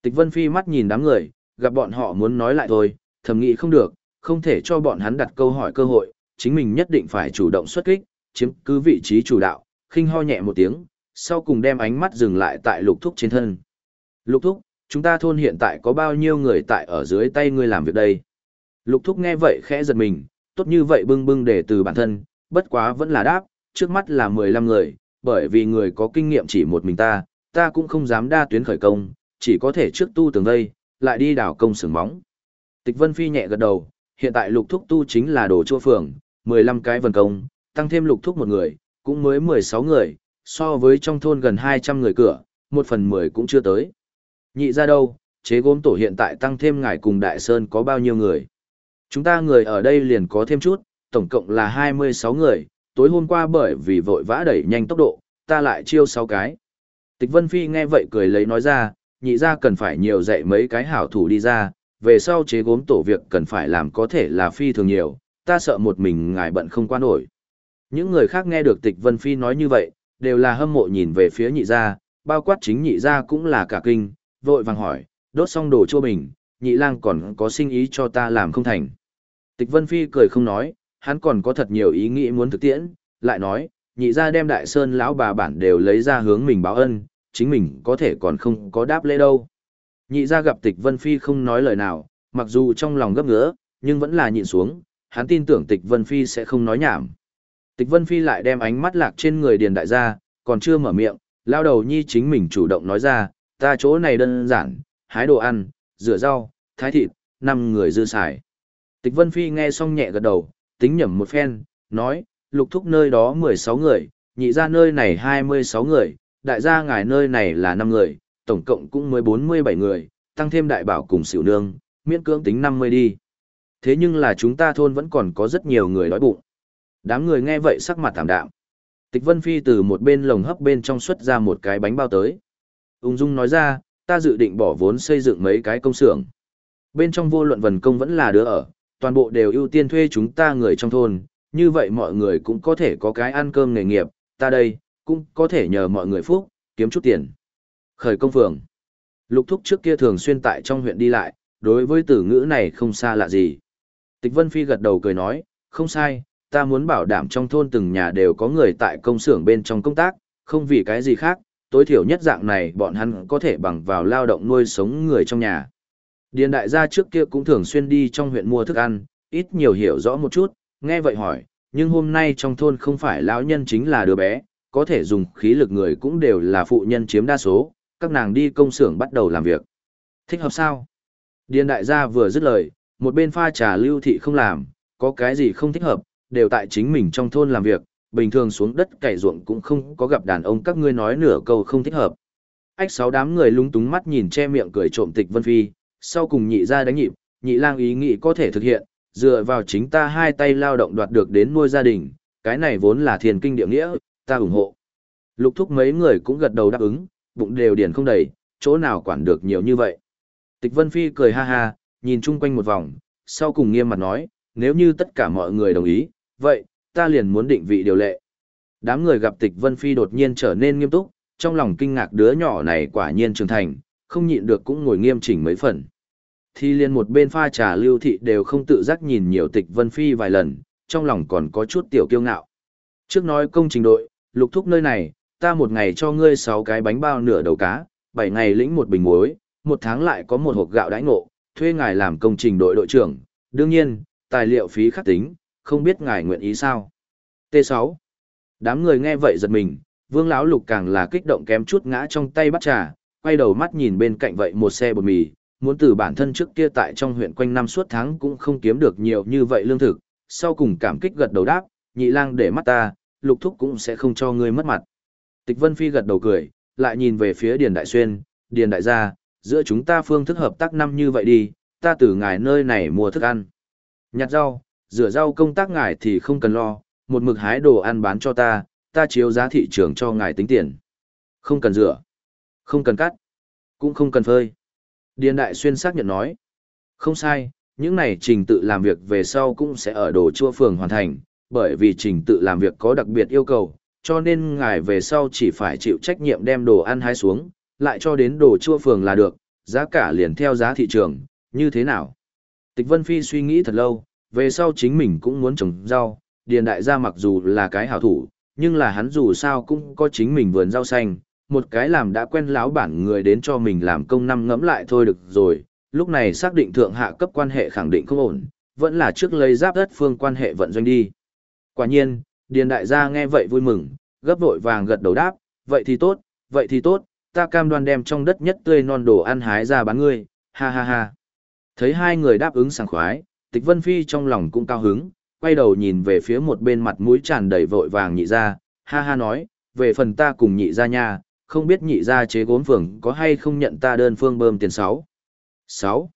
[SPEAKER 1] Tịch Vân Phi mắt nhìn đám người, gặp bọn họ muốn nói lại thôi, thầm nghĩ không được, không thể cho bọn hắn đặt câu hỏi cơ hội, chính mình nhất định phải chủ động xuất kích, chiếm cứ vị trí chủ đạo, khinh ho nhẹ một tiếng, sau cùng đem ánh mắt dừng lại tại lục thúc trên thân. Lục thúc, chúng ta thôn hiện tại có bao nhiêu người tại ở dưới tay ngươi làm việc đây? Lục thúc nghe vậy khẽ giật mình, tốt như vậy bưng bưng để từ bản thân, bất quá vẫn là đáp, trước mắt là 15 người, bởi vì người có kinh nghiệm chỉ một mình ta, ta cũng không dám đa tuyến khởi công, chỉ có thể trước tu tường vây, lại đi đào công sừng móng. Tịch Vân Phi nhẹ gật đầu, hiện tại lục thúc tu chính là đồ chua phường, 15 cái vần công, tăng thêm lục thúc một người, cũng mới 16 người, so với trong thôn gần 200 người cửa, một phần 10 cũng chưa tới. Nhị ra đâu, chế gốm tổ hiện tại tăng thêm ngài cùng Đại Sơn có bao nhiêu người? Chúng ta người ở đây liền có thêm chút, tổng cộng là 26 người, tối hôm qua bởi vì vội vã đẩy nhanh tốc độ, ta lại chiêu 6 cái. Tịch Vân Phi nghe vậy cười lấy nói ra, nhị ra cần phải nhiều dạy mấy cái hảo thủ đi ra, về sau chế gốm tổ việc cần phải làm có thể là phi thường nhiều, ta sợ một mình ngài bận không qua nổi. Những người khác nghe được Tịch Vân Phi nói như vậy, đều là hâm mộ nhìn về phía nhị gia, bao quát chính nhị gia cũng là cả kinh, vội vàng hỏi, đốt xong đồ chua bình, nhị lang còn có sinh ý cho ta làm không thành. Tịch Vân Phi cười không nói, hắn còn có thật nhiều ý nghĩ muốn thực tiễn, lại nói, nhị gia đem đại sơn lão bà bản đều lấy ra hướng mình báo ân, chính mình có thể còn không có đáp lễ đâu. Nhị gia gặp Tịch Vân Phi không nói lời nào, mặc dù trong lòng gấp ngứa, nhưng vẫn là nhịn xuống, hắn tin tưởng Tịch Vân Phi sẽ không nói nhảm. Tịch Vân Phi lại đem ánh mắt lạc trên người điền đại gia, còn chưa mở miệng, lao đầu nhi chính mình chủ động nói ra, ta chỗ này đơn giản, hái đồ ăn, rửa rau, thái thịt, năm người dư xài. Tịch Vân Phi nghe xong nhẹ gật đầu, tính nhẩm một phen, nói, lục thúc nơi đó 16 người, nhị ra nơi này 26 người, đại gia ngài nơi này là 5 người, tổng cộng cũng mới 47 người, tăng thêm đại bảo cùng xỉu nương, miễn cưỡng tính 50 đi. Thế nhưng là chúng ta thôn vẫn còn có rất nhiều người đói bụng. Đám người nghe vậy sắc mặt tạm đạm. Tịch Vân Phi từ một bên lồng hấp bên trong xuất ra một cái bánh bao tới. Ung dung nói ra, ta dự định bỏ vốn xây dựng mấy cái công xưởng. Bên trong vô luận vần công vẫn là đứa ở, toàn bộ đều ưu tiên thuê chúng ta người trong thôn, như vậy mọi người cũng có thể có cái ăn cơm nghề nghiệp, ta đây, cũng có thể nhờ mọi người phúc, kiếm chút tiền. Khởi công phường. Lục thúc trước kia thường xuyên tại trong huyện đi lại, đối với từ ngữ này không xa lạ gì. Tịch Vân Phi gật đầu cười nói, không sai, ta muốn bảo đảm trong thôn từng nhà đều có người tại công xưởng bên trong công tác, không vì cái gì khác, tối thiểu nhất dạng này bọn hắn có thể bằng vào lao động nuôi sống người trong nhà. Điền đại gia trước kia cũng thường xuyên đi trong huyện mua thức ăn, ít nhiều hiểu rõ một chút, nghe vậy hỏi, nhưng hôm nay trong thôn không phải lão nhân chính là đứa bé, có thể dùng khí lực người cũng đều là phụ nhân chiếm đa số, các nàng đi công xưởng bắt đầu làm việc. Thích hợp sao? Điền đại gia vừa dứt lời, một bên pha trà lưu thị không làm, có cái gì không thích hợp, đều tại chính mình trong thôn làm việc, bình thường xuống đất cày ruộng cũng không có gặp đàn ông các ngươi nói nửa câu không thích hợp. Ách sáu đám người lúng túng mắt nhìn che miệng cười trộm tịch Vân Phi, sau cùng nhị ra đánh nhịp, nhị lang ý nghĩ có thể thực hiện, dựa vào chính ta hai tay lao động đoạt được đến nuôi gia đình, cái này vốn là thiền kinh địa nghĩa, ta ủng hộ. Lục thúc mấy người cũng gật đầu đáp ứng, bụng đều điền không đầy, chỗ nào quản được nhiều như vậy. Tịch Vân Phi cười ha ha, nhìn chung quanh một vòng, sau cùng nghiêm mặt nói, nếu như tất cả mọi người đồng ý, vậy, ta liền muốn định vị điều lệ. Đám người gặp tịch Vân Phi đột nhiên trở nên nghiêm túc, trong lòng kinh ngạc đứa nhỏ này quả nhiên trưởng thành, không nhịn được cũng ngồi nghiêm chỉnh mấy phần. Thì liền một bên pha trà lưu thị đều không tự giác nhìn nhiều tịch Vân Phi vài lần, trong lòng còn có chút tiểu kiêu ngạo. Trước nói công trình đội, lục thúc nơi này, ta một ngày cho ngươi 6 cái bánh bao nửa đầu cá, 7 ngày lĩnh một bình muối, một tháng lại có một hộp gạo đãi ngộ, thuê ngài làm công trình đội đội trưởng, đương nhiên, tài liệu phí khắc tính, không biết ngài nguyện ý sao. T6. Đám người nghe vậy giật mình, vương lão lục càng là kích động kém chút ngã trong tay bắt trà, quay đầu mắt nhìn bên cạnh vậy một xe bột mì, muốn từ bản thân trước kia tại trong huyện quanh năm suốt tháng cũng không kiếm được nhiều như vậy lương thực, sau cùng cảm kích gật đầu đáp, nhị lang để mắt ta, lục thúc cũng sẽ không cho ngươi mất mặt. Tịch Vân Phi gật đầu cười, lại nhìn về phía Điền Đại Xuyên, Điền Đại gia, giữa chúng ta phương thức hợp tác năm như vậy đi, ta từ ngài nơi này mua thức ăn. Nhặt rau, rửa rau công tác ngài thì không cần lo, một mực hái đồ ăn bán cho ta, ta chiếu giá thị trường cho ngài tính tiền. Không cần rửa, không cần cắt, cũng không cần phơi. Điền Đại Xuyên xác nhận nói. Không sai, những này trình tự làm việc về sau cũng sẽ ở đồ chua phường hoàn thành, bởi vì trình tự làm việc có đặc biệt yêu cầu, cho nên ngài về sau chỉ phải chịu trách nhiệm đem đồ ăn hái xuống, lại cho đến đồ chua phường là được, giá cả liền theo giá thị trường, như thế nào? Tịch Vân Phi suy nghĩ thật lâu, về sau chính mình cũng muốn trồng rau, điền đại gia mặc dù là cái hảo thủ, nhưng là hắn dù sao cũng có chính mình vườn rau xanh, một cái làm đã quen láo bản người đến cho mình làm công năm ngẫm lại thôi được rồi, lúc này xác định thượng hạ cấp quan hệ khẳng định không ổn, vẫn là trước lấy giáp đất phương quan hệ vận doanh đi. Quả nhiên, Điền đại gia nghe vậy vui mừng, gấp vội vàng gật đầu đáp, vậy thì tốt, vậy thì tốt, ta cam đoan đem trong đất nhất tươi non đồ ăn hái ra bán ngươi, ha ha ha. Thấy hai người đáp ứng sảng khoái, Tịch Vân Phi trong lòng cũng cao hứng, quay đầu nhìn về phía một bên mặt mũi tràn đầy vội vàng nhị ra, ha ha nói, về phần ta cùng nhị ra nha, không biết nhị ra chế gốm phường có hay không nhận ta đơn phương bơm tiền sáu. Sáu.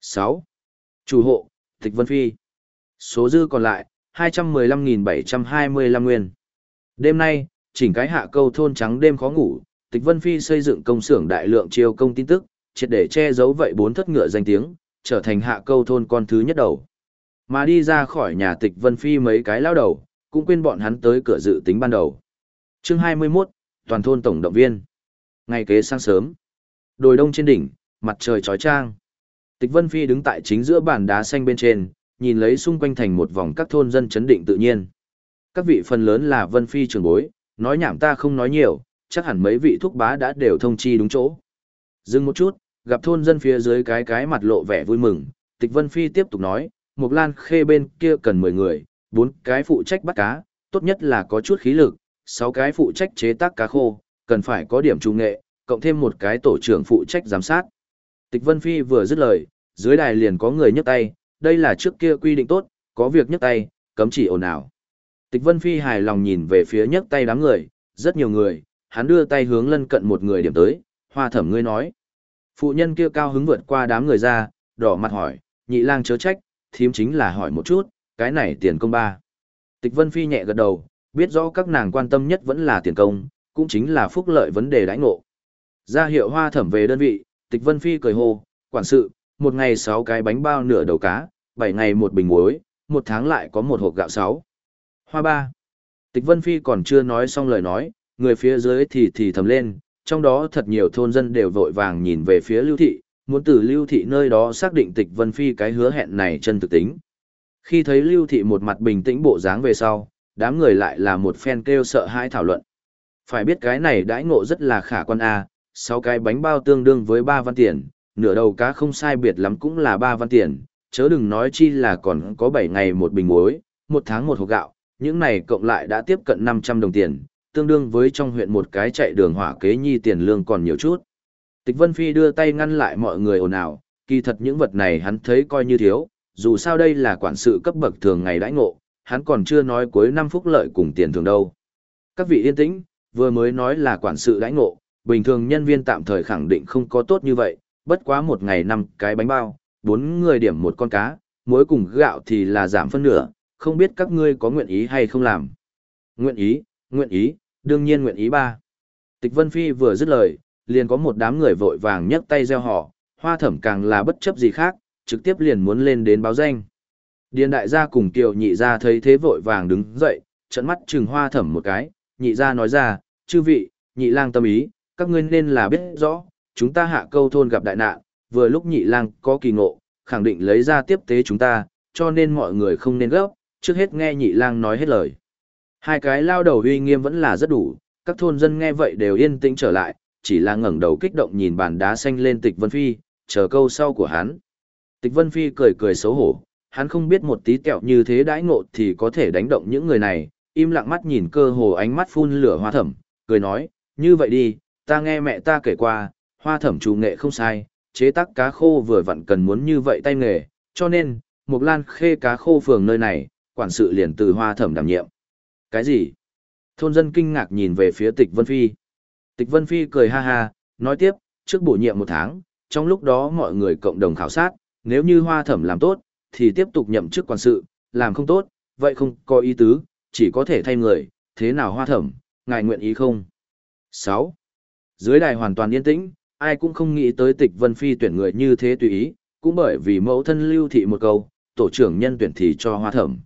[SPEAKER 1] Sáu. Chủ hộ, Tịch Vân Phi. Số dư còn lại, 215.725 nguyên. Đêm nay, chỉnh cái hạ câu thôn trắng đêm khó ngủ, Tịch Vân Phi xây dựng công xưởng đại lượng chiêu công tin tức, triệt để che giấu vậy bốn thất ngựa danh tiếng, trở thành hạ câu thôn con thứ nhất đầu. Mà đi ra khỏi nhà Tịch Vân Phi mấy cái lao đầu, cũng quên bọn hắn tới cửa dự tính ban đầu. Chương 21, toàn thôn tổng động viên. Ngày kế sáng sớm, đồi đông trên đỉnh, mặt trời chói chang. Tịch Vân Phi đứng tại chính giữa bàn đá xanh bên trên, nhìn lấy xung quanh thành một vòng các thôn dân chấn định tự nhiên. Các vị phần lớn là Vân Phi trường bối, nói nhảm ta không nói nhiều, chắc hẳn mấy vị thúc bá đã đều thông chi đúng chỗ. Dừng một chút, gặp thôn dân phía dưới cái cái mặt lộ vẻ vui mừng, Tịch Vân Phi tiếp tục nói, Mộc Lan Khê bên kia cần 10 người, bốn cái phụ trách bắt cá, tốt nhất là có chút khí lực, 6 cái phụ trách chế tác cá khô, cần phải có điểm trung nghệ, cộng thêm một cái tổ trưởng phụ trách giám sát. Tịch Vân Phi vừa dứt lời, dưới đài liền có người nhấc tay, đây là trước kia quy định tốt, có việc nhấc tay, cấm chỉ ồn ào. Tịch Vân Phi hài lòng nhìn về phía nhấc tay đám người, rất nhiều người, hắn đưa tay hướng lân cận một người điểm tới, hoa thẩm ngươi nói. Phụ nhân kia cao hứng vượt qua đám người ra, đỏ mặt hỏi, nhị lang chớ trách, thím chính là hỏi một chút, cái này tiền công ba. Tịch Vân Phi nhẹ gật đầu, biết rõ các nàng quan tâm nhất vẫn là tiền công, cũng chính là phúc lợi vấn đề đãi ngộ. Ra hiệu hoa thẩm về đơn vị, Tịch Vân Phi cười hô, quản sự, một ngày sáu cái bánh bao nửa đầu cá, bảy ngày một bình muối, một tháng lại có một hộp gạo sáu. Hoa ba. Tịch Vân Phi còn chưa nói xong lời nói, người phía dưới thì thì thầm lên, trong đó thật nhiều thôn dân đều vội vàng nhìn về phía Lưu Thị, muốn từ Lưu Thị nơi đó xác định Tịch Vân Phi cái hứa hẹn này chân thực tính. Khi thấy Lưu Thị một mặt bình tĩnh bộ dáng về sau, đám người lại là một phen kêu sợ hãi thảo luận. Phải biết cái này đãi ngộ rất là khả quan A, sáu cái bánh bao tương đương với ba văn tiền, nửa đầu cá không sai biệt lắm cũng là ba văn tiền, chớ đừng nói chi là còn có bảy ngày một bình muối, một tháng một hộp gạo, những này cộng lại đã tiếp cận năm trăm đồng tiền, tương đương với trong huyện một cái chạy đường hỏa kế nhi tiền lương còn nhiều chút. Tịch Vân Phi đưa tay ngăn lại mọi người ồn ào, kỳ thật những vật này hắn thấy coi như thiếu, dù sao đây là quản sự cấp bậc thường ngày đãi ngộ, hắn còn chưa nói cuối năm phúc lợi cùng tiền thường đâu. Các vị yên tĩnh, vừa mới nói là quản sự đãi ngộ, bình thường nhân viên tạm thời khẳng định không có tốt như vậy, bất quá một ngày năm cái bánh bao, bốn người điểm một con cá, muối cùng gạo thì là giảm phân nửa, không biết các ngươi có nguyện ý hay không làm. Nguyện ý, nguyện ý, đương nhiên nguyện ý ba. Tịch Vân Phi vừa dứt lời, liền có một đám người vội vàng nhấc tay gieo họ, hoa thẩm càng là bất chấp gì khác, trực tiếp liền muốn lên đến báo danh. Điền đại gia cùng kiều nhị gia thấy thế vội vàng đứng dậy, trận mắt chừng hoa thẩm một cái, nhị gia nói ra, chư vị, nhị lang tâm ý, các ngươi nên là biết rõ, chúng ta hạ câu thôn gặp đại nạn, vừa lúc nhị lang có kỳ ngộ, khẳng định lấy ra tiếp tế chúng ta, cho nên mọi người không nên gấp, trước hết nghe nhị lang nói hết lời. Hai cái lao đầu uy nghiêm vẫn là rất đủ, các thôn dân nghe vậy đều yên tĩnh trở lại, chỉ là ngẩng đầu kích động nhìn bàn đá xanh lên Tịch Vân Phi, chờ câu sau của hắn. Tịch Vân Phi cười cười xấu hổ, hắn không biết một tí kẹo như thế đãi ngộ thì có thể đánh động những người này, im lặng mắt nhìn cơ hồ ánh mắt phun lửa hoa thẩm, cười nói, như vậy đi, ta nghe mẹ ta kể qua, hoa thẩm chủ nghệ không sai, chế tác cá khô vừa vặn cần muốn như vậy tay nghề, cho nên, Mộc lan khê cá khô phường nơi này, quản sự liền từ hoa thẩm đảm nhiệm. Cái gì? Thôn dân kinh ngạc nhìn về phía tịch Vân Phi. Tịch Vân Phi cười ha ha, nói tiếp, trước bổ nhiệm một tháng, trong lúc đó mọi người cộng đồng khảo sát, nếu như hoa thẩm làm tốt, thì tiếp tục nhậm chức quản sự, làm không tốt, vậy không có ý tứ, chỉ có thể thay người, thế nào hoa thẩm, ngài nguyện ý không? 6. Dưới đài hoàn toàn yên tĩnh, ai cũng không nghĩ tới tịch Vân Phi tuyển người như thế tùy ý, cũng bởi vì mẫu thân lưu thị một câu, tổ trưởng nhân tuyển thì cho hoa thẩm.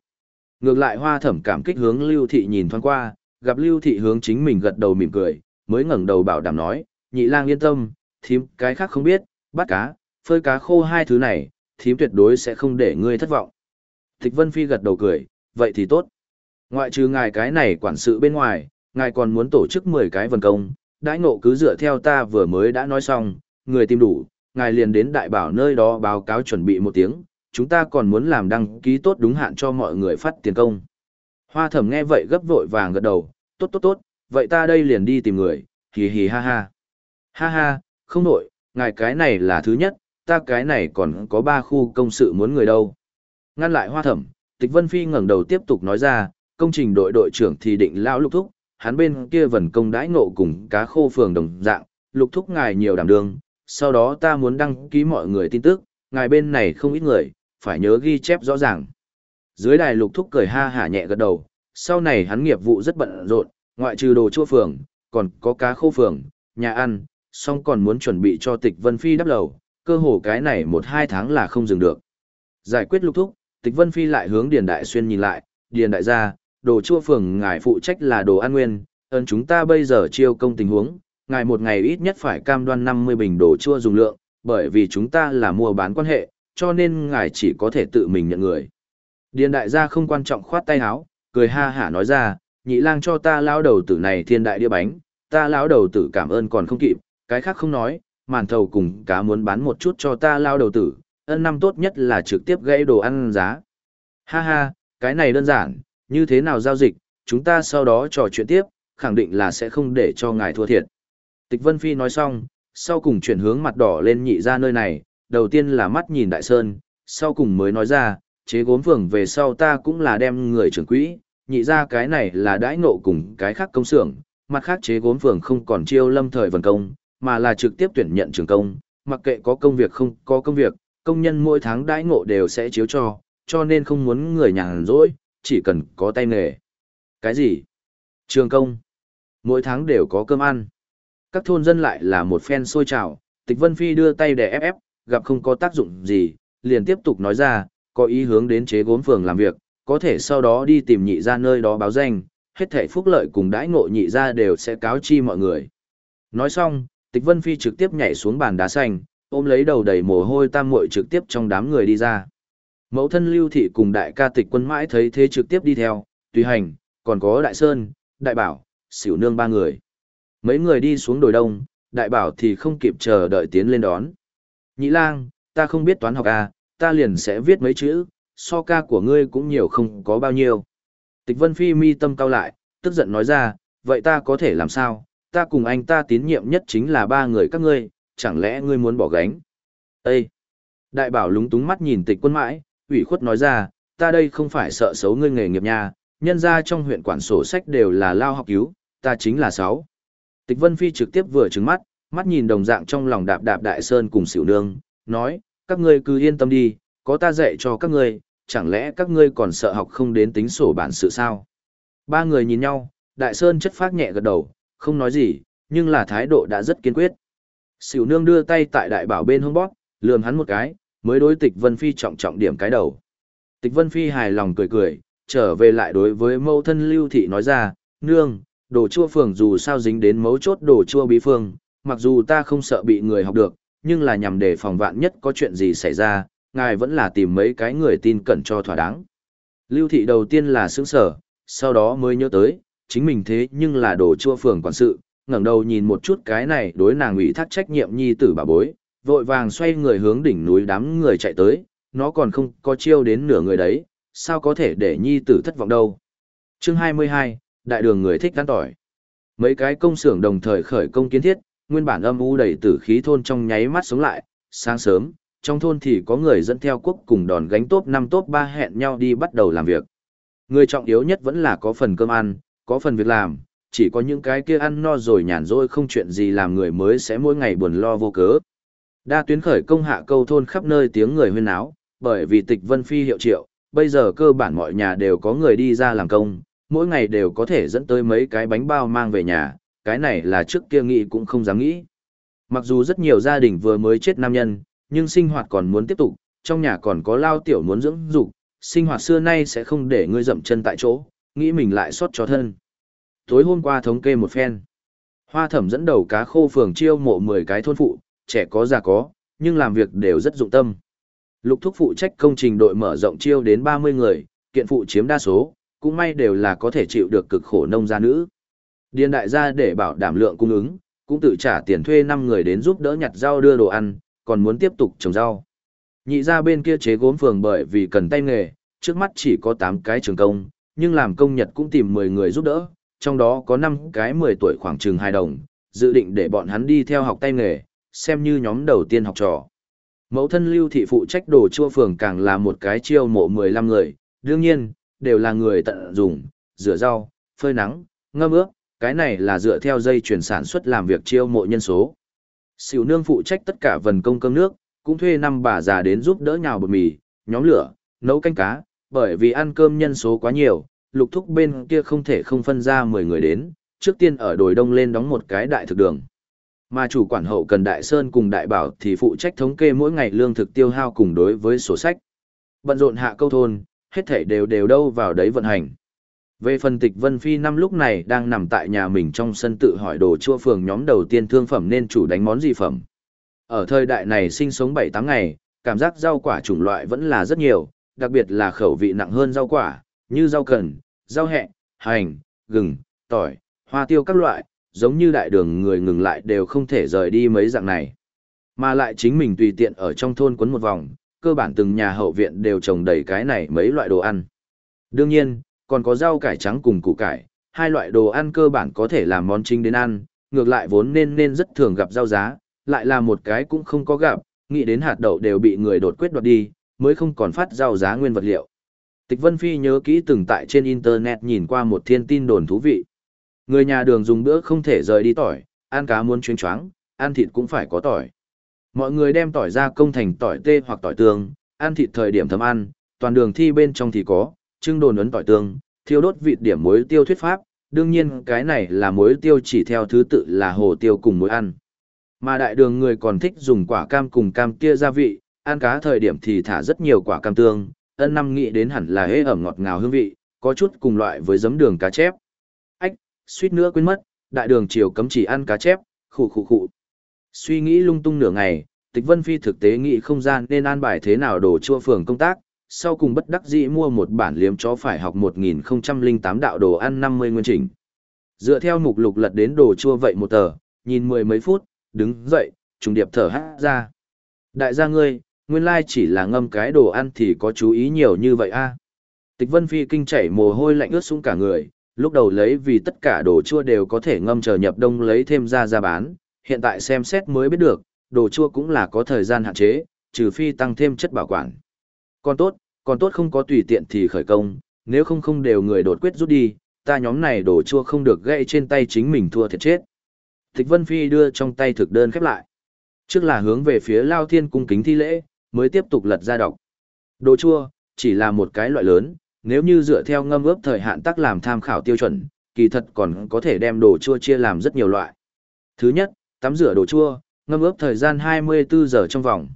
[SPEAKER 1] Ngược lại hoa thẩm cảm kích hướng lưu thị nhìn thoáng qua, gặp lưu thị hướng chính mình gật đầu mỉm cười, mới ngẩng đầu bảo đảm nói, nhị lang yên tâm, thím cái khác không biết, bắt cá, phơi cá khô hai thứ này, thím tuyệt đối sẽ không để ngươi thất vọng. Tịch Vân Phi gật đầu cười, vậy thì tốt. Ngoại trừ ngài cái này quản sự bên ngoài, ngài còn muốn tổ chức 10 cái vần công, đãi ngộ cứ dựa theo ta vừa mới đã nói xong, người tìm đủ, ngài liền đến đại bảo nơi đó báo cáo chuẩn bị một tiếng, chúng ta còn muốn làm đăng ký tốt đúng hạn cho mọi người phát tiền công. Hoa thẩm nghe vậy gấp vội vàng gật đầu, tốt tốt tốt, vậy ta đây liền đi tìm người, hì hì ha ha. Ha ha, không nổi, ngài cái này là thứ nhất, ta cái này còn có ba khu công sự muốn người đâu. Ngăn lại hoa thẩm, tịch vân phi ngẩng đầu tiếp tục nói ra, công trình đội đội trưởng thì định lão lục thúc, hắn bên kia vần công đãi ngộ cùng cá khô phường đồng dạng, lục thúc ngài nhiều đảm đương, sau đó ta muốn đăng ký mọi người tin tức, ngài bên này không ít người, phải nhớ ghi chép rõ ràng. Dưới đài lục thúc cười ha hả nhẹ gật đầu, sau này hắn nghiệp vụ rất bận rộn, ngoại trừ đồ chua phường, còn có cá khô phường, nhà ăn, song còn muốn chuẩn bị cho tịch Vân Phi đắp lầu, cơ hồ cái này một hai tháng là không dừng được. Giải quyết lục thúc, tịch Vân Phi lại hướng Điền Đại Xuyên nhìn lại, Điền Đại gia, đồ chua phường ngài phụ trách là đồ ăn nguyên, ơn chúng ta bây giờ chiêu công tình huống, ngài một ngày ít nhất phải cam đoan 50 bình đồ chua dùng lượng, bởi vì chúng ta là mua bán quan hệ, cho nên ngài chỉ có thể tự mình nhận người. Điền đại gia không quan trọng khoát tay áo, cười ha hả nói ra, nhị lang cho ta lão đầu tử này thiên đại đĩa bánh, ta lão đầu tử cảm ơn còn không kịp, cái khác không nói, màn thầu cùng cá muốn bán một chút cho ta lão đầu tử, ân năm tốt nhất là trực tiếp gãy đồ ăn giá. Ha ha, cái này đơn giản, như thế nào giao dịch, chúng ta sau đó trò chuyện tiếp, khẳng định là sẽ không để cho ngài thua thiệt. Tịch Vân Phi nói xong, sau cùng chuyển hướng mặt đỏ lên nhị ra nơi này, đầu tiên là mắt nhìn Đại Sơn, sau cùng mới nói ra, chế gốm phường về sau ta cũng là đem người trưởng quỹ, nhị ra cái này là đãi ngộ cùng cái khác công xưởng, mặt khác chế gốm phường không còn chiêu lâm thời vần công, mà là trực tiếp tuyển nhận trường công, mặc kệ có công việc không có công việc, công nhân mỗi tháng đãi ngộ đều sẽ chiếu cho, cho nên không muốn người nhàn rỗi, chỉ cần có tay nghề. Cái gì? Trường công. Mỗi tháng đều có cơm ăn. Các thôn dân lại là một phen sôi trào, Tịch Vân Phi đưa tay để ép ép, gặp không có tác dụng gì, liền tiếp tục nói ra, có ý hướng đến chế gốm phường làm việc, có thể sau đó đi tìm nhị ra nơi đó báo danh, hết thảy phúc lợi cùng đãi ngộ nhị ra đều sẽ cáo chi mọi người. Nói xong, Tịch Vân Phi trực tiếp nhảy xuống bàn đá xanh, ôm lấy đầu đầy mồ hôi tam muội trực tiếp trong đám người đi ra. Mẫu thân Lưu Thị cùng đại ca tịch quân mãi thấy thế trực tiếp đi theo, tùy hành, còn có Đại Sơn, Đại Bảo, xỉu Nương ba người. Mấy người đi xuống đồi đông, Đại Bảo thì không kịp chờ đợi tiến lên đón. Nhĩ lang, ta không biết toán học à, ta liền sẽ viết mấy chữ, so ca của ngươi cũng nhiều không có bao nhiêu. Tịch Vân Phi mi tâm cao lại, tức giận nói ra, vậy ta có thể làm sao, ta cùng anh ta tín nhiệm nhất chính là ba người các ngươi, chẳng lẽ ngươi muốn bỏ gánh? Ê! Đại bảo lúng túng mắt nhìn tịch quân mãi, ủy khuất nói ra, ta đây không phải sợ xấu ngươi nghề nghiệp nha, nhân ra trong huyện quản sổ sách đều là lao học cứu, ta chính là sáu. Tịch Vân Phi trực tiếp vừa trứng mắt, mắt nhìn đồng dạng trong lòng đạp đạp đại sơn cùng xỉu nương, nói, các ngươi cứ yên tâm đi, có ta dạy cho các ngươi, chẳng lẽ các ngươi còn sợ học không đến tính sổ bản sự sao? Ba người nhìn nhau, đại sơn chất phát nhẹ gật đầu, không nói gì, nhưng là thái độ đã rất kiên quyết. Sửu nương đưa tay tại đại bảo bên hông bóp, lườm hắn một cái, mới đối tịch Vân Phi trọng trọng điểm cái đầu. Tịch Vân Phi hài lòng cười cười, trở về lại đối với mẫu thân Lưu Thị nói ra, nương, đồ chua phường dù sao dính đến mấu chốt đồ chua bí phương, mặc dù ta không sợ bị người học được, nhưng là nhằm để phòng vạn nhất có chuyện gì xảy ra, ngài vẫn là tìm mấy cái người tin cẩn cho thỏa đáng. Lưu thị đầu tiên là sướng sở, sau đó mới nhớ tới, chính mình thế nhưng là đồ chua phường quản sự, ngẩng đầu nhìn một chút cái này đối nàng ủy thác trách nhiệm nhi tử bà bối, vội vàng xoay người hướng đỉnh núi đám người chạy tới, nó còn không có chiêu đến nửa người đấy, sao có thể để nhi tử thất vọng đâu. Chương 22, đại đường người thích gắn tỏi. Mấy cái công xưởng đồng thời khởi công kiến thiết, nguyên bản âm u đầy tử khí thôn trong nháy mắt sống lại, sáng sớm, trong thôn thì có người dẫn theo quốc cùng đòn gánh top 5 top 3 hẹn nhau đi bắt đầu làm việc. Người trọng yếu nhất vẫn là có phần cơm ăn, có phần việc làm, chỉ có những cái kia ăn no rồi nhàn rỗi không chuyện gì làm người mới sẽ mỗi ngày buồn lo vô cớ. Đa tuyến khởi công hạ câu thôn khắp nơi tiếng người huyên náo, bởi vì tịch vân phi hiệu triệu, bây giờ cơ bản mọi nhà đều có người đi ra làm công, mỗi ngày đều có thể dẫn tới mấy cái bánh bao mang về nhà, cái này là trước kia nghĩ cũng không dám nghĩ. Mặc dù rất nhiều gia đình vừa mới chết nam nhân, nhưng sinh hoạt còn muốn tiếp tục, trong nhà còn có lao tiểu muốn dưỡng dục, sinh hoạt xưa nay sẽ không để ngươi dậm chân tại chỗ, nghĩ mình lại xót cho thân. Tối hôm qua thống kê một phen. Hoa thẩm dẫn đầu cá khô phường chiêu mộ 10 cái thôn phụ, trẻ có già có, nhưng làm việc đều rất dụng tâm. Lục thúc phụ trách công trình đội mở rộng chiêu đến 30 người, kiện phụ chiếm đa số, cũng may đều là có thể chịu được cực khổ nông gia nữ. Điền đại gia để bảo đảm lượng cung ứng, cũng tự trả tiền thuê 5 người đến giúp đỡ nhặt rau đưa đồ ăn, còn muốn tiếp tục trồng rau. Nhị ra bên kia chế gốm phường bởi vì cần tay nghề, trước mắt chỉ có 8 cái trường công, nhưng làm công nhật cũng tìm 10 người giúp đỡ, trong đó có 5 cái 10 tuổi khoảng chừng 2 đồng, dự định để bọn hắn đi theo học tay nghề, xem như nhóm đầu tiên học trò. Mẫu thân lưu thị phụ trách đồ chua phường càng là một cái chiêu mộ 15 người, đương nhiên, đều là người tận dụng, rửa rau, phơi nắng, ngâm ướp, cái này là dựa theo dây chuyển sản xuất làm việc chiêu mộ nhân số. Sỉu nương phụ trách tất cả vần công cơm nước, cũng thuê năm bà già đến giúp đỡ nhào bột mì, nhóm lửa, nấu canh cá, bởi vì ăn cơm nhân số quá nhiều, lục thúc bên kia không thể không phân ra 10 người đến, trước tiên ở đồi đông lên đóng một cái đại thực đường. Mà chủ quản hậu cần Đại Sơn cùng Đại Bảo thì phụ trách thống kê mỗi ngày lương thực tiêu hao cùng đối với sổ sách. Bận rộn hạ câu thôn, hết thể đều đều đâu vào đấy vận hành. Về phần tịch Vân Phi năm lúc này đang nằm tại nhà mình trong sân tự hỏi đồ chua phường nhóm đầu tiên thương phẩm nên chủ đánh món gì phẩm. Ở thời đại này sinh sống 7-8 ngày, cảm giác rau quả chủng loại vẫn là rất nhiều, đặc biệt là khẩu vị nặng hơn rau quả, như rau cần, rau hẹ, hành, gừng, tỏi, hoa tiêu các loại, giống như đại đường người ngừng lại đều không thể rời đi mấy dạng này. Mà lại chính mình tùy tiện ở trong thôn quấn một vòng, cơ bản từng nhà hậu viện đều trồng đầy cái này mấy loại đồ ăn. Đương nhiên, còn có rau cải trắng cùng củ cải, hai loại đồ ăn cơ bản có thể làm món chính đến ăn, ngược lại vốn nên nên rất thường gặp rau giá, lại là một cái cũng không có gặp, nghĩ đến hạt đậu đều bị người đột quyết đoạt đi, mới không còn phát rau giá nguyên vật liệu. Tịch Vân Phi nhớ kỹ từng tại trên internet nhìn qua một thiên tin đồn thú vị. Người nhà đường dùng bữa không thể rời đi tỏi, ăn cá muốn chuyên choáng, ăn thịt cũng phải có tỏi. Mọi người đem tỏi ra công thành tỏi tê hoặc tỏi tương, ăn thịt thời điểm thấm ăn, toàn đường thi bên trong thì có, trưng đồn ấn tỏi tương, thiêu đốt vịt điểm muối tiêu thuyết pháp, đương nhiên cái này là muối tiêu chỉ theo thứ tự là hồ tiêu cùng muối ăn. Mà đại đường người còn thích dùng quả cam cùng cam kia gia vị, ăn cá thời điểm thì thả rất nhiều quả cam tương, ân năm nghĩ đến hẳn là hế ẩm ngọt ngào hương vị, có chút cùng loại với giấm đường cá chép. Suýt nữa quên mất, đại đường chiều cấm chỉ ăn cá chép, khụ khụ khụ. Suy nghĩ lung tung nửa ngày, Tịch Vân Phi thực tế nghĩ không gian nên an bài thế nào đồ chua phường công tác, sau cùng bất đắc dĩ mua một bản liếm chó phải học 1008 đạo đồ ăn 50 nguyên chỉnh. Dựa theo mục lục lật đến đồ chua vậy một tờ, nhìn mười mấy phút, đứng dậy, trùng điệp thở hát ra. Đại gia ngươi, nguyên lai chỉ là ngâm cái đồ ăn thì có chú ý nhiều như vậy a Tịch Vân Phi kinh chảy mồ hôi lạnh ướt xuống cả người, lúc đầu lấy vì tất cả đồ chua đều có thể ngâm chờ nhập đông lấy thêm ra ra bán, hiện tại xem xét mới biết được, đồ chua cũng là có thời gian hạn chế, trừ phi tăng thêm chất bảo quản. Còn tốt, còn tốt không có tùy tiện thì khởi công, nếu không không đều người đột quyết rút đi, ta nhóm này đồ chua không được gãy trên tay chính mình thua thiệt chết. Tịch Vân Phi đưa trong tay thực đơn khép lại. Trước là hướng về phía Lao Thiên cung kính thi lễ, mới tiếp tục lật ra đọc. Đồ chua, chỉ là một cái loại lớn, nếu như dựa theo ngâm ướp thời hạn tác làm tham khảo tiêu chuẩn, kỳ thật còn có thể đem đồ chua chia làm rất nhiều loại. Thứ nhất, tắm rửa đồ chua, ngâm ướp thời gian 24 giờ trong vòng.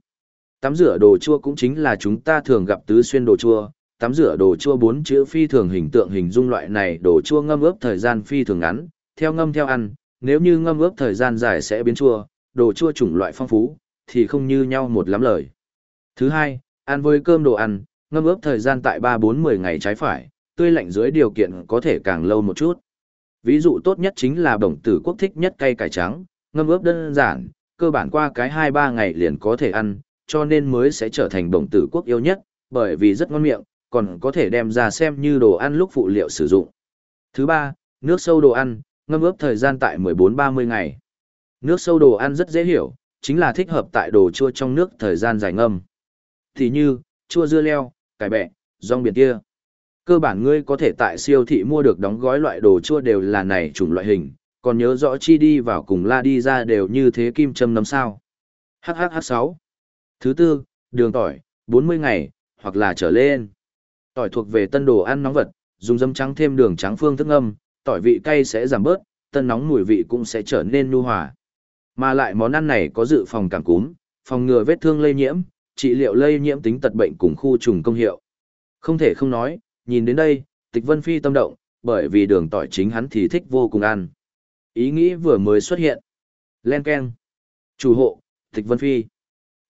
[SPEAKER 1] Tắm rửa đồ chua cũng chính là chúng ta thường gặp tứ xuyên đồ chua, tắm rửa đồ chua bốn chữ phi thường hình tượng hình dung loại này đồ chua ngâm ướp thời gian phi thường ngắn, theo ngâm theo ăn, nếu như ngâm ướp thời gian dài sẽ biến chua, đồ chua chủng loại phong phú, thì không như nhau một lắm lời. Thứ hai, ăn với cơm đồ ăn, ngâm ướp thời gian tại 3-4-10 ngày trái phải, tươi lạnh dưới điều kiện có thể càng lâu một chút. Ví dụ tốt nhất chính là đồng tử quốc thích nhất cây cải trắng, ngâm ướp đơn giản, cơ bản qua cái 2-3 ngày liền có thể ăn, cho nên mới sẽ trở thành đồng tử quốc yêu nhất, bởi vì rất ngon miệng, còn có thể đem ra xem như đồ ăn lúc phụ liệu sử dụng. Thứ ba, nước sâu đồ ăn, ngâm ướp thời gian tại 14-30 ngày. Nước sâu đồ ăn rất dễ hiểu, chính là thích hợp tại đồ chua trong nước thời gian dài ngâm. Thì như, chua dưa leo, cải bẹ, rong biển kia. Cơ bản ngươi có thể tại siêu thị mua được đóng gói loại đồ chua đều là này chủng loại hình, còn nhớ rõ chi đi vào cùng la đi ra đều như thế kim châm nấm sao. HHH6. Thứ tư, đường tỏi, 40 ngày, hoặc là trở lên. Tỏi thuộc về tân đồ ăn nóng vật, dùng dâm trắng thêm đường trắng phương thức âm, tỏi vị cay sẽ giảm bớt, tân nóng mùi vị cũng sẽ trở nên nhu hòa. Mà lại món ăn này có dự phòng cảm cúm, phòng ngừa vết thương lây nhiễm, trị liệu lây nhiễm tính tật bệnh cùng khu trùng công hiệu. Không thể không nói, nhìn đến đây, Tịch Vân Phi tâm động, bởi vì đường tỏi chính hắn thì thích vô cùng ăn. Ý nghĩ vừa mới xuất hiện. Len Ken. Chủ hộ, Tịch Vân Phi.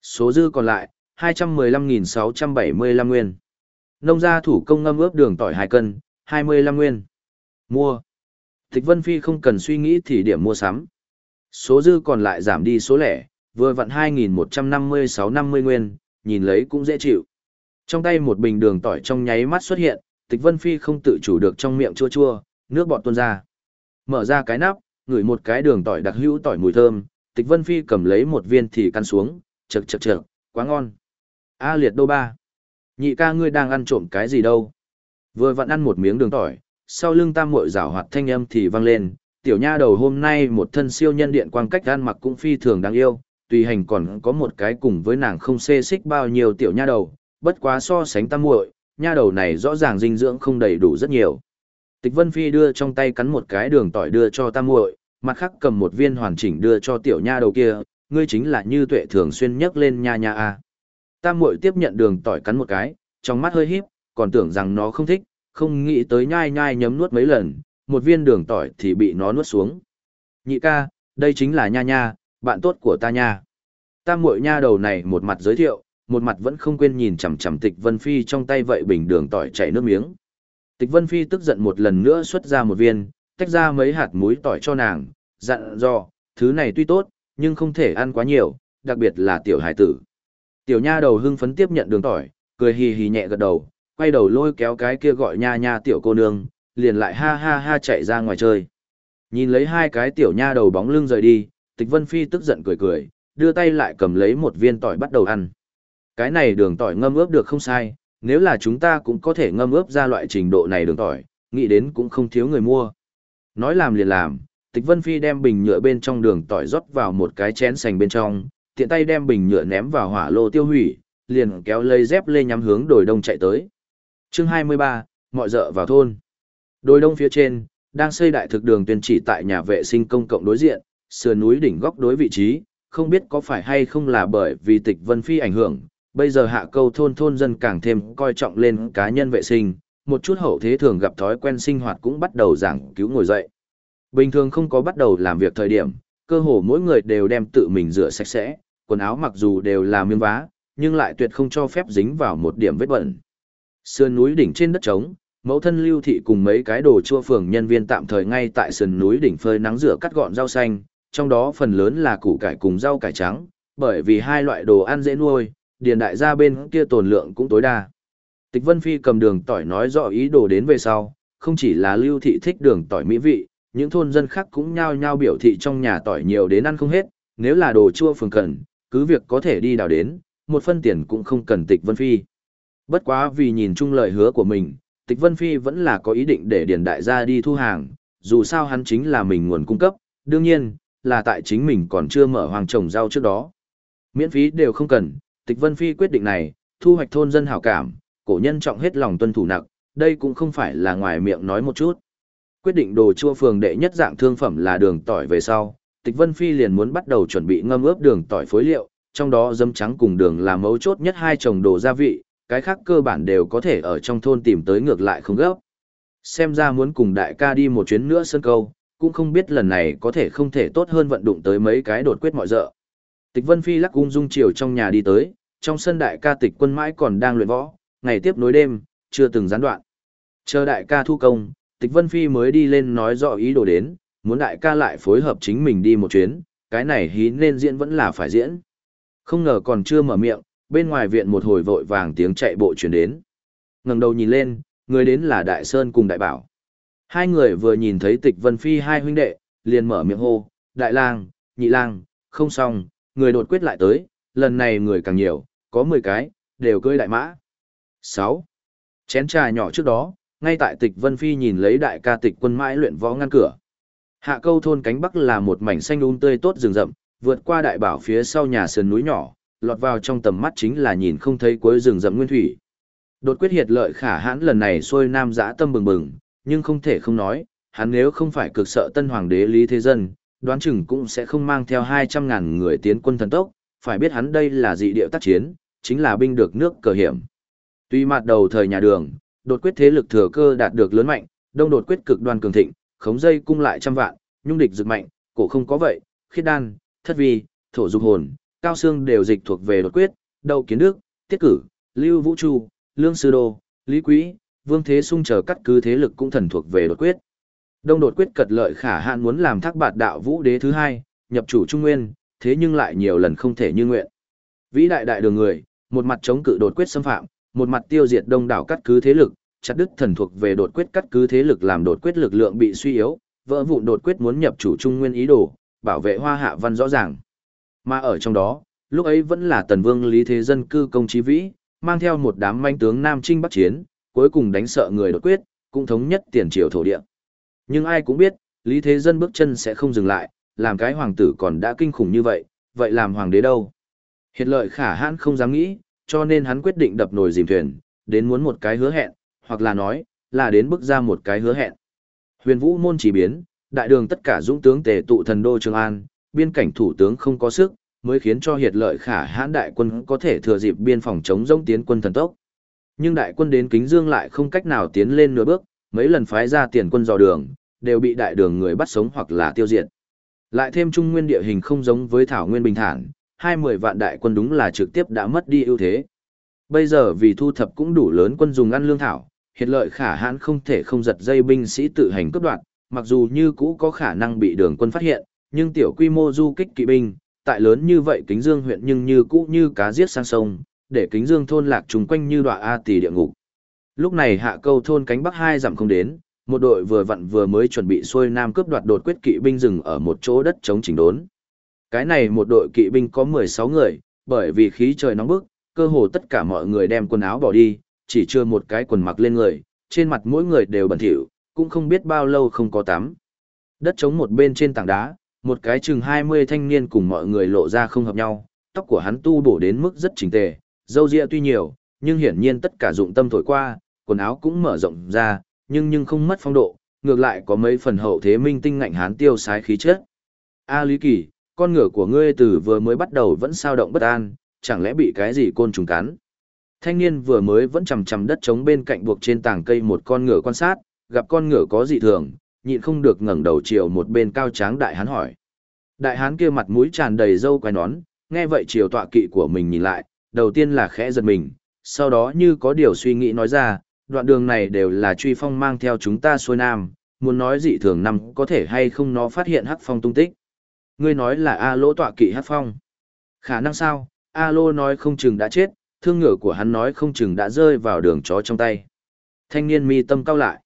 [SPEAKER 1] Số dư còn lại, 215.675 nguyên. Nông gia thủ công ngâm ướp đường tỏi 2 cân, 25 nguyên. Mua. Tịch Vân Phi không cần suy nghĩ thì điểm mua sắm. Số dư còn lại giảm đi số lẻ, vừa vặn 2.156-50 nguyên, nhìn lấy cũng dễ chịu. Trong tay một bình đường tỏi trong nháy mắt xuất hiện, Tịch Vân Phi không tự chủ được trong miệng chua chua, nước bọt tuôn ra. Mở ra cái nắp, ngửi một cái đường tỏi đặc hữu tỏi mùi thơm, Tịch Vân Phi cầm lấy một viên thì căn xuống, chậc chậc chậc, quá ngon. A liệt đô ba. Nhị ca ngươi đang ăn trộm cái gì đâu? Vừa vặn ăn một miếng đường tỏi, sau lưng tam muội rảo hoạt thanh âm thì vang lên, tiểu nha đầu hôm nay một thân siêu nhân điện quang cách ăn mặc cũng phi thường đáng yêu, tùy hành còn có một cái cùng với nàng không xê xích bao nhiêu tiểu nha đầu, bất quá so sánh tam muội, nha đầu này rõ ràng dinh dưỡng không đầy đủ rất nhiều. Tịch Vân Phi đưa trong tay cắn một cái đường tỏi đưa cho tam muội, mặt khác cầm một viên hoàn chỉnh đưa cho tiểu nha đầu kia, ngươi chính là như tuệ thường xuyên nhắc lên nha nha a. Tam muội tiếp nhận đường tỏi cắn một cái, trong mắt hơi híp, còn tưởng rằng nó không thích, không nghĩ tới nhai nhai nhấm nuốt mấy lần, một viên đường tỏi thì bị nó nuốt xuống. Nhị ca, đây chính là nha nha, bạn tốt của ta nha. Tam muội nha đầu này một mặt giới thiệu, một mặt vẫn không quên nhìn chằm chằm Tịch Vân Phi trong tay vậy bình đường tỏi chảy nước miếng. Tịch Vân Phi tức giận một lần nữa xuất ra một viên, tách ra mấy hạt muối tỏi cho nàng, dặn dò, thứ này tuy tốt, nhưng không thể ăn quá nhiều, đặc biệt là tiểu hải tử. Tiểu nha đầu hưng phấn tiếp nhận đường tỏi, cười hì hì nhẹ gật đầu, quay đầu lôi kéo cái kia gọi nha nha tiểu cô nương, liền lại ha ha ha chạy ra ngoài chơi. Nhìn lấy hai cái tiểu nha đầu bóng lưng rời đi, Tịch Vân Phi tức giận cười cười, đưa tay lại cầm lấy một viên tỏi bắt đầu ăn. Cái này đường tỏi ngâm ướp được không sai, nếu là chúng ta cũng có thể ngâm ướp ra loại trình độ này đường tỏi, nghĩ đến cũng không thiếu người mua. Nói làm liền làm, Tịch Vân Phi đem bình nhựa bên trong đường tỏi rót vào một cái chén sành bên trong, tiện tay đem bình nhựa ném vào hỏa lô tiêu hủy, liền kéo lây dép lê nhắm hướng đồi đông chạy tới. Chương 23, mọi dợ vào thôn. Đồi đông phía trên, đang xây đại thực đường tuyên chỉ tại nhà vệ sinh công cộng đối diện, sườn núi đỉnh góc đối vị trí, không biết có phải hay không là bởi vì tịch Vân Phi ảnh hưởng, bây giờ hạ câu thôn thôn dân càng thêm coi trọng lên cá nhân vệ sinh, một chút hậu thế thường gặp thói quen sinh hoạt cũng bắt đầu giảng cứu ngồi dậy. Bình thường không có bắt đầu làm việc thời điểm, cơ hồ mỗi người đều đem tự mình rửa sạch sẽ, quần áo mặc dù đều là miếng vá, nhưng lại tuyệt không cho phép dính vào một điểm vết bẩn. Sườn núi đỉnh trên đất trống, mẫu thân lưu thị cùng mấy cái đồ chua phường nhân viên tạm thời ngay tại sườn núi đỉnh phơi nắng rửa cắt gọn rau xanh, trong đó phần lớn là củ cải cùng rau cải trắng, bởi vì hai loại đồ ăn dễ nuôi, điền đại gia bên kia tồn lượng cũng tối đa. Tịch Vân Phi cầm đường tỏi nói rõ ý đồ đến về sau, không chỉ là lưu thị thích đường tỏi mỹ vị, những thôn dân khác cũng nhao nhao biểu thị trong nhà tỏi nhiều đến ăn không hết, nếu là đồ chua phường cần, cứ việc có thể đi đào đến, một phân tiền cũng không cần Tịch Vân Phi. Bất quá vì nhìn chung lời hứa của mình, Tịch Vân Phi vẫn là có ý định để điền đại gia đi thu hàng, dù sao hắn chính là mình nguồn cung cấp, đương nhiên, là tại chính mình còn chưa mở hoàng trồng rau trước đó. Miễn phí đều không cần, Tịch Vân Phi quyết định này, thu hoạch thôn dân hảo cảm, cổ nhân trọng hết lòng tuân thủ nặng, đây cũng không phải là ngoài miệng nói một chút. Quyết định đồ chua phường đệ nhất dạng thương phẩm là đường tỏi về sau, Tịch Vân Phi liền muốn bắt đầu chuẩn bị ngâm ướp đường tỏi phối liệu, trong đó dấm trắng cùng đường là mấu chốt nhất hai trồng đồ gia vị, cái khác cơ bản đều có thể ở trong thôn tìm tới ngược lại không gấp. Xem ra muốn cùng đại ca đi một chuyến nữa sân câu, cũng không biết lần này có thể không thể tốt hơn vận đụng tới mấy cái đột quyết mọi dợ. Tịch Vân Phi lắc ung dung chiều trong nhà đi tới, trong sân đại ca tịch quân mãi còn đang luyện võ, ngày tiếp nối đêm, chưa từng gián đoạn. Chờ đại ca thu công, Tịch Vân Phi mới đi lên nói rõ ý đồ đến, muốn đại ca lại phối hợp chính mình đi một chuyến, cái này hí nên diễn vẫn là phải diễn. Không ngờ còn chưa mở miệng, bên ngoài viện một hồi vội vàng tiếng chạy bộ chuyển đến. ngẩng đầu nhìn lên, người đến là Đại Sơn cùng Đại Bảo. Hai người vừa nhìn thấy Tịch Vân Phi hai huynh đệ, liền mở miệng hô, Đại lang, Nhị lang, không xong, người đột quyết lại tới, lần này người càng nhiều, có 10 cái, đều cưỡi đại mã. 6. Chén trà nhỏ trước đó, ngay tại tịch Vân Phi nhìn lấy đại ca tịch quân mãi luyện võ ngăn cửa. Hạ câu thôn cánh bắc là một mảnh xanh um tươi tốt rừng rậm, vượt qua đại bảo phía sau nhà sườn núi nhỏ, lọt vào trong tầm mắt chính là nhìn không thấy cuối rừng rậm nguyên thủy. Đột quyết hiệt lợi khả hãn lần này xuôi nam dã tâm bừng bừng, nhưng không thể không nói, hắn nếu không phải cực sợ tân hoàng đế lý thế dân, đoán chừng cũng sẽ không mang theo 200.000 người tiến quân thần tốc, phải biết hắn đây là dị điệu tác chiến, chính là binh được nước cờ hiểm. Tuy mặt đầu thời nhà đường, đột quyết thế lực thừa cơ đạt được lớn mạnh, đông đột quyết cực đoan cường thịnh, khống dây cung lại trăm vạn, nhung địch rực mạnh, cổ không có vậy, khiết đan, thất vi, thổ dục hồn, cao xương đều dịch thuộc về đột quyết, đầu kiến đức, tiết cử, lưu vũ chu, lương sư đô, lý quý, vương thế sung chờ cắt cứ thế lực cũng thần thuộc về đột quyết. Đông đột quyết cật lợi khả hạn muốn làm thác bạt đạo vũ đế thứ hai, nhập chủ trung nguyên, thế nhưng lại nhiều lần không thể như nguyện. Vĩ đại đại đường người, một mặt chống cự đột quyết xâm phạm, một mặt tiêu diệt đông đảo cắt cứ thế lực, chặt đứt thần thuộc về đột quyết cắt cứ thế lực làm đột quyết lực lượng bị suy yếu, vỡ vụn đột quyết muốn nhập chủ trung nguyên ý đồ, bảo vệ hoa hạ văn rõ ràng. Mà ở trong đó, lúc ấy vẫn là tần vương lý thế dân cư công trí vĩ, mang theo một đám manh tướng Nam Trinh Bắc Chiến, cuối cùng đánh sợ người đột quyết, cũng thống nhất tiền triều thổ địa. Nhưng ai cũng biết, lý thế dân bước chân sẽ không dừng lại, làm cái hoàng tử còn đã kinh khủng như vậy, vậy làm hoàng đế đâu? Hiện lợi khả hãn không dám nghĩ, cho nên hắn quyết định đập nồi dìm thuyền, đến muốn một cái hứa hẹn, hoặc là nói, là đến bước ra một cái hứa hẹn. Huyền vũ môn chỉ biến, đại đường tất cả dũng tướng tề tụ thần đô Trường An, biên cảnh thủ tướng không có sức, mới khiến cho hiệt lợi khả hãn đại quân có thể thừa dịp biên phòng chống rông tiến quân thần tốc. Nhưng đại quân đến Kính Dương lại không cách nào tiến lên nửa bước, mấy lần phái ra tiền quân dò đường, đều bị đại đường người bắt sống hoặc là tiêu diệt. Lại thêm trung nguyên địa hình không giống với thảo nguyên bình thản, hai mười vạn đại quân đúng là trực tiếp đã mất đi ưu thế. Bây giờ vì thu thập cũng đủ lớn quân dùng ăn lương thảo, hiện lợi khả hãn không thể không giật dây binh sĩ tự hành cướp đoạt, mặc dù như cũ có khả năng bị đường quân phát hiện, nhưng tiểu quy mô du kích kỵ binh, tại lớn như vậy kính dương huyện nhưng như cũ như cá giết sang sông, để kính dương thôn lạc trùng quanh như đọa A tỷ địa ngục. Lúc này hạ câu thôn cánh bắc hai dặm không đến, một đội vừa vặn vừa mới chuẩn bị xuôi nam cướp đoạt đột quyết kỵ binh rừng ở một chỗ đất chống chỉnh đốn. Cái này một đội kỵ binh có 16 người, bởi vì khí trời nóng bức, cơ hồ tất cả mọi người đem quần áo bỏ đi, chỉ chưa một cái quần mặc lên người, trên mặt mỗi người đều bẩn thỉu, cũng không biết bao lâu không có tắm. Đất chống một bên trên tảng đá, một cái chừng 20 thanh niên cùng mọi người lộ ra không hợp nhau, tóc của hắn tu bổ đến mức rất chỉnh tề, dâu ria tuy nhiều, nhưng hiển nhiên tất cả dụng tâm thổi qua, quần áo cũng mở rộng ra, nhưng nhưng không mất phong độ, ngược lại có mấy phần hậu thế minh tinh ngạnh hán tiêu sái khí chất. A Lý Kỳ, con ngựa của ngươi từ vừa mới bắt đầu vẫn sao động bất an, chẳng lẽ bị cái gì côn trùng cắn? Thanh niên vừa mới vẫn chầm chầm đất trống bên cạnh buộc trên tảng cây một con ngựa quan sát, gặp con ngựa có dị thường, nhịn không được ngẩng đầu chiều một bên cao tráng đại hán hỏi. Đại hán kia mặt mũi tràn đầy râu quai nón, nghe vậy chiều tọa kỵ của mình nhìn lại, đầu tiên là khẽ giật mình, sau đó như có điều suy nghĩ nói ra, đoạn đường này đều là truy phong mang theo chúng ta xuôi nam, muốn nói dị thường năm có thể hay không nó phát hiện hắc phong tung tích. Ngươi nói là A lỗ tọa kỵ hắc phong. Khả năng sao, A lô nói không chừng đã chết, thương ngựa của hắn nói không chừng đã rơi vào đường chó trong tay. Thanh niên mi tâm cao lại.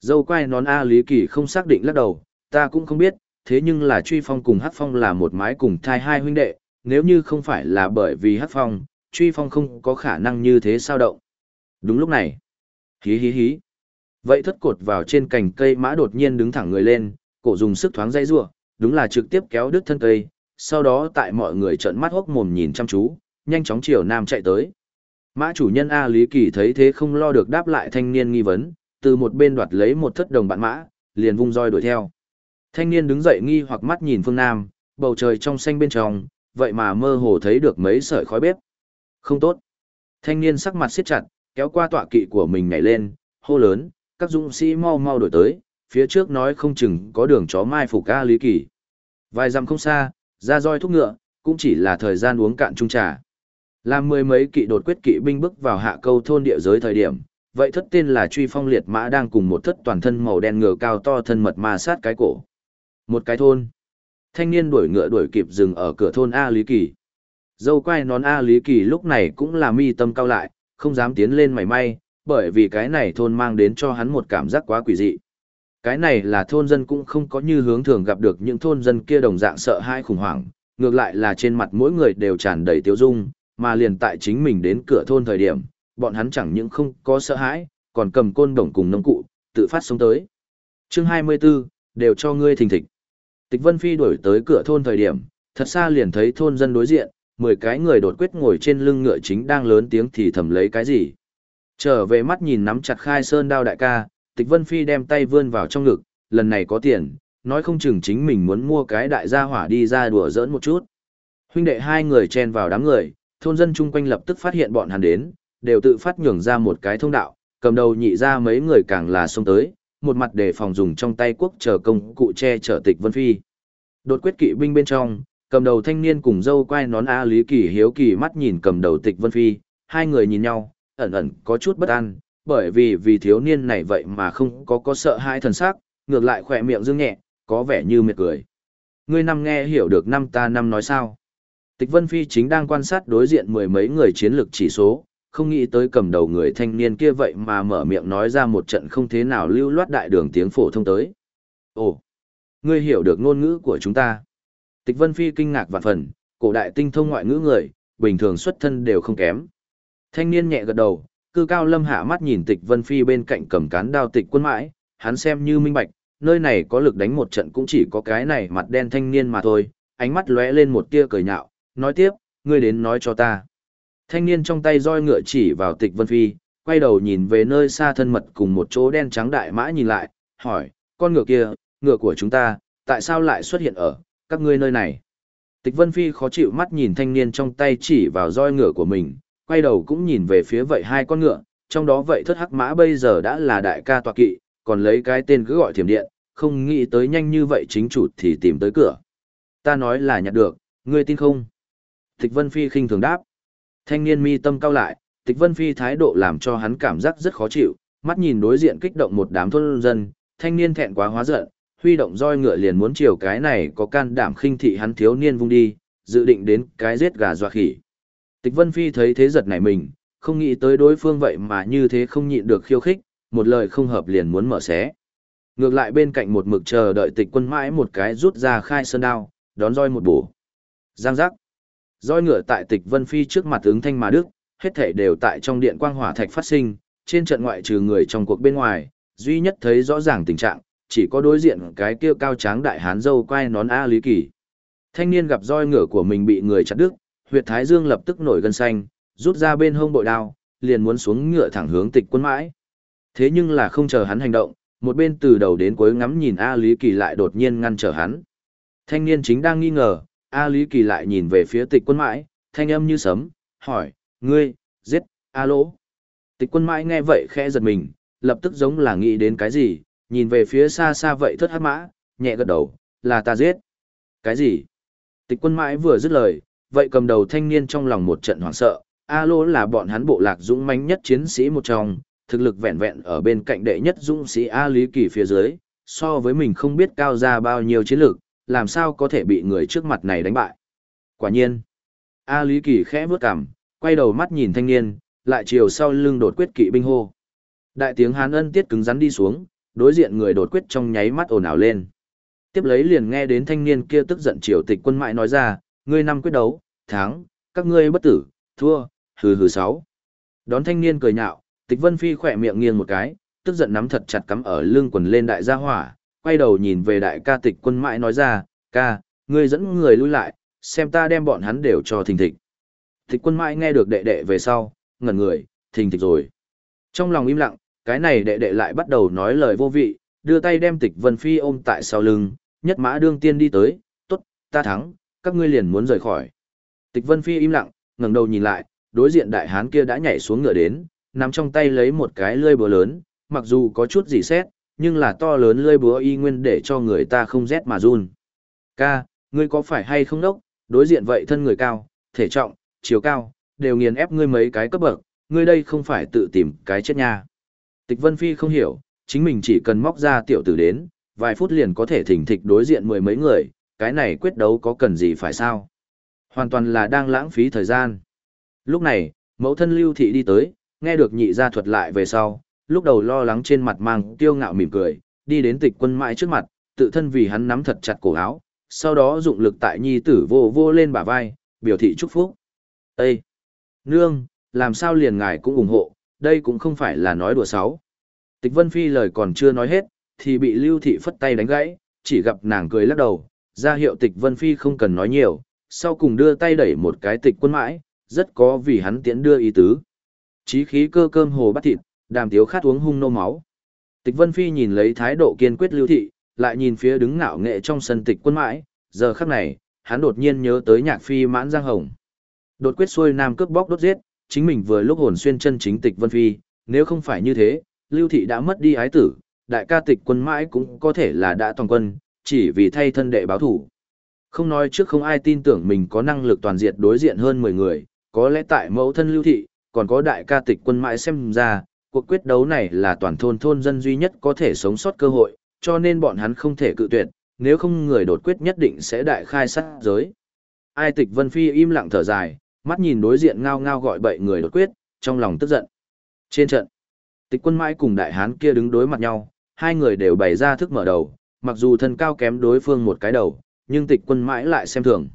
[SPEAKER 1] Dâu quay nón A Lý Kỳ không xác định lắc đầu, ta cũng không biết, thế nhưng là truy phong cùng hắc phong là một mái cùng thai hai huynh đệ, nếu như không phải là bởi vì hắc phong, truy phong không có khả năng như thế sao động. Đúng lúc này, hí hí hí. Vậy thất cột vào trên cành cây mã đột nhiên đứng thẳng người lên, cổ dùng sức thoáng dây rua, đúng là trực tiếp kéo đứt thân cây, sau đó tại mọi người trợn mắt hốc mồm nhìn chăm chú, nhanh chóng chiều nam chạy tới. Mã chủ nhân A Lý Kỳ thấy thế không lo được đáp lại thanh niên nghi vấn, từ một bên đoạt lấy một thất đồng bạn mã, liền vung roi đuổi theo. Thanh niên đứng dậy nghi hoặc mắt nhìn phương nam, bầu trời trong xanh bên trong, vậy mà mơ hồ thấy được mấy sợi khói bếp. Không tốt. Thanh niên sắc mặt siết chặt, kéo qua tọa kỵ của mình nhảy lên, hô lớn, các dũng sĩ mau mau đổi tới, phía trước nói không chừng có đường chó mai phục ca Lý Kỳ. Vài dặm không xa, ra roi thúc ngựa, cũng chỉ là thời gian uống cạn chung trà. Làm mười mấy kỵ đột quyết kỵ binh bước vào hạ câu thôn địa giới thời điểm, vậy thất tên là truy phong liệt mã đang cùng một thất toàn thân màu đen ngựa cao to thân mật ma sát cái cổ. Một cái thôn. Thanh niên đuổi ngựa đuổi kịp dừng ở cửa thôn A Lý Kỳ. Dâu quai nón A Lý Kỳ lúc này cũng là mi tâm cao lại, không dám tiến lên mảy may, bởi vì cái này thôn mang đến cho hắn một cảm giác quá quỷ dị. Cái này là thôn dân cũng không có như hướng thường gặp được những thôn dân kia đồng dạng sợ hãi khủng hoảng, ngược lại là trên mặt mỗi người đều tràn đầy tiêu dung, mà liền tại chính mình đến cửa thôn thời điểm, bọn hắn chẳng những không có sợ hãi, còn cầm côn đồng cùng nông cụ, tự phát sống tới. chương 24, đều cho ngươi thình thịch. Tịch Vân Phi đuổi tới cửa thôn thời điểm, thật xa liền thấy thôn dân đối diện, 10 cái người đột quyết ngồi trên lưng ngựa chính đang lớn tiếng thì thầm lấy cái gì. Trở về mắt nhìn nắm chặt khai sơn đao đại ca, Tịch Vân Phi đem tay vươn vào trong ngực, lần này có tiền, nói không chừng chính mình muốn mua cái đại gia hỏa đi ra đùa giỡn một chút. Huynh đệ hai người chen vào đám người, thôn dân chung quanh lập tức phát hiện bọn hắn đến, đều tự phát nhường ra một cái thông đạo, cầm đầu nhị ra mấy người càng là xông tới, một mặt để phòng dùng trong tay quốc chờ công cụ che chở tịch Vân Phi. Đột quyết kỵ binh bên trong, cầm đầu thanh niên cùng dâu quay nón A Lý Kỳ hiếu kỳ mắt nhìn cầm đầu tịch Vân Phi, hai người nhìn nhau, ẩn ẩn có chút bất an, bởi vì vì thiếu niên này vậy mà không có có sợ hai thần sắc, ngược lại khỏe miệng dương nhẹ, có vẻ như mệt cười. Ngươi năm nghe hiểu được năm ta năm nói sao? Tịch Vân Phi chính đang quan sát đối diện mười mấy người chiến lược chỉ số, không nghĩ tới cầm đầu người thanh niên kia vậy mà mở miệng nói ra một trận không thế nào lưu loát đại đường tiếng phổ thông tới. Ồ, ngươi hiểu được ngôn ngữ của chúng ta. Tịch Vân Phi kinh ngạc vạn phần, cổ đại tinh thông ngoại ngữ người, bình thường xuất thân đều không kém. Thanh niên nhẹ gật đầu, cư cao lâm hạ mắt nhìn tịch Vân Phi bên cạnh cầm cán đao tịch quân mãi, hắn xem như minh bạch, nơi này có lực đánh một trận cũng chỉ có cái này mặt đen thanh niên mà thôi, ánh mắt lóe lên một tia cười nhạo, nói tiếp, ngươi đến nói cho ta. Thanh niên trong tay roi ngựa chỉ vào tịch Vân Phi, quay đầu nhìn về nơi xa thân mật cùng một chỗ đen trắng đại mã nhìn lại, hỏi, con ngựa kia, ngựa của chúng ta, tại sao lại xuất hiện ở, các ngươi nơi này? Tịch Vân Phi khó chịu mắt nhìn thanh niên trong tay chỉ vào roi ngựa của mình, quay đầu cũng nhìn về phía vậy hai con ngựa, trong đó vậy thất hắc mã bây giờ đã là đại ca tọa kỵ, còn lấy cái tên cứ gọi thiểm điện, không nghĩ tới nhanh như vậy chính chủ thì tìm tới cửa. Ta nói là nhặt được, ngươi tin không? Tịch Vân Phi khinh thường đáp. Thanh niên mi tâm cao lại, Tịch Vân Phi thái độ làm cho hắn cảm giác rất khó chịu, mắt nhìn đối diện kích động một đám thôn dân, thanh niên thẹn quá hóa giận, huy động roi ngựa liền muốn chiều cái này có can đảm khinh thị hắn thiếu niên vung đi, dự định đến cái giết gà dọa khỉ. Tịch Vân Phi thấy thế giật nảy mình, không nghĩ tới đối phương vậy mà như thế không nhịn được khiêu khích, một lời không hợp liền muốn mở xé. Ngược lại bên cạnh một mực chờ đợi tịch quân mãi một cái rút ra khai sơn đao, đón roi một bổ. Giang giác. Roi ngựa tại tịch Vân Phi trước mặt ứng thanh mà đức, hết thể đều tại trong điện quang hỏa thạch phát sinh, trên trận ngoại trừ người trong cuộc bên ngoài, duy nhất thấy rõ ràng tình trạng, chỉ có đối diện cái kia cao tráng đại hán dâu quay nón A Lý Kỳ. Thanh niên gặp roi ngựa của mình bị người chặt đứt, huyệt thái dương lập tức nổi gân xanh, rút ra bên hông bội đao, liền muốn xuống ngựa thẳng hướng tịch quân mãi. Thế nhưng là không chờ hắn hành động, một bên từ đầu đến cuối ngắm nhìn A Lý Kỳ lại đột nhiên ngăn trở hắn. Thanh niên chính đang nghi ngờ, A Lý Kỳ lại nhìn về phía tịch quân mãi, thanh âm như sấm, hỏi, ngươi, giết, a lỗ. Tịch quân mãi nghe vậy khẽ giật mình, lập tức giống là nghĩ đến cái gì, nhìn về phía xa xa vậy thất hắc mã, nhẹ gật đầu, là ta giết. Cái gì? Tịch quân mãi vừa dứt lời, vậy cầm đầu thanh niên trong lòng một trận hoảng sợ, A là bọn hắn bộ lạc dũng mãnh nhất chiến sĩ một trong, thực lực vẹn vẹn ở bên cạnh đệ nhất dũng sĩ A Lý Kỳ phía dưới, so với mình không biết cao ra bao nhiêu chiến lực làm sao có thể bị người trước mặt này đánh bại. Quả nhiên, A Lý Kỳ khẽ vướt cằm, quay đầu mắt nhìn thanh niên, lại chiều sau lưng đột quyết kỵ binh hô. Đại tiếng Hán ân tiết cứng rắn đi xuống, đối diện người đột quyết trong nháy mắt ồn ào lên. Tiếp lấy liền nghe đến thanh niên kia tức giận triều tịch quân mại nói ra, ngươi năm quyết đấu, thắng, các ngươi bất tử, thua, hừ hừ sáu. Đón thanh niên cười nhạo, tịch vân phi khỏe miệng nghiêng một cái, tức giận nắm thật chặt cắm ở lưng quần lên đại gia hỏa, quay đầu nhìn về đại ca tịch quân mại nói ra, ca, ngươi dẫn người lui lại, xem ta đem bọn hắn đều cho thình thịch. Tịch quân mại nghe được đệ đệ về sau, ngẩn người, thình thịch rồi. Trong lòng im lặng, cái này đệ đệ lại bắt đầu nói lời vô vị, đưa tay đem tịch vân phi ôm tại sau lưng, nhất mã đương tiên đi tới, tốt, ta thắng, các ngươi liền muốn rời khỏi. Tịch vân phi im lặng, ngẩng đầu nhìn lại, đối diện đại hán kia đã nhảy xuống ngựa đến, nắm trong tay lấy một cái lưỡi búa lớn, mặc dù có chút gì xét, nhưng là to lớn lưỡi búa y nguyên để cho người ta không rét mà run. Ca, ngươi có phải hay không đốc, đối diện vậy thân người cao, thể trọng, chiều cao, đều nghiền ép ngươi mấy cái cấp bậc, ngươi đây không phải tự tìm cái chết nha. Tịch Vân Phi không hiểu, chính mình chỉ cần móc ra tiểu tử đến, vài phút liền có thể thỉnh thịch đối diện mười mấy người, cái này quyết đấu có cần gì phải sao? Hoàn toàn là đang lãng phí thời gian. Lúc này, mẫu thân lưu thị đi tới, nghe được nhị gia thuật lại về sau, lúc đầu lo lắng trên mặt mang tiêu ngạo mỉm cười, đi đến tịch quân mãi trước mặt, tự thân vì hắn nắm thật chặt cổ áo, sau đó dụng lực tại nhi tử vô vô lên bả vai, biểu thị chúc phúc. Ê! Nương, làm sao liền ngài cũng ủng hộ, đây cũng không phải là nói đùa sáu. Tịch Vân Phi lời còn chưa nói hết, thì bị Lưu Thị phất tay đánh gãy, chỉ gặp nàng cười lắc đầu, ra hiệu Tịch Vân Phi không cần nói nhiều, sau cùng đưa tay đẩy một cái tịch quân mãi, rất có vì hắn tiễn đưa ý tứ. Chí khí cơ cơm hồ bắt thịt, đàm tiếu khát uống hung nô máu. Tịch Vân Phi nhìn lấy thái độ kiên quyết Lưu Thị, lại nhìn phía đứng ngạo nghệ trong sân tịch quân mãi, giờ khắc này, hắn đột nhiên nhớ tới nhạc phi mãn giang hồng. Đột quyết xuôi nam cướp bóc đốt giết, chính mình vừa lúc hồn xuyên chân chính tịch Vân Phi, nếu không phải như thế, Lưu Thị đã mất đi ái tử, đại ca tịch quân mãi cũng có thể là đã toàn quân, chỉ vì thay thân đệ báo thủ. Không nói trước không ai tin tưởng mình có năng lực toàn diệt đối diện hơn 10 người, có lẽ tại mẫu thân Lưu Thị, còn có đại ca tịch quân mãi xem ra, cuộc quyết đấu này là toàn thôn thôn dân duy nhất có thể sống sót cơ hội, cho nên bọn hắn không thể cự tuyệt, nếu không người đột quyết nhất định sẽ đại khai sát giới. Ai tịch Vân Phi im lặng thở dài, mắt nhìn đối diện ngao ngao gọi bậy người đột quyết, trong lòng tức giận. Trên trận, tịch quân mãi cùng đại hán kia đứng đối mặt nhau, hai người đều bày ra thức mở đầu, mặc dù thân cao kém đối phương một cái đầu, nhưng tịch quân mãi lại xem thường.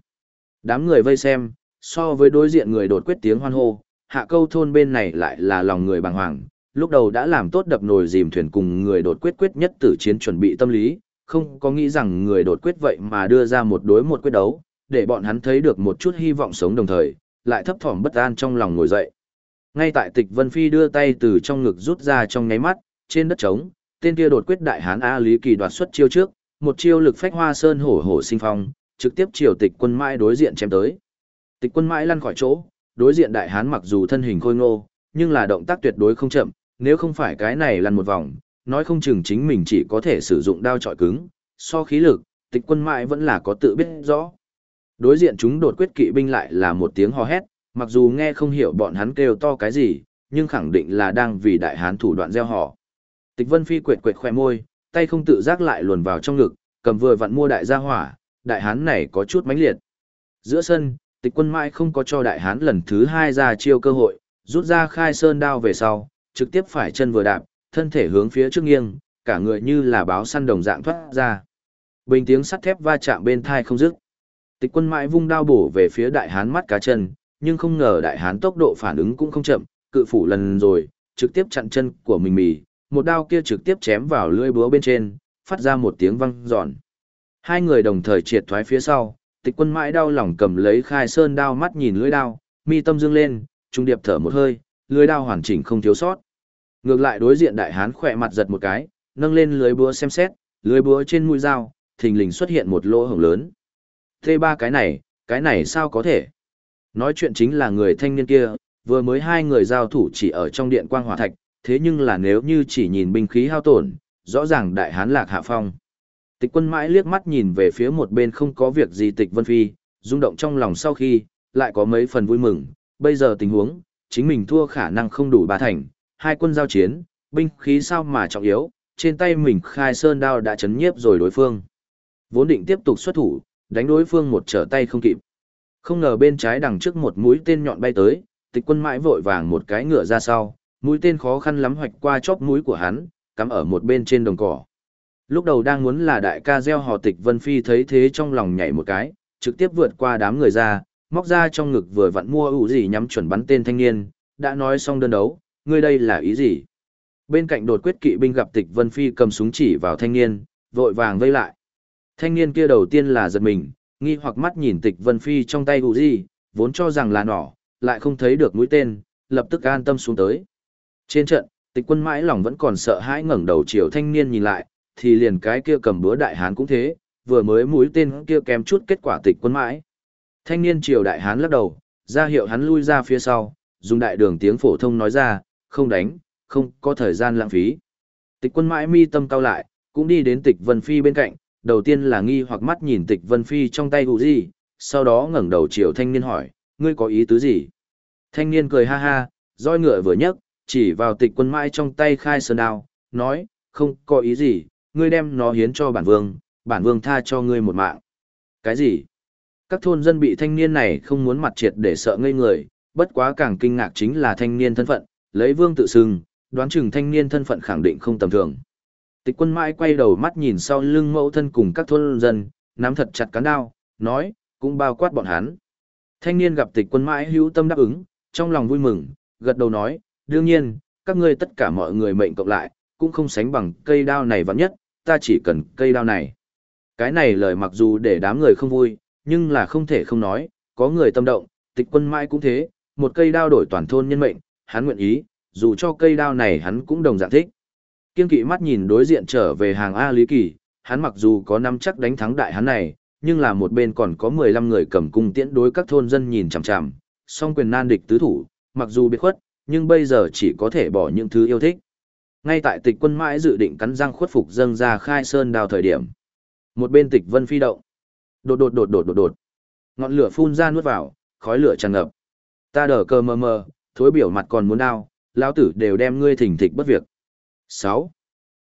[SPEAKER 1] Đám người vây xem, so với đối diện người đột quyết tiếng hoan hô, hạ câu thôn bên này lại là lòng người bàng hoàng, lúc đầu đã làm tốt đập nồi dìm thuyền cùng người đột quyết quyết nhất tử chiến chuẩn bị tâm lý, không có nghĩ rằng người đột quyết vậy mà đưa ra một đối một quyết đấu, để bọn hắn thấy được một chút hy vọng sống đồng thời, lại thấp thỏm bất an trong lòng ngồi dậy. Ngay tại tịch Vân Phi đưa tay từ trong ngực rút ra trong nháy mắt, trên đất trống, tên kia đột quyết đại hán A Lý Kỳ đoạt xuất chiêu trước, một chiêu lực phách hoa sơn hổ hổ sinh phong, trực tiếp chiều tịch quân mãi đối diện chém tới. Tịch quân mãi lăn khỏi chỗ, đối diện đại hán mặc dù thân hình khôi ngô, nhưng là động tác tuyệt đối không chậm, nếu không phải cái này lăn một vòng, nói không chừng chính mình chỉ có thể sử dụng đao trọi cứng, so khí lực, tịch quân mãi vẫn là có tự biết rõ. Đối diện chúng đột quyết kỵ binh lại là một tiếng hò hét, mặc dù nghe không hiểu bọn hắn kêu to cái gì, nhưng khẳng định là đang vì đại hán thủ đoạn gieo họ. Tịch Vân Phi quệt quệt khoe môi, tay không tự giác lại luồn vào trong ngực, cầm vừa vặn mua đại gia hỏa, đại hán này có chút mãnh liệt. Giữa sân, tịch quân mãi không có cho đại hán lần thứ hai ra chiêu cơ hội, rút ra khai sơn đao về sau, trực tiếp phải chân vừa đạp, thân thể hướng phía trước nghiêng, cả người như là báo săn đồng dạng thoát ra. Bình tiếng sắt thép va chạm bên thai không dứt. Tịch quân mãi vung đao bổ về phía đại hán mắt cá chân, nhưng không ngờ đại hán tốc độ phản ứng cũng không chậm, cự phủ lần rồi, trực tiếp chặn chân của mình mì, một đao kia trực tiếp chém vào lưỡi búa bên trên, phát ra một tiếng vang giòn. Hai người đồng thời triệt thoái phía sau, tịch quân mãi đau lòng cầm lấy khai sơn đao mắt nhìn lưỡi đao, mi tâm dương lên, trung điệp thở một hơi, lưỡi đao hoàn chỉnh không thiếu sót. Ngược lại đối diện đại hán khỏe mặt giật một cái, nâng lên lưới búa xem xét, lưới búa trên mũi dao, thình lình xuất hiện một lỗ hổng lớn. Thế ba cái này, cái này sao có thể? Nói chuyện chính là người thanh niên kia, vừa mới hai người giao thủ chỉ ở trong điện quang hỏa thạch, thế nhưng là nếu như chỉ nhìn binh khí hao tổn, rõ ràng đại hán lạc hạ phong. Tịch quân mãi liếc mắt nhìn về phía một bên không có việc gì tịch vân phi, rung động trong lòng sau khi, lại có mấy phần vui mừng, bây giờ tình huống, chính mình thua khả năng không đủ ba thành, hai quân giao chiến, binh khí sao mà trọng yếu, trên tay mình khai sơn đao đã chấn nhiếp rồi đối phương. Vốn định tiếp tục xuất thủ, đánh đối phương một trở tay không kịp. Không ngờ bên trái đằng trước một mũi tên nhọn bay tới, tịch quân mãi vội vàng một cái ngựa ra sau, mũi tên khó khăn lắm hoạch qua chóp mũi của hắn, cắm ở một bên trên đồng cỏ. Lúc đầu đang muốn là đại ca gieo hò tịch Vân Phi thấy thế trong lòng nhảy một cái, trực tiếp vượt qua đám người ra, móc ra trong ngực vừa vặn mua ủ gì nhắm chuẩn bắn tên thanh niên, đã nói xong đơn đấu, ngươi đây là ý gì? Bên cạnh đột quyết kỵ binh gặp tịch Vân Phi cầm súng chỉ vào thanh niên, vội vàng vây lại. Thanh niên kia đầu tiên là giật mình, nghi hoặc mắt nhìn tịch Vân Phi trong tay Uzi, gì, vốn cho rằng là nỏ, lại không thấy được mũi tên, lập tức an tâm xuống tới. Trên trận, tịch quân mãi lòng vẫn còn sợ hãi ngẩng đầu chiều thanh niên nhìn lại, thì liền cái kia cầm búa đại hán cũng thế, vừa mới mũi tên kia kém chút kết quả tịch quân mãi. Thanh niên chiều đại hán lắc đầu, ra hiệu hắn lui ra phía sau, dùng đại đường tiếng phổ thông nói ra, không đánh, không có thời gian lãng phí. Tịch quân mãi mi tâm cao lại, cũng đi đến tịch vân phi bên cạnh, đầu tiên là nghi hoặc mắt nhìn tịch vân phi trong tay hụ gì, sau đó ngẩng đầu chiều thanh niên hỏi, ngươi có ý tứ gì? Thanh niên cười ha ha, roi ngựa vừa nhấc, chỉ vào tịch quân mãi trong tay khai sơn đao, nói, không có ý gì, ngươi đem nó hiến cho bản vương, bản vương tha cho ngươi một mạng. Cái gì? Các thôn dân bị thanh niên này không muốn mặt triệt để sợ ngây người, bất quá càng kinh ngạc chính là thanh niên thân phận, lấy vương tự xưng, đoán chừng thanh niên thân phận khẳng định không tầm thường. Tịch quân mãi quay đầu mắt nhìn sau lưng mẫu thân cùng các thôn dân, nắm thật chặt cán đao, nói, cũng bao quát bọn hắn. Thanh niên gặp tịch quân mãi hữu tâm đáp ứng, trong lòng vui mừng, gật đầu nói, đương nhiên, các ngươi tất cả mọi người mệnh cộng lại, cũng không sánh bằng cây đao này vắn nhất, ta chỉ cần cây đao này. Cái này lời mặc dù để đám người không vui, nhưng là không thể không nói, có người tâm động, tịch quân mãi cũng thế, một cây đao đổi toàn thôn nhân mệnh, hắn nguyện ý, dù cho cây đao này hắn cũng đồng dạng thích. Kiên kỵ mắt nhìn đối diện trở về hàng A Lý Kỳ, hắn mặc dù có năm chắc đánh thắng đại hắn này, nhưng là một bên còn có 15 người cầm cung tiễn đối các thôn dân nhìn chằm chằm, song quyền nan địch tứ thủ, mặc dù biệt khuất, nhưng bây giờ chỉ có thể bỏ những thứ yêu thích. Ngay tại tịch quân mãi dự định cắn răng khuất phục dâng ra khai sơn đào thời điểm. Một bên tịch vân phi động. Đột đột đột đột đột đột. Ngọn lửa phun ra nuốt vào, khói lửa tràn ngập. Ta đờ cơ mơ mơ, thối biểu mặt còn muốn đau, lão tử đều đem ngươi thỉnh thịch bất việc. 6.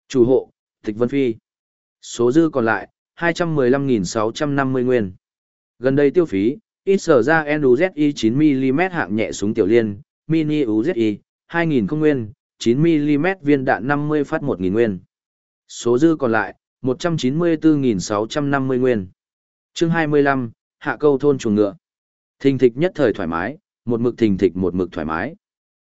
[SPEAKER 1] Chủ hộ, Tịch Vân Phi. Số dư còn lại, 215.650 nguyên. Gần đây tiêu phí, ít sở ra NUZI 9mm hạng nhẹ súng tiểu liên, mini UZI, 2.000 không nguyên, 9mm viên đạn 50 phát 1.000 nguyên. Số dư còn lại, 194.650 nguyên. Chương 25, Hạ câu thôn chuồng ngựa. Thình thịch nhất thời thoải mái, một mực thình thịch một mực thoải mái.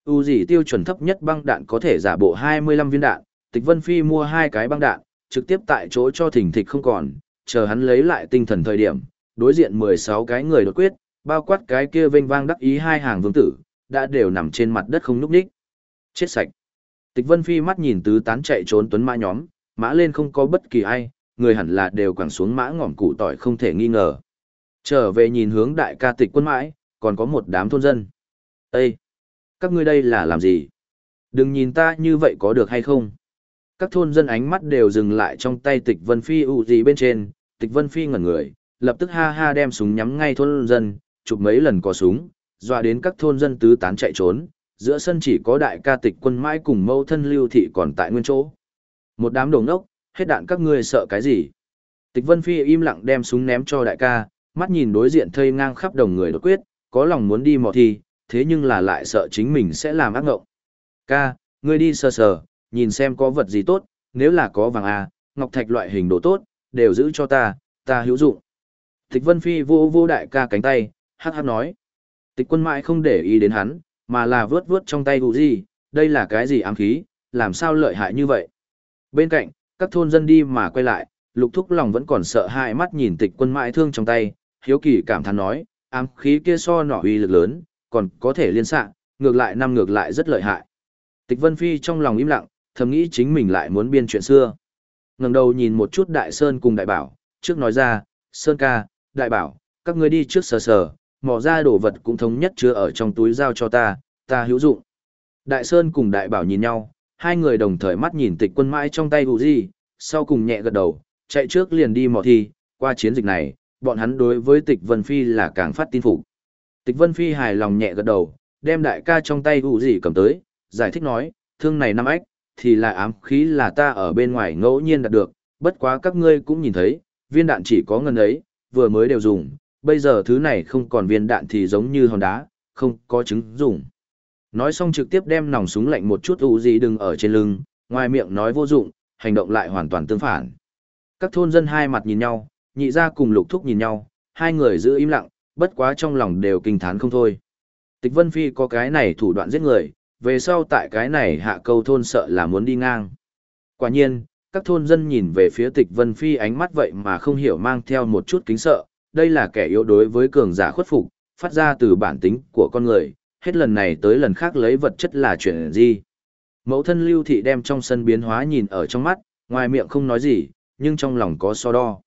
[SPEAKER 1] U gì tiêu chuẩn thấp nhất băng đạn có thể giả bộ 25 viên đạn, Tịch Vân Phi mua hai cái băng đạn, trực tiếp tại chỗ cho thỉnh thịch không còn, chờ hắn lấy lại tinh thần thời điểm, đối diện 16 cái người đột quyết, bao quát cái kia vênh vang đắc ý hai hàng vương tử, đã đều nằm trên mặt đất không nhúc nhích. Chết sạch. Tịch Vân Phi mắt nhìn tứ tán chạy trốn tuấn mã nhóm, mã lên không có bất kỳ ai, người hẳn là đều quẳng xuống mã ngỏm cụ tỏi không thể nghi ngờ. Trở về nhìn hướng đại ca tịch quân mãi, còn có một đám thôn dân. Ê! Các ngươi đây là làm gì? Đừng nhìn ta như vậy có được hay không? Các thôn dân ánh mắt đều dừng lại trong tay tịch Vân Phi ụ gì bên trên, tịch Vân Phi ngẩn người, lập tức ha ha đem súng nhắm ngay thôn dân, chụp mấy lần có súng, dọa đến các thôn dân tứ tán chạy trốn, giữa sân chỉ có đại ca tịch quân mãi cùng mâu thân lưu thị còn tại nguyên chỗ. Một đám đồ ngốc, hết đạn các ngươi sợ cái gì? Tịch Vân Phi im lặng đem súng ném cho đại ca, mắt nhìn đối diện thây ngang khắp đồng người đột quyết, có lòng muốn đi mò thì thế nhưng là lại sợ chính mình sẽ làm ác ngộng. Ca, ngươi đi sờ sờ, nhìn xem có vật gì tốt, nếu là có vàng à, ngọc thạch loại hình đồ tốt, đều giữ cho ta, ta hữu dụng. Tịch Vân Phi vô vô đại ca cánh tay, hát hát nói. Tịch quân mãi không để ý đến hắn, mà là vướt vướt trong tay gì, đây là cái gì ám khí, làm sao lợi hại như vậy. Bên cạnh, các thôn dân đi mà quay lại, lục thúc lòng vẫn còn sợ hãi mắt nhìn tịch quân mãi thương trong tay, hiếu kỳ cảm thán nói, ám khí kia so nỏ uy lực lớn, còn có thể liên xạ, ngược lại năm ngược lại rất lợi hại. Tịch Vân Phi trong lòng im lặng, thầm nghĩ chính mình lại muốn biên chuyện xưa. ngẩng đầu nhìn một chút Đại Sơn cùng Đại Bảo, trước nói ra, Sơn ca, Đại Bảo, các ngươi đi trước sờ sờ, mò ra đồ vật cũng thống nhất chứa ở trong túi giao cho ta, ta hữu dụng. Đại Sơn cùng Đại Bảo nhìn nhau, hai người đồng thời mắt nhìn tịch quân mãi trong tay hụ gì, sau cùng nhẹ gật đầu, chạy trước liền đi mò thi, qua chiến dịch này, bọn hắn đối với tịch Vân Phi là càng phát tin phục. Tịch Vân Phi hài lòng nhẹ gật đầu, đem đại ca trong tay ủ gì cầm tới, giải thích nói, thương này năm ách, thì là ám khí là ta ở bên ngoài ngẫu nhiên đạt được, bất quá các ngươi cũng nhìn thấy, viên đạn chỉ có ngân ấy, vừa mới đều dùng, bây giờ thứ này không còn viên đạn thì giống như hòn đá, không có chứng dùng. Nói xong trực tiếp đem nòng súng lạnh một chút ủ gì đừng ở trên lưng, ngoài miệng nói vô dụng, hành động lại hoàn toàn tương phản. Các thôn dân hai mặt nhìn nhau, nhị ra cùng lục thúc nhìn nhau, hai người giữ im lặng, bất quá trong lòng đều kinh thán không thôi. Tịch Vân Phi có cái này thủ đoạn giết người, về sau tại cái này hạ câu thôn sợ là muốn đi ngang. Quả nhiên, các thôn dân nhìn về phía tịch Vân Phi ánh mắt vậy mà không hiểu mang theo một chút kính sợ, đây là kẻ yếu đối với cường giả khuất phục, phát ra từ bản tính của con người, hết lần này tới lần khác lấy vật chất là chuyện gì. Mẫu thân lưu thị đem trong sân biến hóa nhìn ở trong mắt, ngoài miệng không nói gì, nhưng trong lòng có so đo.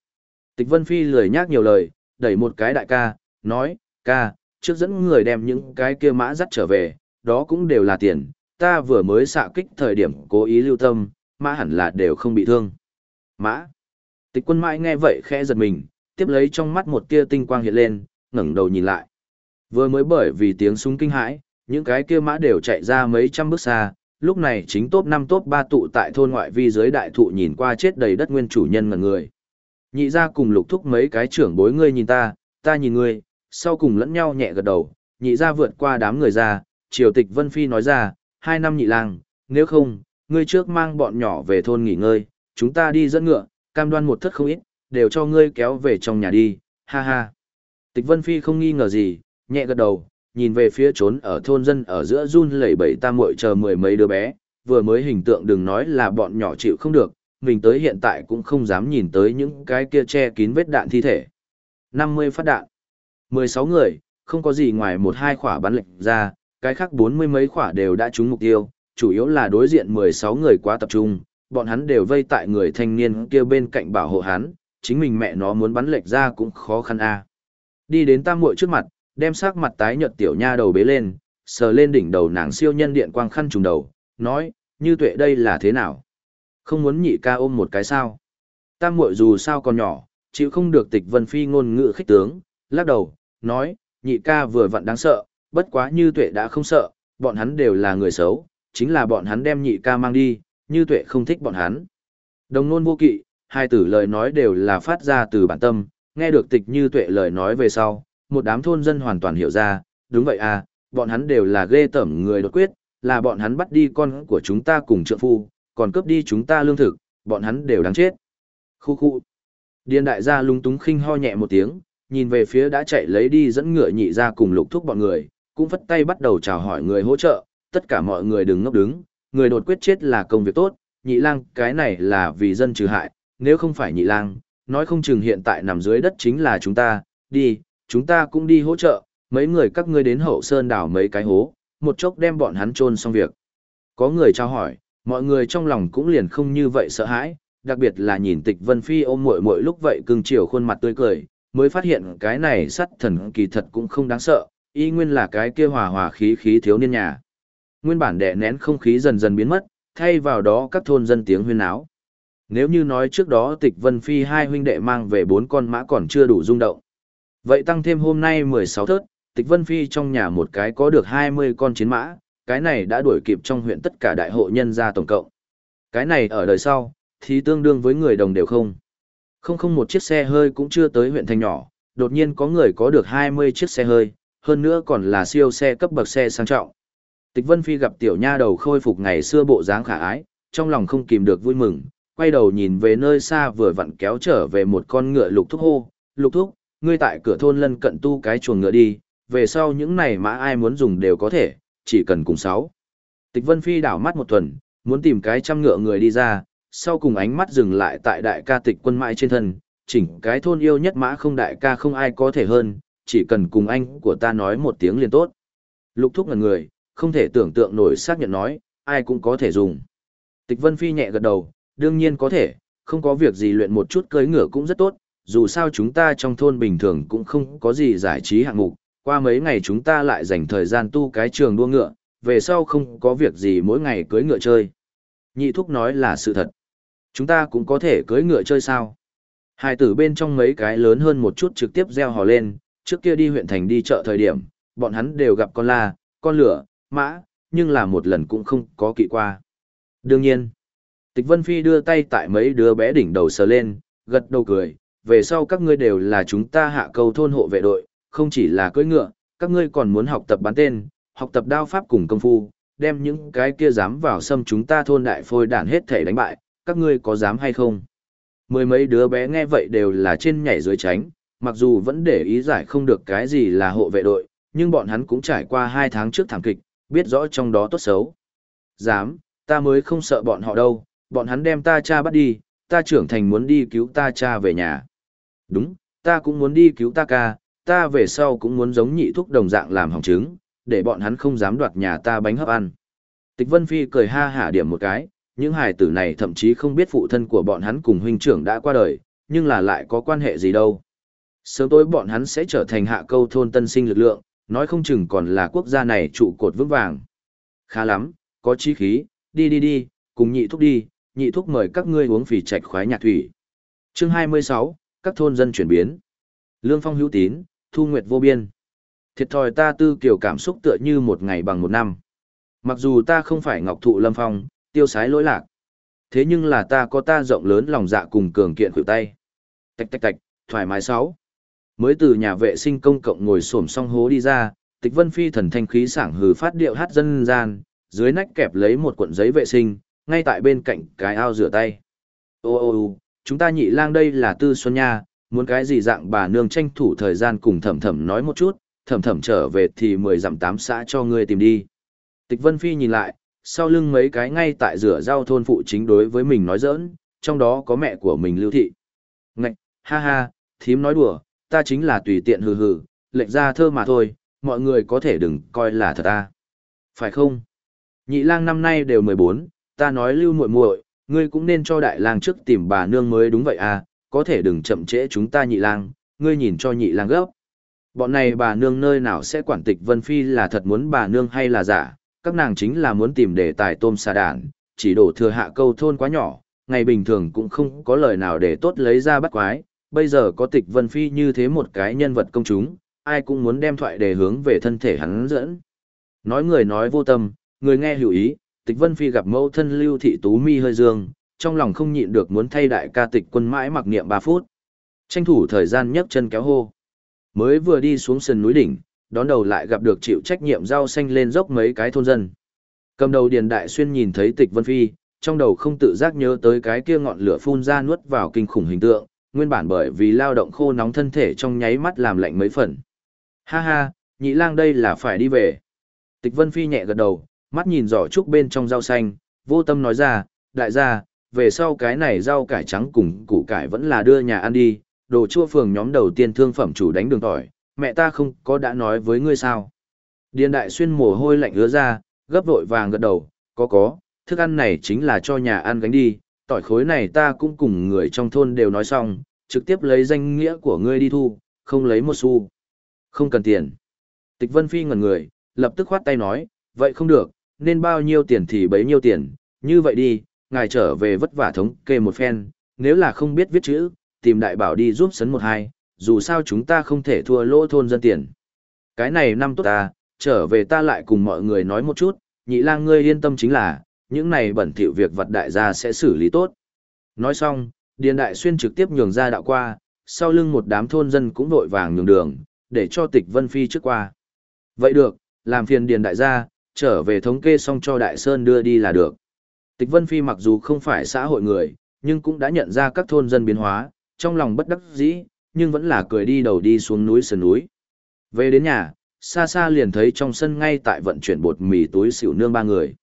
[SPEAKER 1] Tịch Vân Phi lười nhác nhiều lời, đẩy một cái đại ca, nói, ca, trước dẫn người đem những cái kia mã dắt trở về, đó cũng đều là tiền, ta vừa mới xạ kích thời điểm cố ý lưu tâm, mã hẳn là đều không bị thương. Mã. Tịch quân mãi nghe vậy khẽ giật mình, tiếp lấy trong mắt một tia tinh quang hiện lên, ngẩng đầu nhìn lại. Vừa mới bởi vì tiếng súng kinh hãi, Những cái kia mã đều chạy ra mấy trăm bước xa, lúc này chính top 5 top 3 tụ tại thôn ngoại vi dưới đại thụ nhìn qua chết đầy đất nguyên chủ nhân ngần người. Nhị ra cùng lục thúc mấy cái trưởng bối ngươi nhìn ta, ta nhìn ngươi, sau cùng lẫn nhau nhẹ gật đầu, nhị ra vượt qua đám người ra, triều tịch Vân Phi nói ra, hai năm nhị lang, nếu không, ngươi trước mang bọn nhỏ về thôn nghỉ ngơi, chúng ta đi dẫn ngựa, cam đoan một thất không ít, đều cho ngươi kéo về trong nhà đi, ha ha. Tịch Vân Phi không nghi ngờ gì, nhẹ gật đầu, nhìn về phía trốn ở thôn dân ở giữa run lẩy bẩy ta muội chờ mười mấy đứa bé, vừa mới hình tượng đừng nói là bọn nhỏ chịu không được, mình tới hiện tại cũng không dám nhìn tới những cái kia che kín vết đạn thi thể. 50 phát đạn, 16 người, không có gì ngoài một hai khỏa bắn lệnh ra, cái khác bốn mươi mấy khỏa đều đã trúng mục tiêu, chủ yếu là đối diện 16 người quá tập trung, bọn hắn đều vây tại người thanh niên kia bên cạnh bảo hộ hắn, chính mình mẹ nó muốn bắn lệch ra cũng khó khăn a. Đi đến tam muội trước mặt, đem sắc mặt tái nhợt tiểu nha đầu bế lên, sờ lên đỉnh đầu nàng siêu nhân điện quang khăn trùng đầu, nói, như tuệ đây là thế nào? Không muốn nhị ca ôm một cái sao? Tam muội dù sao còn nhỏ, chịu không được tịch vân phi ngôn ngữ khích tướng, lắc đầu, nói, nhị ca vừa vặn đáng sợ, bất quá như tuệ đã không sợ, bọn hắn đều là người xấu, chính là bọn hắn đem nhị ca mang đi, như tuệ không thích bọn hắn. Đồng nôn vô kỵ, hai tử lời nói đều là phát ra từ bản tâm, nghe được tịch như tuệ lời nói về sau, một đám thôn dân hoàn toàn hiểu ra, đúng vậy à, bọn hắn đều là ghê tẩm người đột quyết, là bọn hắn bắt đi con của chúng ta cùng trợ phu, còn cướp đi chúng ta lương thực, bọn hắn đều đáng chết. Khu khu. Điên đại gia lung túng khinh ho nhẹ một tiếng, nhìn về phía đã chạy lấy đi dẫn ngựa nhị ra cùng lục thúc bọn người, cũng phất tay bắt đầu chào hỏi người hỗ trợ, tất cả mọi người đừng ngốc đứng, người đột quyết chết là công việc tốt, nhị lang cái này là vì dân trừ hại, nếu không phải nhị lang, nói không chừng hiện tại nằm dưới đất chính là chúng ta, đi, chúng ta cũng đi hỗ trợ, mấy người các ngươi đến hậu sơn đảo mấy cái hố, một chốc đem bọn hắn chôn xong việc. Có người trao hỏi, mọi người trong lòng cũng liền không như vậy sợ hãi, đặc biệt là nhìn tịch vân phi ôm muội muội lúc vậy cưng chiều khuôn mặt tươi cười, mới phát hiện cái này sắt thần kỳ thật cũng không đáng sợ, y nguyên là cái kia hòa hòa khí khí thiếu niên nhà. Nguyên bản đè nén không khí dần dần biến mất, thay vào đó các thôn dân tiếng huyên áo. Nếu như nói trước đó tịch vân phi hai huynh đệ mang về bốn con mã còn chưa đủ rung động. Vậy tăng thêm hôm nay 16 thớt, tịch vân phi trong nhà một cái có được 20 con chiến mã, cái này đã đuổi kịp trong huyện tất cả đại hộ nhân gia tổng cộng. Cái này ở đời sau, thì tương đương với người đồng đều không. Không không một chiếc xe hơi cũng chưa tới huyện thành nhỏ, đột nhiên có người có được 20 chiếc xe hơi, hơn nữa còn là siêu xe cấp bậc xe sang trọng. Tịch Vân Phi gặp tiểu nha đầu khôi phục ngày xưa bộ dáng khả ái, trong lòng không kìm được vui mừng, quay đầu nhìn về nơi xa vừa vặn kéo trở về một con ngựa lục thúc hô, lục thúc, ngươi tại cửa thôn lân cận tu cái chuồng ngựa đi, về sau những này mã ai muốn dùng đều có thể, chỉ cần cùng sáu. Tịch Vân Phi đảo mắt một tuần, muốn tìm cái trăm ngựa người đi ra, sau cùng ánh mắt dừng lại tại đại ca tịch quân mãi trên thân, chỉnh cái thôn yêu nhất mã không đại ca không ai có thể hơn, chỉ cần cùng anh của ta nói một tiếng liền tốt. Lục thúc ngần người, không thể tưởng tượng nổi xác nhận nói, ai cũng có thể dùng. Tịch Vân Phi nhẹ gật đầu, đương nhiên có thể, không có việc gì luyện một chút cưỡi ngựa cũng rất tốt, dù sao chúng ta trong thôn bình thường cũng không có gì giải trí hạng mục, qua mấy ngày chúng ta lại dành thời gian tu cái trường đua ngựa, về sau không có việc gì mỗi ngày cưỡi ngựa chơi. Nhị thúc nói là sự thật. Chúng ta cũng có thể cưỡi ngựa chơi sao? Hai tử bên trong mấy cái lớn hơn một chút trực tiếp gieo hò lên, trước kia đi huyện thành đi chợ thời điểm, bọn hắn đều gặp con la, con lửa, mã, nhưng là một lần cũng không có kỵ qua. Đương nhiên, Tịch Vân Phi đưa tay tại mấy đứa bé đỉnh đầu sờ lên, gật đầu cười, về sau các ngươi đều là chúng ta hạ cầu thôn hộ vệ đội, không chỉ là cưỡi ngựa, các ngươi còn muốn học tập bán tên, học tập đao pháp cùng công phu, đem những cái kia dám vào xâm chúng ta thôn đại phôi đản hết thể đánh bại, các ngươi có dám hay không? Mười mấy đứa bé nghe vậy đều là trên nhảy dưới tránh, mặc dù vẫn để ý giải không được cái gì là hộ vệ đội, nhưng bọn hắn cũng trải qua hai tháng trước thảm kịch, biết rõ trong đó tốt xấu. Dám, ta mới không sợ bọn họ đâu, bọn hắn đem ta cha bắt đi, ta trưởng thành muốn đi cứu ta cha về nhà. Đúng, ta cũng muốn đi cứu ta ca, ta về sau cũng muốn giống nhị thúc đồng dạng làm hỏng trứng, để bọn hắn không dám đoạt nhà ta bánh hấp ăn. Tịch Vân Phi cười ha hả điểm một cái, những hài tử này thậm chí không biết phụ thân của bọn hắn cùng huynh trưởng đã qua đời, nhưng là lại có quan hệ gì đâu. Sớm tối bọn hắn sẽ trở thành hạ câu thôn tân sinh lực lượng, nói không chừng còn là quốc gia này trụ cột vững vàng. Khá lắm, có chí khí, đi đi đi, cùng nhị thúc đi, nhị thúc mời các ngươi uống phỉ trạch khoái nhạc thủy. Chương 26, các thôn dân chuyển biến. Lương phong hữu tín, thu nguyệt vô biên. Thiệt thòi ta tư kiểu cảm xúc tựa như một ngày bằng một năm. Mặc dù ta không phải ngọc thụ lâm phong, tiêu sái lỗi lạc. Thế nhưng là ta có ta rộng lớn lòng dạ cùng cường kiện khuỷu tay. Tạch tạch tạch, thoải mái sáu. Mới từ nhà vệ sinh công cộng ngồi xổm xong hố đi ra, tịch vân phi thần thanh khí sảng hừ phát điệu hát dân gian, dưới nách kẹp lấy một cuộn giấy vệ sinh, ngay tại bên cạnh cái ao rửa tay. Ô ô ô, chúng ta nhị lang đây là tư xuân nha, muốn cái gì dạng bà nương tranh thủ thời gian cùng thẩm thẩm nói một chút, thẩm thẩm trở về thì mười dặm tám xã cho ngươi tìm đi. Tịch Vân Phi nhìn lại, sau lưng mấy cái ngay tại rửa rau thôn phụ chính đối với mình nói giỡn, trong đó có mẹ của mình lưu thị. Ngạch, ha ha, thím nói đùa, ta chính là tùy tiện hừ hừ, lệnh ra thơ mà thôi, mọi người có thể đừng coi là thật ta. Phải không? Nhị lang năm nay đều 14, ta nói lưu muội muội, ngươi cũng nên cho đại lang trước tìm bà nương mới đúng vậy à, có thể đừng chậm trễ chúng ta nhị lang, ngươi nhìn cho nhị lang gấp. Bọn này bà nương nơi nào sẽ quản tịch Vân Phi là thật muốn bà nương hay là giả, các nàng chính là muốn tìm đề tài tôm xà đản chỉ đổ thừa hạ câu thôn quá nhỏ, ngày bình thường cũng không có lời nào để tốt lấy ra bắt quái, bây giờ có tịch Vân Phi như thế một cái nhân vật công chúng, ai cũng muốn đem thoại đề hướng về thân thể hắn dẫn. Nói người nói vô tâm, người nghe hiểu ý, tịch Vân Phi gặp mẫu thân lưu thị tú mi hơi dương, trong lòng không nhịn được muốn thay đại ca tịch quân mãi mặc niệm 3 phút. Tranh thủ thời gian nhấc chân kéo hô. Mới vừa đi xuống sườn núi đỉnh, đón đầu lại gặp được chịu trách nhiệm rau xanh lên dốc mấy cái thôn dân. Cầm đầu Điền Đại Xuyên nhìn thấy Tịch Vân Phi, trong đầu không tự giác nhớ tới cái kia ngọn lửa phun ra nuốt vào kinh khủng hình tượng, nguyên bản bởi vì lao động khô nóng thân thể trong nháy mắt làm lạnh mấy phần. Ha ha, nhị lang đây là phải đi về. Tịch Vân Phi nhẹ gật đầu, mắt nhìn giỏ trúc bên trong rau xanh, vô tâm nói ra, đại gia, về sau cái này rau cải trắng cùng củ cải vẫn là đưa nhà ăn đi, đồ chua phường nhóm đầu tiên thương phẩm chủ đánh đường tỏi, mẹ ta không có đã nói với ngươi sao. Điền đại xuyên mồ hôi lạnh ứa ra, gấp vội vàng gật đầu, có có, thức ăn này chính là cho nhà ăn gánh đi, tỏi khối này ta cũng cùng người trong thôn đều nói xong, trực tiếp lấy danh nghĩa của ngươi đi thu, không lấy một xu. Không cần tiền. Tịch Vân Phi ngẩn người, lập tức khoát tay nói, vậy không được, nên bao nhiêu tiền thì bấy nhiêu tiền, như vậy đi, ngài trở về vất vả thống kê một phen, nếu là không biết viết chữ, tìm đại bảo đi giúp sấn một hai, dù sao chúng ta không thể thua lỗ thôn dân tiền. Cái này năm tốt ta, trở về ta lại cùng mọi người nói một chút, nhị lang ngươi yên tâm chính là, những này bẩn thỉu việc vật đại gia sẽ xử lý tốt. Nói xong, Điền Đại Xuyên trực tiếp nhường ra đạo qua, sau lưng một đám thôn dân cũng vội vàng nhường đường, để cho tịch Vân Phi trước qua. Vậy được, làm phiền Điền Đại gia, trở về thống kê xong cho Đại Sơn đưa đi là được. Tịch Vân Phi mặc dù không phải xã hội người, nhưng cũng đã nhận ra các thôn dân biến hóa, trong lòng bất đắc dĩ, nhưng vẫn là cười đi đầu đi xuống núi sườn núi. Về đến nhà, xa xa liền thấy trong sân ngay tại vận chuyển bột mì túi xỉu nương ba người.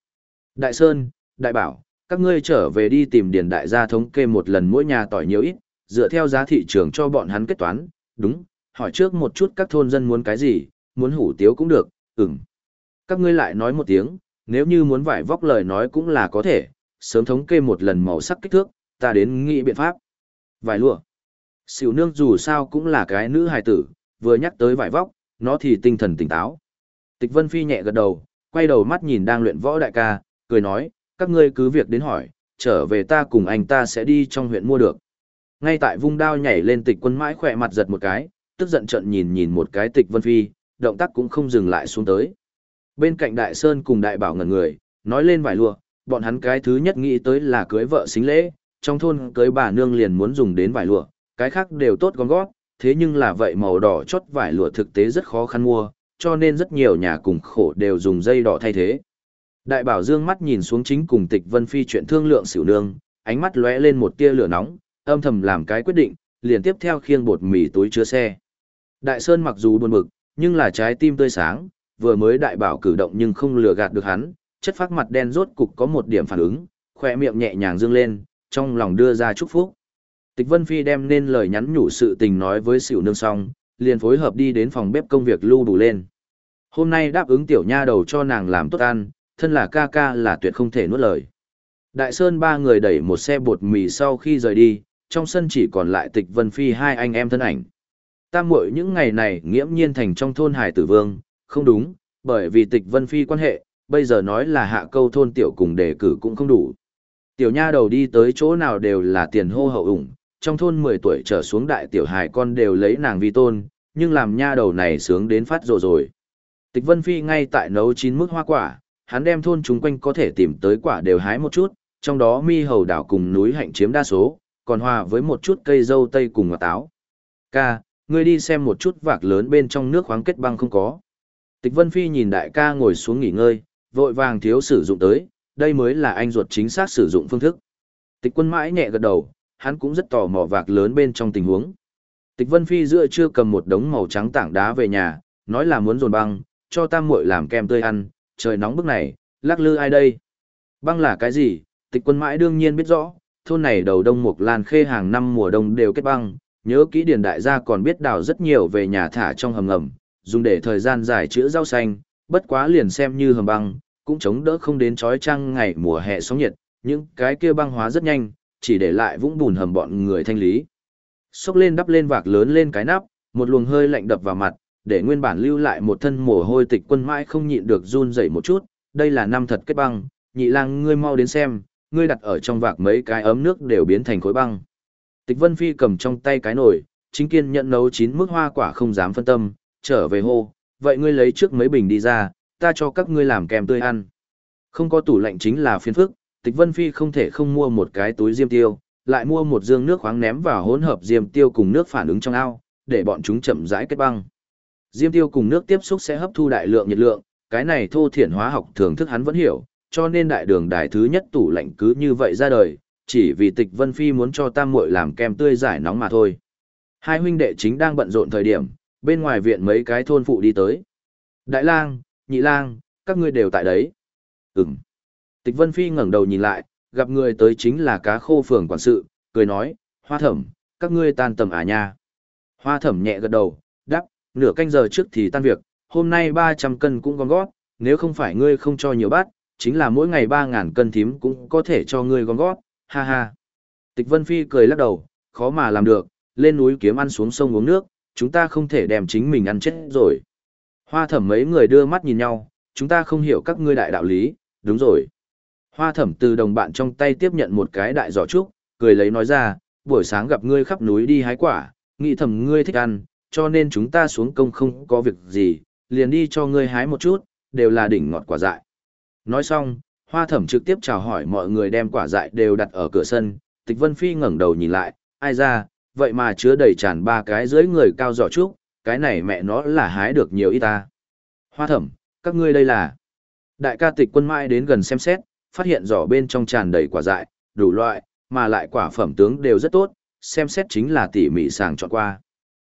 [SPEAKER 1] Đại Sơn, Đại Bảo, các ngươi trở về đi tìm điền đại gia thống kê một lần mỗi nhà tỏi nhiều ít, dựa theo giá thị trường cho bọn hắn kết toán, đúng, hỏi trước một chút các thôn dân muốn cái gì, muốn hủ tiếu cũng được, ừm. Các ngươi lại nói một tiếng, nếu như muốn vải vóc lời nói cũng là có thể, sớm thống kê một lần màu sắc kích thước, ta đến nghĩ biện pháp. Vải lụa. Sỉu nương dù sao cũng là cái nữ hài tử, vừa nhắc tới vải vóc, nó thì tinh thần tỉnh táo. Tịch Vân Phi nhẹ gật đầu, quay đầu mắt nhìn đang luyện võ đại ca, cười nói, các ngươi cứ việc đến hỏi, trở về ta cùng anh ta sẽ đi trong huyện mua được. Ngay tại vung đao nhảy lên tịch quân mãi khỏe mặt giật một cái, tức giận trận nhìn nhìn một cái tịch Vân Phi, động tác cũng không dừng lại xuống tới. Bên cạnh Đại Sơn cùng Đại Bảo ngẩn người, nói lên vải lụa, bọn hắn cái thứ nhất nghĩ tới là cưới vợ xính lễ, trong thôn cưới bà nương liền muốn dùng đến vải lụa, cái khác đều tốt gom gót, thế nhưng là vậy màu đỏ chốt vải lụa thực tế rất khó khăn mua, cho nên rất nhiều nhà cùng khổ đều dùng dây đỏ thay thế. Đại bảo dương mắt nhìn xuống chính cùng tịch vân phi chuyện thương lượng xỉu nương, ánh mắt lóe lên một tia lửa nóng, âm thầm làm cái quyết định, liền tiếp theo khiêng bột mì túi chứa xe. Đại sơn mặc dù buồn bực, nhưng là trái tim tươi sáng, vừa mới đại bảo cử động nhưng không lừa gạt được hắn, chất phát mặt đen rốt cục có một điểm phản ứng, khỏe miệng nhẹ nhàng dương lên, trong lòng đưa ra chúc phúc. Tịch Vân Phi đem nên lời nhắn nhủ sự tình nói với Sửu Nương xong, liền phối hợp đi đến phòng bếp công việc lưu đủ lên. Hôm nay đáp ứng tiểu nha đầu cho nàng làm tốt ăn, thân là ca ca là tuyệt không thể nuốt lời. Đại Sơn ba người đẩy một xe bột mì sau khi rời đi, trong sân chỉ còn lại Tịch Vân Phi hai anh em thân ảnh. Tam muội những ngày này nghiễm nhiên thành trong thôn Hải Tử Vương, không đúng, bởi vì Tịch Vân Phi quan hệ, bây giờ nói là hạ câu thôn tiểu cùng đề cử cũng không đủ. Tiểu nha đầu đi tới chỗ nào đều là tiền hô hậu ủng, trong thôn 10 tuổi trở xuống đại tiểu hài con đều lấy nàng vi tôn, nhưng làm nha đầu này sướng đến phát rồ rồi. Tịch Vân Phi ngay tại nấu chín mức hoa quả, hắn đem thôn chúng quanh có thể tìm tới quả đều hái một chút, trong đó mi hầu đảo cùng núi hạnh chiếm đa số, còn hòa với một chút cây dâu tây cùng ngọt táo. Ca, ngươi đi xem một chút vạc lớn bên trong nước khoáng kết băng không có. Tịch Vân Phi nhìn đại ca ngồi xuống nghỉ ngơi, vội vàng thiếu sử dụng tới, đây mới là anh ruột chính xác sử dụng phương thức. Tịch quân mãi nhẹ gật đầu, hắn cũng rất tò mò vạc lớn bên trong tình huống. Tịch Vân Phi giữa chưa cầm một đống màu trắng tảng đá về nhà, nói là muốn dồn băng, cho tam muội làm kem tươi ăn, trời nóng bức này, lắc lư ai đây? Băng là cái gì? Tịch quân mãi đương nhiên biết rõ, thôn này đầu đông mục lan khê hàng năm mùa đông đều kết băng, nhớ kỹ điền đại gia còn biết đào rất nhiều về nhà thả trong hầm ngầm, dùng để thời gian dài chữa rau xanh, bất quá liền xem như hầm băng, cũng chống đỡ không đến chói trăng ngày mùa hè sóng nhiệt, những cái kia băng hóa rất nhanh, chỉ để lại vũng bùn hầm bọn người thanh lý. Xốc lên đắp lên vạc lớn lên cái nắp, một luồng hơi lạnh đập vào mặt, để nguyên bản lưu lại một thân mồ hôi tịch quân mãi không nhịn được run rẩy một chút, đây là năm thật kết băng, nhị lang ngươi mau đến xem, ngươi đặt ở trong vạc mấy cái ấm nước đều biến thành khối băng. Tịch Vân Phi cầm trong tay cái nồi, chính kiên nhận nấu chín mức hoa quả không dám phân tâm, trở về hô, vậy ngươi lấy trước mấy bình đi ra, ta cho các ngươi làm kèm tươi ăn. Không có tủ lạnh chính là phiền phức, Tịch Vân Phi không thể không mua một cái túi diêm tiêu, lại mua một dương nước khoáng ném vào hỗn hợp diêm tiêu cùng nước phản ứng trong ao, để bọn chúng chậm rãi kết băng. Diêm tiêu cùng nước tiếp xúc sẽ hấp thu đại lượng nhiệt lượng, cái này thô thiển hóa học thường thức hắn vẫn hiểu, cho nên đại đường đài thứ nhất tủ lạnh cứ như vậy ra đời, chỉ vì Tịch Vân Phi muốn cho Tam muội làm kem tươi giải nóng mà thôi. Hai huynh đệ chính đang bận rộn thời điểm, bên ngoài viện mấy cái thôn phụ đi tới. Đại lang, nhị lang, các ngươi đều tại đấy. Ừm. Tịch Vân Phi ngẩng đầu nhìn lại, gặp người tới chính là cá khô phường quản sự, cười nói, hoa thẩm, các ngươi tan tầm à nha. Hoa thẩm nhẹ gật đầu, đáp, nửa canh giờ trước thì tan việc, hôm nay 300 cân cũng gom gót, nếu không phải ngươi không cho nhiều bát, chính là mỗi ngày 3.000 cân thím cũng có thể cho ngươi gom gót, ha ha. Tịch Vân Phi cười lắc đầu, khó mà làm được, lên núi kiếm ăn xuống sông uống nước, chúng ta không thể đem chính mình ăn chết rồi. Hoa thẩm mấy người đưa mắt nhìn nhau, chúng ta không hiểu các ngươi đại đạo lý, đúng rồi. Hoa thẩm từ đồng bạn trong tay tiếp nhận một cái đại giỏ trúc, cười lấy nói ra, buổi sáng gặp ngươi khắp núi đi hái quả, nghĩ thầm ngươi thích ăn, cho nên chúng ta xuống công không có việc gì, liền đi cho ngươi hái một chút, đều là đỉnh ngọt quả dại. Nói xong, hoa thẩm trực tiếp chào hỏi mọi người đem quả dại đều đặt ở cửa sân, tịch vân phi ngẩng đầu nhìn lại, ai ra, vậy mà chứa đầy tràn ba cái dưới người cao giỏ trúc, cái này mẹ nó là hái được nhiều ít ta. Hoa thẩm, các ngươi đây là... Đại ca tịch quân mãi đến gần xem xét, phát hiện giỏ bên trong tràn đầy quả dại, đủ loại, mà lại quả phẩm tướng đều rất tốt, xem xét chính là tỉ mỉ sàng chọn qua.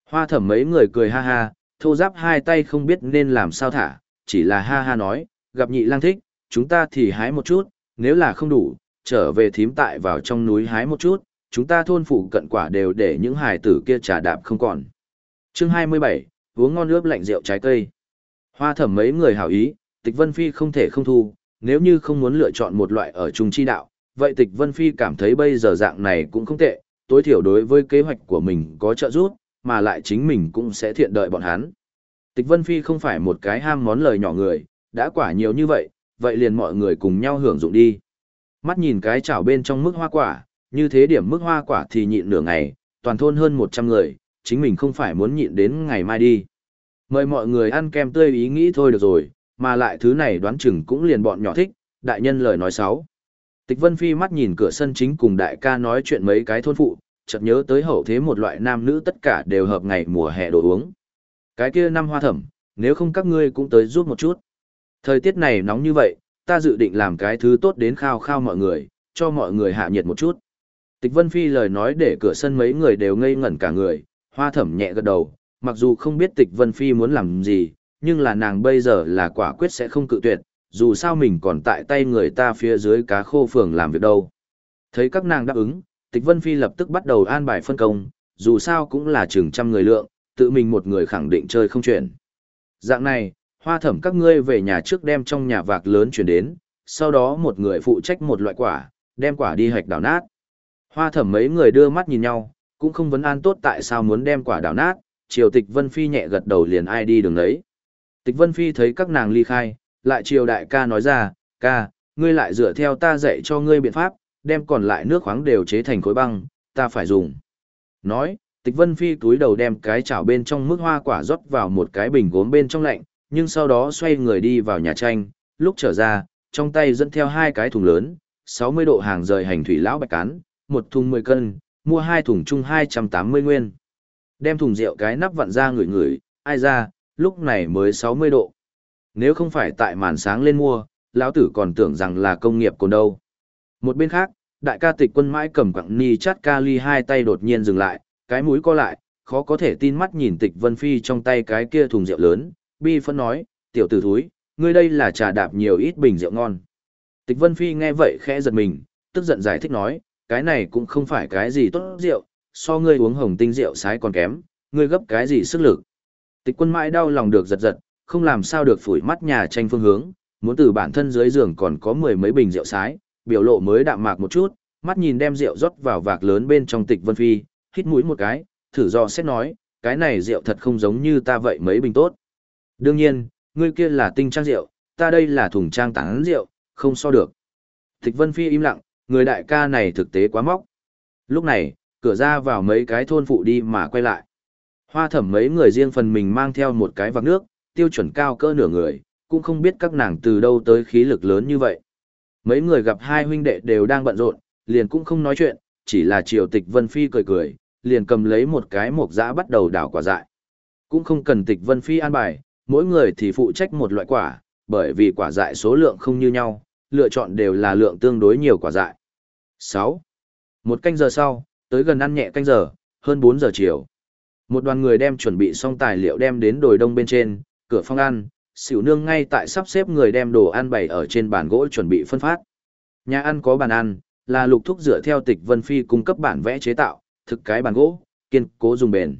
[SPEAKER 1] Hoa thẩm mấy người cười ha ha, thô giáp hai tay không biết nên làm sao thả, chỉ là ha ha nói, gặp nhị lang thích, chúng ta thì hái một chút, nếu là không đủ, trở về thím tại vào trong núi hái một chút, chúng ta thôn phụ cận quả đều để những hài tử kia trà đạp không còn. Chương 27, uống ngon nước lạnh rượu trái cây. Hoa thẩm mấy người hảo ý, tịch vân phi không thể không thu, nếu như không muốn lựa chọn một loại ở chung chi đạo, vậy tịch vân phi cảm thấy bây giờ dạng này cũng không tệ, tối thiểu đối với kế hoạch của mình có trợ giúp, mà lại chính mình cũng sẽ thiện đợi bọn hắn. Tịch vân phi không phải một cái ham món lời nhỏ người, đã quả nhiều như vậy, vậy liền mọi người cùng nhau hưởng dụng đi. Mắt nhìn cái chảo bên trong mức hoa quả, như thế điểm mức hoa quả thì nhịn nửa ngày, toàn thôn hơn 100 người, chính mình không phải muốn nhịn đến ngày mai đi. Mời mọi người ăn kem tươi ý nghĩ thôi được rồi, mà lại thứ này đoán chừng cũng liền bọn nhỏ thích, đại nhân lời nói xấu. Tịch Vân Phi mắt nhìn cửa sân chính cùng đại ca nói chuyện mấy cái thôn phụ, chợt nhớ tới hậu thế một loại nam nữ tất cả đều hợp ngày mùa hè đồ uống. Cái kia năm hoa thẩm, nếu không các ngươi cũng tới giúp một chút. Thời tiết này nóng như vậy, ta dự định làm cái thứ tốt đến khao khao mọi người, cho mọi người hạ nhiệt một chút. Tịch Vân Phi lời nói để cửa sân mấy người đều ngây ngẩn cả người, hoa thẩm nhẹ gật đầu, mặc dù không biết Tịch Vân Phi muốn làm gì, nhưng là nàng bây giờ là quả quyết sẽ không cự tuyệt, dù sao mình còn tại tay người ta phía dưới cá khô phường làm việc đâu. Thấy các nàng đáp ứng, Tịch Vân Phi lập tức bắt đầu an bài phân công, dù sao cũng là chừng trăm người lượng, tự mình một người khẳng định chơi không chuyển. Dạng này, hoa thẩm các ngươi về nhà trước đem trong nhà vạc lớn chuyển đến, sau đó một người phụ trách một loại quả, đem quả đi hạch đảo nát. Hoa thẩm mấy người đưa mắt nhìn nhau, cũng không vấn an tốt tại sao muốn đem quả đảo nát, triều tịch Vân Phi nhẹ gật đầu liền ai đi đường đấy. Tịch Vân Phi thấy các nàng ly khai, lại triều đại ca nói ra, ca, ngươi lại dựa theo ta dạy cho ngươi biện pháp, đem còn lại nước khoáng đều chế thành khối băng, ta phải dùng. Nói, Tịch Vân Phi túi đầu đem cái chảo bên trong mức hoa quả rót vào một cái bình gốm bên trong lạnh, nhưng sau đó xoay người đi vào nhà tranh, lúc trở ra, trong tay dẫn theo hai cái thùng lớn, 60 độ hàng rời hành thủy lão bạch cán, một thùng 10 cân, mua hai thùng chung 280 nguyên. Đem thùng rượu cái nắp vặn ra ngửi ngửi, ai ra, lúc này mới 60 độ. Nếu không phải tại màn sáng lên mua, lão tử còn tưởng rằng là công nghiệp còn đâu. Một bên khác, đại ca tịch quân mãi cầm quặng ni chát kali hai tay đột nhiên dừng lại, cái mũi co lại, khó có thể tin mắt nhìn tịch vân phi trong tay cái kia thùng rượu lớn, bi phân nói, tiểu tử thúi, ngươi đây là trà đạp nhiều ít bình rượu ngon. Tịch vân phi nghe vậy khẽ giật mình, tức giận giải thích nói, cái này cũng không phải cái gì tốt rượu, so ngươi uống hồng tinh rượu sái còn kém, ngươi gấp cái gì sức lực. Tịch quân mãi đau lòng được giật giật, không làm sao được phủi mắt nhà tranh phương hướng, muốn từ bản thân dưới giường còn có mười mấy bình rượu sái, biểu lộ mới đạm mạc một chút, mắt nhìn đem rượu rót vào vạc lớn bên trong tịch vân phi, hít mũi một cái, thử do xét nói, cái này rượu thật không giống như ta vậy mấy bình tốt. Đương nhiên, ngươi kia là tinh trang rượu, ta đây là thùng trang tán rượu, không so được. Tịch vân phi im lặng, người đại ca này thực tế quá móc. Lúc này, cửa ra vào mấy cái thôn phụ đi mà quay lại. Hoa thẩm mấy người riêng phần mình mang theo một cái vạc nước, tiêu chuẩn cao cỡ nửa người, cũng không biết các nàng từ đâu tới khí lực lớn như vậy. Mấy người gặp hai huynh đệ đều đang bận rộn, liền cũng không nói chuyện, chỉ là triều tịch Vân Phi cười cười, liền cầm lấy một cái mộc giã bắt đầu đảo quả dại. Cũng không cần tịch Vân Phi an bài, mỗi người thì phụ trách một loại quả, bởi vì quả dại số lượng không như nhau, lựa chọn đều là lượng tương đối nhiều quả dại. 6. Một canh giờ sau, tới gần ăn nhẹ canh giờ, hơn 4 giờ chiều. Một đoàn người đem chuẩn bị xong tài liệu đem đến đồi đông bên trên, cửa phong ăn, xỉu nương ngay tại sắp xếp người đem đồ ăn bày ở trên bàn gỗ chuẩn bị phân phát. Nhà ăn có bàn ăn, là lục thúc dựa theo tịch Vân Phi cung cấp bản vẽ chế tạo, thực cái bàn gỗ, kiên cố dùng bền.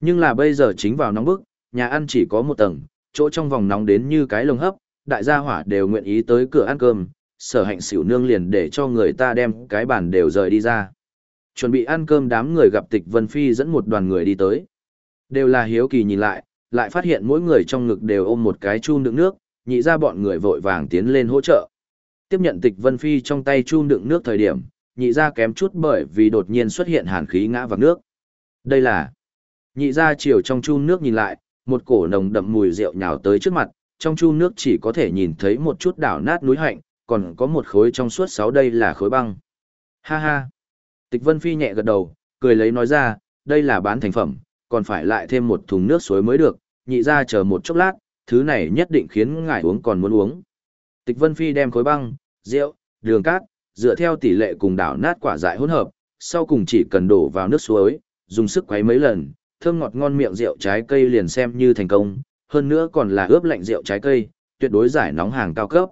[SPEAKER 1] Nhưng là bây giờ chính vào nóng bức, nhà ăn chỉ có một tầng, chỗ trong vòng nóng đến như cái lồng hấp, đại gia hỏa đều nguyện ý tới cửa ăn cơm, sở hạnh xỉu nương liền để cho người ta đem cái bàn đều rời đi ra. Chuẩn bị ăn cơm đám người gặp tịch Vân Phi dẫn một đoàn người đi tới. Đều là hiếu kỳ nhìn lại, lại phát hiện mỗi người trong ngực đều ôm một cái chun đựng nước, nhị ra bọn người vội vàng tiến lên hỗ trợ. Tiếp nhận tịch Vân Phi trong tay chun đựng nước thời điểm, nhị ra kém chút bởi vì đột nhiên xuất hiện hàn khí ngã vào nước. Đây là nhị ra chiều trong chun nước nhìn lại, một cổ nồng đậm mùi rượu nhào tới trước mặt, trong chu nước chỉ có thể nhìn thấy một chút đảo nát núi hạnh, còn có một khối trong suốt sáu đây là khối băng. Ha ha. Tịch Vân Phi nhẹ gật đầu, cười lấy nói ra, đây là bán thành phẩm, còn phải lại thêm một thùng nước suối mới được, nhị ra chờ một chốc lát, thứ này nhất định khiến ngài uống còn muốn uống. Tịch Vân Phi đem khối băng, rượu, đường cát, dựa theo tỷ lệ cùng đảo nát quả dại hỗn hợp, sau cùng chỉ cần đổ vào nước suối, dùng sức quấy mấy lần, thơm ngọt ngon miệng rượu trái cây liền xem như thành công, hơn nữa còn là ướp lạnh rượu trái cây, tuyệt đối giải nóng hàng cao cấp.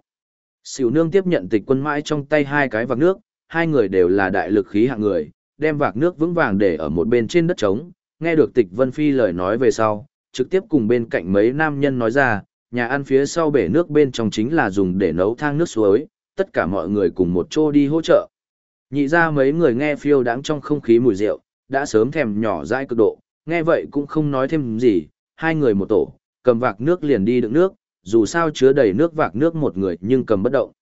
[SPEAKER 1] Sỉu nương tiếp nhận tịch quân mãi trong tay hai cái vạc nước, hai người đều là đại lực khí hạng người, đem vạc nước vững vàng để ở một bên trên đất trống, nghe được tịch Vân Phi lời nói về sau, trực tiếp cùng bên cạnh mấy nam nhân nói ra, nhà ăn phía sau bể nước bên trong chính là dùng để nấu thang nước suối, tất cả mọi người cùng một chỗ đi hỗ trợ. Nhị ra mấy người nghe phiêu đáng trong không khí mùi rượu, đã sớm thèm nhỏ dãi cực độ, nghe vậy cũng không nói thêm gì, hai người một tổ, cầm vạc nước liền đi đựng nước, dù sao chứa đầy nước vạc nước một người nhưng cầm bất động.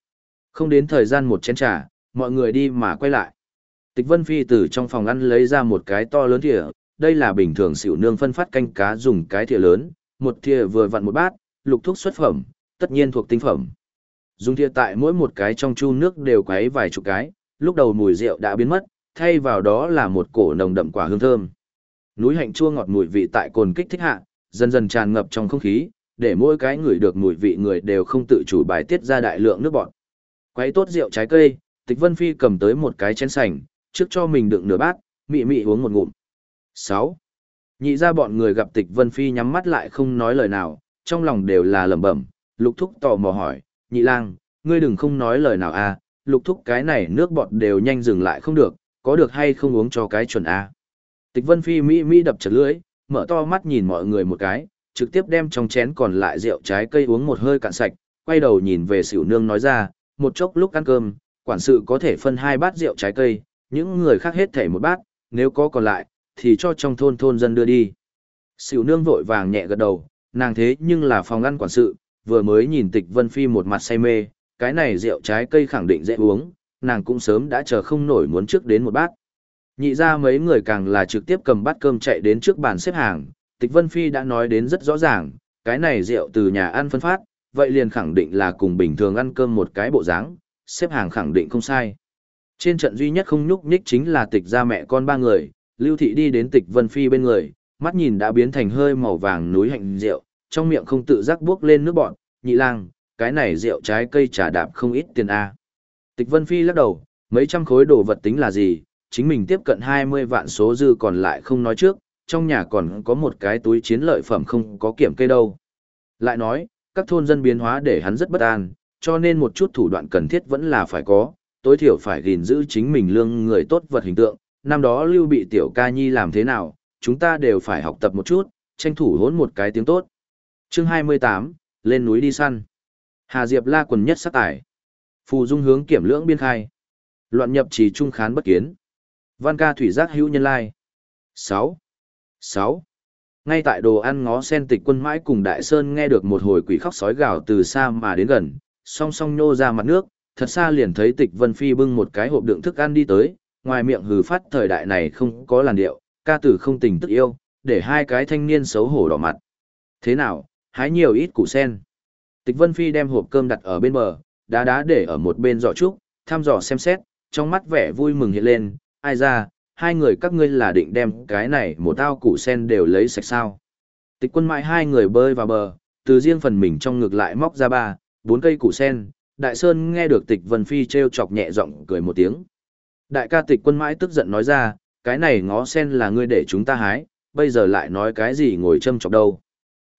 [SPEAKER 1] Không đến thời gian một chén trà, mọi người đi mà quay lại. Tịch Vân Phi từ trong phòng ăn lấy ra một cái to lớn thìa, đây là bình thường xỉu nương phân phát canh cá dùng cái thìa lớn, một thìa vừa vặn một bát, lục thuốc xuất phẩm, tất nhiên thuộc tinh phẩm. Dùng thìa tại mỗi một cái trong chu nước đều quấy vài chục cái, lúc đầu mùi rượu đã biến mất, thay vào đó là một cổ nồng đậm quả hương thơm. Núi hạnh chua ngọt mùi vị tại cồn kích thích hạ, dần dần tràn ngập trong không khí, để mỗi cái người được mùi vị người đều không tự chủ bài tiết ra đại lượng nước bọt. Quấy tốt rượu trái cây, Tịch Vân Phi cầm tới một cái chén sành, trước cho mình đựng nửa bát, mị mị uống một ngụm. 6. Nhị ra bọn người gặp Tịch Vân Phi nhắm mắt lại không nói lời nào, trong lòng đều là lẩm bẩm, Lục Thúc tò mò hỏi, "Nhị lang, ngươi đừng không nói lời nào a, à, Lục Thúc cái này nước bọt đều nhanh dừng lại không được, có được hay không uống cho cái chuẩn a?" À? Tịch Vân Phi mỹ mỹ đập chật lưỡi, mở to mắt nhìn mọi người một cái, trực tiếp đem trong chén còn lại rượu trái cây uống một hơi cạn sạch, quay đầu nhìn về Sửu Nương nói ra, một chốc lúc ăn cơm, quản sự có thể phân hai bát rượu trái cây, những người khác hết thể một bát, nếu có còn lại, thì cho trong thôn thôn dân đưa đi. Sửu Nương vội vàng nhẹ gật đầu, nàng thế nhưng là phòng ăn quản sự, vừa mới nhìn Tịch Vân Phi một mặt say mê, cái này rượu trái cây khẳng định dễ uống, nàng cũng sớm đã chờ không nổi muốn trước đến một bát. Nhị ra mấy người càng là trực tiếp cầm bát cơm chạy đến trước bàn xếp hàng, Tịch Vân Phi đã nói đến rất rõ ràng, cái này rượu từ nhà ăn phân phát, vậy liền khẳng định là cùng bình thường ăn cơm một cái bộ dáng, xếp hàng khẳng định không sai. Trên trận duy nhất không nhúc nhích chính là tịch ra mẹ con ba người, Lưu Thị đi đến tịch Vân Phi bên người, mắt nhìn đã biến thành hơi màu vàng núi hạnh rượu, trong miệng không tự giác buốc lên nước bọn, nhị lang, cái này rượu trái cây trà đạp không ít tiền A. Tịch Vân Phi lắc đầu, mấy trăm khối đồ vật tính là gì, chính mình tiếp cận 20 vạn số dư còn lại không nói trước, trong nhà còn có một cái túi chiến lợi phẩm không có kiểm kê đâu. Lại nói, các thôn dân biến hóa để hắn rất bất an, cho nên một chút thủ đoạn cần thiết vẫn là phải có, tối thiểu phải gìn giữ chính mình lương người tốt vật hình tượng. Năm đó Lưu bị tiểu ca nhi làm thế nào, chúng ta đều phải học tập một chút, tranh thủ hốn một cái tiếng tốt. Chương 28, lên núi đi săn. Hà Diệp la quần nhất sát tải. Phù dung hướng kiểm lưỡng biên khai. Loạn nhập trì trung khán bất kiến. Văn ca thủy giác hữu nhân lai. 6. 6. Ngay tại đồ ăn ngó sen tịch quân mãi cùng Đại Sơn nghe được một hồi quỷ khóc sói gào từ xa mà đến gần, song song nhô ra mặt nước, thật xa liền thấy tịch Vân Phi bưng một cái hộp đựng thức ăn đi tới, ngoài miệng hừ phát thời đại này không có làn điệu, ca tử không tình tức yêu, để hai cái thanh niên xấu hổ đỏ mặt. Thế nào, hái nhiều ít củ sen. Tịch Vân Phi đem hộp cơm đặt ở bên bờ, đá đá để ở một bên giỏ trúc, thăm dò xem xét, trong mắt vẻ vui mừng hiện lên, ai ra, hai người các ngươi là định đem cái này một tao củ sen đều lấy sạch sao. Tịch quân mãi hai người bơi vào bờ, từ riêng phần mình trong ngược lại móc ra ba, bốn cây củ sen, đại sơn nghe được tịch vân phi treo chọc nhẹ giọng cười một tiếng. Đại ca tịch quân mãi tức giận nói ra, cái này ngó sen là ngươi để chúng ta hái, bây giờ lại nói cái gì ngồi châm chọc đâu.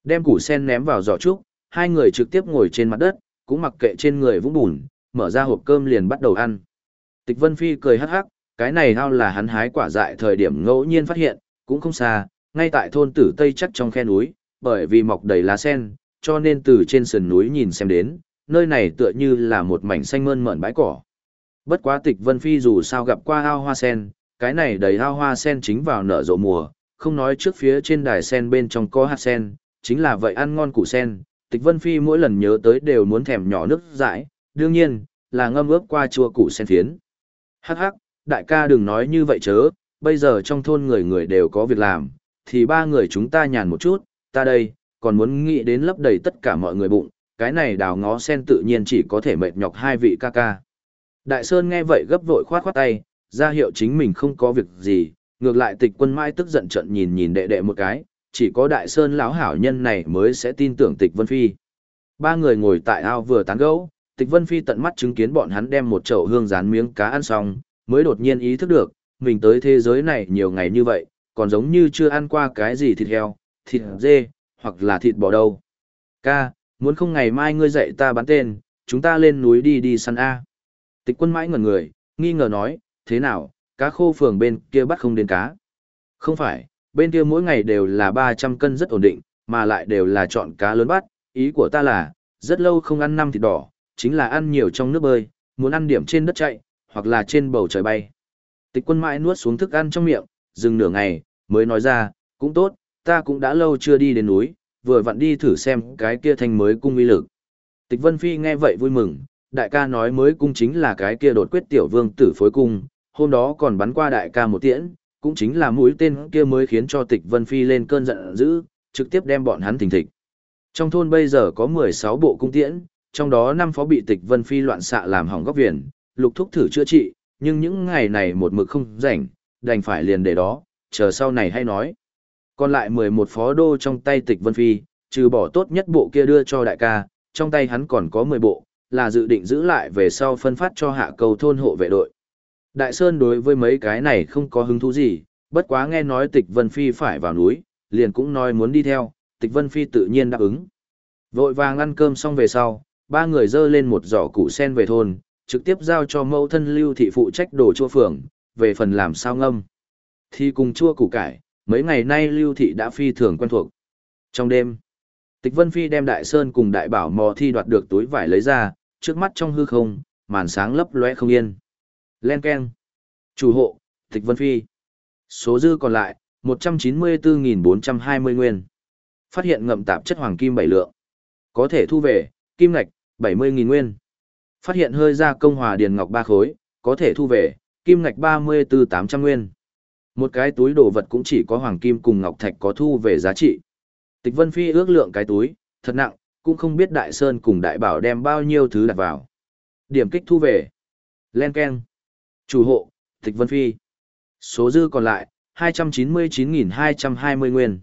[SPEAKER 1] Đem củ sen ném vào giỏ trúc, hai người trực tiếp ngồi trên mặt đất, cũng mặc kệ trên người vũng bùn, mở ra hộp cơm liền bắt đầu ăn. Tịch Vân Phi cười hắc hắc, cái này hao là hắn hái quả dại thời điểm ngẫu nhiên phát hiện, cũng không xa, ngay tại thôn tử Tây chắc trong khe núi, bởi vì mọc đầy lá sen, cho nên từ trên sườn núi nhìn xem đến, nơi này tựa như là một mảnh xanh mơn mởn bãi cỏ. Bất quá tịch Vân Phi dù sao gặp qua ao hoa sen, cái này đầy ao hoa sen chính vào nở rộ mùa, không nói trước phía trên đài sen bên trong có hạt sen, chính là vậy ăn ngon củ sen, tịch Vân Phi mỗi lần nhớ tới đều muốn thèm nhỏ nước dãi, đương nhiên, là ngâm ướp qua chua củ sen phiến. Hắc hắc, đại ca đừng nói như vậy chớ, bây giờ trong thôn người người đều có việc làm, thì ba người chúng ta nhàn một chút, ta đây, còn muốn nghĩ đến lấp đầy tất cả mọi người bụng, cái này đào ngó sen tự nhiên chỉ có thể mệt nhọc hai vị ca ca. Đại Sơn nghe vậy gấp vội khoát khoát tay, ra hiệu chính mình không có việc gì, ngược lại tịch quân mãi tức giận trận nhìn nhìn đệ đệ một cái, chỉ có Đại Sơn lão hảo nhân này mới sẽ tin tưởng tịch Vân Phi. Ba người ngồi tại ao vừa tán gẫu, tịch Vân Phi tận mắt chứng kiến bọn hắn đem một chậu hương rán miếng cá ăn xong, mới đột nhiên ý thức được, mình tới thế giới này nhiều ngày như vậy, còn giống như chưa ăn qua cái gì thịt heo, thịt dê, hoặc là thịt bò đâu. Ca, muốn không ngày mai ngươi dạy ta bắn tên, chúng ta lên núi đi đi săn A. Tịch quân mãi ngẩn người, nghi ngờ nói, thế nào, cá khô phường bên kia bắt không đến cá. Không phải, bên kia mỗi ngày đều là 300 cân rất ổn định, mà lại đều là chọn cá lớn bắt, ý của ta là, rất lâu không ăn năm thịt đỏ, chính là ăn nhiều trong nước bơi, muốn ăn điểm trên đất chạy, hoặc là trên bầu trời bay. Tịch quân mãi nuốt xuống thức ăn trong miệng, dừng nửa ngày, mới nói ra, cũng tốt, ta cũng đã lâu chưa đi đến núi, vừa vặn đi thử xem cái kia thanh mới cung uy lực. Tịch Vân Phi nghe vậy vui mừng, đại ca nói mới cung chính là cái kia đột quyết tiểu vương tử phối cung, hôm đó còn bắn qua đại ca một tiễn, cũng chính là mũi tên kia mới khiến cho Tịch Vân Phi lên cơn giận dữ, trực tiếp đem bọn hắn thình thịch. Trong thôn bây giờ có 16 bộ cung tiễn, trong đó năm phó bị Tịch Vân Phi loạn xạ làm hỏng góc viền, lục thúc thử chữa trị, nhưng những ngày này một mực không rảnh, đành phải liền để đó, chờ sau này hay nói. Còn lại 11 phó đô trong tay tịch Vân Phi, trừ bỏ tốt nhất bộ kia đưa cho đại ca, trong tay hắn còn có 10 bộ, là dự định giữ lại về sau phân phát cho hạ cầu thôn hộ vệ đội. Đại Sơn đối với mấy cái này không có hứng thú gì, bất quá nghe nói tịch Vân Phi phải vào núi, liền cũng nói muốn đi theo, tịch Vân Phi tự nhiên đáp ứng. Vội vàng ăn cơm xong về sau, ba người dơ lên một giỏ củ sen về thôn, trực tiếp giao cho mẫu thân lưu thị phụ trách đồ chua phường, về phần làm sao ngâm. Thì cùng chua củ cải, mấy ngày nay lưu thị đã phi thường quen thuộc. Trong đêm, Tịch Vân Phi đem Đại Sơn cùng Đại Bảo mò thi đoạt được túi vải lấy ra, trước mắt trong hư không, màn sáng lấp lóe không yên. Len Ken. Chủ hộ, Tịch Vân Phi. Số dư còn lại, 194.420 nguyên. Phát hiện ngậm tạp chất hoàng kim bảy lượng. Có thể thu về, kim ngạch, 70.000 nguyên. Phát hiện hơi ra công hòa điền ngọc ba khối, có thể thu về, kim ngạch 34-800 nguyên. Một cái túi đồ vật cũng chỉ có hoàng kim cùng ngọc thạch có thu về giá trị. Tịch Vân Phi ước lượng cái túi, thật nặng, cũng không biết Đại Sơn cùng Đại Bảo đem bao nhiêu thứ đặt vào. Điểm kích thu về. Len Ken. Chủ hộ, Tịch Vân Phi. Số dư còn lại, 299.220 nguyên.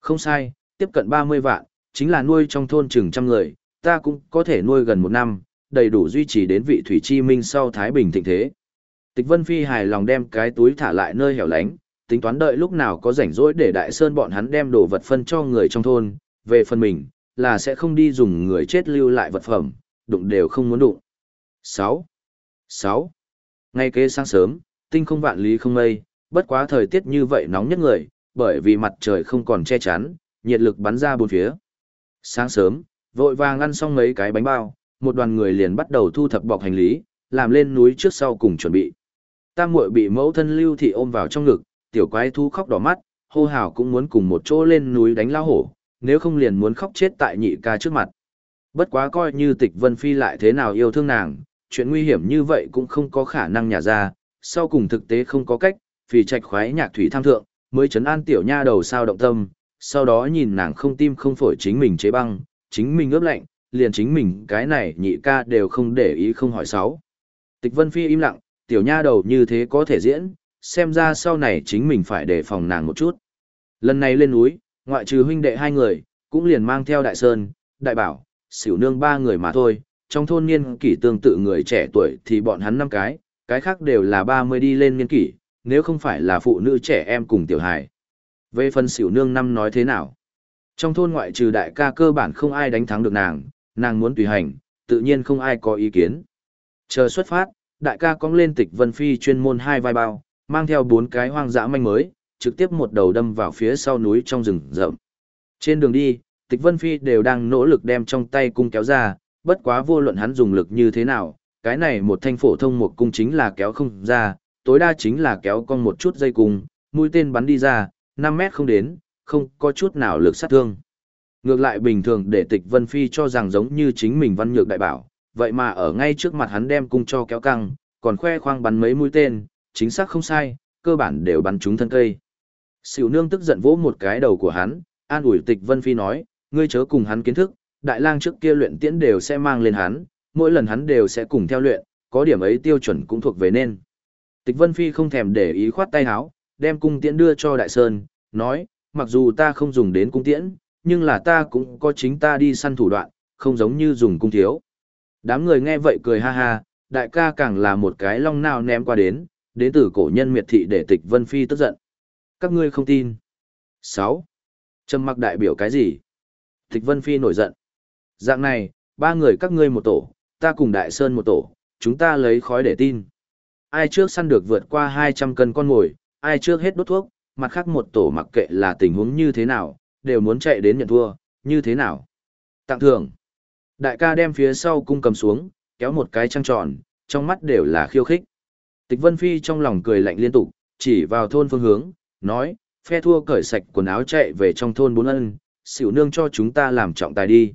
[SPEAKER 1] Không sai, tiếp cận 30 vạn, chính là nuôi trong thôn chừng trăm người, ta cũng có thể nuôi gần một năm, đầy đủ duy trì đến vị Thủy Chi Minh sau Thái Bình thịnh thế. Tịch Vân Phi hài lòng đem cái túi thả lại nơi hẻo lánh, tính toán đợi lúc nào có rảnh rỗi để Đại Sơn bọn hắn đem đồ vật phân cho người trong thôn, về phần mình, là sẽ không đi dùng người chết lưu lại vật phẩm, đụng đều không muốn đụng. 6. 6. Ngay kế sáng sớm, tinh không vạn lý không mây, bất quá thời tiết như vậy nóng nhất người, bởi vì mặt trời không còn che chắn, nhiệt lực bắn ra bốn phía. Sáng sớm, vội vàng ăn xong mấy cái bánh bao, một đoàn người liền bắt đầu thu thập bọc hành lý, làm lên núi trước sau cùng chuẩn bị. Tam muội bị mẫu thân Lưu Thị ôm vào trong ngực, tiểu quái thu khóc đỏ mắt, hô hào cũng muốn cùng một chỗ lên núi đánh lao hổ, nếu không liền muốn khóc chết tại nhị ca trước mặt. Bất quá coi như tịch Vân Phi lại thế nào yêu thương nàng, chuyện nguy hiểm như vậy cũng không có khả năng nhả ra, sau cùng thực tế không có cách, vì trạch khoái nhạc thủy tham thượng, mới chấn an tiểu nha đầu sao động tâm, sau đó nhìn nàng không tim không phổi chính mình chế băng, chính mình ướp lạnh, liền chính mình cái này nhị ca đều không để ý không hỏi sáu. Tịch Vân Phi im lặng, tiểu nha đầu như thế có thể diễn, xem ra sau này chính mình phải đề phòng nàng một chút. Lần này lên núi, ngoại trừ huynh đệ hai người, cũng liền mang theo đại sơn, đại bảo, xỉu nương ba người mà thôi, trong thôn niên kỷ tương tự người trẻ tuổi thì bọn hắn năm cái, cái khác đều là ba mươi đi lên niên kỷ, nếu không phải là phụ nữ trẻ em cùng tiểu hài. Về phần xỉu nương năm nói thế nào? Trong thôn ngoại trừ đại ca cơ bản không ai đánh thắng được nàng, nàng muốn tùy hành, tự nhiên không ai có ý kiến. Chờ xuất phát, đại ca cong lên tịch vân phi chuyên môn hai vai bao, mang theo bốn cái hoang dã manh mới, trực tiếp một đầu đâm vào phía sau núi trong rừng rậm. Trên đường đi, tịch vân phi đều đang nỗ lực đem trong tay cung kéo ra, bất quá vô luận hắn dùng lực như thế nào, cái này một thanh phổ thông một cung chính là kéo không ra, tối đa chính là kéo cong một chút dây cung, mũi tên bắn đi ra, 5 mét không đến, không có chút nào lực sát thương. Ngược lại bình thường để tịch Vân Phi cho rằng giống như chính mình văn nhược đại bảo, vậy mà ở ngay trước mặt hắn đem cung cho kéo căng, còn khoe khoang bắn mấy mũi tên, chính xác không sai, cơ bản đều bắn trúng thân cây. Sỉu nương tức giận vỗ một cái đầu của hắn, an ủi tịch Vân Phi nói, ngươi chớ cùng hắn kiến thức, đại lang trước kia luyện tiễn đều sẽ mang lên hắn, mỗi lần hắn đều sẽ cùng theo luyện, có điểm ấy tiêu chuẩn cũng thuộc về nên. Tịch Vân Phi không thèm để ý khoát tay áo, đem cung tiễn đưa cho Đại Sơn, nói, mặc dù ta không dùng đến cung tiễn, nhưng là ta cũng có chính ta đi săn thủ đoạn, không giống như dùng cung thiếu. Đám người nghe vậy cười ha ha, đại ca càng là một cái long nào ném qua đến, đến từ cổ nhân miệt thị để tịch Vân Phi tức giận. Các ngươi không tin. 6. Trầm mặc đại biểu cái gì? Tịch Vân Phi nổi giận. Dạng này, ba người các ngươi một tổ, ta cùng Đại Sơn một tổ, chúng ta lấy khói để tin. Ai trước săn được vượt qua 200 cân con ngồi, ai trước hết đốt thuốc, mặt khác một tổ mặc kệ là tình huống như thế nào, đều muốn chạy đến nhận thua, như thế nào. Tặng thưởng. Đại ca đem phía sau cung cầm xuống, kéo một cái trăng tròn, trong mắt đều là khiêu khích. Tịch Vân Phi trong lòng cười lạnh liên tục, chỉ vào thôn phương hướng, nói, phe thua cởi sạch quần áo chạy về trong thôn bốn ân, xỉu nương cho chúng ta làm trọng tài đi.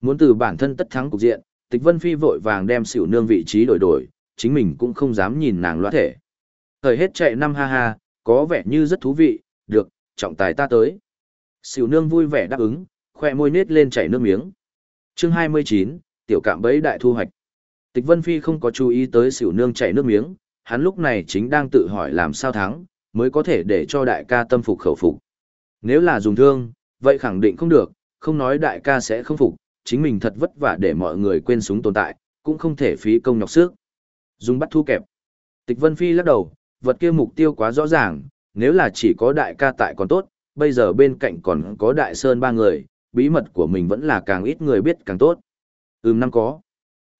[SPEAKER 1] Muốn từ bản thân tất thắng cục diện, Tịch Vân Phi vội vàng đem xỉu nương vị trí đổi đổi, chính mình cũng không dám nhìn nàng loa thể. Thời hết chạy năm ha ha, có vẻ như rất thú vị, được, trọng tài ta tới. Xỉu nương vui vẻ đáp ứng, khoe môi nết lên chảy nước miếng chương 29, tiểu cạm bẫy đại thu hoạch. Tịch Vân Phi không có chú ý tới xỉu nương chảy nước miếng, hắn lúc này chính đang tự hỏi làm sao thắng, mới có thể để cho đại ca tâm phục khẩu phục. Nếu là dùng thương, vậy khẳng định không được, không nói đại ca sẽ không phục, chính mình thật vất vả để mọi người quên súng tồn tại, cũng không thể phí công nhọc sức. Dùng bắt thu kẹp. Tịch Vân Phi lắc đầu, vật kia mục tiêu quá rõ ràng, nếu là chỉ có đại ca tại còn tốt, bây giờ bên cạnh còn có đại sơn ba người, bí mật của mình vẫn là càng ít người biết càng tốt. Ừm năm có.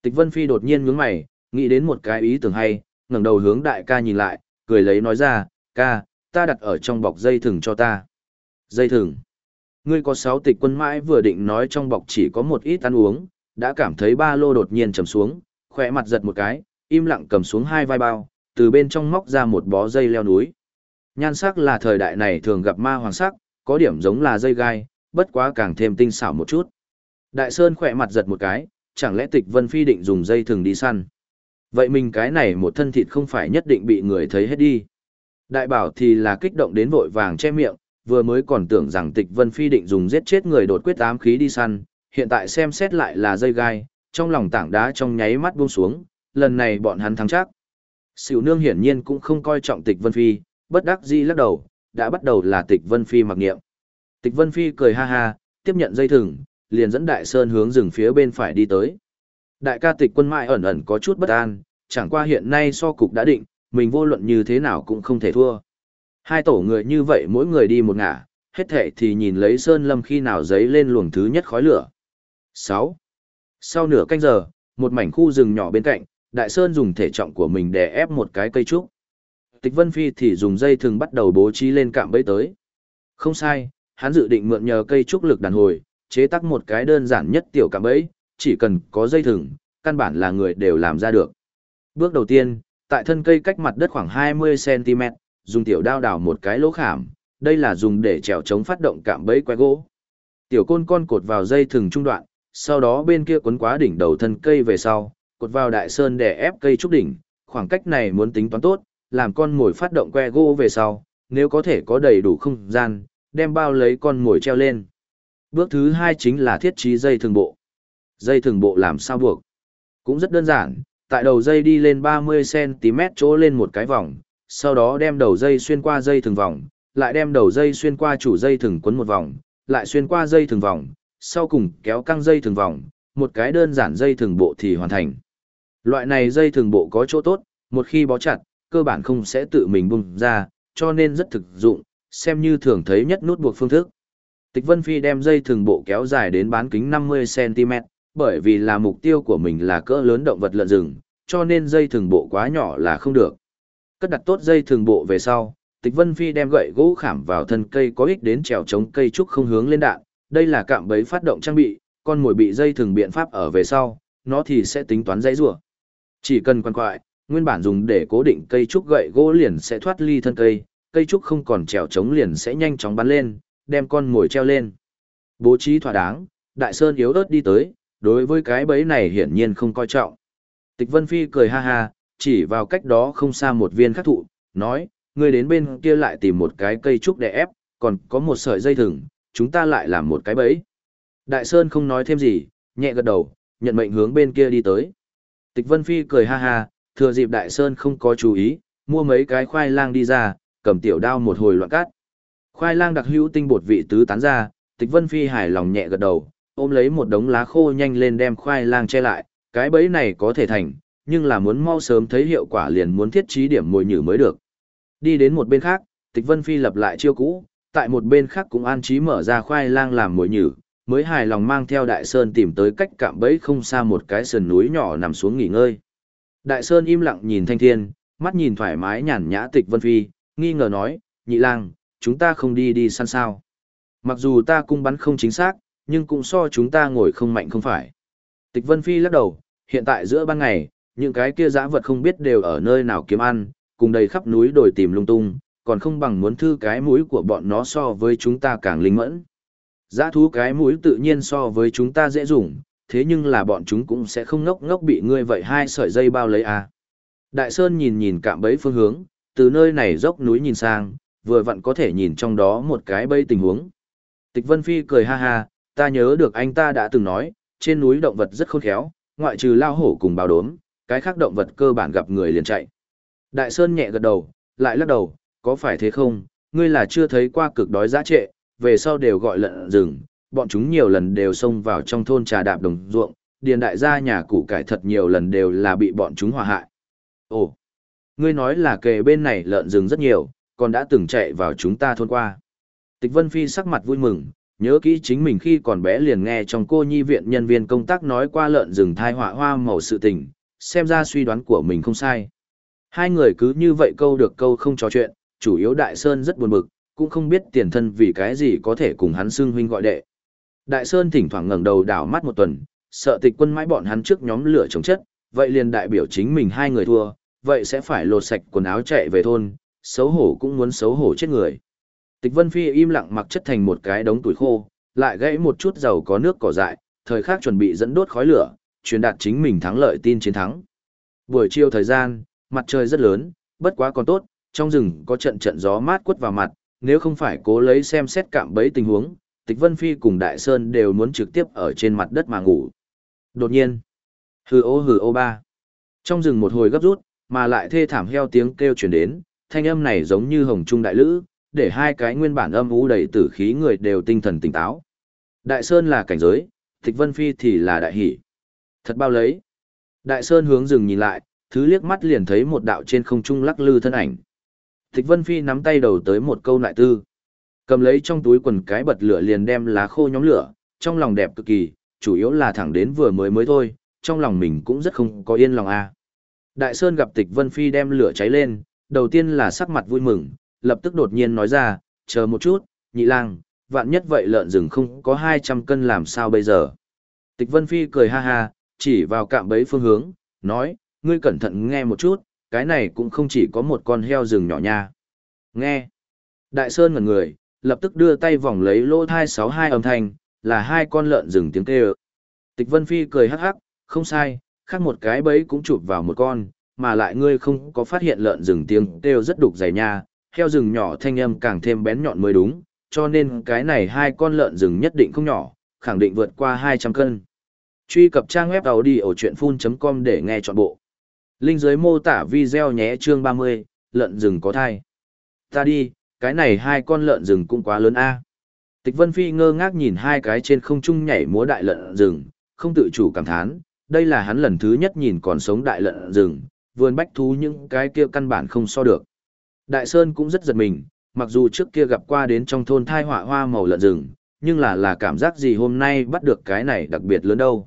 [SPEAKER 1] Tịch Vân Phi đột nhiên nhướng mày, nghĩ đến một cái ý tưởng hay, ngẩng đầu hướng đại ca nhìn lại, cười lấy nói ra, ca, ta đặt ở trong bọc dây thừng cho ta. Dây thừng. Ngươi có sáu tịch quân mãi vừa định nói trong bọc chỉ có một ít ăn uống, đã cảm thấy ba lô đột nhiên trầm xuống, khỏe mặt giật một cái, im lặng cầm xuống hai vai bao, từ bên trong móc ra một bó dây leo núi. Nhan sắc là thời đại này thường gặp ma hoàng sắc, có điểm giống là dây gai, bất quá càng thêm tinh xảo một chút. Đại Sơn khỏe mặt giật một cái, chẳng lẽ tịch Vân Phi định dùng dây thừng đi săn. Vậy mình cái này một thân thịt không phải nhất định bị người thấy hết đi. Đại bảo thì là kích động đến vội vàng che miệng, vừa mới còn tưởng rằng tịch vân phi định dùng giết chết người đột quyết ám khí đi săn, hiện tại xem xét lại là dây gai, trong lòng tảng đá trong nháy mắt buông xuống, lần này bọn hắn thắng chắc. Sửu nương hiển nhiên cũng không coi trọng tịch vân phi, bất đắc dĩ lắc đầu, đã bắt đầu là tịch vân phi mặc nghiệm. Tịch vân phi cười ha ha, tiếp nhận dây thừng, liền dẫn đại sơn hướng rừng phía bên phải đi tới. Đại ca tịch quân Mai ẩn ẩn có chút bất an, chẳng qua hiện nay so cục đã định, mình vô luận như thế nào cũng không thể thua. Hai tổ người như vậy mỗi người đi một ngả, hết thệ thì nhìn lấy sơn lâm khi nào giấy lên luồng thứ nhất khói lửa. 6. Sau nửa canh giờ, một mảnh khu rừng nhỏ bên cạnh, Đại Sơn dùng thể trọng của mình để ép một cái cây trúc. Tịch Vân Phi thì dùng dây thừng bắt đầu bố trí lên cạm bẫy tới. Không sai, hắn dự định mượn nhờ cây trúc lực đàn hồi, chế tác một cái đơn giản nhất tiểu cạm bẫy, chỉ cần có dây thừng, căn bản là người đều làm ra được. Bước đầu tiên, tại thân cây cách mặt đất khoảng 20cm, dùng tiểu đao đào một cái lỗ khảm, đây là dùng để trèo chống phát động cạm bẫy que gỗ. Tiểu côn con cột vào dây thừng trung đoạn, sau đó bên kia quấn quá đỉnh đầu thân cây về sau, cột vào đại sơn để ép cây trúc đỉnh, khoảng cách này muốn tính toán tốt, làm con mồi phát động que gỗ về sau, nếu có thể có đầy đủ không gian, đem bao lấy con mồi treo lên. Bước thứ hai chính là thiết trí dây thường bộ. Dây thường bộ làm sao buộc? Cũng rất đơn giản, tại đầu dây đi lên 30cm chỗ lên một cái vòng, sau đó đem đầu dây xuyên qua dây thường vòng, lại đem đầu dây xuyên qua chủ dây thường quấn một vòng, lại xuyên qua dây thường vòng, sau cùng kéo căng dây thường vòng, một cái đơn giản dây thường bộ thì hoàn thành. Loại này dây thường bộ có chỗ tốt, một khi bó chặt, cơ bản không sẽ tự mình bung ra, cho nên rất thực dụng, xem như thường thấy nhất nút buộc phương thức. Tịch Vân Phi đem dây thường bộ kéo dài đến bán kính 50cm, bởi vì là mục tiêu của mình là cỡ lớn động vật lợn rừng, cho nên dây thường bộ quá nhỏ là không được. Cất đặt tốt dây thường bộ về sau, Tịch Vân Phi đem gậy gỗ khảm vào thân cây có ích đến trèo chống cây trúc không hướng lên đạn, đây là cạm bẫy phát động trang bị, con mồi bị dây thường biện pháp ở về sau, nó thì sẽ tính toán dãy rủa. Chỉ cần quan quại, nguyên bản dùng để cố định cây trúc gậy gỗ liền sẽ thoát ly thân cây, cây trúc không còn trèo chống liền sẽ nhanh chóng bắn lên, đem con mồi treo lên. Bố trí thỏa đáng, Đại Sơn yếu ớt đi tới, đối với cái bẫy này hiển nhiên không coi trọng. Tịch Vân Phi cười ha ha, chỉ vào cách đó không xa một viên khắc thụ, nói, ngươi đến bên kia lại tìm một cái cây trúc để ép, còn có một sợi dây thừng, chúng ta lại làm một cái bẫy. Đại Sơn không nói thêm gì, nhẹ gật đầu, nhận mệnh hướng bên kia đi tới. Tịch Vân Phi cười ha ha, thừa dịp Đại Sơn không có chú ý, mua mấy cái khoai lang đi ra, cầm tiểu đao một hồi loạn cát, Khoai lang đặc hữu tinh bột vị tứ tán ra, Tịch Vân Phi hài lòng nhẹ gật đầu, ôm lấy một đống lá khô nhanh lên đem khoai lang che lại, cái bẫy này có thể thành, nhưng là muốn mau sớm thấy hiệu quả liền muốn thiết trí điểm mồi nhử mới được. Đi đến một bên khác, Tịch Vân Phi lập lại chiêu cũ, tại một bên khác cũng an trí mở ra khoai lang làm mồi nhử, mới hài lòng mang theo Đại Sơn tìm tới cách cạm bẫy không xa một cái sườn núi nhỏ nằm xuống nghỉ ngơi. Đại Sơn im lặng nhìn Thanh Thiên, mắt nhìn thoải mái nhàn nhã Tịch Vân Phi, nghi ngờ nói, nhị lang, chúng ta không đi đi săn sao. Mặc dù ta cung bắn không chính xác, nhưng cũng so chúng ta ngồi không mạnh không phải. Tịch Vân Phi lắc đầu, hiện tại giữa ban ngày, những cái kia dã vật không biết đều ở nơi nào kiếm ăn, cùng đầy khắp núi đồi tìm lung tung, còn không bằng muốn thư cái mũi của bọn nó so với chúng ta càng linh mẫn. Giã thú cái mũi tự nhiên so với chúng ta dễ dùng, thế nhưng là bọn chúng cũng sẽ không ngốc ngốc bị ngươi vậy hai sợi dây bao lấy à. Đại Sơn nhìn nhìn cạm bẫy phương hướng, từ nơi này dốc núi nhìn sang, vừa vặn có thể nhìn trong đó một cái bẫy tình huống. Tịch Vân Phi cười ha ha, ta nhớ được anh ta đã từng nói, trên núi động vật rất khôn khéo, ngoại trừ lao hổ cùng bào đốm, cái khác động vật cơ bản gặp người liền chạy. Đại Sơn nhẹ gật đầu, lại lắc đầu, có phải thế không, ngươi là chưa thấy qua cực đói giá trệ, về sau đều gọi lợn rừng, bọn chúng nhiều lần đều xông vào trong thôn trà đạp đồng ruộng, điền đại gia nhà củ cải thật nhiều lần đều là bị bọn chúng hòa hại. Ồ, ngươi nói là kề bên này lợn rừng rất nhiều, còn đã từng chạy vào chúng ta thôn qua. Tịch Vân Phi sắc mặt vui mừng, nhớ kỹ chính mình khi còn bé liền nghe trong cô nhi viện nhân viên công tác nói qua lợn rừng thai họa hoa màu sự tình, xem ra suy đoán của mình không sai. Hai người cứ như vậy câu được câu không trò chuyện, chủ yếu Đại Sơn rất buồn bực, cũng không biết tiền thân vì cái gì có thể cùng hắn xưng huynh gọi đệ. Đại Sơn thỉnh thoảng ngẩng đầu đảo mắt một tuần, sợ tịch quân mãi bọn hắn trước nhóm lửa chống chất, vậy liền đại biểu chính mình hai người thua, vậy sẽ phải lột sạch quần áo chạy về thôn, xấu hổ cũng muốn xấu hổ chết người. Tịch Vân Phi im lặng mặc chất thành một cái đống tuổi khô, lại gãy một chút dầu có nước cỏ dại, thời khắc chuẩn bị dẫn đốt khói lửa, truyền đạt chính mình thắng lợi tin chiến thắng. Buổi chiều thời gian, mặt trời rất lớn, bất quá còn tốt, trong rừng có trận trận gió mát quất vào mặt, nếu không phải cố lấy xem xét cạm bẫy tình huống, Tịch Vân Phi cùng Đại Sơn đều muốn trực tiếp ở trên mặt đất mà ngủ. Đột nhiên, hừ ô hừ ô ba. Trong rừng một hồi gấp rút, mà lại thê thảm heo tiếng kêu truyền đến, thanh âm này giống như hồng trung đại lữ, để hai cái nguyên bản âm u đầy tử khí người đều tinh thần tỉnh táo. Đại Sơn là cảnh giới, Tịch Vân Phi thì là đại hỷ. Thật bao lấy. Đại Sơn hướng rừng nhìn lại, thứ liếc mắt liền thấy một đạo trên không trung lắc lư thân ảnh. Tịch Vân Phi nắm tay đầu tới một câu lại tư. Cầm lấy trong túi quần cái bật lửa liền đem lá khô nhóm lửa, trong lòng đẹp cực kỳ, chủ yếu là thẳng đến vừa mới mới thôi, trong lòng mình cũng rất không có yên lòng a. À. Đại Sơn gặp Tịch Vân Phi đem lửa cháy lên, đầu tiên là sắc mặt vui mừng, lập tức đột nhiên nói ra, chờ một chút, nhị lang, vạn nhất vậy lợn rừng không có 200 cân làm sao bây giờ. Tịch Vân Phi cười ha ha, chỉ vào cạm bẫy phương hướng, nói, ngươi cẩn thận nghe một chút, cái này cũng không chỉ có một con heo rừng nhỏ nha. Nghe. Đại Sơn ngẩn người, lập tức đưa tay vòng lấy lỗ thai 62 âm thanh, là hai con lợn rừng tiếng kêu. Tịch Vân Phi cười hắc hắc, không sai, khác một cái bẫy cũng chụp vào một con, mà lại ngươi không có phát hiện lợn rừng tiếng kêu rất đục dày nha, heo rừng nhỏ thanh âm càng thêm bén nhọn mới đúng, cho nên cái này hai con lợn rừng nhất định không nhỏ, khẳng định vượt qua 200 cân. Truy cập trang web đầu đi ở chuyện full.com để nghe trọn bộ. Linh dưới mô tả video nhé chương 30, lợn rừng có thai. Ta đi, cái này hai con lợn rừng cũng quá lớn a. Tịch Vân Phi ngơ ngác nhìn hai cái trên không trung nhảy múa đại lợn rừng, không tự chủ cảm thán, đây là hắn lần thứ nhất nhìn còn sống đại lợn rừng, vườn bách thú những cái kia căn bản không so được. Đại Sơn cũng rất giật mình, mặc dù trước kia gặp qua đến trong thôn thai họa hoa màu lợn rừng, nhưng là là cảm giác gì hôm nay bắt được cái này đặc biệt lớn đâu.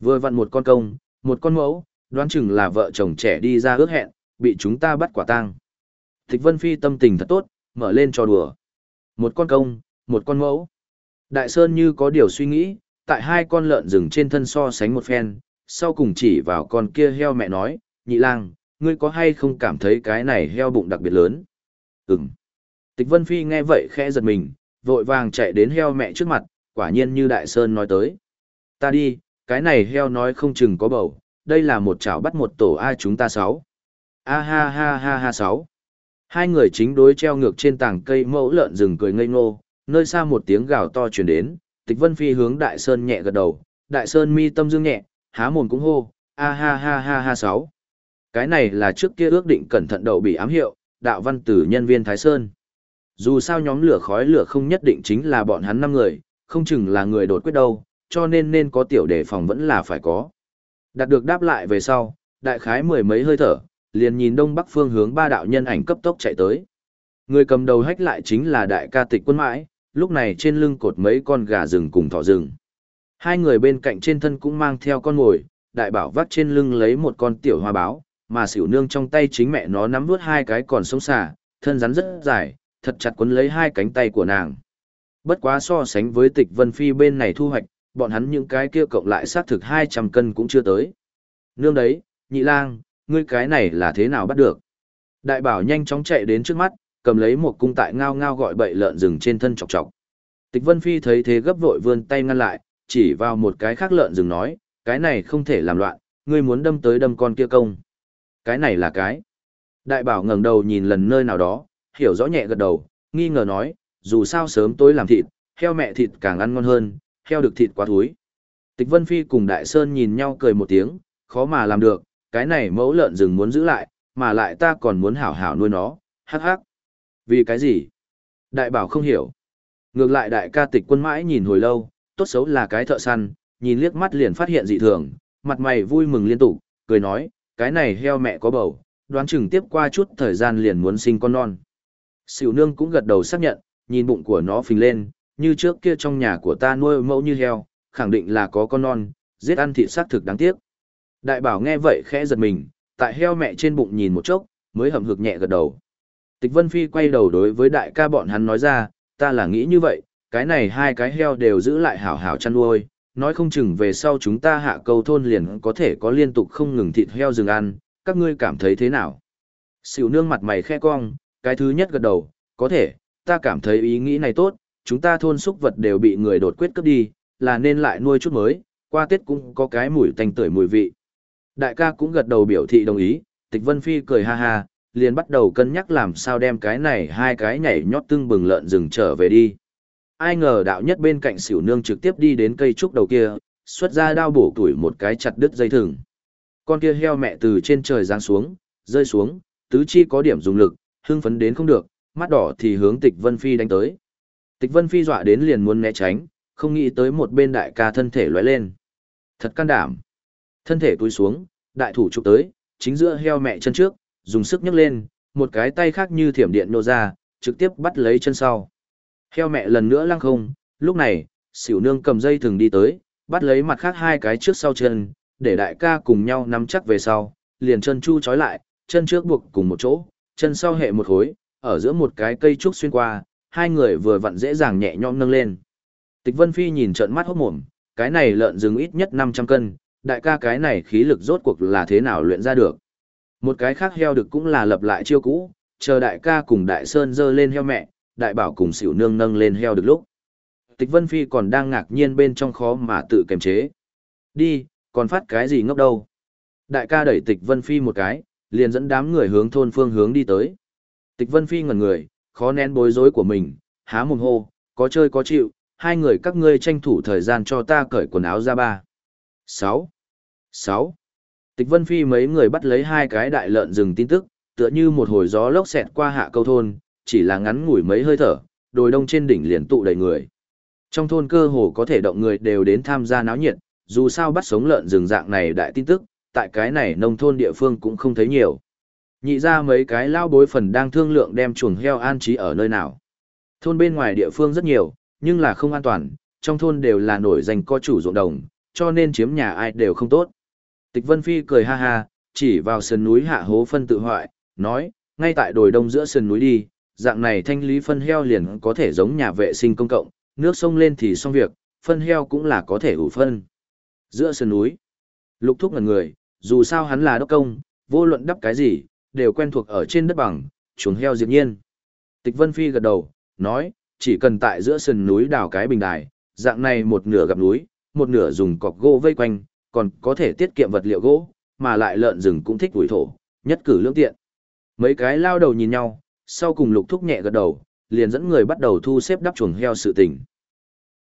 [SPEAKER 1] Vừa vặn một con công, một con mẫu, đoán chừng là vợ chồng trẻ đi ra ước hẹn, bị chúng ta bắt quả tang. Tịch Vân Phi tâm tình thật tốt, mở lên trò đùa. Một con công, một con mẫu. Đại Sơn như có điều suy nghĩ, tại hai con lợn rừng trên thân so sánh một phen, sau cùng chỉ vào con kia heo mẹ nói, nhị lang, ngươi có hay không cảm thấy cái này heo bụng đặc biệt lớn? Ừm. Tịch Vân Phi nghe vậy khẽ giật mình, vội vàng chạy đến heo mẹ trước mặt, quả nhiên như Đại Sơn nói tới. Ta đi, cái này heo nói không chừng có bầu, đây là một chảo bắt một tổ ai chúng ta sáu. A ha ha ha ha sáu. Hai người chính đối treo ngược trên tảng cây mẫu lợn rừng cười ngây ngô, nơi xa một tiếng gào to truyền đến, Tịch Vân Phi hướng Đại Sơn nhẹ gật đầu, Đại Sơn mi tâm dương nhẹ, há mồm cũng hô, a ha ha ha ha sáu. Cái này là trước kia ước định cẩn thận đậu bị ám hiệu, đạo văn tử nhân viên Thái Sơn. Dù sao nhóm lửa khói lửa không nhất định chính là bọn hắn năm người, không chừng là người đột quyết đâu, cho nên nên có tiểu đề phòng vẫn là phải có. Đạt được đáp lại về sau, đại khái mười mấy hơi thở, liền nhìn đông bắc phương hướng ba đạo nhân ảnh cấp tốc chạy tới. Người cầm đầu hách lại chính là đại ca tịch quân mãi, lúc này trên lưng cột mấy con gà rừng cùng thỏ rừng. Hai người bên cạnh trên thân cũng mang theo con mồi, đại bảo vắt trên lưng lấy một con tiểu hoa báo, mà xỉu nương trong tay chính mẹ nó nắm vuốt hai cái còn sống xả, thân rắn rất dài, thật chặt quấn lấy hai cánh tay của nàng. Bất quá so sánh với tịch vân phi bên này thu hoạch, bọn hắn những cái kia cộng lại xác thực 200 cân cũng chưa tới. Nương đấy, nhị lang, ngươi cái này là thế nào bắt được? Đại bảo nhanh chóng chạy đến trước mắt, cầm lấy một cung tại ngao ngao gọi bậy lợn rừng trên thân chọc chọc. Tịch Vân Phi thấy thế gấp vội vươn tay ngăn lại, chỉ vào một cái khác lợn rừng nói, cái này không thể làm loạn, ngươi muốn đâm tới đâm con kia công. Cái này là cái. Đại bảo ngẩng đầu nhìn lần nơi nào đó, hiểu rõ nhẹ gật đầu, nghi ngờ nói, dù sao sớm tối làm thịt, heo mẹ thịt càng ăn ngon hơn, heo được thịt quá thúi. Tịch Vân Phi cùng Đại Sơn nhìn nhau cười một tiếng, khó mà làm được, cái này mẫu lợn rừng muốn giữ lại, mà lại ta còn muốn hảo hảo nuôi nó, hắc hắc. Vì cái gì? Đại bảo không hiểu. Ngược lại đại ca tịch quân mãi nhìn hồi lâu, tốt xấu là cái thợ săn, nhìn liếc mắt liền phát hiện dị thường, mặt mày vui mừng liên tục, cười nói, cái này heo mẹ có bầu, đoán chừng tiếp qua chút thời gian liền muốn sinh con non. Sỉu nương cũng gật đầu xác nhận, nhìn bụng của nó phình lên, như trước kia trong nhà của ta nuôi mẫu như heo, khẳng định là có con non, giết ăn thịt xác thực đáng tiếc. Đại bảo nghe vậy khẽ giật mình, tại heo mẹ trên bụng nhìn một chốc, mới hầm hực nhẹ gật đầu. Tịch Vân Phi quay đầu đối với đại ca bọn hắn nói ra, ta là nghĩ như vậy, cái này hai cái heo đều giữ lại hảo hảo chăn nuôi, nói không chừng về sau chúng ta hạ câu thôn liền có thể có liên tục không ngừng thịt heo rừng ăn, các ngươi cảm thấy thế nào? Sỉu nương mặt mày khẽ cong, cái thứ nhất gật đầu, có thể, ta cảm thấy ý nghĩ này tốt, chúng ta thôn xúc vật đều bị người đột quyết cướp đi, là nên lại nuôi chút mới, qua Tết cũng có cái mùi tanh tưởi mùi vị. Đại ca cũng gật đầu biểu thị đồng ý, Tịch Vân Phi cười ha ha, liền bắt đầu cân nhắc làm sao đem cái này hai cái nhảy nhót tưng bừng lợn rừng trở về đi. Ai ngờ đạo nhất bên cạnh xỉu nương trực tiếp đi đến cây trúc đầu kia, xuất ra đao bổ tuổi một cái chặt đứt dây thừng. Con kia heo mẹ từ trên trời giáng xuống, rơi xuống, tứ chi có điểm dùng lực, hưng phấn đến không được, mắt đỏ thì hướng Tịch Vân Phi đánh tới. Tịch Vân Phi dọa đến liền muốn né tránh, không nghĩ tới một bên đại ca thân thể lóe lên. Thật can đảm. Thân thể túi xuống, đại thủ chụp tới, chính giữa heo mẹ chân trước, dùng sức nhấc lên, một cái tay khác như thiểm điện nô ra, trực tiếp bắt lấy chân sau. Heo mẹ lần nữa lăng không, lúc này, xỉu nương cầm dây thừng đi tới, bắt lấy mặt khác hai cái trước sau chân, để đại ca cùng nhau nắm chắc về sau, liền chân chu trói lại, chân trước buộc cùng một chỗ, chân sau hệ một khối, ở giữa một cái cây trúc xuyên qua, hai người vừa vặn dễ dàng nhẹ nhõm nâng lên. Tịch Vân Phi nhìn trợn mắt hốt mồm, cái này lợn rừng ít nhất 500 cân, đại ca cái này khí lực rốt cuộc là thế nào luyện ra được. Một cái khác heo được cũng là lập lại chiêu cũ, chờ đại ca cùng đại sơn dơ lên heo mẹ, đại bảo cùng xỉu nương nâng lên heo được lúc. Tịch Vân Phi còn đang ngạc nhiên bên trong khó mà tự kiềm chế. Đi, còn phát cái gì ngốc đâu. Đại ca đẩy Tịch Vân Phi một cái, liền dẫn đám người hướng thôn phương hướng đi tới. Tịch Vân Phi ngẩn người, khó nén bối rối của mình, há mồm hô, có chơi có chịu, hai người các ngươi tranh thủ thời gian cho ta cởi quần áo ra ba. 6. 6. Tịch Vân Phi mấy người bắt lấy hai cái đại lợn rừng tin tức, tựa như một hồi gió lốc xẹt qua hạ câu thôn, chỉ là ngắn ngủi mấy hơi thở, đồi đông trên đỉnh liền tụ đầy người. Trong thôn cơ hồ có thể động người đều đến tham gia náo nhiệt, dù sao bắt sống lợn rừng dạng này đại tin tức, tại cái này nông thôn địa phương cũng không thấy nhiều. Nhị ra mấy cái lao bối phần đang thương lượng đem chuồng heo an trí ở nơi nào. Thôn bên ngoài địa phương rất nhiều, nhưng là không an toàn, trong thôn đều là nổi danh co chủ ruộng đồng, cho nên chiếm nhà ai đều không tốt. Tịch Vân Phi cười ha ha, chỉ vào sườn núi hạ hố phân tự hoại, nói, ngay tại đồi đông giữa sườn núi đi, dạng này thanh lý phân heo liền có thể giống nhà vệ sinh công cộng, nước sông lên thì xong việc, phân heo cũng là có thể ủ phân. Giữa sườn núi, lục thúc ngần người, dù sao hắn là đốc công, vô luận đắp cái gì, đều quen thuộc ở trên đất bằng, chuồng heo diệt nhiên. Tịch Vân Phi gật đầu, nói, chỉ cần tại giữa sườn núi đào cái bình đài, dạng này một nửa gặp núi, một nửa dùng cọc gỗ vây quanh, còn có thể tiết kiệm vật liệu gỗ, mà lại lợn rừng cũng thích ủi thổ, nhất cử lương tiện. Mấy cái lao đầu nhìn nhau, sau cùng lục thúc nhẹ gật đầu, liền dẫn người bắt đầu thu xếp đắp chuồng heo sự tình.